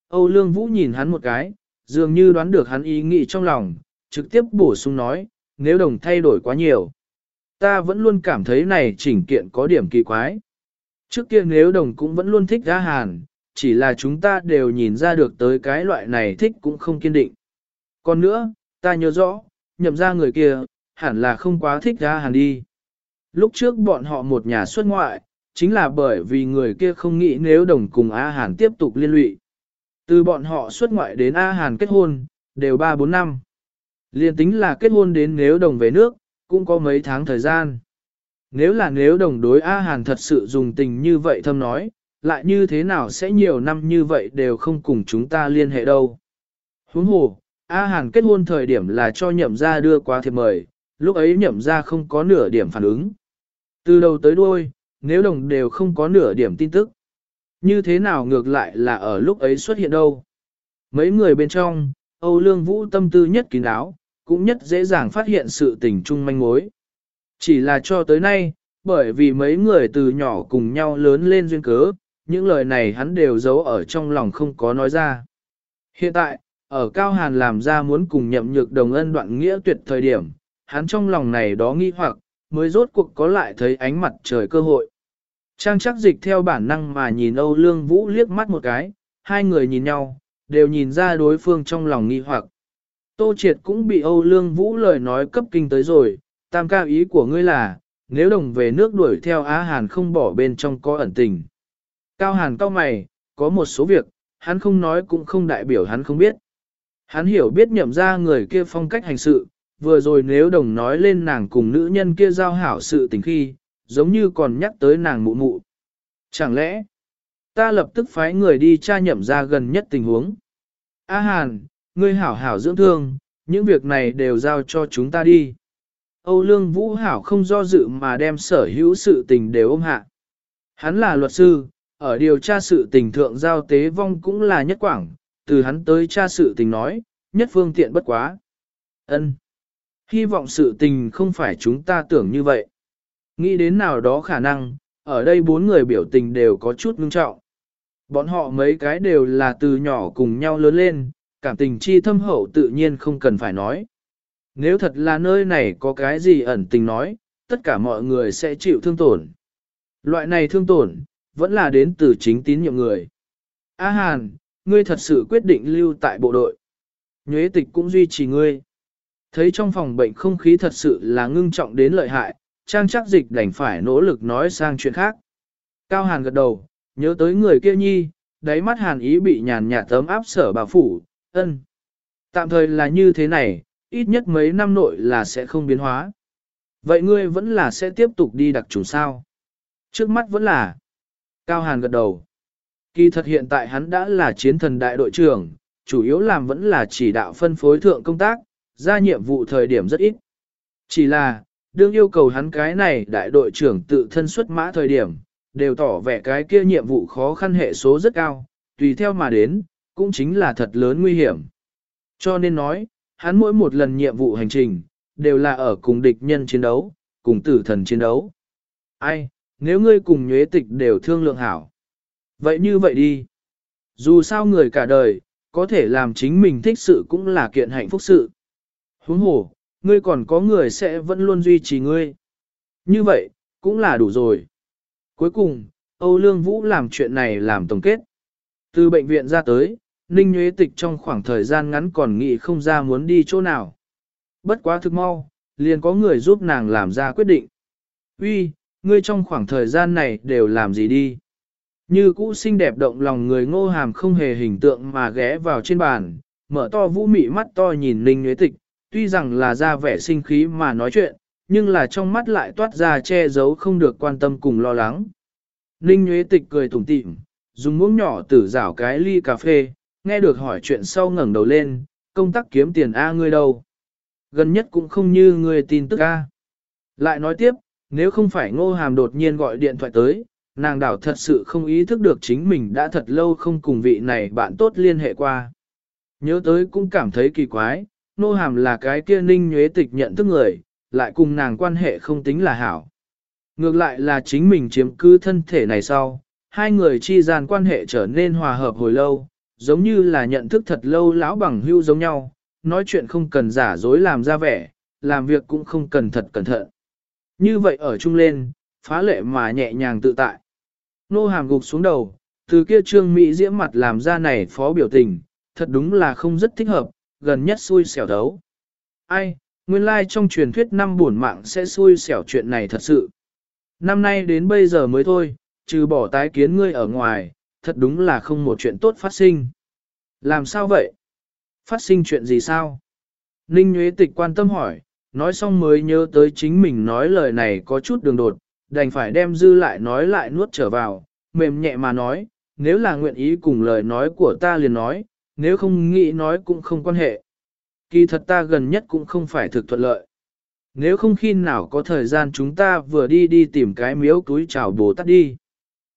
Âu Lương Vũ nhìn hắn một cái, dường như đoán được hắn ý nghĩ trong lòng, trực tiếp bổ sung nói, nếu đồng thay đổi quá nhiều. Ta vẫn luôn cảm thấy này chỉnh kiện có điểm kỳ quái. Trước kia nếu đồng cũng vẫn luôn thích A hàn, chỉ là chúng ta đều nhìn ra được tới cái loại này thích cũng không kiên định. Còn nữa, ta nhớ rõ, nhậm ra người kia, hẳn là không quá thích ra hàn đi. Lúc trước bọn họ một nhà xuất ngoại, chính là bởi vì người kia không nghĩ nếu đồng cùng A Hàn tiếp tục liên lụy. Từ bọn họ xuất ngoại đến A Hàn kết hôn, đều 3-4 năm. Liên tính là kết hôn đến nếu đồng về nước, cũng có mấy tháng thời gian. Nếu là nếu đồng đối A Hàn thật sự dùng tình như vậy thâm nói, lại như thế nào sẽ nhiều năm như vậy đều không cùng chúng ta liên hệ đâu. Huống hồ, A Hàn kết hôn thời điểm là cho nhậm ra đưa qua thiệp mời, lúc ấy nhậm ra không có nửa điểm phản ứng. Từ đầu tới đuôi, nếu đồng đều không có nửa điểm tin tức. Như thế nào ngược lại là ở lúc ấy xuất hiện đâu. Mấy người bên trong, Âu Lương Vũ tâm tư nhất kín đáo, cũng nhất dễ dàng phát hiện sự tình chung manh mối. Chỉ là cho tới nay, bởi vì mấy người từ nhỏ cùng nhau lớn lên duyên cớ, những lời này hắn đều giấu ở trong lòng không có nói ra. Hiện tại, ở Cao Hàn làm ra muốn cùng nhậm nhược đồng ân đoạn nghĩa tuyệt thời điểm, hắn trong lòng này đó nghi hoặc, mới rốt cuộc có lại thấy ánh mặt trời cơ hội. Trang chắc dịch theo bản năng mà nhìn Âu Lương Vũ liếc mắt một cái, hai người nhìn nhau, đều nhìn ra đối phương trong lòng nghi hoặc. Tô Triệt cũng bị Âu Lương Vũ lời nói cấp kinh tới rồi, tam cao ý của ngươi là, nếu đồng về nước đuổi theo Á Hàn không bỏ bên trong có ẩn tình. Cao Hàn cao mày, có một số việc, hắn không nói cũng không đại biểu hắn không biết. Hắn hiểu biết nhậm ra người kia phong cách hành sự, vừa rồi nếu đồng nói lên nàng cùng nữ nhân kia giao hảo sự tình khi, giống như còn nhắc tới nàng mụ mụ. Chẳng lẽ, ta lập tức phái người đi tra nhậm ra gần nhất tình huống. A Hàn, ngươi hảo hảo dưỡng thương, những việc này đều giao cho chúng ta đi. Âu Lương Vũ Hảo không do dự mà đem sở hữu sự tình đều ôm hạ. Hắn là luật sư, ở điều tra sự tình thượng giao tế vong cũng là nhất quảng, từ hắn tới tra sự tình nói, nhất phương tiện bất quá. Ân. Hy vọng sự tình không phải chúng ta tưởng như vậy. Nghĩ đến nào đó khả năng, ở đây bốn người biểu tình đều có chút ngưng trọng. Bọn họ mấy cái đều là từ nhỏ cùng nhau lớn lên, cảm tình chi thâm hậu tự nhiên không cần phải nói. Nếu thật là nơi này có cái gì ẩn tình nói, tất cả mọi người sẽ chịu thương tổn. Loại này thương tổn, vẫn là đến từ chính tín nhiệm người. A Hàn, ngươi thật sự quyết định lưu tại bộ đội. Nhuế tịch cũng duy trì ngươi. Thấy trong phòng bệnh không khí thật sự là ngưng trọng đến lợi hại, trang chắc dịch đành phải nỗ lực nói sang chuyện khác. Cao Hàn gật đầu, nhớ tới người kia nhi, đáy mắt Hàn ý bị nhàn nhạt tấm áp sở bà phủ, ân. Tạm thời là như thế này, ít nhất mấy năm nội là sẽ không biến hóa. Vậy ngươi vẫn là sẽ tiếp tục đi đặc trùng sao? Trước mắt vẫn là. Cao Hàn gật đầu. Kỳ thật hiện tại hắn đã là chiến thần đại đội trưởng, chủ yếu làm vẫn là chỉ đạo phân phối thượng công tác, ra nhiệm vụ thời điểm rất ít. Chỉ là, đương yêu cầu hắn cái này đại đội trưởng tự thân xuất mã thời điểm, đều tỏ vẻ cái kia nhiệm vụ khó khăn hệ số rất cao, tùy theo mà đến, cũng chính là thật lớn nguy hiểm. Cho nên nói, hắn mỗi một lần nhiệm vụ hành trình, đều là ở cùng địch nhân chiến đấu, cùng tử thần chiến đấu. Ai, nếu ngươi cùng nhuế tịch đều thương lượng hảo. Vậy như vậy đi. Dù sao người cả đời, có thể làm chính mình thích sự cũng là kiện hạnh phúc sự. Huống hồ, ngươi còn có người sẽ vẫn luôn duy trì ngươi. Như vậy, cũng là đủ rồi. Cuối cùng, Âu Lương Vũ làm chuyện này làm tổng kết. Từ bệnh viện ra tới, Ninh Nguyễn Tịch trong khoảng thời gian ngắn còn nghĩ không ra muốn đi chỗ nào. Bất quá thực mau, liền có người giúp nàng làm ra quyết định. Uy, ngươi trong khoảng thời gian này đều làm gì đi? Như cũ xinh đẹp động lòng người ngô hàm không hề hình tượng mà ghé vào trên bàn, mở to vũ mị mắt to nhìn Ninh Nguyễn Tịch, tuy rằng là ra vẻ sinh khí mà nói chuyện, nhưng là trong mắt lại toát ra che giấu không được quan tâm cùng lo lắng. Ninh Nguyễn Tịch cười tủm tỉm, dùng muỗng nhỏ tử rảo cái ly cà phê, nghe được hỏi chuyện sau ngẩng đầu lên, công tác kiếm tiền A ngươi đâu. Gần nhất cũng không như người tin tức a. Lại nói tiếp, nếu không phải ngô hàm đột nhiên gọi điện thoại tới, nàng đảo thật sự không ý thức được chính mình đã thật lâu không cùng vị này bạn tốt liên hệ qua. Nhớ tới cũng cảm thấy kỳ quái, ngô hàm là cái kia ninh nhuế tịch nhận thức người, lại cùng nàng quan hệ không tính là hảo. Ngược lại là chính mình chiếm cứ thân thể này sau, hai người chi gian quan hệ trở nên hòa hợp hồi lâu, giống như là nhận thức thật lâu lão bằng hưu giống nhau, nói chuyện không cần giả dối làm ra vẻ, làm việc cũng không cần thật cẩn thận. Như vậy ở chung lên, phá lệ mà nhẹ nhàng tự tại. Nô hàm gục xuống đầu, từ kia trương Mỹ diễm mặt làm ra này phó biểu tình, thật đúng là không rất thích hợp, gần nhất xui xẻo đấu. Ai, nguyên lai like trong truyền thuyết năm buồn mạng sẽ xui xẻo chuyện này thật sự. Năm nay đến bây giờ mới thôi, trừ bỏ tái kiến ngươi ở ngoài, thật đúng là không một chuyện tốt phát sinh. Làm sao vậy? Phát sinh chuyện gì sao? Ninh Nguyễn Tịch quan tâm hỏi, nói xong mới nhớ tới chính mình nói lời này có chút đường đột, đành phải đem dư lại nói lại nuốt trở vào, mềm nhẹ mà nói, nếu là nguyện ý cùng lời nói của ta liền nói, nếu không nghĩ nói cũng không quan hệ. Kỳ thật ta gần nhất cũng không phải thực thuận lợi. Nếu không khi nào có thời gian chúng ta vừa đi đi tìm cái miếu túi chào bồ tát đi.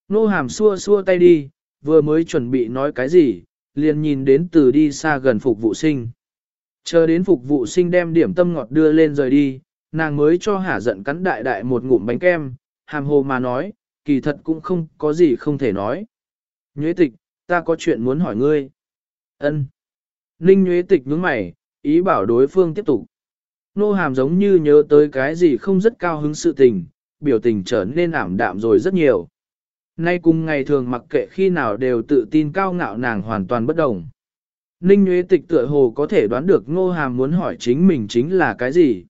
Nô hàm xua xua tay đi, vừa mới chuẩn bị nói cái gì, liền nhìn đến từ đi xa gần phục vụ sinh. Chờ đến phục vụ sinh đem điểm tâm ngọt đưa lên rời đi, nàng mới cho hả giận cắn đại đại một ngụm bánh kem, hàm hồ mà nói, kỳ thật cũng không có gì không thể nói. Nhuế tịch, ta có chuyện muốn hỏi ngươi. ân Ninh nhuế tịch nhướng mày, ý bảo đối phương tiếp tục. Nô hàm giống như nhớ tới cái gì không rất cao hứng sự tình, biểu tình trở nên ảm đạm rồi rất nhiều. Nay cùng ngày thường mặc kệ khi nào đều tự tin cao ngạo nàng hoàn toàn bất đồng. Ninh Nguyễn Tịch tựa hồ có thể đoán được ngô hàm muốn hỏi chính mình chính là cái gì.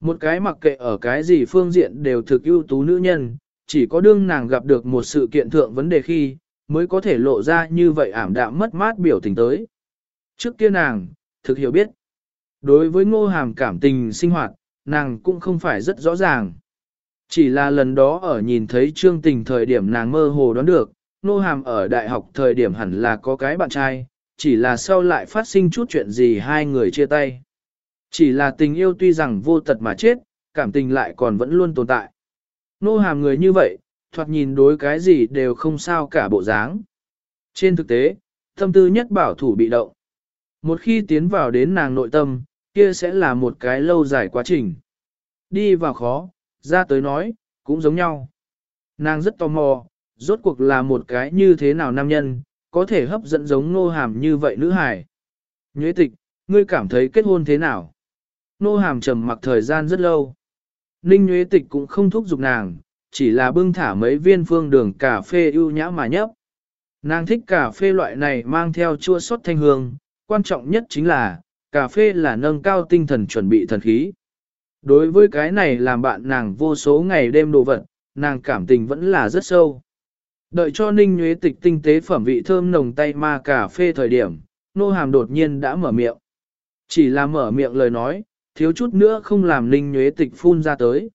Một cái mặc kệ ở cái gì phương diện đều thực ưu tú nữ nhân, chỉ có đương nàng gặp được một sự kiện thượng vấn đề khi, mới có thể lộ ra như vậy ảm đạm mất mát biểu tình tới. Trước kia nàng, thực hiểu biết. Đối với ngô hàm cảm tình sinh hoạt, nàng cũng không phải rất rõ ràng. Chỉ là lần đó ở nhìn thấy trương tình thời điểm nàng mơ hồ đoán được, ngô hàm ở đại học thời điểm hẳn là có cái bạn trai, chỉ là sau lại phát sinh chút chuyện gì hai người chia tay. Chỉ là tình yêu tuy rằng vô tật mà chết, cảm tình lại còn vẫn luôn tồn tại. Nô hàm người như vậy, thoạt nhìn đối cái gì đều không sao cả bộ dáng. Trên thực tế, tâm tư nhất bảo thủ bị động. Một khi tiến vào đến nàng nội tâm, kia sẽ là một cái lâu dài quá trình. Đi vào khó, ra tới nói, cũng giống nhau. Nàng rất tò mò, rốt cuộc là một cái như thế nào nam nhân, có thể hấp dẫn giống nô hàm như vậy nữ hài. Nhuế tịch, ngươi cảm thấy kết hôn thế nào? Nô hàm trầm mặc thời gian rất lâu. Ninh Nhuế tịch cũng không thúc giục nàng, chỉ là bưng thả mấy viên phương đường cà phê ưu nhã mà nhấp. Nàng thích cà phê loại này mang theo chua sót thanh hương, quan trọng nhất chính là, cà phê là nâng cao tinh thần chuẩn bị thần khí. Đối với cái này làm bạn nàng vô số ngày đêm đồ vật, nàng cảm tình vẫn là rất sâu. Đợi cho Ninh nhuế Tịch tinh tế phẩm vị thơm nồng tay ma cà phê thời điểm, nô hàm đột nhiên đã mở miệng. Chỉ là mở miệng lời nói, thiếu chút nữa không làm Ninh nhuế Tịch phun ra tới.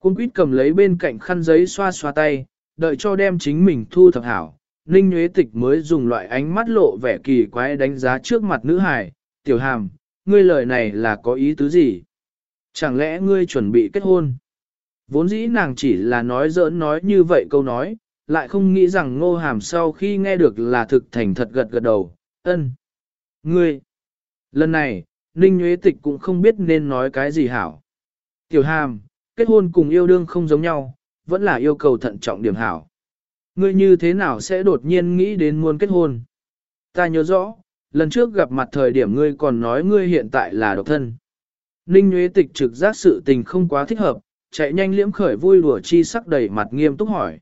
Cung quýt cầm lấy bên cạnh khăn giấy xoa xoa tay, đợi cho đem chính mình thu thập hảo. Ninh nhuế Tịch mới dùng loại ánh mắt lộ vẻ kỳ quái đánh giá trước mặt nữ hải, tiểu hàm, ngươi lời này là có ý tứ gì? Chẳng lẽ ngươi chuẩn bị kết hôn? Vốn dĩ nàng chỉ là nói giỡn nói như vậy câu nói, lại không nghĩ rằng ngô hàm sau khi nghe được là thực thành thật gật gật đầu, ân. Ngươi! Lần này, Ninh Nguyễn Tịch cũng không biết nên nói cái gì hảo. Tiểu hàm, kết hôn cùng yêu đương không giống nhau, vẫn là yêu cầu thận trọng điểm hảo. Ngươi như thế nào sẽ đột nhiên nghĩ đến muốn kết hôn? Ta nhớ rõ, lần trước gặp mặt thời điểm ngươi còn nói ngươi hiện tại là độc thân. Ninh Nguyễn Tịch trực giác sự tình không quá thích hợp, chạy nhanh liễm khởi vui đùa chi sắc đầy mặt nghiêm túc hỏi.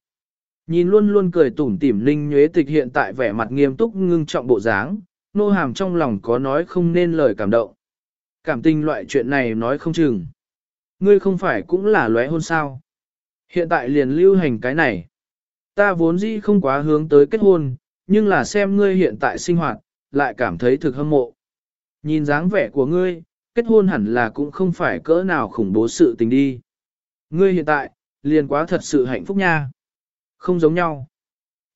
Nhìn luôn luôn cười tủm tỉm Ninh Nhuế Tịch hiện tại vẻ mặt nghiêm túc ngưng trọng bộ dáng, nô hàm trong lòng có nói không nên lời cảm động. Cảm tình loại chuyện này nói không chừng. Ngươi không phải cũng là lóe hôn sao. Hiện tại liền lưu hành cái này. Ta vốn dĩ không quá hướng tới kết hôn, nhưng là xem ngươi hiện tại sinh hoạt, lại cảm thấy thực hâm mộ. Nhìn dáng vẻ của ngươi, kết hôn hẳn là cũng không phải cỡ nào khủng bố sự tình đi. Ngươi hiện tại, liền quá thật sự hạnh phúc nha. Không giống nhau.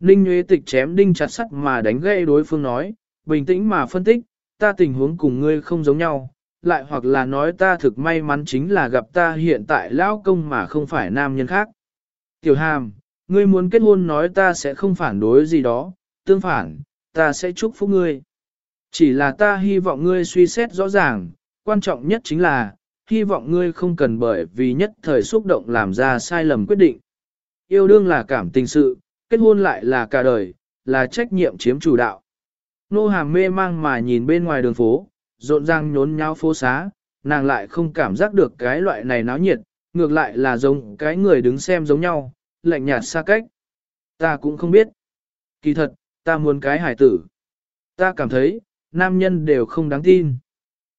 Ninh Nguyễn Tịch chém đinh chặt sắt mà đánh gãy đối phương nói, bình tĩnh mà phân tích, ta tình huống cùng ngươi không giống nhau, lại hoặc là nói ta thực may mắn chính là gặp ta hiện tại lão công mà không phải nam nhân khác. Tiểu hàm, ngươi muốn kết hôn nói ta sẽ không phản đối gì đó, tương phản, ta sẽ chúc phúc ngươi. Chỉ là ta hy vọng ngươi suy xét rõ ràng, quan trọng nhất chính là, hy vọng ngươi không cần bởi vì nhất thời xúc động làm ra sai lầm quyết định. Yêu đương là cảm tình sự, kết hôn lại là cả đời, là trách nhiệm chiếm chủ đạo. Nô hàm mê mang mà nhìn bên ngoài đường phố, rộn ràng nhốn nháo phố xá, nàng lại không cảm giác được cái loại này náo nhiệt, ngược lại là giống cái người đứng xem giống nhau, lạnh nhạt xa cách. Ta cũng không biết. Kỳ thật, ta muốn cái hải tử. Ta cảm thấy, nam nhân đều không đáng tin.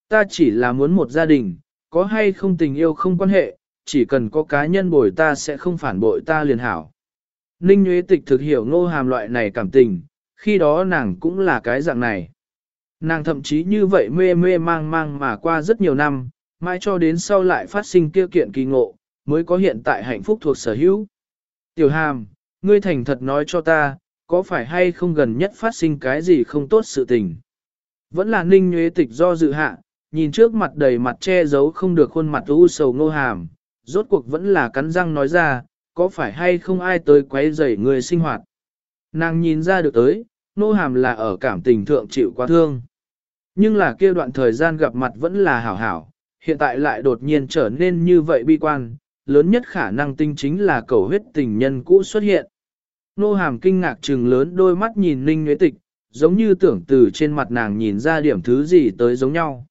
Ta chỉ là muốn một gia đình, có hay không tình yêu không quan hệ, chỉ cần có cá nhân bồi ta sẽ không phản bội ta liền hảo. Ninh Nguyễn Tịch thực hiểu ngô hàm loại này cảm tình, khi đó nàng cũng là cái dạng này. Nàng thậm chí như vậy mê mê mang mang mà qua rất nhiều năm, mãi cho đến sau lại phát sinh kia kiện kỳ ngộ, mới có hiện tại hạnh phúc thuộc sở hữu. Tiểu hàm, ngươi thành thật nói cho ta, có phải hay không gần nhất phát sinh cái gì không tốt sự tình? Vẫn là ninh nhuế tịch do dự hạ, nhìn trước mặt đầy mặt che giấu không được khuôn mặt u sầu ngô hàm, rốt cuộc vẫn là cắn răng nói ra, có phải hay không ai tới quấy rầy người sinh hoạt? Nàng nhìn ra được tới, nô hàm là ở cảm tình thượng chịu quá thương. Nhưng là kia đoạn thời gian gặp mặt vẫn là hảo hảo, hiện tại lại đột nhiên trở nên như vậy bi quan, lớn nhất khả năng tinh chính là cầu huyết tình nhân cũ xuất hiện. Nô hàm kinh ngạc trừng lớn đôi mắt nhìn Ninh Nguyễn Tịch, giống như tưởng từ trên mặt nàng nhìn ra điểm thứ gì tới giống nhau.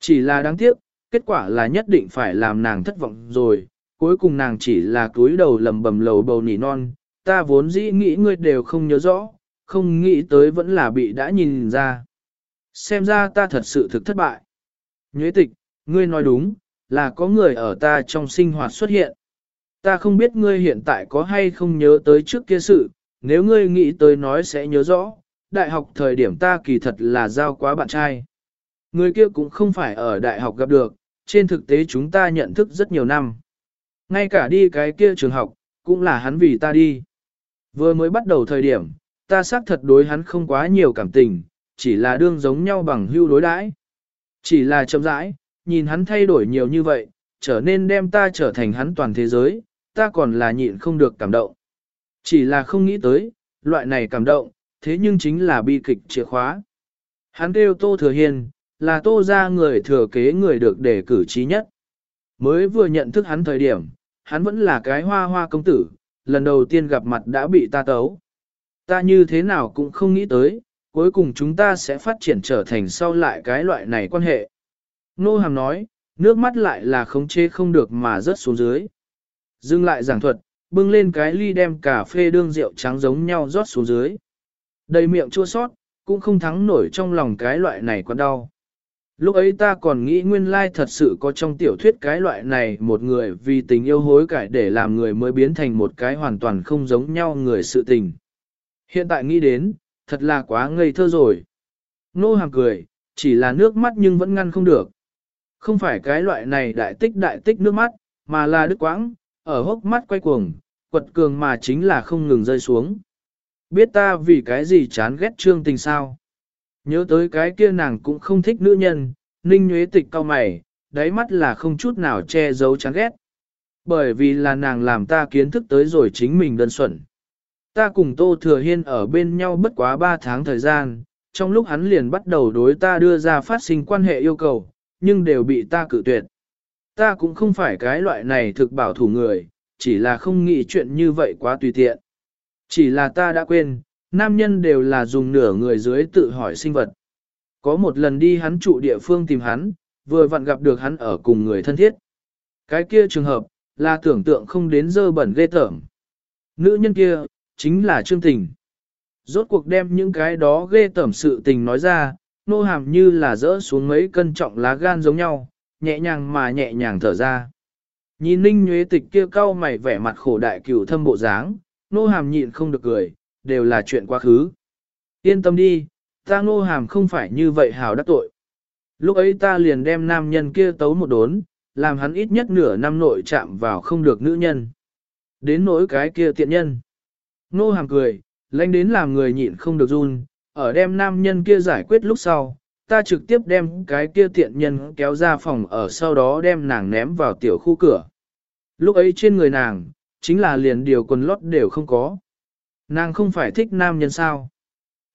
Chỉ là đáng tiếc, kết quả là nhất định phải làm nàng thất vọng rồi, cuối cùng nàng chỉ là cúi đầu lầm bầm lầu bầu nỉ non, ta vốn dĩ nghĩ ngươi đều không nhớ rõ, không nghĩ tới vẫn là bị đã nhìn ra. Xem ra ta thật sự thực thất bại. Nhuế tịch, ngươi nói đúng, là có người ở ta trong sinh hoạt xuất hiện. Ta không biết ngươi hiện tại có hay không nhớ tới trước kia sự, nếu ngươi nghĩ tới nói sẽ nhớ rõ, đại học thời điểm ta kỳ thật là giao quá bạn trai. Người kia cũng không phải ở đại học gặp được, trên thực tế chúng ta nhận thức rất nhiều năm. Ngay cả đi cái kia trường học, cũng là hắn vì ta đi. Vừa mới bắt đầu thời điểm, ta xác thật đối hắn không quá nhiều cảm tình, chỉ là đương giống nhau bằng hưu đối đãi. Chỉ là chậm rãi, nhìn hắn thay đổi nhiều như vậy, trở nên đem ta trở thành hắn toàn thế giới, ta còn là nhịn không được cảm động. Chỉ là không nghĩ tới, loại này cảm động, thế nhưng chính là bi kịch chìa khóa. Hắn kêu Tô Thừa hiền là Tô ra người thừa kế người được đề cử trí nhất. Mới vừa nhận thức hắn thời điểm, hắn vẫn là cái hoa hoa công tử, lần đầu tiên gặp mặt đã bị ta tấu. Ta như thế nào cũng không nghĩ tới, cuối cùng chúng ta sẽ phát triển trở thành sau lại cái loại này quan hệ. Nô Hàm nói, nước mắt lại là khống chế không được mà rớt xuống dưới. Dừng lại giảng thuật, bưng lên cái ly đem cà phê đương rượu trắng giống nhau rót xuống dưới. Đầy miệng chua sót, cũng không thắng nổi trong lòng cái loại này còn đau. Lúc ấy ta còn nghĩ nguyên lai thật sự có trong tiểu thuyết cái loại này một người vì tình yêu hối cải để làm người mới biến thành một cái hoàn toàn không giống nhau người sự tình. Hiện tại nghĩ đến, thật là quá ngây thơ rồi. Nô hàng cười, chỉ là nước mắt nhưng vẫn ngăn không được. Không phải cái loại này đại tích đại tích nước mắt, mà là đứt quãng, ở hốc mắt quay cuồng, quật cường mà chính là không ngừng rơi xuống. Biết ta vì cái gì chán ghét trương tình sao? Nhớ tới cái kia nàng cũng không thích nữ nhân, ninh nhuế tịch cao mày, đáy mắt là không chút nào che giấu chán ghét. Bởi vì là nàng làm ta kiến thức tới rồi chính mình đơn xuẩn. Ta cùng Tô Thừa Hiên ở bên nhau bất quá 3 tháng thời gian, trong lúc hắn liền bắt đầu đối ta đưa ra phát sinh quan hệ yêu cầu, nhưng đều bị ta cự tuyệt. Ta cũng không phải cái loại này thực bảo thủ người, chỉ là không nghĩ chuyện như vậy quá tùy tiện. Chỉ là ta đã quên, nam nhân đều là dùng nửa người dưới tự hỏi sinh vật. Có một lần đi hắn trụ địa phương tìm hắn, vừa vặn gặp được hắn ở cùng người thân thiết. Cái kia trường hợp, là tưởng tượng không đến dơ bẩn ghê tởm. Nữ nhân kia, chính là Trương Tình. Rốt cuộc đem những cái đó ghê tởm sự tình nói ra, nô hàm như là rỡ xuống mấy cân trọng lá gan giống nhau, nhẹ nhàng mà nhẹ nhàng thở ra. Nhìn ninh nhuế tịch kia cau mày vẻ mặt khổ đại cửu thâm bộ dáng, nô hàm nhịn không được cười, đều là chuyện quá khứ. Yên tâm đi, ta Ngô hàm không phải như vậy hào đắc tội. Lúc ấy ta liền đem nam nhân kia tấu một đốn, làm hắn ít nhất nửa năm nội chạm vào không được nữ nhân. Đến nỗi cái kia tiện nhân. Ngô hàm cười, lãnh đến làm người nhịn không được run, ở đem nam nhân kia giải quyết lúc sau, ta trực tiếp đem cái kia tiện nhân kéo ra phòng ở sau đó đem nàng ném vào tiểu khu cửa. Lúc ấy trên người nàng, chính là liền điều quần lót đều không có. Nàng không phải thích nam nhân sao.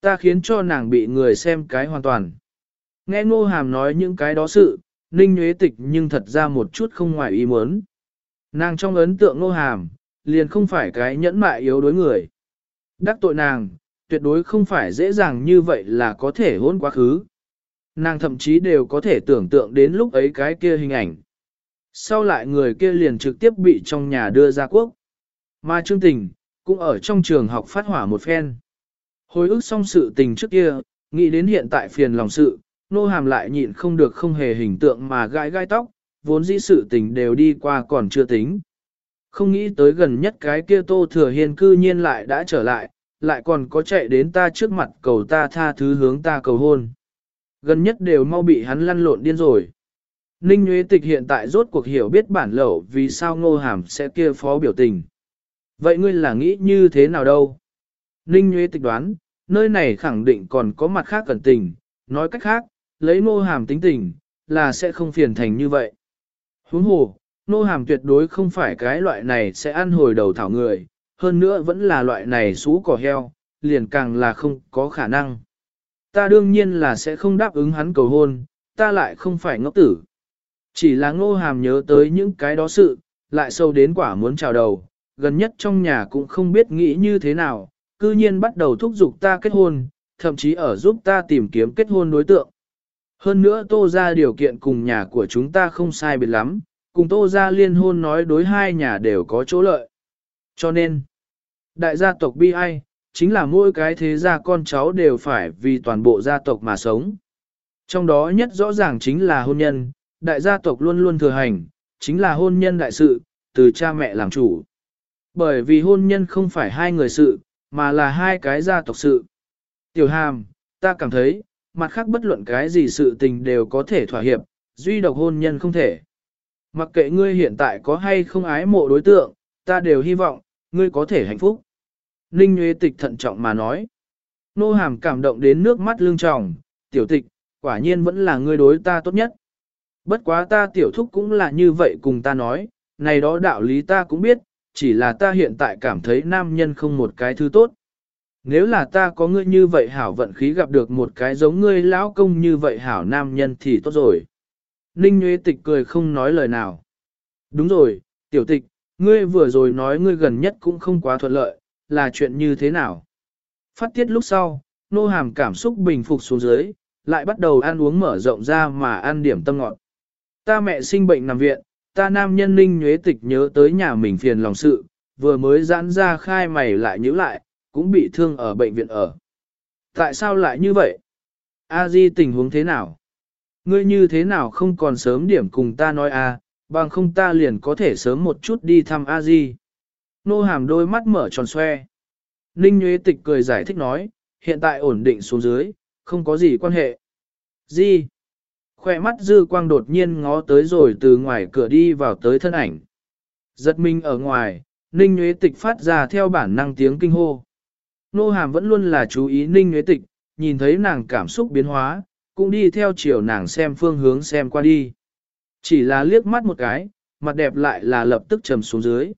Ta khiến cho nàng bị người xem cái hoàn toàn. Nghe ngô hàm nói những cái đó sự, ninh nhuế tịch nhưng thật ra một chút không ngoài ý muốn. Nàng trong ấn tượng ngô hàm, liền không phải cái nhẫn mại yếu đối người. Đắc tội nàng, tuyệt đối không phải dễ dàng như vậy là có thể hôn quá khứ. Nàng thậm chí đều có thể tưởng tượng đến lúc ấy cái kia hình ảnh. Sau lại người kia liền trực tiếp bị trong nhà đưa ra quốc. Mà Trương Tình, cũng ở trong trường học phát hỏa một phen. Hồi ức xong sự tình trước kia, nghĩ đến hiện tại phiền lòng sự, nô hàm lại nhịn không được không hề hình tượng mà gãi gai tóc, vốn dĩ sự tình đều đi qua còn chưa tính. Không nghĩ tới gần nhất cái kia tô thừa hiên cư nhiên lại đã trở lại, lại còn có chạy đến ta trước mặt cầu ta tha thứ hướng ta cầu hôn. Gần nhất đều mau bị hắn lăn lộn điên rồi. Ninh Nguyễn Tịch hiện tại rốt cuộc hiểu biết bản lẩu vì sao ngô hàm sẽ kia phó biểu tình. Vậy ngươi là nghĩ như thế nào đâu? Ninh Nguyễn Tịch đoán, nơi này khẳng định còn có mặt khác cẩn tình, nói cách khác, lấy nô hàm tính tình, là sẽ không phiền thành như vậy. Huống hồ, nô hàm tuyệt đối không phải cái loại này sẽ ăn hồi đầu thảo người, hơn nữa vẫn là loại này xú cỏ heo, liền càng là không có khả năng. Ta đương nhiên là sẽ không đáp ứng hắn cầu hôn, ta lại không phải ngốc tử. Chỉ là ngô hàm nhớ tới những cái đó sự, lại sâu đến quả muốn chào đầu, gần nhất trong nhà cũng không biết nghĩ như thế nào, cư nhiên bắt đầu thúc giục ta kết hôn, thậm chí ở giúp ta tìm kiếm kết hôn đối tượng. Hơn nữa tô ra điều kiện cùng nhà của chúng ta không sai biệt lắm, cùng tô ra liên hôn nói đối hai nhà đều có chỗ lợi. Cho nên, đại gia tộc bi ai, chính là mỗi cái thế gia con cháu đều phải vì toàn bộ gia tộc mà sống. Trong đó nhất rõ ràng chính là hôn nhân, đại gia tộc luôn luôn thừa hành, chính là hôn nhân đại sự, từ cha mẹ làm chủ. Bởi vì hôn nhân không phải hai người sự, mà là hai cái gia tộc sự. Tiểu hàm, ta cảm thấy, mặt khác bất luận cái gì sự tình đều có thể thỏa hiệp, duy độc hôn nhân không thể. Mặc kệ ngươi hiện tại có hay không ái mộ đối tượng, ta đều hy vọng, ngươi có thể hạnh phúc. Ninh Nguyễn Tịch thận trọng mà nói. Nô hàm cảm động đến nước mắt lưng tròng, tiểu tịch, quả nhiên vẫn là ngươi đối ta tốt nhất. Bất quá ta tiểu thúc cũng là như vậy cùng ta nói, này đó đạo lý ta cũng biết, chỉ là ta hiện tại cảm thấy nam nhân không một cái thứ tốt. Nếu là ta có ngươi như vậy hảo vận khí gặp được một cái giống ngươi lão công như vậy hảo nam nhân thì tốt rồi. Ninh Nguyễn Tịch cười không nói lời nào. Đúng rồi, tiểu tịch, ngươi vừa rồi nói ngươi gần nhất cũng không quá thuận lợi, là chuyện như thế nào? Phát tiết lúc sau, nô hàm cảm xúc bình phục xuống dưới, lại bắt đầu ăn uống mở rộng ra mà ăn điểm tâm ngọt. Ta mẹ sinh bệnh nằm viện, ta nam nhân ninh nhuế tịch nhớ tới nhà mình phiền lòng sự, vừa mới giãn ra khai mày lại nhữ lại, cũng bị thương ở bệnh viện ở. Tại sao lại như vậy? A Di tình huống thế nào? Ngươi như thế nào không còn sớm điểm cùng ta nói a, bằng không ta liền có thể sớm một chút đi thăm A Di. Nô hàm đôi mắt mở tròn xoe. Ninh Nhuế Tịch cười giải thích nói, hiện tại ổn định xuống dưới, không có gì quan hệ. Di? Khoe mắt dư quang đột nhiên ngó tới rồi từ ngoài cửa đi vào tới thân ảnh. Giật mình ở ngoài, Ninh Nguyễn Tịch phát ra theo bản năng tiếng kinh hô. Nô hàm vẫn luôn là chú ý Ninh Nguyễn Tịch, nhìn thấy nàng cảm xúc biến hóa, cũng đi theo chiều nàng xem phương hướng xem qua đi. Chỉ là liếc mắt một cái, mặt đẹp lại là lập tức trầm xuống dưới.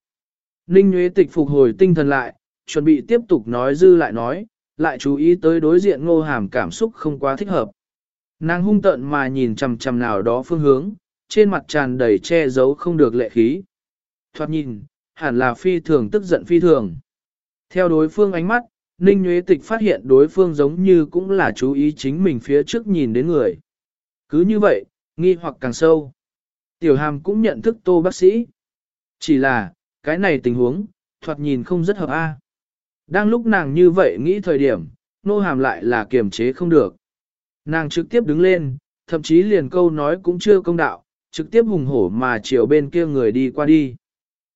Ninh Nguyễn Tịch phục hồi tinh thần lại, chuẩn bị tiếp tục nói dư lại nói, lại chú ý tới đối diện ngô hàm cảm xúc không quá thích hợp. Nàng hung tợn mà nhìn chằm chằm nào đó phương hướng, trên mặt tràn đầy che giấu không được lệ khí. Thoạt nhìn, hẳn là phi thường tức giận phi thường. Theo đối phương ánh mắt, Ninh Nguyễn Tịch phát hiện đối phương giống như cũng là chú ý chính mình phía trước nhìn đến người. Cứ như vậy, nghi hoặc càng sâu. Tiểu hàm cũng nhận thức tô bác sĩ. Chỉ là, cái này tình huống, thoạt nhìn không rất hợp a. Đang lúc nàng như vậy nghĩ thời điểm, nô hàm lại là kiềm chế không được. Nàng trực tiếp đứng lên, thậm chí liền câu nói cũng chưa công đạo, trực tiếp hùng hổ mà chiều bên kia người đi qua đi.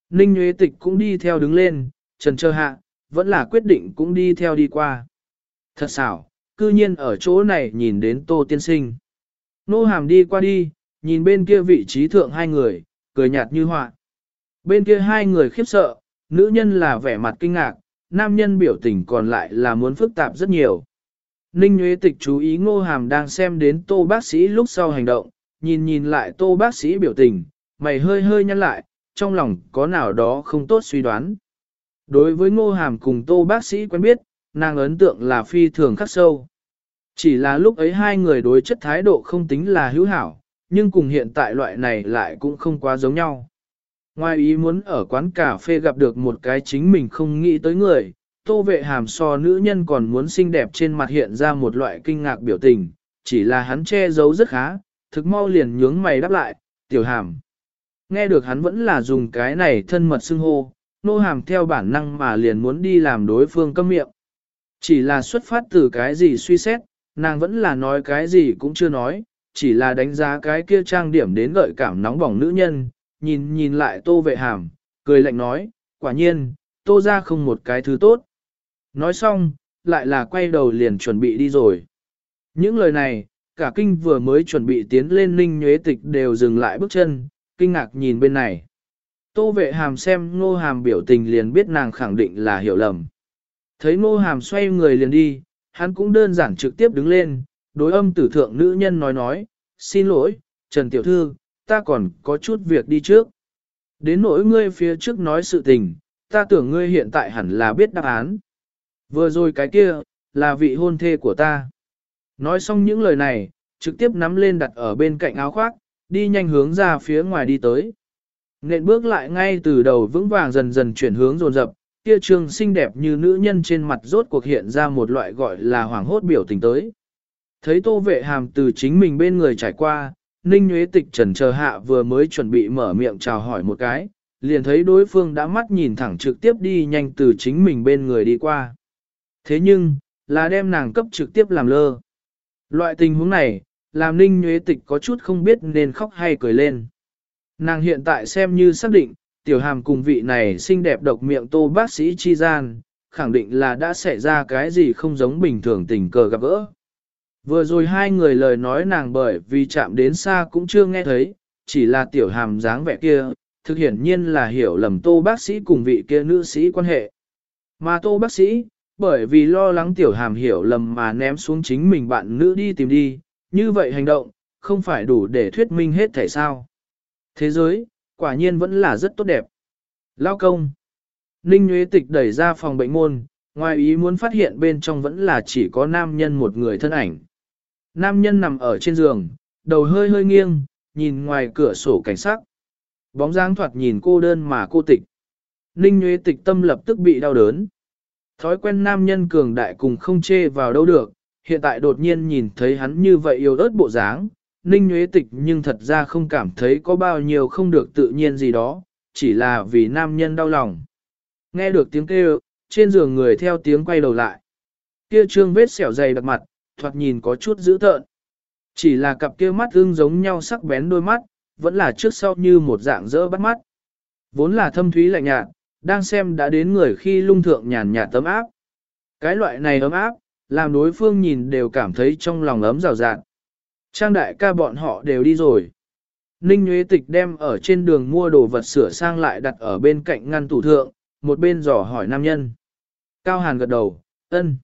Ninh Nguyễn Tịch cũng đi theo đứng lên, trần trơ hạ, vẫn là quyết định cũng đi theo đi qua. Thật xảo, cư nhiên ở chỗ này nhìn đến Tô Tiên Sinh. Nô hàm đi qua đi, nhìn bên kia vị trí thượng hai người, cười nhạt như họa. Bên kia hai người khiếp sợ, nữ nhân là vẻ mặt kinh ngạc, nam nhân biểu tình còn lại là muốn phức tạp rất nhiều. Ninh Nguyễn Tịch chú ý ngô hàm đang xem đến tô bác sĩ lúc sau hành động, nhìn nhìn lại tô bác sĩ biểu tình, mày hơi hơi nhăn lại, trong lòng có nào đó không tốt suy đoán. Đối với ngô hàm cùng tô bác sĩ quen biết, nàng ấn tượng là phi thường khắc sâu. Chỉ là lúc ấy hai người đối chất thái độ không tính là hữu hảo, nhưng cùng hiện tại loại này lại cũng không quá giống nhau. Ngoài ý muốn ở quán cà phê gặp được một cái chính mình không nghĩ tới người, tô vệ hàm so nữ nhân còn muốn xinh đẹp trên mặt hiện ra một loại kinh ngạc biểu tình, chỉ là hắn che giấu rất khá, thực mau liền nhướng mày đáp lại, tiểu hàm. Nghe được hắn vẫn là dùng cái này thân mật xưng hô, nô hàm theo bản năng mà liền muốn đi làm đối phương câm miệng. Chỉ là xuất phát từ cái gì suy xét, nàng vẫn là nói cái gì cũng chưa nói, chỉ là đánh giá cái kia trang điểm đến gợi cảm nóng bỏng nữ nhân, nhìn nhìn lại tô vệ hàm, cười lạnh nói, quả nhiên, tô ra không một cái thứ tốt. Nói xong, lại là quay đầu liền chuẩn bị đi rồi. Những lời này, cả kinh vừa mới chuẩn bị tiến lên ninh nhuế tịch đều dừng lại bước chân, kinh ngạc nhìn bên này. Tô vệ hàm xem ngô hàm biểu tình liền biết nàng khẳng định là hiểu lầm. Thấy ngô hàm xoay người liền đi, hắn cũng đơn giản trực tiếp đứng lên, đối âm tử thượng nữ nhân nói nói, xin lỗi, Trần Tiểu Thư, ta còn có chút việc đi trước. Đến nỗi ngươi phía trước nói sự tình, ta tưởng ngươi hiện tại hẳn là biết đáp án. Vừa rồi cái kia, là vị hôn thê của ta. Nói xong những lời này, trực tiếp nắm lên đặt ở bên cạnh áo khoác, đi nhanh hướng ra phía ngoài đi tới. Nện bước lại ngay từ đầu vững vàng dần dần chuyển hướng dồn dập, kia trương xinh đẹp như nữ nhân trên mặt rốt cuộc hiện ra một loại gọi là hoàng hốt biểu tình tới. Thấy tô vệ hàm từ chính mình bên người trải qua, Ninh Nguyễn Tịch trần chờ hạ vừa mới chuẩn bị mở miệng chào hỏi một cái, liền thấy đối phương đã mắt nhìn thẳng trực tiếp đi nhanh từ chính mình bên người đi qua. Thế nhưng, là đem nàng cấp trực tiếp làm lơ. Loại tình huống này, làm Ninh nhuế Tịch có chút không biết nên khóc hay cười lên. Nàng hiện tại xem như xác định, tiểu hàm cùng vị này xinh đẹp độc miệng tô bác sĩ chi gian, khẳng định là đã xảy ra cái gì không giống bình thường tình cờ gặp gỡ. Vừa rồi hai người lời nói nàng bởi vì chạm đến xa cũng chưa nghe thấy, chỉ là tiểu hàm dáng vẻ kia, thực hiển nhiên là hiểu lầm tô bác sĩ cùng vị kia nữ sĩ quan hệ. Mà tô bác sĩ, bởi vì lo lắng tiểu hàm hiểu lầm mà ném xuống chính mình bạn nữ đi tìm đi, như vậy hành động, không phải đủ để thuyết minh hết thể sao. Thế giới, quả nhiên vẫn là rất tốt đẹp. Lao công. Ninh Nguyễn Tịch đẩy ra phòng bệnh môn, ngoài ý muốn phát hiện bên trong vẫn là chỉ có nam nhân một người thân ảnh. Nam nhân nằm ở trên giường, đầu hơi hơi nghiêng, nhìn ngoài cửa sổ cảnh sắc. Bóng dáng thoạt nhìn cô đơn mà cô tịch. Ninh Nguyễn Tịch tâm lập tức bị đau đớn. Thói quen nam nhân cường đại cùng không chê vào đâu được, hiện tại đột nhiên nhìn thấy hắn như vậy yêu ớt bộ dáng, Ninh Nguyễn Tịch nhưng thật ra không cảm thấy có bao nhiêu không được tự nhiên gì đó, chỉ là vì nam nhân đau lòng. Nghe được tiếng kêu, trên giường người theo tiếng quay đầu lại. Kia trương vết sẹo dày đặc mặt, thoạt nhìn có chút dữ tợn. Chỉ là cặp kia mắt ưng giống nhau sắc bén đôi mắt, vẫn là trước sau như một dạng dỡ bắt mắt. Vốn là thâm thúy lạnh nhạt, đang xem đã đến người khi lung thượng nhàn nhạt tấm áp. Cái loại này ấm áp, làm đối phương nhìn đều cảm thấy trong lòng ấm rào rạt. Trang đại ca bọn họ đều đi rồi. Ninh Nguyễn Tịch đem ở trên đường mua đồ vật sửa sang lại đặt ở bên cạnh ngăn tủ thượng, một bên dò hỏi nam nhân. Cao Hàn gật đầu, ân.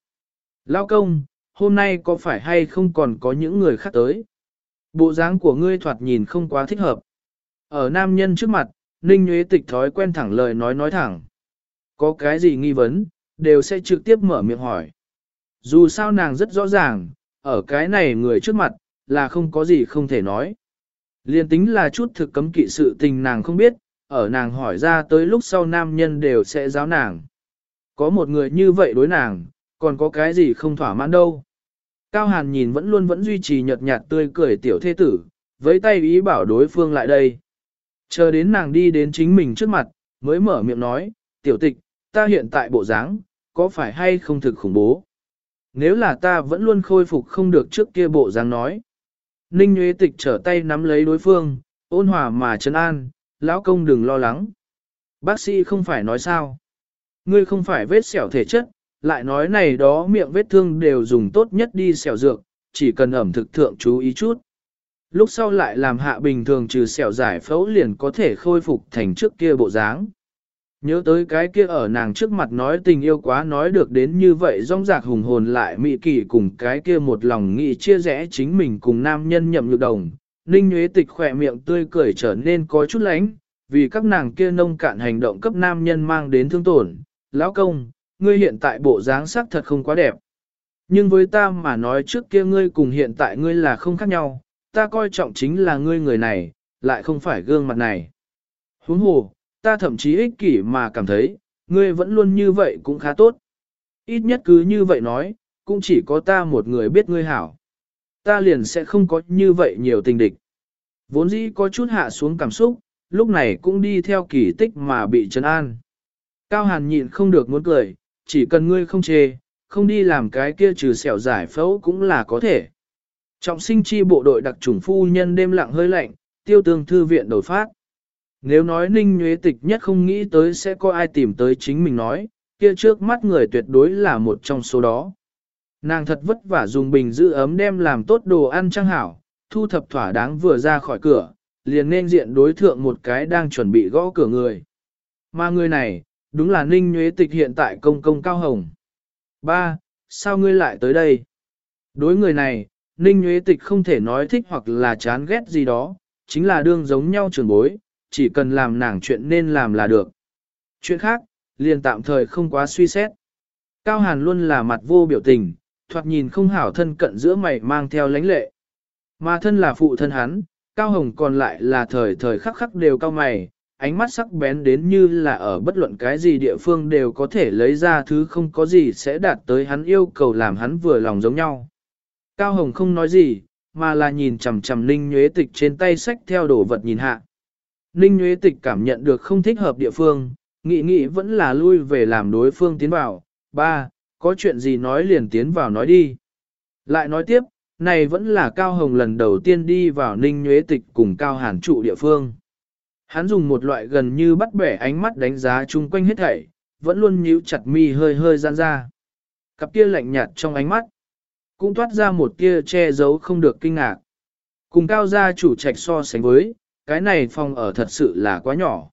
Lao công, hôm nay có phải hay không còn có những người khác tới? Bộ dáng của ngươi thoạt nhìn không quá thích hợp. Ở nam nhân trước mặt, Ninh Nguyễn Tịch thói quen thẳng lời nói nói thẳng. Có cái gì nghi vấn, đều sẽ trực tiếp mở miệng hỏi. Dù sao nàng rất rõ ràng, ở cái này người trước mặt, là không có gì không thể nói. Liên tính là chút thực cấm kỵ sự tình nàng không biết, ở nàng hỏi ra tới lúc sau nam nhân đều sẽ giáo nàng. Có một người như vậy đối nàng, còn có cái gì không thỏa mãn đâu. Cao Hàn nhìn vẫn luôn vẫn duy trì nhợt nhạt tươi cười tiểu thế tử, với tay ý bảo đối phương lại đây. Chờ đến nàng đi đến chính mình trước mặt, mới mở miệng nói, tiểu tịch, ta hiện tại bộ dáng, có phải hay không thực khủng bố? Nếu là ta vẫn luôn khôi phục không được trước kia bộ dáng nói. Ninh Nguyễn Tịch trở tay nắm lấy đối phương, ôn hòa mà trấn an, lão công đừng lo lắng. Bác sĩ không phải nói sao. Ngươi không phải vết sẹo thể chất, lại nói này đó miệng vết thương đều dùng tốt nhất đi sẹo dược, chỉ cần ẩm thực thượng chú ý chút. Lúc sau lại làm hạ bình thường trừ sẹo giải phẫu liền có thể khôi phục thành trước kia bộ dáng. Nhớ tới cái kia ở nàng trước mặt nói tình yêu quá nói được đến như vậy rong rạc hùng hồn lại mị kỳ cùng cái kia một lòng nghĩ chia rẽ chính mình cùng nam nhân nhậm nhược đồng. Ninh Nguyễn Tịch khỏe miệng tươi cười trở nên có chút lánh, vì các nàng kia nông cạn hành động cấp nam nhân mang đến thương tổn. Lão công, ngươi hiện tại bộ dáng sắc thật không quá đẹp. Nhưng với ta mà nói trước kia ngươi cùng hiện tại ngươi là không khác nhau, ta coi trọng chính là ngươi người này, lại không phải gương mặt này. Huống hồ, ta thậm chí ích kỷ mà cảm thấy, ngươi vẫn luôn như vậy cũng khá tốt. Ít nhất cứ như vậy nói, cũng chỉ có ta một người biết ngươi hảo. Ta liền sẽ không có như vậy nhiều tình địch. Vốn dĩ có chút hạ xuống cảm xúc, lúc này cũng đi theo kỳ tích mà bị trấn an. Cao Hàn nhịn không được muốn cười, chỉ cần ngươi không chê, không đi làm cái kia trừ sẹo giải phẫu cũng là có thể. Trọng sinh chi bộ đội đặc trùng phu nhân đêm lặng hơi lạnh, tiêu tương thư viện đổi phát. Nếu nói ninh nhuế tịch nhất không nghĩ tới sẽ có ai tìm tới chính mình nói, kia trước mắt người tuyệt đối là một trong số đó. Nàng thật vất vả dùng bình giữ ấm đem làm tốt đồ ăn trang hảo, thu thập thỏa đáng vừa ra khỏi cửa, liền nên diện đối thượng một cái đang chuẩn bị gõ cửa người. Mà người này, đúng là ninh nhuế tịch hiện tại công công cao hồng. Ba, sao ngươi lại tới đây? Đối người này, ninh Nguyễn tịch không thể nói thích hoặc là chán ghét gì đó, chính là đương giống nhau trường bối, chỉ cần làm nàng chuyện nên làm là được. Chuyện khác, liền tạm thời không quá suy xét. Cao Hàn luôn là mặt vô biểu tình, thoạt nhìn không hảo thân cận giữa mày mang theo lãnh lệ. Mà thân là phụ thân hắn, Cao Hồng còn lại là thời thời khắc khắc đều cao mày, ánh mắt sắc bén đến như là ở bất luận cái gì địa phương đều có thể lấy ra thứ không có gì sẽ đạt tới hắn yêu cầu làm hắn vừa lòng giống nhau. Cao Hồng không nói gì, mà là nhìn chằm chằm Ninh Nhuế Tịch trên tay sách theo đồ vật nhìn hạ. Ninh Nhuế Tịch cảm nhận được không thích hợp địa phương, nghĩ nghĩ vẫn là lui về làm đối phương tiến vào. Ba, có chuyện gì nói liền tiến vào nói đi. Lại nói tiếp, này vẫn là Cao Hồng lần đầu tiên đi vào Ninh Nhuế Tịch cùng Cao Hàn trụ địa phương. Hắn dùng một loại gần như bắt bẻ ánh mắt đánh giá chung quanh hết thảy, vẫn luôn nhíu chặt mi hơi hơi gian ra. Cặp kia lạnh nhạt trong ánh mắt, cũng toát ra một tia che giấu không được kinh ngạc. Cùng Cao gia chủ trạch so sánh với, cái này phòng ở thật sự là quá nhỏ.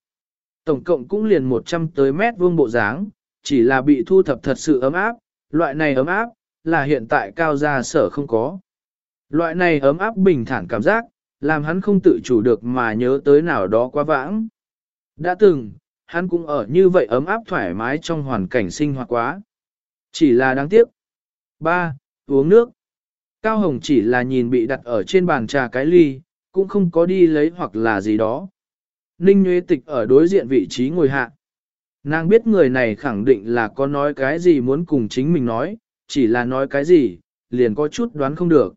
Tổng cộng cũng liền 100 tới mét vuông bộ dáng, chỉ là bị thu thập thật sự ấm áp, loại này ấm áp, là hiện tại cao gia sở không có. Loại này ấm áp bình thản cảm giác, làm hắn không tự chủ được mà nhớ tới nào đó quá vãng. Đã từng, hắn cũng ở như vậy ấm áp thoải mái trong hoàn cảnh sinh hoạt quá. Chỉ là đáng tiếc. Ba, Uống nước. Cao Hồng chỉ là nhìn bị đặt ở trên bàn trà cái ly, cũng không có đi lấy hoặc là gì đó. Ninh Nguyễn Tịch ở đối diện vị trí ngồi hạ. Nàng biết người này khẳng định là có nói cái gì muốn cùng chính mình nói, chỉ là nói cái gì, liền có chút đoán không được.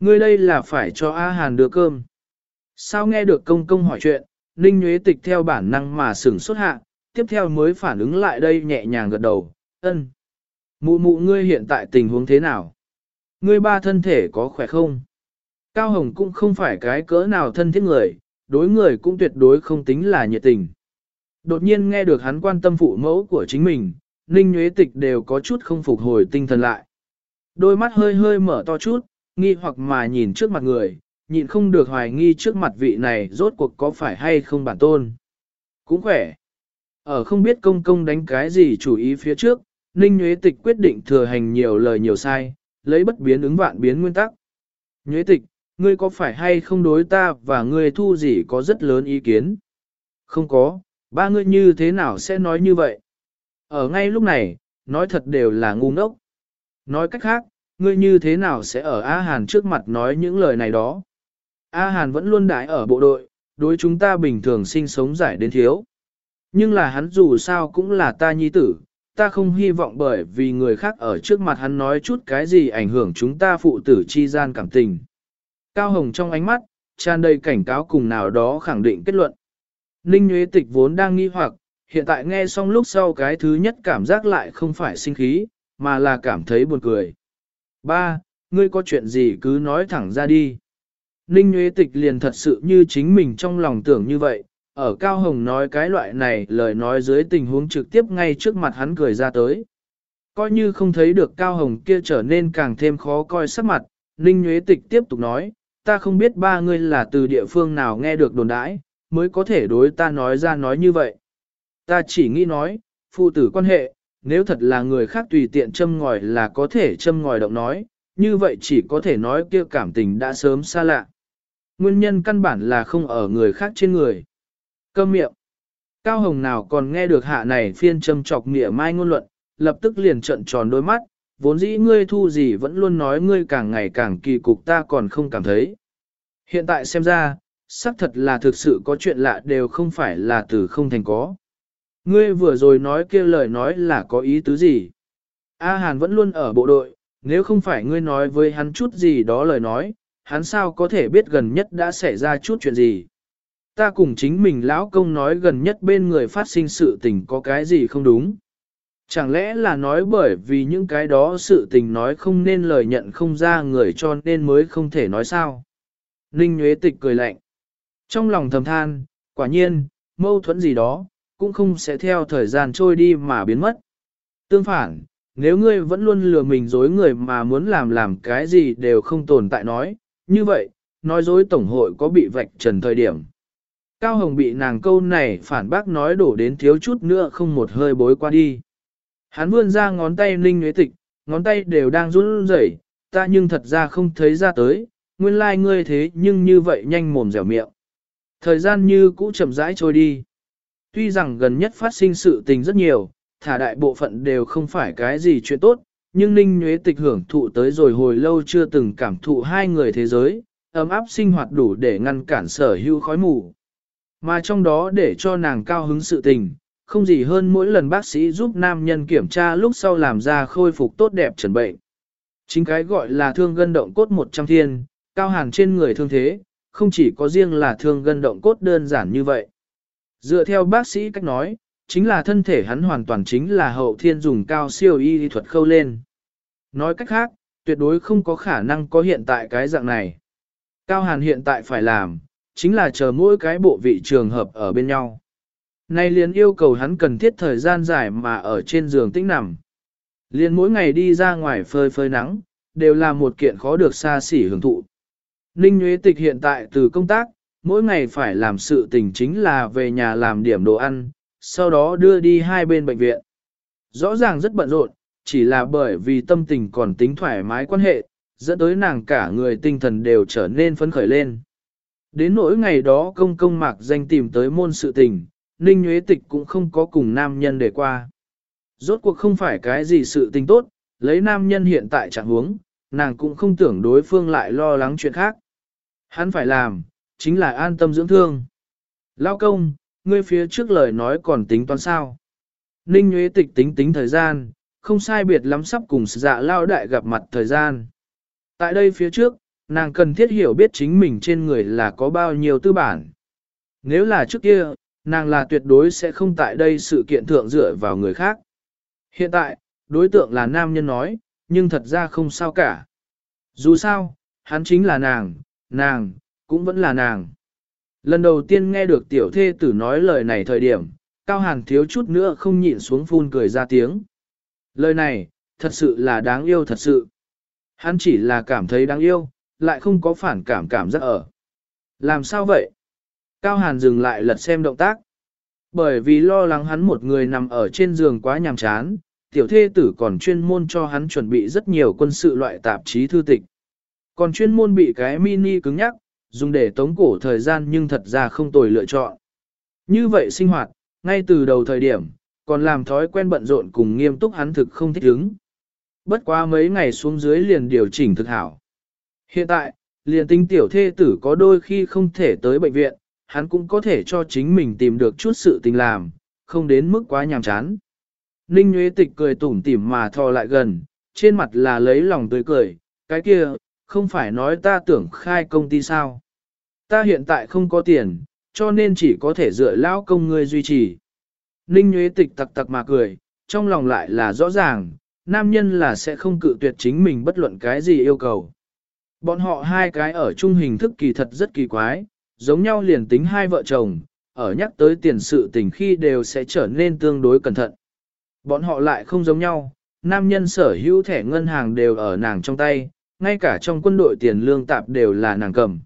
Ngươi đây là phải cho A Hàn đưa cơm. Sao nghe được công công hỏi chuyện, Ninh Nguyễn Tịch theo bản năng mà sửng xuất hạ, tiếp theo mới phản ứng lại đây nhẹ nhàng gật đầu, ân. Mụ mụ ngươi hiện tại tình huống thế nào? Ngươi ba thân thể có khỏe không? Cao Hồng cũng không phải cái cỡ nào thân thiết người, đối người cũng tuyệt đối không tính là nhiệt tình. Đột nhiên nghe được hắn quan tâm phụ mẫu của chính mình, Ninh Nguyễn Tịch đều có chút không phục hồi tinh thần lại. Đôi mắt hơi hơi mở to chút, nghi hoặc mà nhìn trước mặt người, nhịn không được hoài nghi trước mặt vị này rốt cuộc có phải hay không bản tôn. Cũng khỏe. Ở không biết công công đánh cái gì chủ ý phía trước, Ninh Nguyễn Tịch quyết định thừa hành nhiều lời nhiều sai, lấy bất biến ứng vạn biến nguyên tắc. Nhuế Tịch, ngươi có phải hay không đối ta và ngươi thu gì có rất lớn ý kiến? Không có, ba ngươi như thế nào sẽ nói như vậy? Ở ngay lúc này, nói thật đều là ngu ngốc. Nói cách khác, ngươi như thế nào sẽ ở A Hàn trước mặt nói những lời này đó? A Hàn vẫn luôn đãi ở bộ đội, đối chúng ta bình thường sinh sống giải đến thiếu. Nhưng là hắn dù sao cũng là ta nhi tử, ta không hy vọng bởi vì người khác ở trước mặt hắn nói chút cái gì ảnh hưởng chúng ta phụ tử chi gian cảm tình. Cao Hồng trong ánh mắt, tràn đầy cảnh cáo cùng nào đó khẳng định kết luận. Ninh Nguyễn Tịch vốn đang nghi hoặc, hiện tại nghe xong lúc sau cái thứ nhất cảm giác lại không phải sinh khí, mà là cảm thấy buồn cười. Ba, ngươi có chuyện gì cứ nói thẳng ra đi. Ninh Nguyễn Tịch liền thật sự như chính mình trong lòng tưởng như vậy, ở Cao Hồng nói cái loại này lời nói dưới tình huống trực tiếp ngay trước mặt hắn cười ra tới. Coi như không thấy được Cao Hồng kia trở nên càng thêm khó coi sắc mặt, Ninh Nguyễn Tịch tiếp tục nói, ta không biết ba ngươi là từ địa phương nào nghe được đồn đãi, mới có thể đối ta nói ra nói như vậy. Ta chỉ nghĩ nói, phụ tử quan hệ, nếu thật là người khác tùy tiện châm ngòi là có thể châm ngòi động nói, như vậy chỉ có thể nói kia cảm tình đã sớm xa lạ. Nguyên nhân căn bản là không ở người khác trên người. Câm miệng. Cao Hồng nào còn nghe được hạ này phiên châm chọc nghĩa mai ngôn luận, lập tức liền trận tròn đôi mắt, vốn dĩ ngươi thu gì vẫn luôn nói ngươi càng ngày càng kỳ cục ta còn không cảm thấy. Hiện tại xem ra, xác thật là thực sự có chuyện lạ đều không phải là từ không thành có. Ngươi vừa rồi nói kia lời nói là có ý tứ gì? A Hàn vẫn luôn ở bộ đội, nếu không phải ngươi nói với hắn chút gì đó lời nói, hắn sao có thể biết gần nhất đã xảy ra chút chuyện gì? Ta cùng chính mình lão công nói gần nhất bên người phát sinh sự tình có cái gì không đúng? Chẳng lẽ là nói bởi vì những cái đó sự tình nói không nên lời nhận không ra người cho nên mới không thể nói sao? Ninh Nguyễn Tịch cười lạnh. Trong lòng thầm than, quả nhiên, mâu thuẫn gì đó, cũng không sẽ theo thời gian trôi đi mà biến mất. Tương phản, nếu ngươi vẫn luôn lừa mình dối người mà muốn làm làm cái gì đều không tồn tại nói, như vậy, nói dối tổng hội có bị vạch trần thời điểm. Cao Hồng bị nàng câu này phản bác nói đổ đến thiếu chút nữa không một hơi bối qua đi. Hắn vươn ra ngón tay ninh nhuế tịch, ngón tay đều đang run rẩy, ta nhưng thật ra không thấy ra tới, nguyên lai like ngươi thế nhưng như vậy nhanh mồm dẻo miệng. Thời gian như cũ chậm rãi trôi đi. Tuy rằng gần nhất phát sinh sự tình rất nhiều, thả đại bộ phận đều không phải cái gì chuyện tốt, nhưng Ninh Nhuế Tịch hưởng thụ tới rồi hồi lâu chưa từng cảm thụ hai người thế giới, ấm áp sinh hoạt đủ để ngăn cản sở hữu khói mù. Mà trong đó để cho nàng cao hứng sự tình, không gì hơn mỗi lần bác sĩ giúp nam nhân kiểm tra lúc sau làm ra khôi phục tốt đẹp chuẩn bệnh. Chính cái gọi là thương gân động cốt 100 thiên, cao hàn trên người thương thế, không chỉ có riêng là thương gân động cốt đơn giản như vậy. Dựa theo bác sĩ cách nói, chính là thân thể hắn hoàn toàn chính là hậu thiên dùng cao siêu y thuật khâu lên. Nói cách khác, tuyệt đối không có khả năng có hiện tại cái dạng này. Cao Hàn hiện tại phải làm, chính là chờ mỗi cái bộ vị trường hợp ở bên nhau. Nay liền yêu cầu hắn cần thiết thời gian dài mà ở trên giường tĩnh nằm. Liền mỗi ngày đi ra ngoài phơi phơi nắng, đều là một kiện khó được xa xỉ hưởng thụ. Ninh Nguyễn Tịch hiện tại từ công tác, mỗi ngày phải làm sự tình chính là về nhà làm điểm đồ ăn, sau đó đưa đi hai bên bệnh viện. Rõ ràng rất bận rộn, chỉ là bởi vì tâm tình còn tính thoải mái quan hệ, dẫn tới nàng cả người tinh thần đều trở nên phấn khởi lên. Đến nỗi ngày đó công công mạc danh tìm tới môn sự tình, Ninh Nguyễn Tịch cũng không có cùng nam nhân để qua. Rốt cuộc không phải cái gì sự tình tốt, lấy nam nhân hiện tại trạng huống, nàng cũng không tưởng đối phương lại lo lắng chuyện khác. Hắn phải làm, chính là an tâm dưỡng thương. Lao công, ngươi phía trước lời nói còn tính toán sao. Ninh Nguyễn Tịch tính tính thời gian, không sai biệt lắm sắp cùng dạ lao đại gặp mặt thời gian. Tại đây phía trước, nàng cần thiết hiểu biết chính mình trên người là có bao nhiêu tư bản. Nếu là trước kia, nàng là tuyệt đối sẽ không tại đây sự kiện thượng dựa vào người khác. Hiện tại, đối tượng là nam nhân nói, nhưng thật ra không sao cả. Dù sao, hắn chính là nàng, nàng, cũng vẫn là nàng. Lần đầu tiên nghe được tiểu thê tử nói lời này thời điểm, Cao Hàn thiếu chút nữa không nhịn xuống phun cười ra tiếng. Lời này, thật sự là đáng yêu thật sự. Hắn chỉ là cảm thấy đáng yêu, lại không có phản cảm cảm giác ở. Làm sao vậy? Cao Hàn dừng lại lật xem động tác. Bởi vì lo lắng hắn một người nằm ở trên giường quá nhàm chán, tiểu thê tử còn chuyên môn cho hắn chuẩn bị rất nhiều quân sự loại tạp chí thư tịch. Còn chuyên môn bị cái mini cứng nhắc, dùng để tống cổ thời gian nhưng thật ra không tồi lựa chọn. Như vậy sinh hoạt, ngay từ đầu thời điểm, còn làm thói quen bận rộn cùng nghiêm túc hắn thực không thích ứng. Bất quá mấy ngày xuống dưới liền điều chỉnh thực hảo. Hiện tại, liền tinh tiểu thê tử có đôi khi không thể tới bệnh viện, hắn cũng có thể cho chính mình tìm được chút sự tình làm, không đến mức quá nhàm chán. Ninh Nguyễn Tịch cười tủm tỉm mà thò lại gần, trên mặt là lấy lòng tươi cười, cái kia, không phải nói ta tưởng khai công ty sao. Ta hiện tại không có tiền, cho nên chỉ có thể dựa lão công ngươi duy trì. Ninh Nguyễn Tịch tặc tặc mà cười, trong lòng lại là rõ ràng, nam nhân là sẽ không cự tuyệt chính mình bất luận cái gì yêu cầu. Bọn họ hai cái ở chung hình thức kỳ thật rất kỳ quái, giống nhau liền tính hai vợ chồng, ở nhắc tới tiền sự tình khi đều sẽ trở nên tương đối cẩn thận. Bọn họ lại không giống nhau, nam nhân sở hữu thẻ ngân hàng đều ở nàng trong tay, ngay cả trong quân đội tiền lương tạp đều là nàng cầm.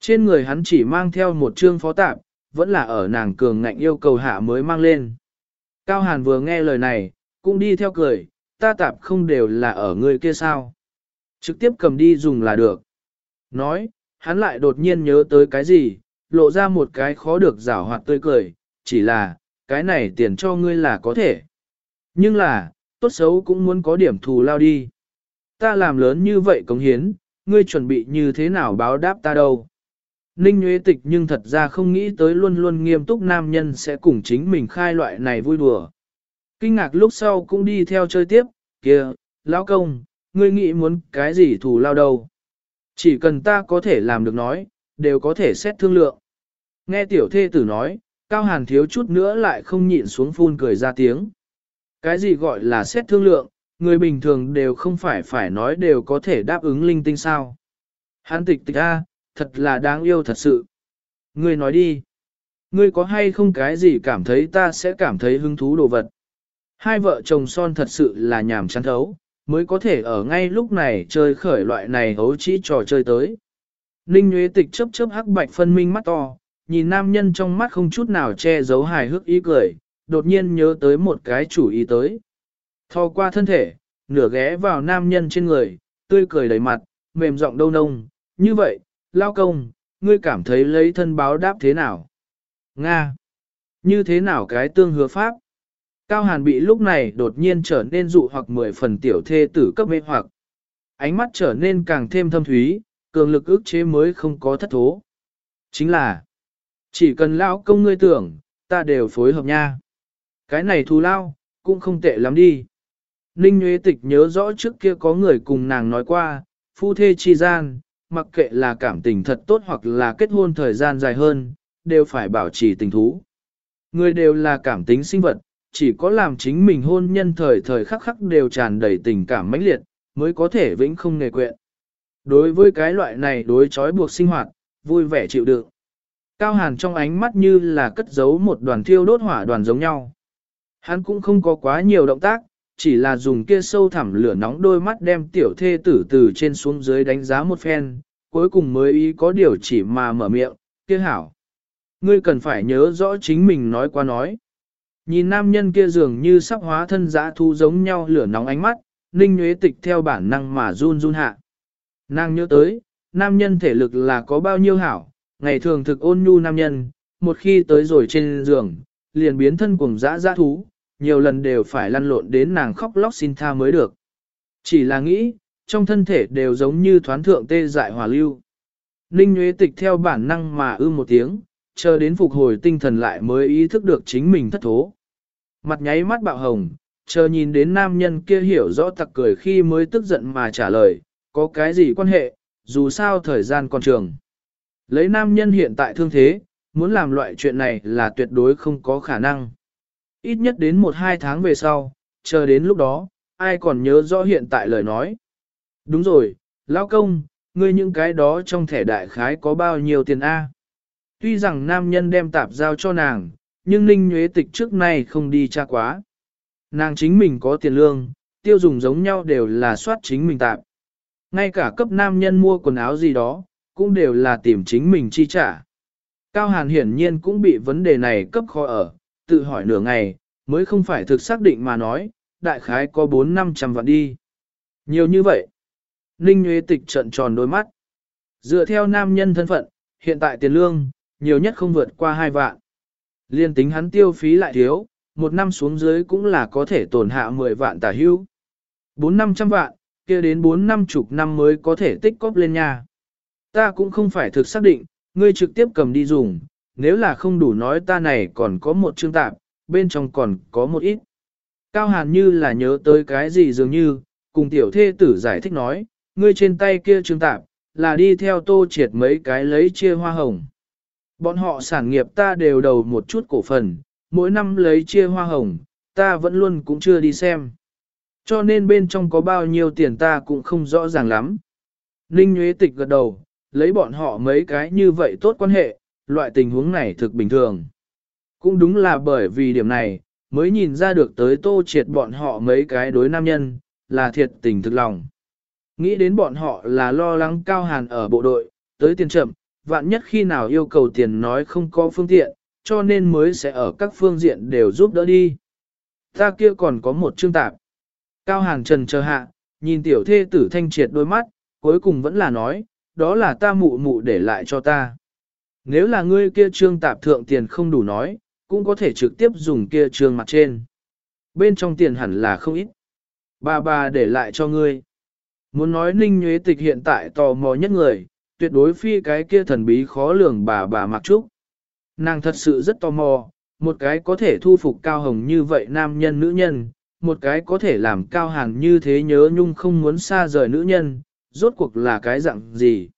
Trên người hắn chỉ mang theo một trương phó tạp, vẫn là ở nàng cường ngạnh yêu cầu hạ mới mang lên. Cao Hàn vừa nghe lời này, cũng đi theo cười, ta tạp không đều là ở người kia sao. Trực tiếp cầm đi dùng là được. Nói, hắn lại đột nhiên nhớ tới cái gì, lộ ra một cái khó được giảo hoạt tươi cười, chỉ là, cái này tiền cho ngươi là có thể. Nhưng là, tốt xấu cũng muốn có điểm thù lao đi. Ta làm lớn như vậy cống hiến, ngươi chuẩn bị như thế nào báo đáp ta đâu. Ninh Nguyễn Tịch nhưng thật ra không nghĩ tới luôn luôn nghiêm túc nam nhân sẽ cùng chính mình khai loại này vui đùa. Kinh ngạc lúc sau cũng đi theo chơi tiếp, kia, lão công, ngươi nghĩ muốn cái gì thù lao đâu. Chỉ cần ta có thể làm được nói, đều có thể xét thương lượng. Nghe tiểu thê tử nói, Cao Hàn thiếu chút nữa lại không nhịn xuống phun cười ra tiếng. Cái gì gọi là xét thương lượng, người bình thường đều không phải phải nói đều có thể đáp ứng linh tinh sao. Hán tịch tịch a, thật là đáng yêu thật sự. Ngươi nói đi. Ngươi có hay không cái gì cảm thấy ta sẽ cảm thấy hứng thú đồ vật. Hai vợ chồng son thật sự là nhàm chán thấu, mới có thể ở ngay lúc này chơi khởi loại này hấu chỉ trò chơi tới. Ninh Nguyễn Tịch chớp chớp hắc bạch phân minh mắt to, nhìn nam nhân trong mắt không chút nào che giấu hài hước ý cười, đột nhiên nhớ tới một cái chủ ý tới. Thò qua thân thể, nửa ghé vào nam nhân trên người, tươi cười đầy mặt, mềm giọng đâu nông, như vậy, lao công, ngươi cảm thấy lấy thân báo đáp thế nào? Nga! Như thế nào cái tương hứa pháp? Cao Hàn bị lúc này đột nhiên trở nên dụ hoặc mười phần tiểu thê tử cấp mê hoặc. Ánh mắt trở nên càng thêm thâm thúy, cường lực ức chế mới không có thất thố. Chính là, chỉ cần lão công ngươi tưởng, ta đều phối hợp nha. Cái này thù lao, cũng không tệ lắm đi. Ninh Nguyễn Tịch nhớ rõ trước kia có người cùng nàng nói qua, phu thê chi gian, mặc kệ là cảm tình thật tốt hoặc là kết hôn thời gian dài hơn, đều phải bảo trì tình thú. Người đều là cảm tính sinh vật, chỉ có làm chính mình hôn nhân thời thời khắc khắc đều tràn đầy tình cảm mãnh liệt, mới có thể vĩnh không nghề quyện. Đối với cái loại này đối chói buộc sinh hoạt, vui vẻ chịu đựng. Cao hàn trong ánh mắt như là cất giấu một đoàn thiêu đốt hỏa đoàn giống nhau. Hắn cũng không có quá nhiều động tác, chỉ là dùng kia sâu thẳm lửa nóng đôi mắt đem tiểu thê tử từ trên xuống dưới đánh giá một phen, cuối cùng mới ý có điều chỉ mà mở miệng, kia hảo. Ngươi cần phải nhớ rõ chính mình nói qua nói. Nhìn nam nhân kia dường như sắp hóa thân dã thu giống nhau lửa nóng ánh mắt, ninh nhuế tịch theo bản năng mà run run hạ. Nàng nhớ tới, nam nhân thể lực là có bao nhiêu hảo, ngày thường thực ôn nhu nam nhân, một khi tới rồi trên giường, liền biến thân cùng dã dã thú, nhiều lần đều phải lăn lộn đến nàng khóc lóc xin tha mới được. Chỉ là nghĩ, trong thân thể đều giống như thoán thượng tê dại hòa lưu. Ninh Nguyễn Tịch theo bản năng mà ư một tiếng, chờ đến phục hồi tinh thần lại mới ý thức được chính mình thất thố. Mặt nháy mắt bạo hồng, chờ nhìn đến nam nhân kia hiểu rõ tặc cười khi mới tức giận mà trả lời, có cái gì quan hệ, dù sao thời gian còn trường. Lấy nam nhân hiện tại thương thế, muốn làm loại chuyện này là tuyệt đối không có khả năng. Ít nhất đến một hai tháng về sau, chờ đến lúc đó, ai còn nhớ rõ hiện tại lời nói. Đúng rồi, lão công, ngươi những cái đó trong thẻ đại khái có bao nhiêu tiền A. Tuy rằng nam nhân đem tạp giao cho nàng, nhưng Ninh Nhuế Tịch trước nay không đi tra quá. Nàng chính mình có tiền lương, tiêu dùng giống nhau đều là soát chính mình tạp. Ngay cả cấp nam nhân mua quần áo gì đó, cũng đều là tìm chính mình chi trả. Cao Hàn hiển nhiên cũng bị vấn đề này cấp khó ở, tự hỏi nửa ngày, mới không phải thực xác định mà nói, đại khái có 4-500 vạn đi. Nhiều như vậy. Ninh Nguyễn Tịch trận tròn đôi mắt. Dựa theo nam nhân thân phận, hiện tại tiền lương, nhiều nhất không vượt qua 2 vạn. Liên tính hắn tiêu phí lại thiếu, một năm xuống dưới cũng là có thể tổn hạ 10 vạn tả hưu. 4-500 vạn, kia đến 4-5 chục năm mới có thể tích cóp lên nhà. Ta cũng không phải thực xác định, ngươi trực tiếp cầm đi dùng, nếu là không đủ nói ta này còn có một chương tạp, bên trong còn có một ít. Cao Hàn như là nhớ tới cái gì dường như, cùng tiểu thê tử giải thích nói, ngươi trên tay kia chương tạp, là đi theo tô triệt mấy cái lấy chia hoa hồng. Bọn họ sản nghiệp ta đều đầu một chút cổ phần, mỗi năm lấy chia hoa hồng, ta vẫn luôn cũng chưa đi xem. Cho nên bên trong có bao nhiêu tiền ta cũng không rõ ràng lắm. Ninh Nguyễn Tịch gật đầu, lấy bọn họ mấy cái như vậy tốt quan hệ, loại tình huống này thực bình thường. Cũng đúng là bởi vì điểm này, mới nhìn ra được tới tô triệt bọn họ mấy cái đối nam nhân, là thiệt tình thực lòng. Nghĩ đến bọn họ là lo lắng cao hàn ở bộ đội, tới tiền chậm, vạn nhất khi nào yêu cầu tiền nói không có phương tiện, cho nên mới sẽ ở các phương diện đều giúp đỡ đi. Ta kia còn có một chương tạp. Cao Hàn Trần chờ hạ, nhìn tiểu thê tử thanh triệt đôi mắt, cuối cùng vẫn là nói, đó là ta mụ mụ để lại cho ta. Nếu là ngươi kia trương tạp thượng tiền không đủ nói, cũng có thể trực tiếp dùng kia trương mặt trên. Bên trong tiền hẳn là không ít. Bà bà để lại cho ngươi. Muốn nói ninh nhuế tịch hiện tại tò mò nhất người, tuyệt đối phi cái kia thần bí khó lường bà bà mặc trúc. Nàng thật sự rất tò mò, một cái có thể thu phục cao hồng như vậy nam nhân nữ nhân, một cái có thể làm cao hàn như thế nhớ nhung không muốn xa rời nữ nhân, rốt cuộc là cái dạng gì.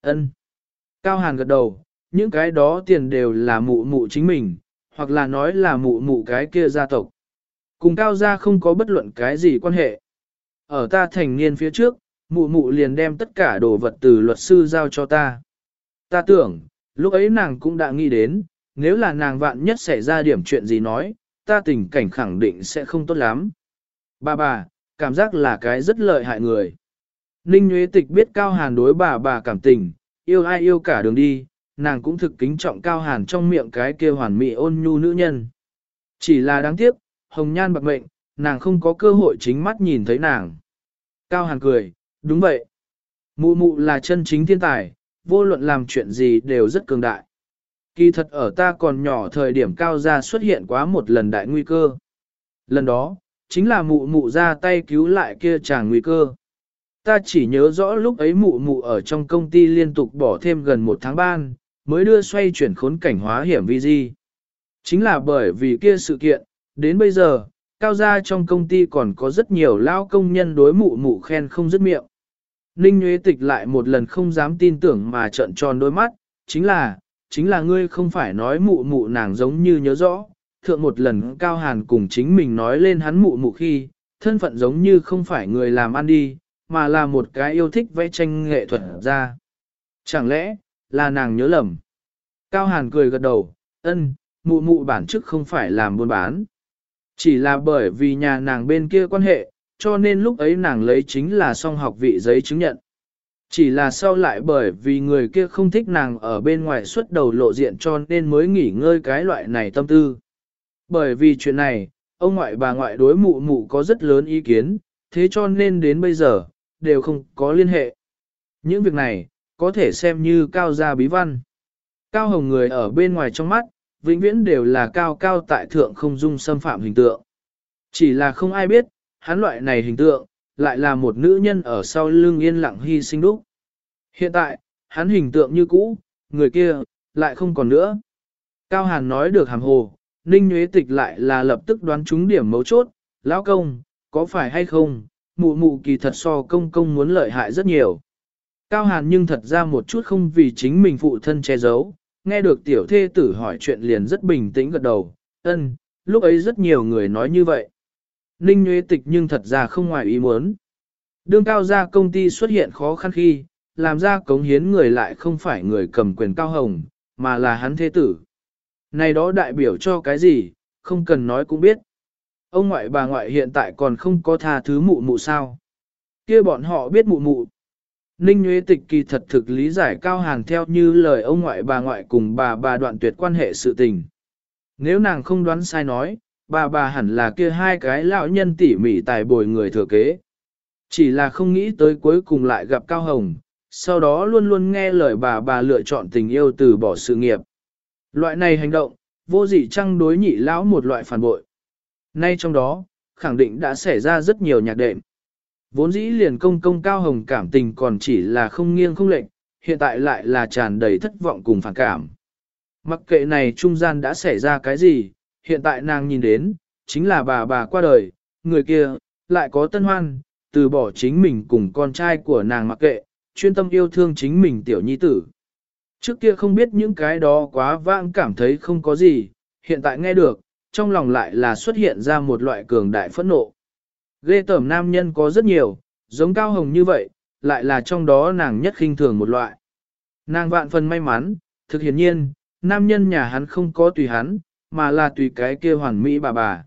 Ân. Cao hàn gật đầu, những cái đó tiền đều là mụ mụ chính mình, hoặc là nói là mụ mụ cái kia gia tộc. Cùng cao gia không có bất luận cái gì quan hệ. Ở ta thành niên phía trước, mụ mụ liền đem tất cả đồ vật từ luật sư giao cho ta. Ta tưởng, lúc ấy nàng cũng đã nghĩ đến, nếu là nàng vạn nhất xảy ra điểm chuyện gì nói, ta tình cảnh khẳng định sẽ không tốt lắm. Bà bà, cảm giác là cái rất lợi hại người. Ninh Nguyễn Tịch biết Cao Hàn đối bà bà cảm tình, yêu ai yêu cả đường đi, nàng cũng thực kính trọng Cao Hàn trong miệng cái kia hoàn mỹ ôn nhu nữ nhân. Chỉ là đáng tiếc, hồng nhan bạc mệnh, nàng không có cơ hội chính mắt nhìn thấy nàng. Cao Hàn cười, đúng vậy. Mụ mụ là chân chính thiên tài, vô luận làm chuyện gì đều rất cường đại. Kỳ thật ở ta còn nhỏ thời điểm cao gia xuất hiện quá một lần đại nguy cơ. Lần đó, chính là mụ mụ ra tay cứu lại kia chàng nguy cơ. Ta chỉ nhớ rõ lúc ấy mụ mụ ở trong công ty liên tục bỏ thêm gần một tháng ban, mới đưa xoay chuyển khốn cảnh hóa hiểm vi di. Chính là bởi vì kia sự kiện, đến bây giờ, cao gia trong công ty còn có rất nhiều lao công nhân đối mụ mụ khen không dứt miệng. Ninh Nguyễn Tịch lại một lần không dám tin tưởng mà trợn tròn đôi mắt, chính là, chính là ngươi không phải nói mụ mụ nàng giống như nhớ rõ, thượng một lần Cao Hàn cùng chính mình nói lên hắn mụ mụ khi, thân phận giống như không phải người làm ăn đi, mà là một cái yêu thích vẽ tranh nghệ thuật ra. Chẳng lẽ, là nàng nhớ lầm? Cao Hàn cười gật đầu, ân, mụ mụ bản chức không phải làm buôn bán. Chỉ là bởi vì nhà nàng bên kia quan hệ, cho nên lúc ấy nàng lấy chính là song học vị giấy chứng nhận. Chỉ là sau lại bởi vì người kia không thích nàng ở bên ngoài suốt đầu lộ diện cho nên mới nghỉ ngơi cái loại này tâm tư. Bởi vì chuyện này, ông ngoại bà ngoại đối mụ mụ có rất lớn ý kiến, thế cho nên đến bây giờ, đều không có liên hệ. Những việc này, có thể xem như cao gia bí văn. Cao hồng người ở bên ngoài trong mắt, vĩnh viễn đều là cao cao tại thượng không dung xâm phạm hình tượng. Chỉ là không ai biết, hắn loại này hình tượng, lại là một nữ nhân ở sau lưng yên lặng hy sinh đúc. Hiện tại, hắn hình tượng như cũ, người kia, lại không còn nữa. Cao Hàn nói được hàm hồ, Ninh Nguyễn Tịch lại là lập tức đoán trúng điểm mấu chốt, lão công, có phải hay không, mụ mụ kỳ thật so công công muốn lợi hại rất nhiều. Cao Hàn nhưng thật ra một chút không vì chính mình phụ thân che giấu, nghe được tiểu thê tử hỏi chuyện liền rất bình tĩnh gật đầu, ân, lúc ấy rất nhiều người nói như vậy. Ninh Nguyễn Tịch nhưng thật ra không ngoài ý muốn. Đương cao gia công ty xuất hiện khó khăn khi, làm ra cống hiến người lại không phải người cầm quyền cao hồng, mà là hắn thế tử. Này đó đại biểu cho cái gì, không cần nói cũng biết. Ông ngoại bà ngoại hiện tại còn không có tha thứ mụ mụ sao. kia bọn họ biết mụ mụ. Ninh Nguyễn Tịch kỳ thật thực lý giải cao hàng theo như lời ông ngoại bà ngoại cùng bà bà đoạn tuyệt quan hệ sự tình. Nếu nàng không đoán sai nói, bà bà hẳn là kia hai cái lão nhân tỉ mỉ tài bồi người thừa kế. Chỉ là không nghĩ tới cuối cùng lại gặp Cao Hồng, sau đó luôn luôn nghe lời bà bà lựa chọn tình yêu từ bỏ sự nghiệp. Loại này hành động, vô dị trăng đối nhị lão một loại phản bội. Nay trong đó, khẳng định đã xảy ra rất nhiều nhạc đệm. Vốn dĩ liền công công Cao Hồng cảm tình còn chỉ là không nghiêng không lệnh, hiện tại lại là tràn đầy thất vọng cùng phản cảm. Mặc kệ này trung gian đã xảy ra cái gì, hiện tại nàng nhìn đến, chính là bà bà qua đời, người kia, lại có tân hoan, từ bỏ chính mình cùng con trai của nàng mặc kệ, chuyên tâm yêu thương chính mình tiểu nhi tử. Trước kia không biết những cái đó quá vãng cảm thấy không có gì, hiện tại nghe được, trong lòng lại là xuất hiện ra một loại cường đại phẫn nộ. Ghê tởm nam nhân có rất nhiều, giống cao hồng như vậy, lại là trong đó nàng nhất khinh thường một loại. Nàng vạn phần may mắn, thực hiển nhiên, nam nhân nhà hắn không có tùy hắn, mà là tùy cái kia hoàn mỹ bà bà.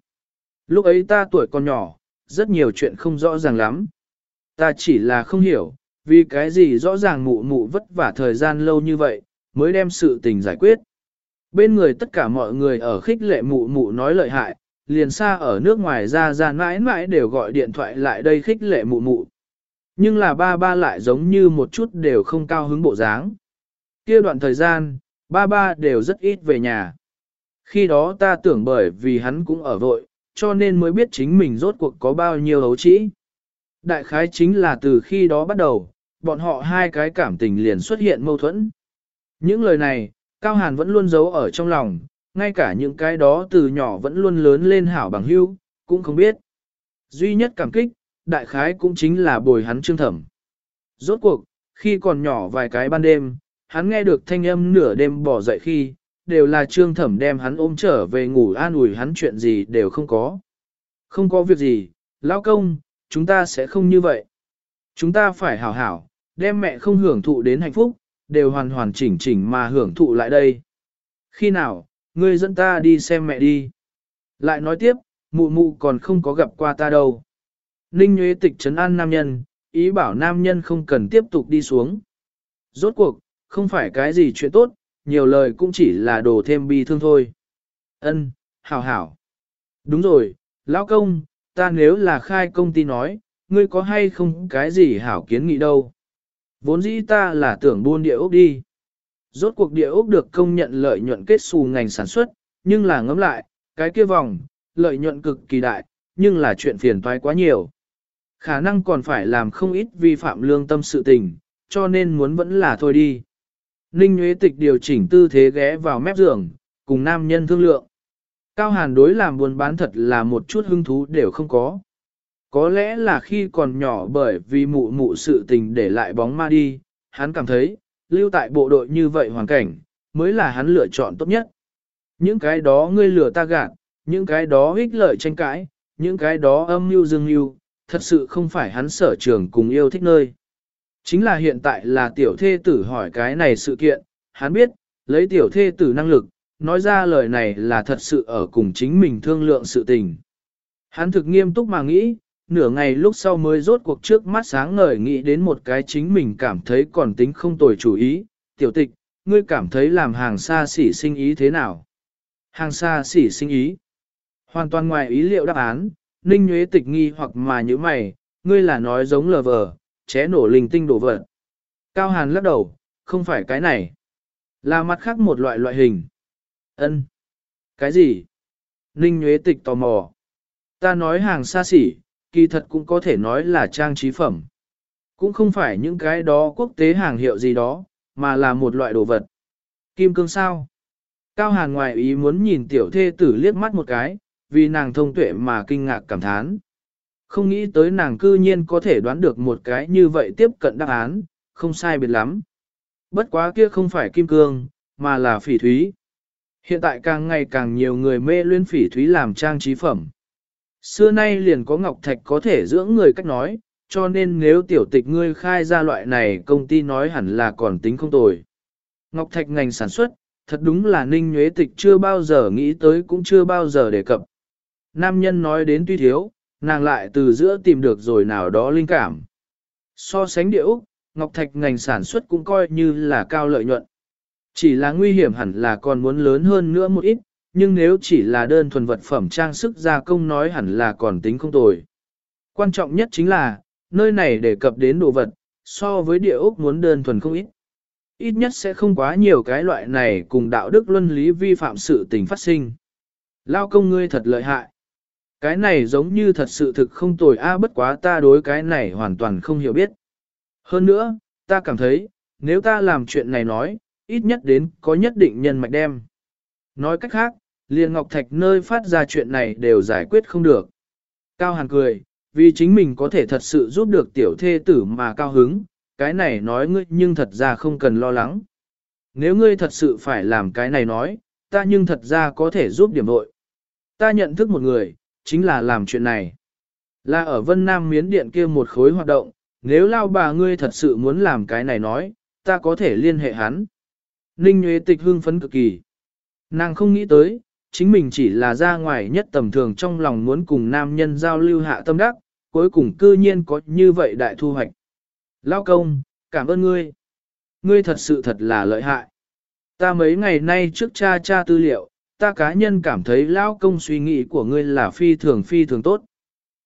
Lúc ấy ta tuổi còn nhỏ, rất nhiều chuyện không rõ ràng lắm. Ta chỉ là không hiểu, vì cái gì rõ ràng mụ mụ vất vả thời gian lâu như vậy, mới đem sự tình giải quyết. Bên người tất cả mọi người ở khích lệ mụ mụ nói lợi hại, liền xa ở nước ngoài ra ra mãi mãi đều gọi điện thoại lại đây khích lệ mụ mụ. Nhưng là ba ba lại giống như một chút đều không cao hứng bộ dáng. Kia đoạn thời gian, ba ba đều rất ít về nhà. Khi đó ta tưởng bởi vì hắn cũng ở vội, cho nên mới biết chính mình rốt cuộc có bao nhiêu hấu trĩ. Đại khái chính là từ khi đó bắt đầu, bọn họ hai cái cảm tình liền xuất hiện mâu thuẫn. Những lời này, Cao Hàn vẫn luôn giấu ở trong lòng, ngay cả những cái đó từ nhỏ vẫn luôn lớn lên hảo bằng hữu, cũng không biết. Duy nhất cảm kích, đại khái cũng chính là bồi hắn trương thẩm. Rốt cuộc, khi còn nhỏ vài cái ban đêm, hắn nghe được thanh âm nửa đêm bỏ dậy khi, đều là trương thẩm đem hắn ôm trở về ngủ an ủi hắn chuyện gì đều không có. Không có việc gì, lão công, chúng ta sẽ không như vậy. Chúng ta phải hảo hảo, đem mẹ không hưởng thụ đến hạnh phúc, đều hoàn hoàn chỉnh chỉnh mà hưởng thụ lại đây. Khi nào, ngươi dẫn ta đi xem mẹ đi. Lại nói tiếp, mụ mụ còn không có gặp qua ta đâu. Ninh Nguyễn Tịch trấn an nam nhân, ý bảo nam nhân không cần tiếp tục đi xuống. Rốt cuộc, không phải cái gì chuyện tốt, nhiều lời cũng chỉ là đồ thêm bi thương thôi. Ân, hảo hảo. Đúng rồi, lão công, ta nếu là khai công ty nói, ngươi có hay không cái gì hảo kiến nghị đâu. Vốn dĩ ta là tưởng buôn địa ốc đi. Rốt cuộc địa ốc được công nhận lợi nhuận kết xù ngành sản xuất, nhưng là ngẫm lại, cái kia vòng, lợi nhuận cực kỳ đại, nhưng là chuyện phiền toái quá nhiều. Khả năng còn phải làm không ít vi phạm lương tâm sự tình, cho nên muốn vẫn là thôi đi. Ninh Nguyễn Tịch điều chỉnh tư thế ghé vào mép giường, cùng nam nhân thương lượng. Cao Hàn đối làm buôn bán thật là một chút hứng thú đều không có. Có lẽ là khi còn nhỏ bởi vì mụ mụ sự tình để lại bóng ma đi, hắn cảm thấy, lưu tại bộ đội như vậy hoàn cảnh, mới là hắn lựa chọn tốt nhất. Những cái đó ngươi lừa ta gạt, những cái đó ích lợi tranh cãi, những cái đó âm mưu dương mưu, thật sự không phải hắn sở trường cùng yêu thích nơi. Chính là hiện tại là tiểu thê tử hỏi cái này sự kiện, hắn biết, lấy tiểu thê tử năng lực, nói ra lời này là thật sự ở cùng chính mình thương lượng sự tình. Hắn thực nghiêm túc mà nghĩ, nửa ngày lúc sau mới rốt cuộc trước mắt sáng ngời nghĩ đến một cái chính mình cảm thấy còn tính không tồi chủ ý, tiểu tịch, ngươi cảm thấy làm hàng xa xỉ sinh ý thế nào? Hàng xa xỉ sinh ý. Hoàn toàn ngoài ý liệu đáp án, Ninh Nguyễn Tịch nghi hoặc mà như mày, ngươi là nói giống lờ vờ, ché nổ linh tinh đồ vật. Cao Hàn lắc đầu, không phải cái này. Là mặt khác một loại loại hình. Ân. Cái gì? Ninh nhuế Tịch tò mò. Ta nói hàng xa xỉ, kỳ thật cũng có thể nói là trang trí phẩm. Cũng không phải những cái đó quốc tế hàng hiệu gì đó, mà là một loại đồ vật. Kim cương sao? Cao Hàn ngoài ý muốn nhìn tiểu thê tử liếc mắt một cái, vì nàng thông tuệ mà kinh ngạc cảm thán. Không nghĩ tới nàng cư nhiên có thể đoán được một cái như vậy tiếp cận đáp án, không sai biệt lắm. Bất quá kia không phải kim cương, mà là phỉ thúy. Hiện tại càng ngày càng nhiều người mê luyên phỉ thúy làm trang trí phẩm. Xưa nay liền có ngọc thạch có thể dưỡng người cách nói, cho nên nếu tiểu tịch ngươi khai ra loại này công ty nói hẳn là còn tính không tồi. Ngọc thạch ngành sản xuất, thật đúng là ninh nhuế tịch chưa bao giờ nghĩ tới cũng chưa bao giờ đề cập. Nam nhân nói đến tuy thiếu, nàng lại từ giữa tìm được rồi nào đó linh cảm. So sánh địa Úc, Ngọc Thạch ngành sản xuất cũng coi như là cao lợi nhuận. Chỉ là nguy hiểm hẳn là còn muốn lớn hơn nữa một ít, nhưng nếu chỉ là đơn thuần vật phẩm trang sức gia công nói hẳn là còn tính không tồi. Quan trọng nhất chính là, nơi này đề cập đến đồ vật, so với địa ốc muốn đơn thuần không ít. Ít nhất sẽ không quá nhiều cái loại này cùng đạo đức luân lý vi phạm sự tình phát sinh. Lao công ngươi thật lợi hại. Cái này giống như thật sự thực không tồi a bất quá ta đối cái này hoàn toàn không hiểu biết. Hơn nữa, ta cảm thấy, nếu ta làm chuyện này nói, ít nhất đến có nhất định nhân mạch đem. Nói cách khác, liền Ngọc Thạch nơi phát ra chuyện này đều giải quyết không được. Cao Hàn cười, vì chính mình có thể thật sự giúp được tiểu thê tử mà cao hứng, cái này nói ngươi nhưng thật ra không cần lo lắng. Nếu ngươi thật sự phải làm cái này nói, ta nhưng thật ra có thể giúp điểm nội. Ta nhận thức một người, chính là làm chuyện này. Là ở Vân Nam Miến Điện kia một khối hoạt động, nếu lao bà ngươi thật sự muốn làm cái này nói, ta có thể liên hệ hắn. Ninh Nguyễn Tịch hưng phấn cực kỳ. Nàng không nghĩ tới, chính mình chỉ là ra ngoài nhất tầm thường trong lòng muốn cùng nam nhân giao lưu hạ tâm đắc, cuối cùng cư nhiên có như vậy đại thu hoạch. Lao công, cảm ơn ngươi. Ngươi thật sự thật là lợi hại. Ta mấy ngày nay trước cha cha tư liệu, ta cá nhân cảm thấy lão công suy nghĩ của ngươi là phi thường phi thường tốt.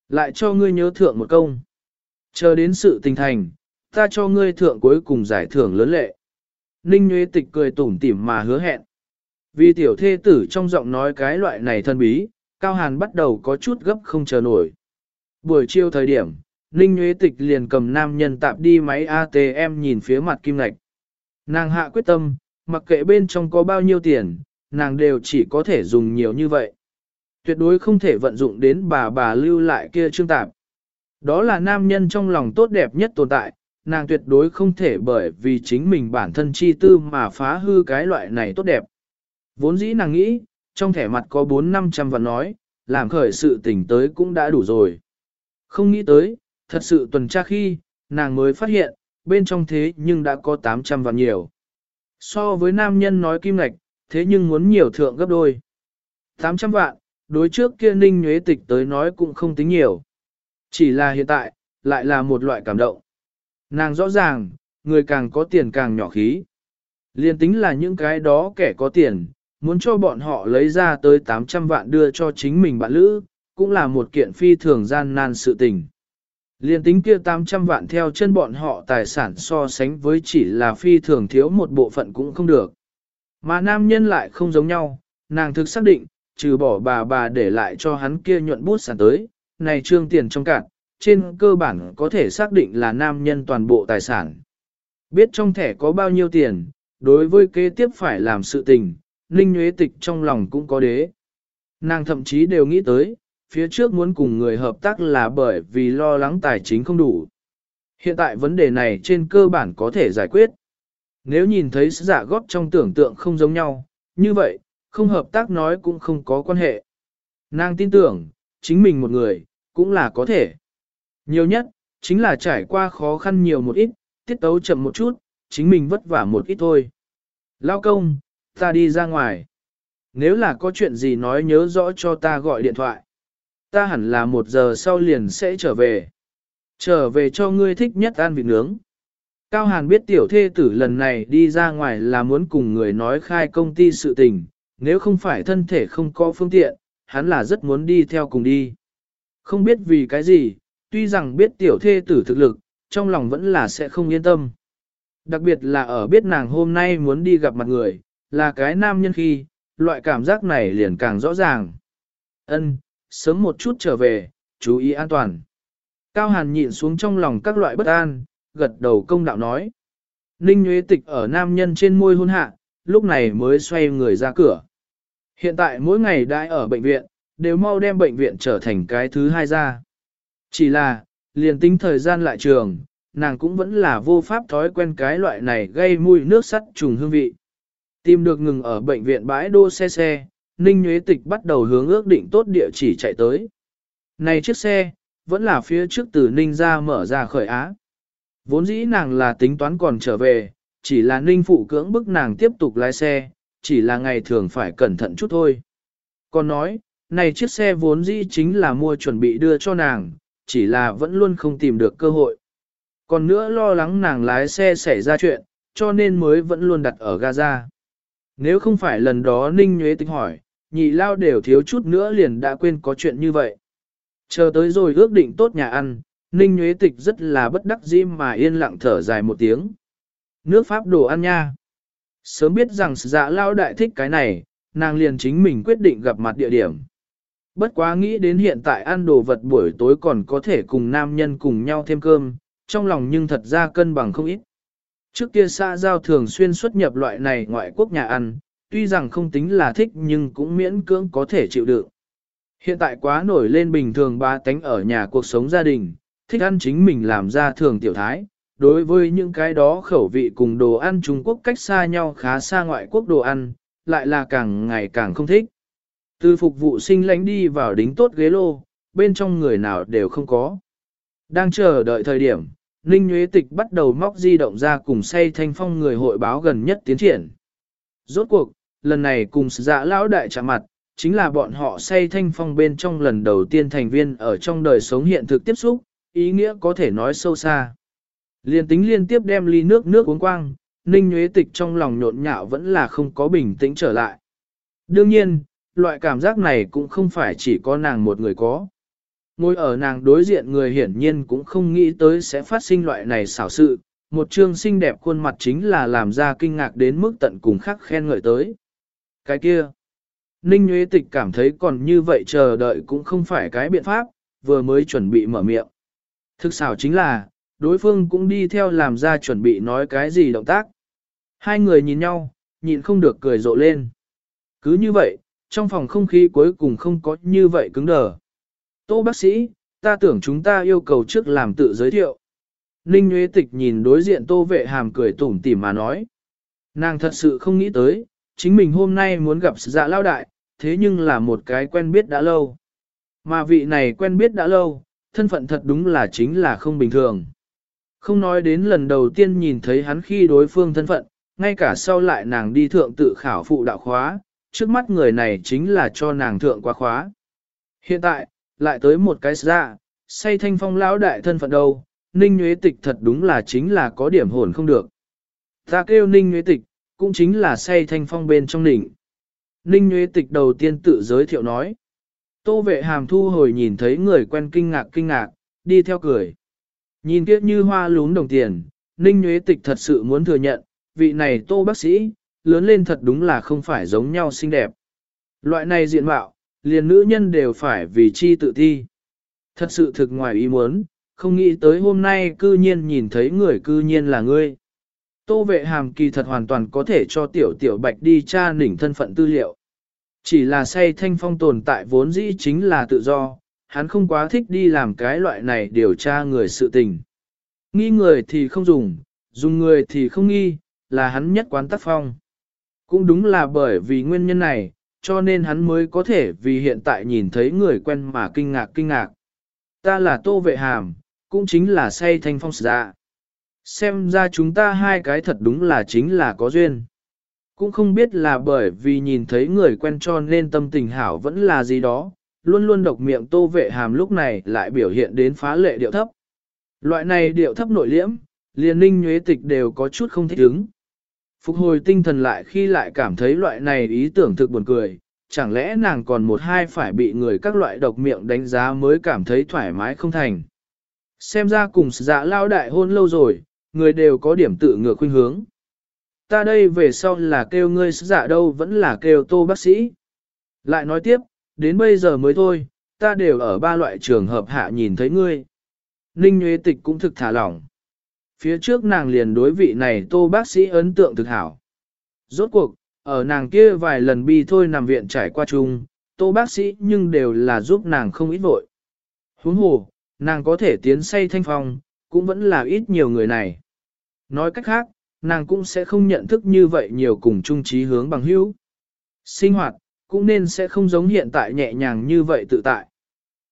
Lại cho ngươi nhớ thượng một công. Chờ đến sự tình thành, ta cho ngươi thượng cuối cùng giải thưởng lớn lệ. Ninh Nguyễn Tịch cười tủm tỉm mà hứa hẹn. Vì tiểu thê tử trong giọng nói cái loại này thân bí, Cao Hàn bắt đầu có chút gấp không chờ nổi. Buổi chiều thời điểm, Ninh Nguyễn Tịch liền cầm nam nhân tạp đi máy ATM nhìn phía mặt kim lạch. Nàng hạ quyết tâm, mặc kệ bên trong có bao nhiêu tiền, nàng đều chỉ có thể dùng nhiều như vậy. Tuyệt đối không thể vận dụng đến bà bà lưu lại kia trương tạp. Đó là nam nhân trong lòng tốt đẹp nhất tồn tại, nàng tuyệt đối không thể bởi vì chính mình bản thân chi tư mà phá hư cái loại này tốt đẹp. Vốn dĩ nàng nghĩ, trong thẻ mặt có 4-500 vạn nói, làm khởi sự tỉnh tới cũng đã đủ rồi. Không nghĩ tới, thật sự tuần tra khi, nàng mới phát hiện, bên trong thế nhưng đã có 800 vạn nhiều. So với nam nhân nói kim ngạch, thế nhưng muốn nhiều thượng gấp đôi. 800 vạn, đối trước kia ninh nhuế tịch tới nói cũng không tính nhiều. Chỉ là hiện tại, lại là một loại cảm động. Nàng rõ ràng, người càng có tiền càng nhỏ khí. Liên tính là những cái đó kẻ có tiền, muốn cho bọn họ lấy ra tới 800 vạn đưa cho chính mình bạn lữ, cũng là một kiện phi thường gian nan sự tình. Liên tính kia 800 vạn theo chân bọn họ tài sản so sánh với chỉ là phi thường thiếu một bộ phận cũng không được. Mà nam nhân lại không giống nhau, nàng thực xác định, trừ bỏ bà bà để lại cho hắn kia nhuận bút sản tới, này trương tiền trong cạn, trên cơ bản có thể xác định là nam nhân toàn bộ tài sản. Biết trong thẻ có bao nhiêu tiền, đối với kế tiếp phải làm sự tình, Ninh Nguyễn Tịch trong lòng cũng có đế. Nàng thậm chí đều nghĩ tới, phía trước muốn cùng người hợp tác là bởi vì lo lắng tài chính không đủ. Hiện tại vấn đề này trên cơ bản có thể giải quyết. Nếu nhìn thấy giả góp trong tưởng tượng không giống nhau, như vậy, không hợp tác nói cũng không có quan hệ. Nàng tin tưởng, chính mình một người, cũng là có thể. Nhiều nhất, chính là trải qua khó khăn nhiều một ít, tiết tấu chậm một chút, chính mình vất vả một ít thôi. Lao công, ta đi ra ngoài. Nếu là có chuyện gì nói nhớ rõ cho ta gọi điện thoại. Ta hẳn là một giờ sau liền sẽ trở về. Trở về cho ngươi thích nhất ăn vịt nướng. Cao Hàn biết tiểu thê tử lần này đi ra ngoài là muốn cùng người nói khai công ty sự tình, nếu không phải thân thể không có phương tiện, hắn là rất muốn đi theo cùng đi. Không biết vì cái gì, tuy rằng biết tiểu thê tử thực lực, trong lòng vẫn là sẽ không yên tâm. Đặc biệt là ở biết nàng hôm nay muốn đi gặp mặt người, là cái nam nhân khi, loại cảm giác này liền càng rõ ràng. Ân, sớm một chút trở về, chú ý an toàn. Cao Hàn nhịn xuống trong lòng các loại bất an, gật đầu công đạo nói. Ninh Nguyễn Tịch ở nam nhân trên môi hôn hạ, lúc này mới xoay người ra cửa. Hiện tại mỗi ngày đãi ở bệnh viện, đều mau đem bệnh viện trở thành cái thứ hai ra. Chỉ là, liền tính thời gian lại trường, nàng cũng vẫn là vô pháp thói quen cái loại này gây mùi nước sắt trùng hương vị. Tìm được ngừng ở bệnh viện bãi đô xe xe, Ninh Nguyễn Tịch bắt đầu hướng ước định tốt địa chỉ chạy tới. Này chiếc xe, vẫn là phía trước từ Ninh ra mở ra khởi á. Vốn dĩ nàng là tính toán còn trở về, chỉ là Ninh phụ cưỡng bức nàng tiếp tục lái xe, chỉ là ngày thường phải cẩn thận chút thôi. Còn nói, này chiếc xe vốn dĩ chính là mua chuẩn bị đưa cho nàng, chỉ là vẫn luôn không tìm được cơ hội. Còn nữa lo lắng nàng lái xe xảy ra chuyện, cho nên mới vẫn luôn đặt ở Gaza. Nếu không phải lần đó Ninh Nhuế tính hỏi, nhị lao đều thiếu chút nữa liền đã quên có chuyện như vậy. Chờ tới rồi ước định tốt nhà ăn, Ninh Nhuế Tịch rất là bất đắc dĩ mà yên lặng thở dài một tiếng. Nước Pháp đồ ăn nha. Sớm biết rằng dạ lao đại thích cái này, nàng liền chính mình quyết định gặp mặt địa điểm. Bất quá nghĩ đến hiện tại ăn đồ vật buổi tối còn có thể cùng nam nhân cùng nhau thêm cơm, trong lòng nhưng thật ra cân bằng không ít. Trước kia xã giao thường xuyên xuất nhập loại này ngoại quốc nhà ăn, tuy rằng không tính là thích nhưng cũng miễn cưỡng có thể chịu đựng. Hiện tại quá nổi lên bình thường ba tánh ở nhà cuộc sống gia đình, thích ăn chính mình làm ra thường tiểu thái. Đối với những cái đó khẩu vị cùng đồ ăn Trung Quốc cách xa nhau khá xa ngoại quốc đồ ăn, lại là càng ngày càng không thích. Từ phục vụ sinh lánh đi vào đính tốt ghế lô, bên trong người nào đều không có. Đang chờ đợi thời điểm, Ninh Nguyễn Tịch bắt đầu móc di động ra cùng say thanh phong người hội báo gần nhất tiến triển. Rốt cuộc, lần này cùng dạ lão đại chạm mặt, chính là bọn họ say thanh phong bên trong lần đầu tiên thành viên ở trong đời sống hiện thực tiếp xúc, ý nghĩa có thể nói sâu xa. Liên tính liên tiếp đem ly nước nước uống quang, Ninh Nguyễn Tịch trong lòng nhộn nhạo vẫn là không có bình tĩnh trở lại. Đương nhiên, loại cảm giác này cũng không phải chỉ có nàng một người có. Ngồi ở nàng đối diện người hiển nhiên cũng không nghĩ tới sẽ phát sinh loại này xảo sự, một trương xinh đẹp khuôn mặt chính là làm ra kinh ngạc đến mức tận cùng khắc khen ngợi tới. Cái kia, Ninh Nguyễn Tịch cảm thấy còn như vậy chờ đợi cũng không phải cái biện pháp, vừa mới chuẩn bị mở miệng. Thực xảo chính là, đối phương cũng đi theo làm ra chuẩn bị nói cái gì động tác. Hai người nhìn nhau, nhịn không được cười rộ lên. Cứ như vậy, trong phòng không khí cuối cùng không có như vậy cứng đờ. Tô bác sĩ, ta tưởng chúng ta yêu cầu trước làm tự giới thiệu. Ninh Nguyễn Tịch nhìn đối diện tô vệ hàm cười tủm tỉm mà nói. Nàng thật sự không nghĩ tới, chính mình hôm nay muốn gặp dạ lao đại, thế nhưng là một cái quen biết đã lâu. Mà vị này quen biết đã lâu, thân phận thật đúng là chính là không bình thường. Không nói đến lần đầu tiên nhìn thấy hắn khi đối phương thân phận, ngay cả sau lại nàng đi thượng tự khảo phụ đạo khóa, trước mắt người này chính là cho nàng thượng qua khóa. Hiện tại, lại tới một cái ra, say thanh phong lão đại thân phận đâu, ninh nhuế tịch thật đúng là chính là có điểm hồn không được. Ta kêu ninh nhuế tịch, cũng chính là say thanh phong bên trong đỉnh. Ninh nhuế tịch đầu tiên tự giới thiệu nói. Tô vệ hàm thu hồi nhìn thấy người quen kinh ngạc kinh ngạc, đi theo cười. Nhìn kiếp như hoa lún đồng tiền, Ninh Nguyễn Tịch thật sự muốn thừa nhận, vị này tô bác sĩ, lớn lên thật đúng là không phải giống nhau xinh đẹp. Loại này diện mạo, liền nữ nhân đều phải vì chi tự thi. Thật sự thực ngoài ý muốn, không nghĩ tới hôm nay cư nhiên nhìn thấy người cư nhiên là ngươi. Tô vệ hàm kỳ thật hoàn toàn có thể cho tiểu tiểu bạch đi tra nỉnh thân phận tư liệu. Chỉ là say thanh phong tồn tại vốn dĩ chính là tự do, hắn không quá thích đi làm cái loại này điều tra người sự tình. Nghi người thì không dùng, dùng người thì không nghi, là hắn nhất quán tác phong. Cũng đúng là bởi vì nguyên nhân này, cho nên hắn mới có thể vì hiện tại nhìn thấy người quen mà kinh ngạc kinh ngạc. Ta là Tô Vệ Hàm, cũng chính là say thanh phong dạ. Xem ra chúng ta hai cái thật đúng là chính là có duyên. Cũng không biết là bởi vì nhìn thấy người quen cho nên tâm tình hảo vẫn là gì đó, luôn luôn độc miệng tô vệ hàm lúc này lại biểu hiện đến phá lệ điệu thấp. Loại này điệu thấp nội liễm, liền ninh nhuế tịch đều có chút không thích ứng. Phục hồi tinh thần lại khi lại cảm thấy loại này ý tưởng thực buồn cười, chẳng lẽ nàng còn một hai phải bị người các loại độc miệng đánh giá mới cảm thấy thoải mái không thành. Xem ra cùng dạ lao đại hôn lâu rồi, người đều có điểm tự ngược khuynh hướng. Ta đây về sau là kêu ngươi dạ đâu vẫn là kêu tô bác sĩ. Lại nói tiếp, đến bây giờ mới thôi, ta đều ở ba loại trường hợp hạ nhìn thấy ngươi. Ninh Nguyễn Tịch cũng thực thả lỏng. Phía trước nàng liền đối vị này tô bác sĩ ấn tượng thực hảo. Rốt cuộc, ở nàng kia vài lần bi thôi nằm viện trải qua chung, tô bác sĩ nhưng đều là giúp nàng không ít vội. Huống hồ, nàng có thể tiến say thanh phong, cũng vẫn là ít nhiều người này. Nói cách khác, nàng cũng sẽ không nhận thức như vậy nhiều cùng chung trí hướng bằng hữu. Sinh hoạt, cũng nên sẽ không giống hiện tại nhẹ nhàng như vậy tự tại.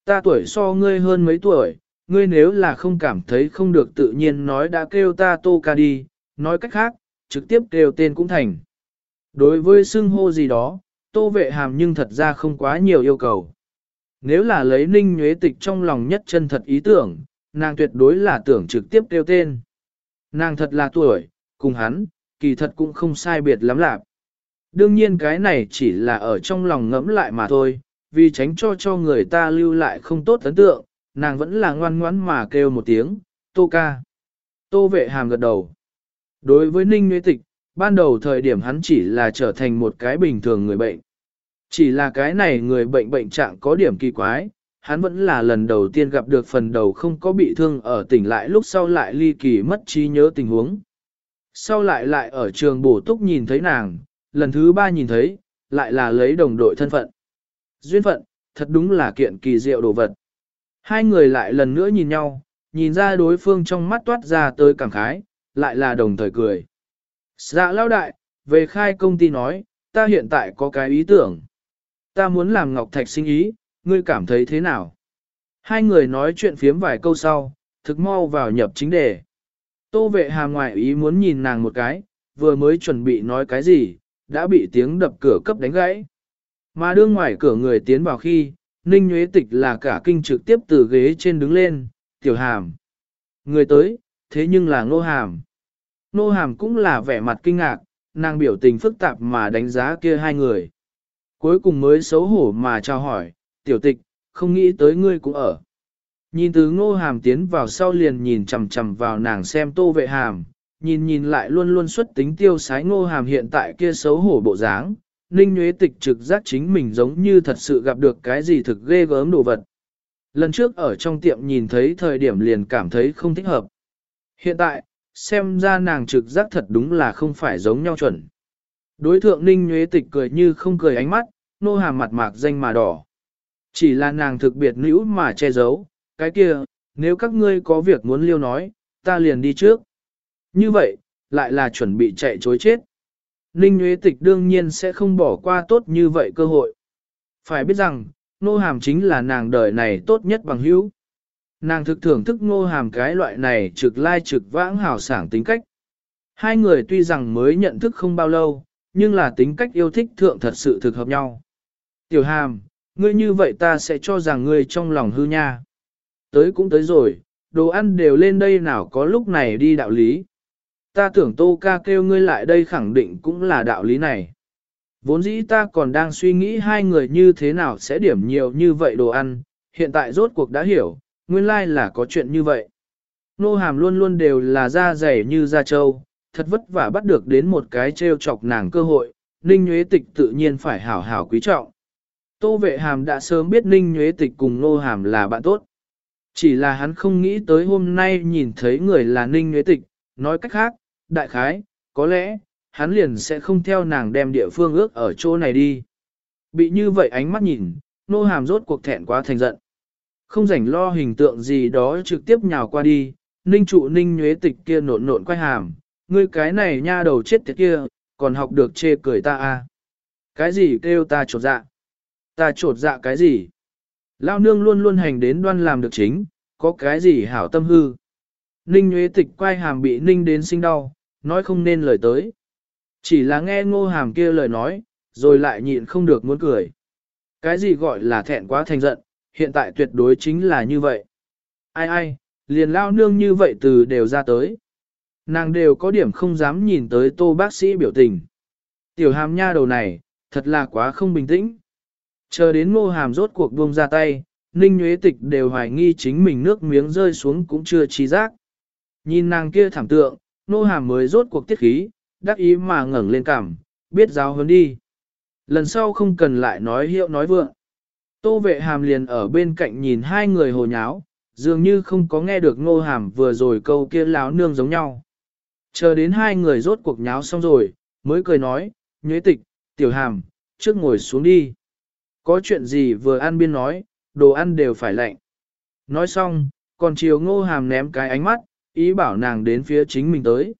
Ta tuổi so ngươi hơn mấy tuổi, ngươi nếu là không cảm thấy không được tự nhiên nói đã kêu ta tô ca đi, nói cách khác, trực tiếp kêu tên cũng thành. Đối với xưng hô gì đó, tô vệ hàm nhưng thật ra không quá nhiều yêu cầu. Nếu là lấy ninh nhuế tịch trong lòng nhất chân thật ý tưởng, nàng tuyệt đối là tưởng trực tiếp kêu tên. Nàng thật là tuổi, cùng hắn, kỳ thật cũng không sai biệt lắm lạc. Đương nhiên cái này chỉ là ở trong lòng ngẫm lại mà thôi, vì tránh cho cho người ta lưu lại không tốt ấn tượng, nàng vẫn là ngoan ngoãn mà kêu một tiếng, tô ca. Tô vệ hàm gật đầu. Đối với Ninh Nguyễn Tịch, ban đầu thời điểm hắn chỉ là trở thành một cái bình thường người bệnh. Chỉ là cái này người bệnh bệnh trạng có điểm kỳ quái, hắn vẫn là lần đầu tiên gặp được phần đầu không có bị thương ở tỉnh lại lúc sau lại ly kỳ mất trí nhớ tình huống. Sau lại lại ở trường bổ túc nhìn thấy nàng, lần thứ ba nhìn thấy, lại là lấy đồng đội thân phận. Duyên phận, thật đúng là kiện kỳ diệu đồ vật. Hai người lại lần nữa nhìn nhau, nhìn ra đối phương trong mắt toát ra tới cảm khái, lại là đồng thời cười. Dạ lao đại, về khai công ty nói, ta hiện tại có cái ý tưởng. Ta muốn làm Ngọc Thạch sinh ý, ngươi cảm thấy thế nào? Hai người nói chuyện phiếm vài câu sau, thực mau vào nhập chính đề. Tô vệ hà ngoại ý muốn nhìn nàng một cái, vừa mới chuẩn bị nói cái gì, đã bị tiếng đập cửa cấp đánh gãy. Mà đương ngoài cửa người tiến vào khi, Ninh Nguyễn Tịch là cả kinh trực tiếp từ ghế trên đứng lên, tiểu hàm. Người tới, thế nhưng là ngô hàm. Ngô hàm cũng là vẻ mặt kinh ngạc, nàng biểu tình phức tạp mà đánh giá kia hai người. Cuối cùng mới xấu hổ mà chào hỏi, tiểu tịch, không nghĩ tới ngươi cũng ở. Nhìn từ ngô hàm tiến vào sau liền nhìn chằm chằm vào nàng xem tô vệ hàm, nhìn nhìn lại luôn luôn xuất tính tiêu sái ngô hàm hiện tại kia xấu hổ bộ dáng, ninh nhuế tịch trực giác chính mình giống như thật sự gặp được cái gì thực ghê gớm đồ vật. Lần trước ở trong tiệm nhìn thấy thời điểm liền cảm thấy không thích hợp. Hiện tại, xem ra nàng trực giác thật đúng là không phải giống nhau chuẩn. Đối thượng ninh nhuế tịch cười như không cười ánh mắt, nô hàm mặt mạc danh mà đỏ. Chỉ là nàng thực biệt nữ mà che giấu, cái kia, nếu các ngươi có việc muốn liêu nói, ta liền đi trước. Như vậy, lại là chuẩn bị chạy chối chết. Ninh Nguyễn Tịch đương nhiên sẽ không bỏ qua tốt như vậy cơ hội. Phải biết rằng, nô hàm chính là nàng đời này tốt nhất bằng hữu. Nàng thực thưởng thức nô hàm cái loại này trực lai trực vãng hào sảng tính cách. Hai người tuy rằng mới nhận thức không bao lâu, nhưng là tính cách yêu thích thượng thật sự thực hợp nhau. Tiểu hàm, ngươi như vậy ta sẽ cho rằng ngươi trong lòng hư nha. Tới cũng tới rồi, đồ ăn đều lên đây nào có lúc này đi đạo lý. Ta tưởng tô ca kêu ngươi lại đây khẳng định cũng là đạo lý này. Vốn dĩ ta còn đang suy nghĩ hai người như thế nào sẽ điểm nhiều như vậy đồ ăn, hiện tại rốt cuộc đã hiểu, nguyên lai là có chuyện như vậy. Nô hàm luôn luôn đều là da dày như da trâu, thật vất vả bắt được đến một cái treo chọc nàng cơ hội, Ninh nhuế Tịch tự nhiên phải hảo hảo quý trọng. Tô vệ hàm đã sớm biết Ninh nhuế Tịch cùng Nô hàm là bạn tốt. Chỉ là hắn không nghĩ tới hôm nay nhìn thấy người là Ninh Nguyễn Tịch, nói cách khác, đại khái, có lẽ, hắn liền sẽ không theo nàng đem địa phương ước ở chỗ này đi. Bị như vậy ánh mắt nhìn, nô hàm rốt cuộc thẹn quá thành giận. Không rảnh lo hình tượng gì đó trực tiếp nhào qua đi, ninh trụ ninh nhuế tịch kia nộn nộn quay hàm, ngươi cái này nha đầu chết tiệt kia, còn học được chê cười ta à. Cái gì kêu ta trột dạ? Ta trột dạ cái gì? Lao nương luôn luôn hành đến đoan làm được chính, có cái gì hảo tâm hư? Ninh Nguyễn tịch quay hàm bị ninh đến sinh đau, nói không nên lời tới. Chỉ là nghe ngô hàm kia lời nói, rồi lại nhịn không được muốn cười. Cái gì gọi là thẹn quá thành giận, hiện tại tuyệt đối chính là như vậy. Ai ai, liền lao nương như vậy từ đều ra tới. Nàng đều có điểm không dám nhìn tới tô bác sĩ biểu tình. Tiểu hàm nha đầu này, thật là quá không bình tĩnh. Chờ đến ngô hàm rốt cuộc buông ra tay, ninh nhuế tịch đều hoài nghi chính mình nước miếng rơi xuống cũng chưa trí giác. Nhìn nàng kia thảm tượng, Ngô hàm mới rốt cuộc tiết khí, đắc ý mà ngẩng lên cảm, biết giáo hơn đi. Lần sau không cần lại nói hiệu nói vượng. Tô vệ hàm liền ở bên cạnh nhìn hai người hồ nháo, dường như không có nghe được ngô hàm vừa rồi câu kia láo nương giống nhau. Chờ đến hai người rốt cuộc nháo xong rồi, mới cười nói, nhuế tịch, tiểu hàm, trước ngồi xuống đi. Có chuyện gì vừa ăn biên nói, đồ ăn đều phải lạnh. Nói xong, còn chiều ngô hàm ném cái ánh mắt, ý bảo nàng đến phía chính mình tới.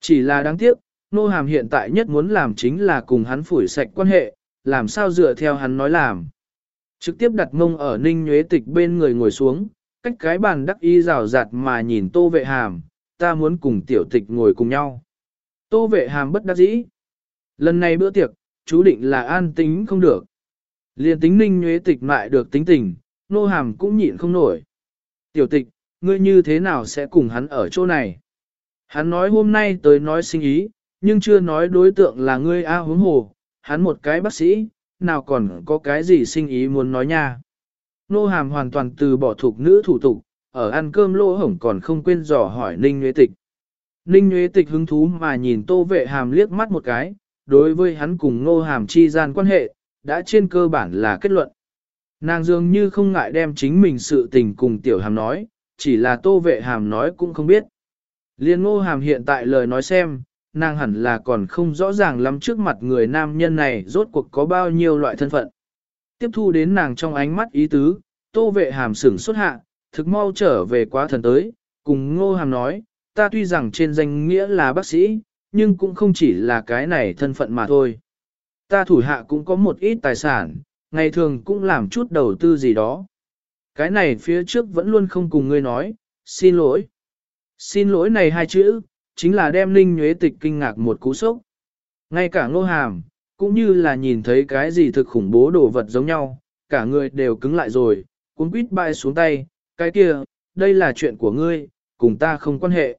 Chỉ là đáng tiếc, Ngô Hàm hiện tại nhất muốn làm chính là cùng hắn phủi sạch quan hệ, làm sao dựa theo hắn nói làm. Trực tiếp đặt mông ở ninh nhuế tịch bên người ngồi xuống, cách cái bàn đắc y rào rạt mà nhìn tô vệ hàm, ta muốn cùng tiểu tịch ngồi cùng nhau. Tô vệ hàm bất đắc dĩ. Lần này bữa tiệc, chú định là an tính không được. Liên tính ninh nhuế tịch mại được tính tình, nô hàm cũng nhịn không nổi. Tiểu tịch, ngươi như thế nào sẽ cùng hắn ở chỗ này? Hắn nói hôm nay tới nói sinh ý, nhưng chưa nói đối tượng là ngươi A huống hồ, hắn một cái bác sĩ, nào còn có cái gì sinh ý muốn nói nha. Nô hàm hoàn toàn từ bỏ thuộc nữ thủ tục, ở ăn cơm lỗ hổng còn không quên dò hỏi Ninh Nguyễn Tịch. Ninh Nguyễn Tịch hứng thú mà nhìn tô vệ hàm liếc mắt một cái, đối với hắn cùng nô hàm chi gian quan hệ, đã trên cơ bản là kết luận. Nàng dường như không ngại đem chính mình sự tình cùng tiểu hàm nói, chỉ là tô vệ hàm nói cũng không biết. Liên ngô hàm hiện tại lời nói xem, nàng hẳn là còn không rõ ràng lắm trước mặt người nam nhân này rốt cuộc có bao nhiêu loại thân phận. Tiếp thu đến nàng trong ánh mắt ý tứ, tô vệ hàm sửng xuất hạ, thực mau trở về quá thần tới, cùng ngô hàm nói, ta tuy rằng trên danh nghĩa là bác sĩ, nhưng cũng không chỉ là cái này thân phận mà thôi. Ta thủ hạ cũng có một ít tài sản, ngày thường cũng làm chút đầu tư gì đó. Cái này phía trước vẫn luôn không cùng ngươi nói, xin lỗi. Xin lỗi này hai chữ, chính là đem Ninh Nhuế Tịch kinh ngạc một cú sốc. Ngay cả ngô hàm, cũng như là nhìn thấy cái gì thực khủng bố đồ vật giống nhau, cả người đều cứng lại rồi, cuốn quýt bay xuống tay, cái kia, đây là chuyện của ngươi, cùng ta không quan hệ.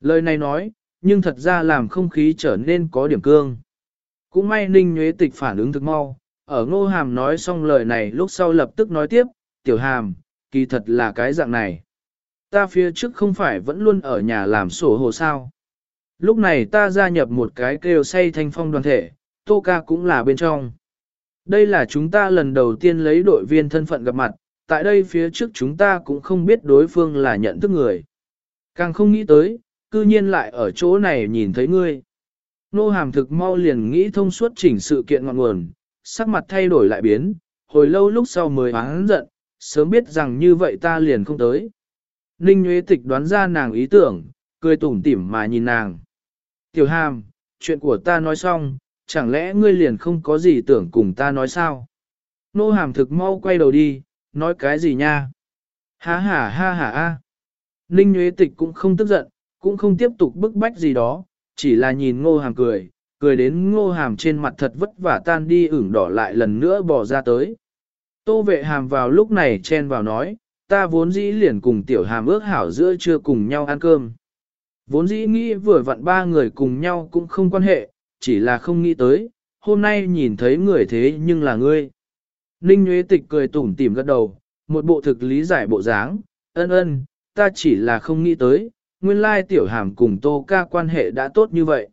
Lời này nói, nhưng thật ra làm không khí trở nên có điểm cương. Cũng may Ninh Nhuế Tịch phản ứng thực mau, ở ngô hàm nói xong lời này lúc sau lập tức nói tiếp, tiểu hàm, kỳ thật là cái dạng này. Ta phía trước không phải vẫn luôn ở nhà làm sổ hồ sao. Lúc này ta gia nhập một cái kêu say thanh phong đoàn thể, tô ca cũng là bên trong. Đây là chúng ta lần đầu tiên lấy đội viên thân phận gặp mặt, tại đây phía trước chúng ta cũng không biết đối phương là nhận thức người. Càng không nghĩ tới, cư nhiên lại ở chỗ này nhìn thấy ngươi. Nô hàm thực mau liền nghĩ thông suốt chỉnh sự kiện ngọn nguồn, sắc mặt thay đổi lại biến, hồi lâu lúc sau mới hắn giận, sớm biết rằng như vậy ta liền không tới. Ninh Nguyễn Tịch đoán ra nàng ý tưởng, cười tủm tỉm mà nhìn nàng. Tiểu hàm, chuyện của ta nói xong, chẳng lẽ ngươi liền không có gì tưởng cùng ta nói sao? Nô hàm thực mau quay đầu đi, nói cái gì nha? Ha ha ha ha ha. Ninh Nguyễn Tịch cũng không tức giận, cũng không tiếp tục bức bách gì đó, chỉ là nhìn ngô hàm cười, cười đến ngô hàm trên mặt thật vất vả tan đi ửng đỏ lại lần nữa bỏ ra tới. Tô vệ hàm vào lúc này chen vào nói, ta vốn dĩ liền cùng tiểu hàm ước hảo giữa trưa cùng nhau ăn cơm. Vốn dĩ nghĩ vừa vặn ba người cùng nhau cũng không quan hệ, chỉ là không nghĩ tới, hôm nay nhìn thấy người thế nhưng là ngươi. Ninh Nguyễn Tịch cười tủm tỉm gật đầu, một bộ thực lý giải bộ dáng, ân ân, ta chỉ là không nghĩ tới, nguyên lai tiểu hàm cùng tô ca quan hệ đã tốt như vậy.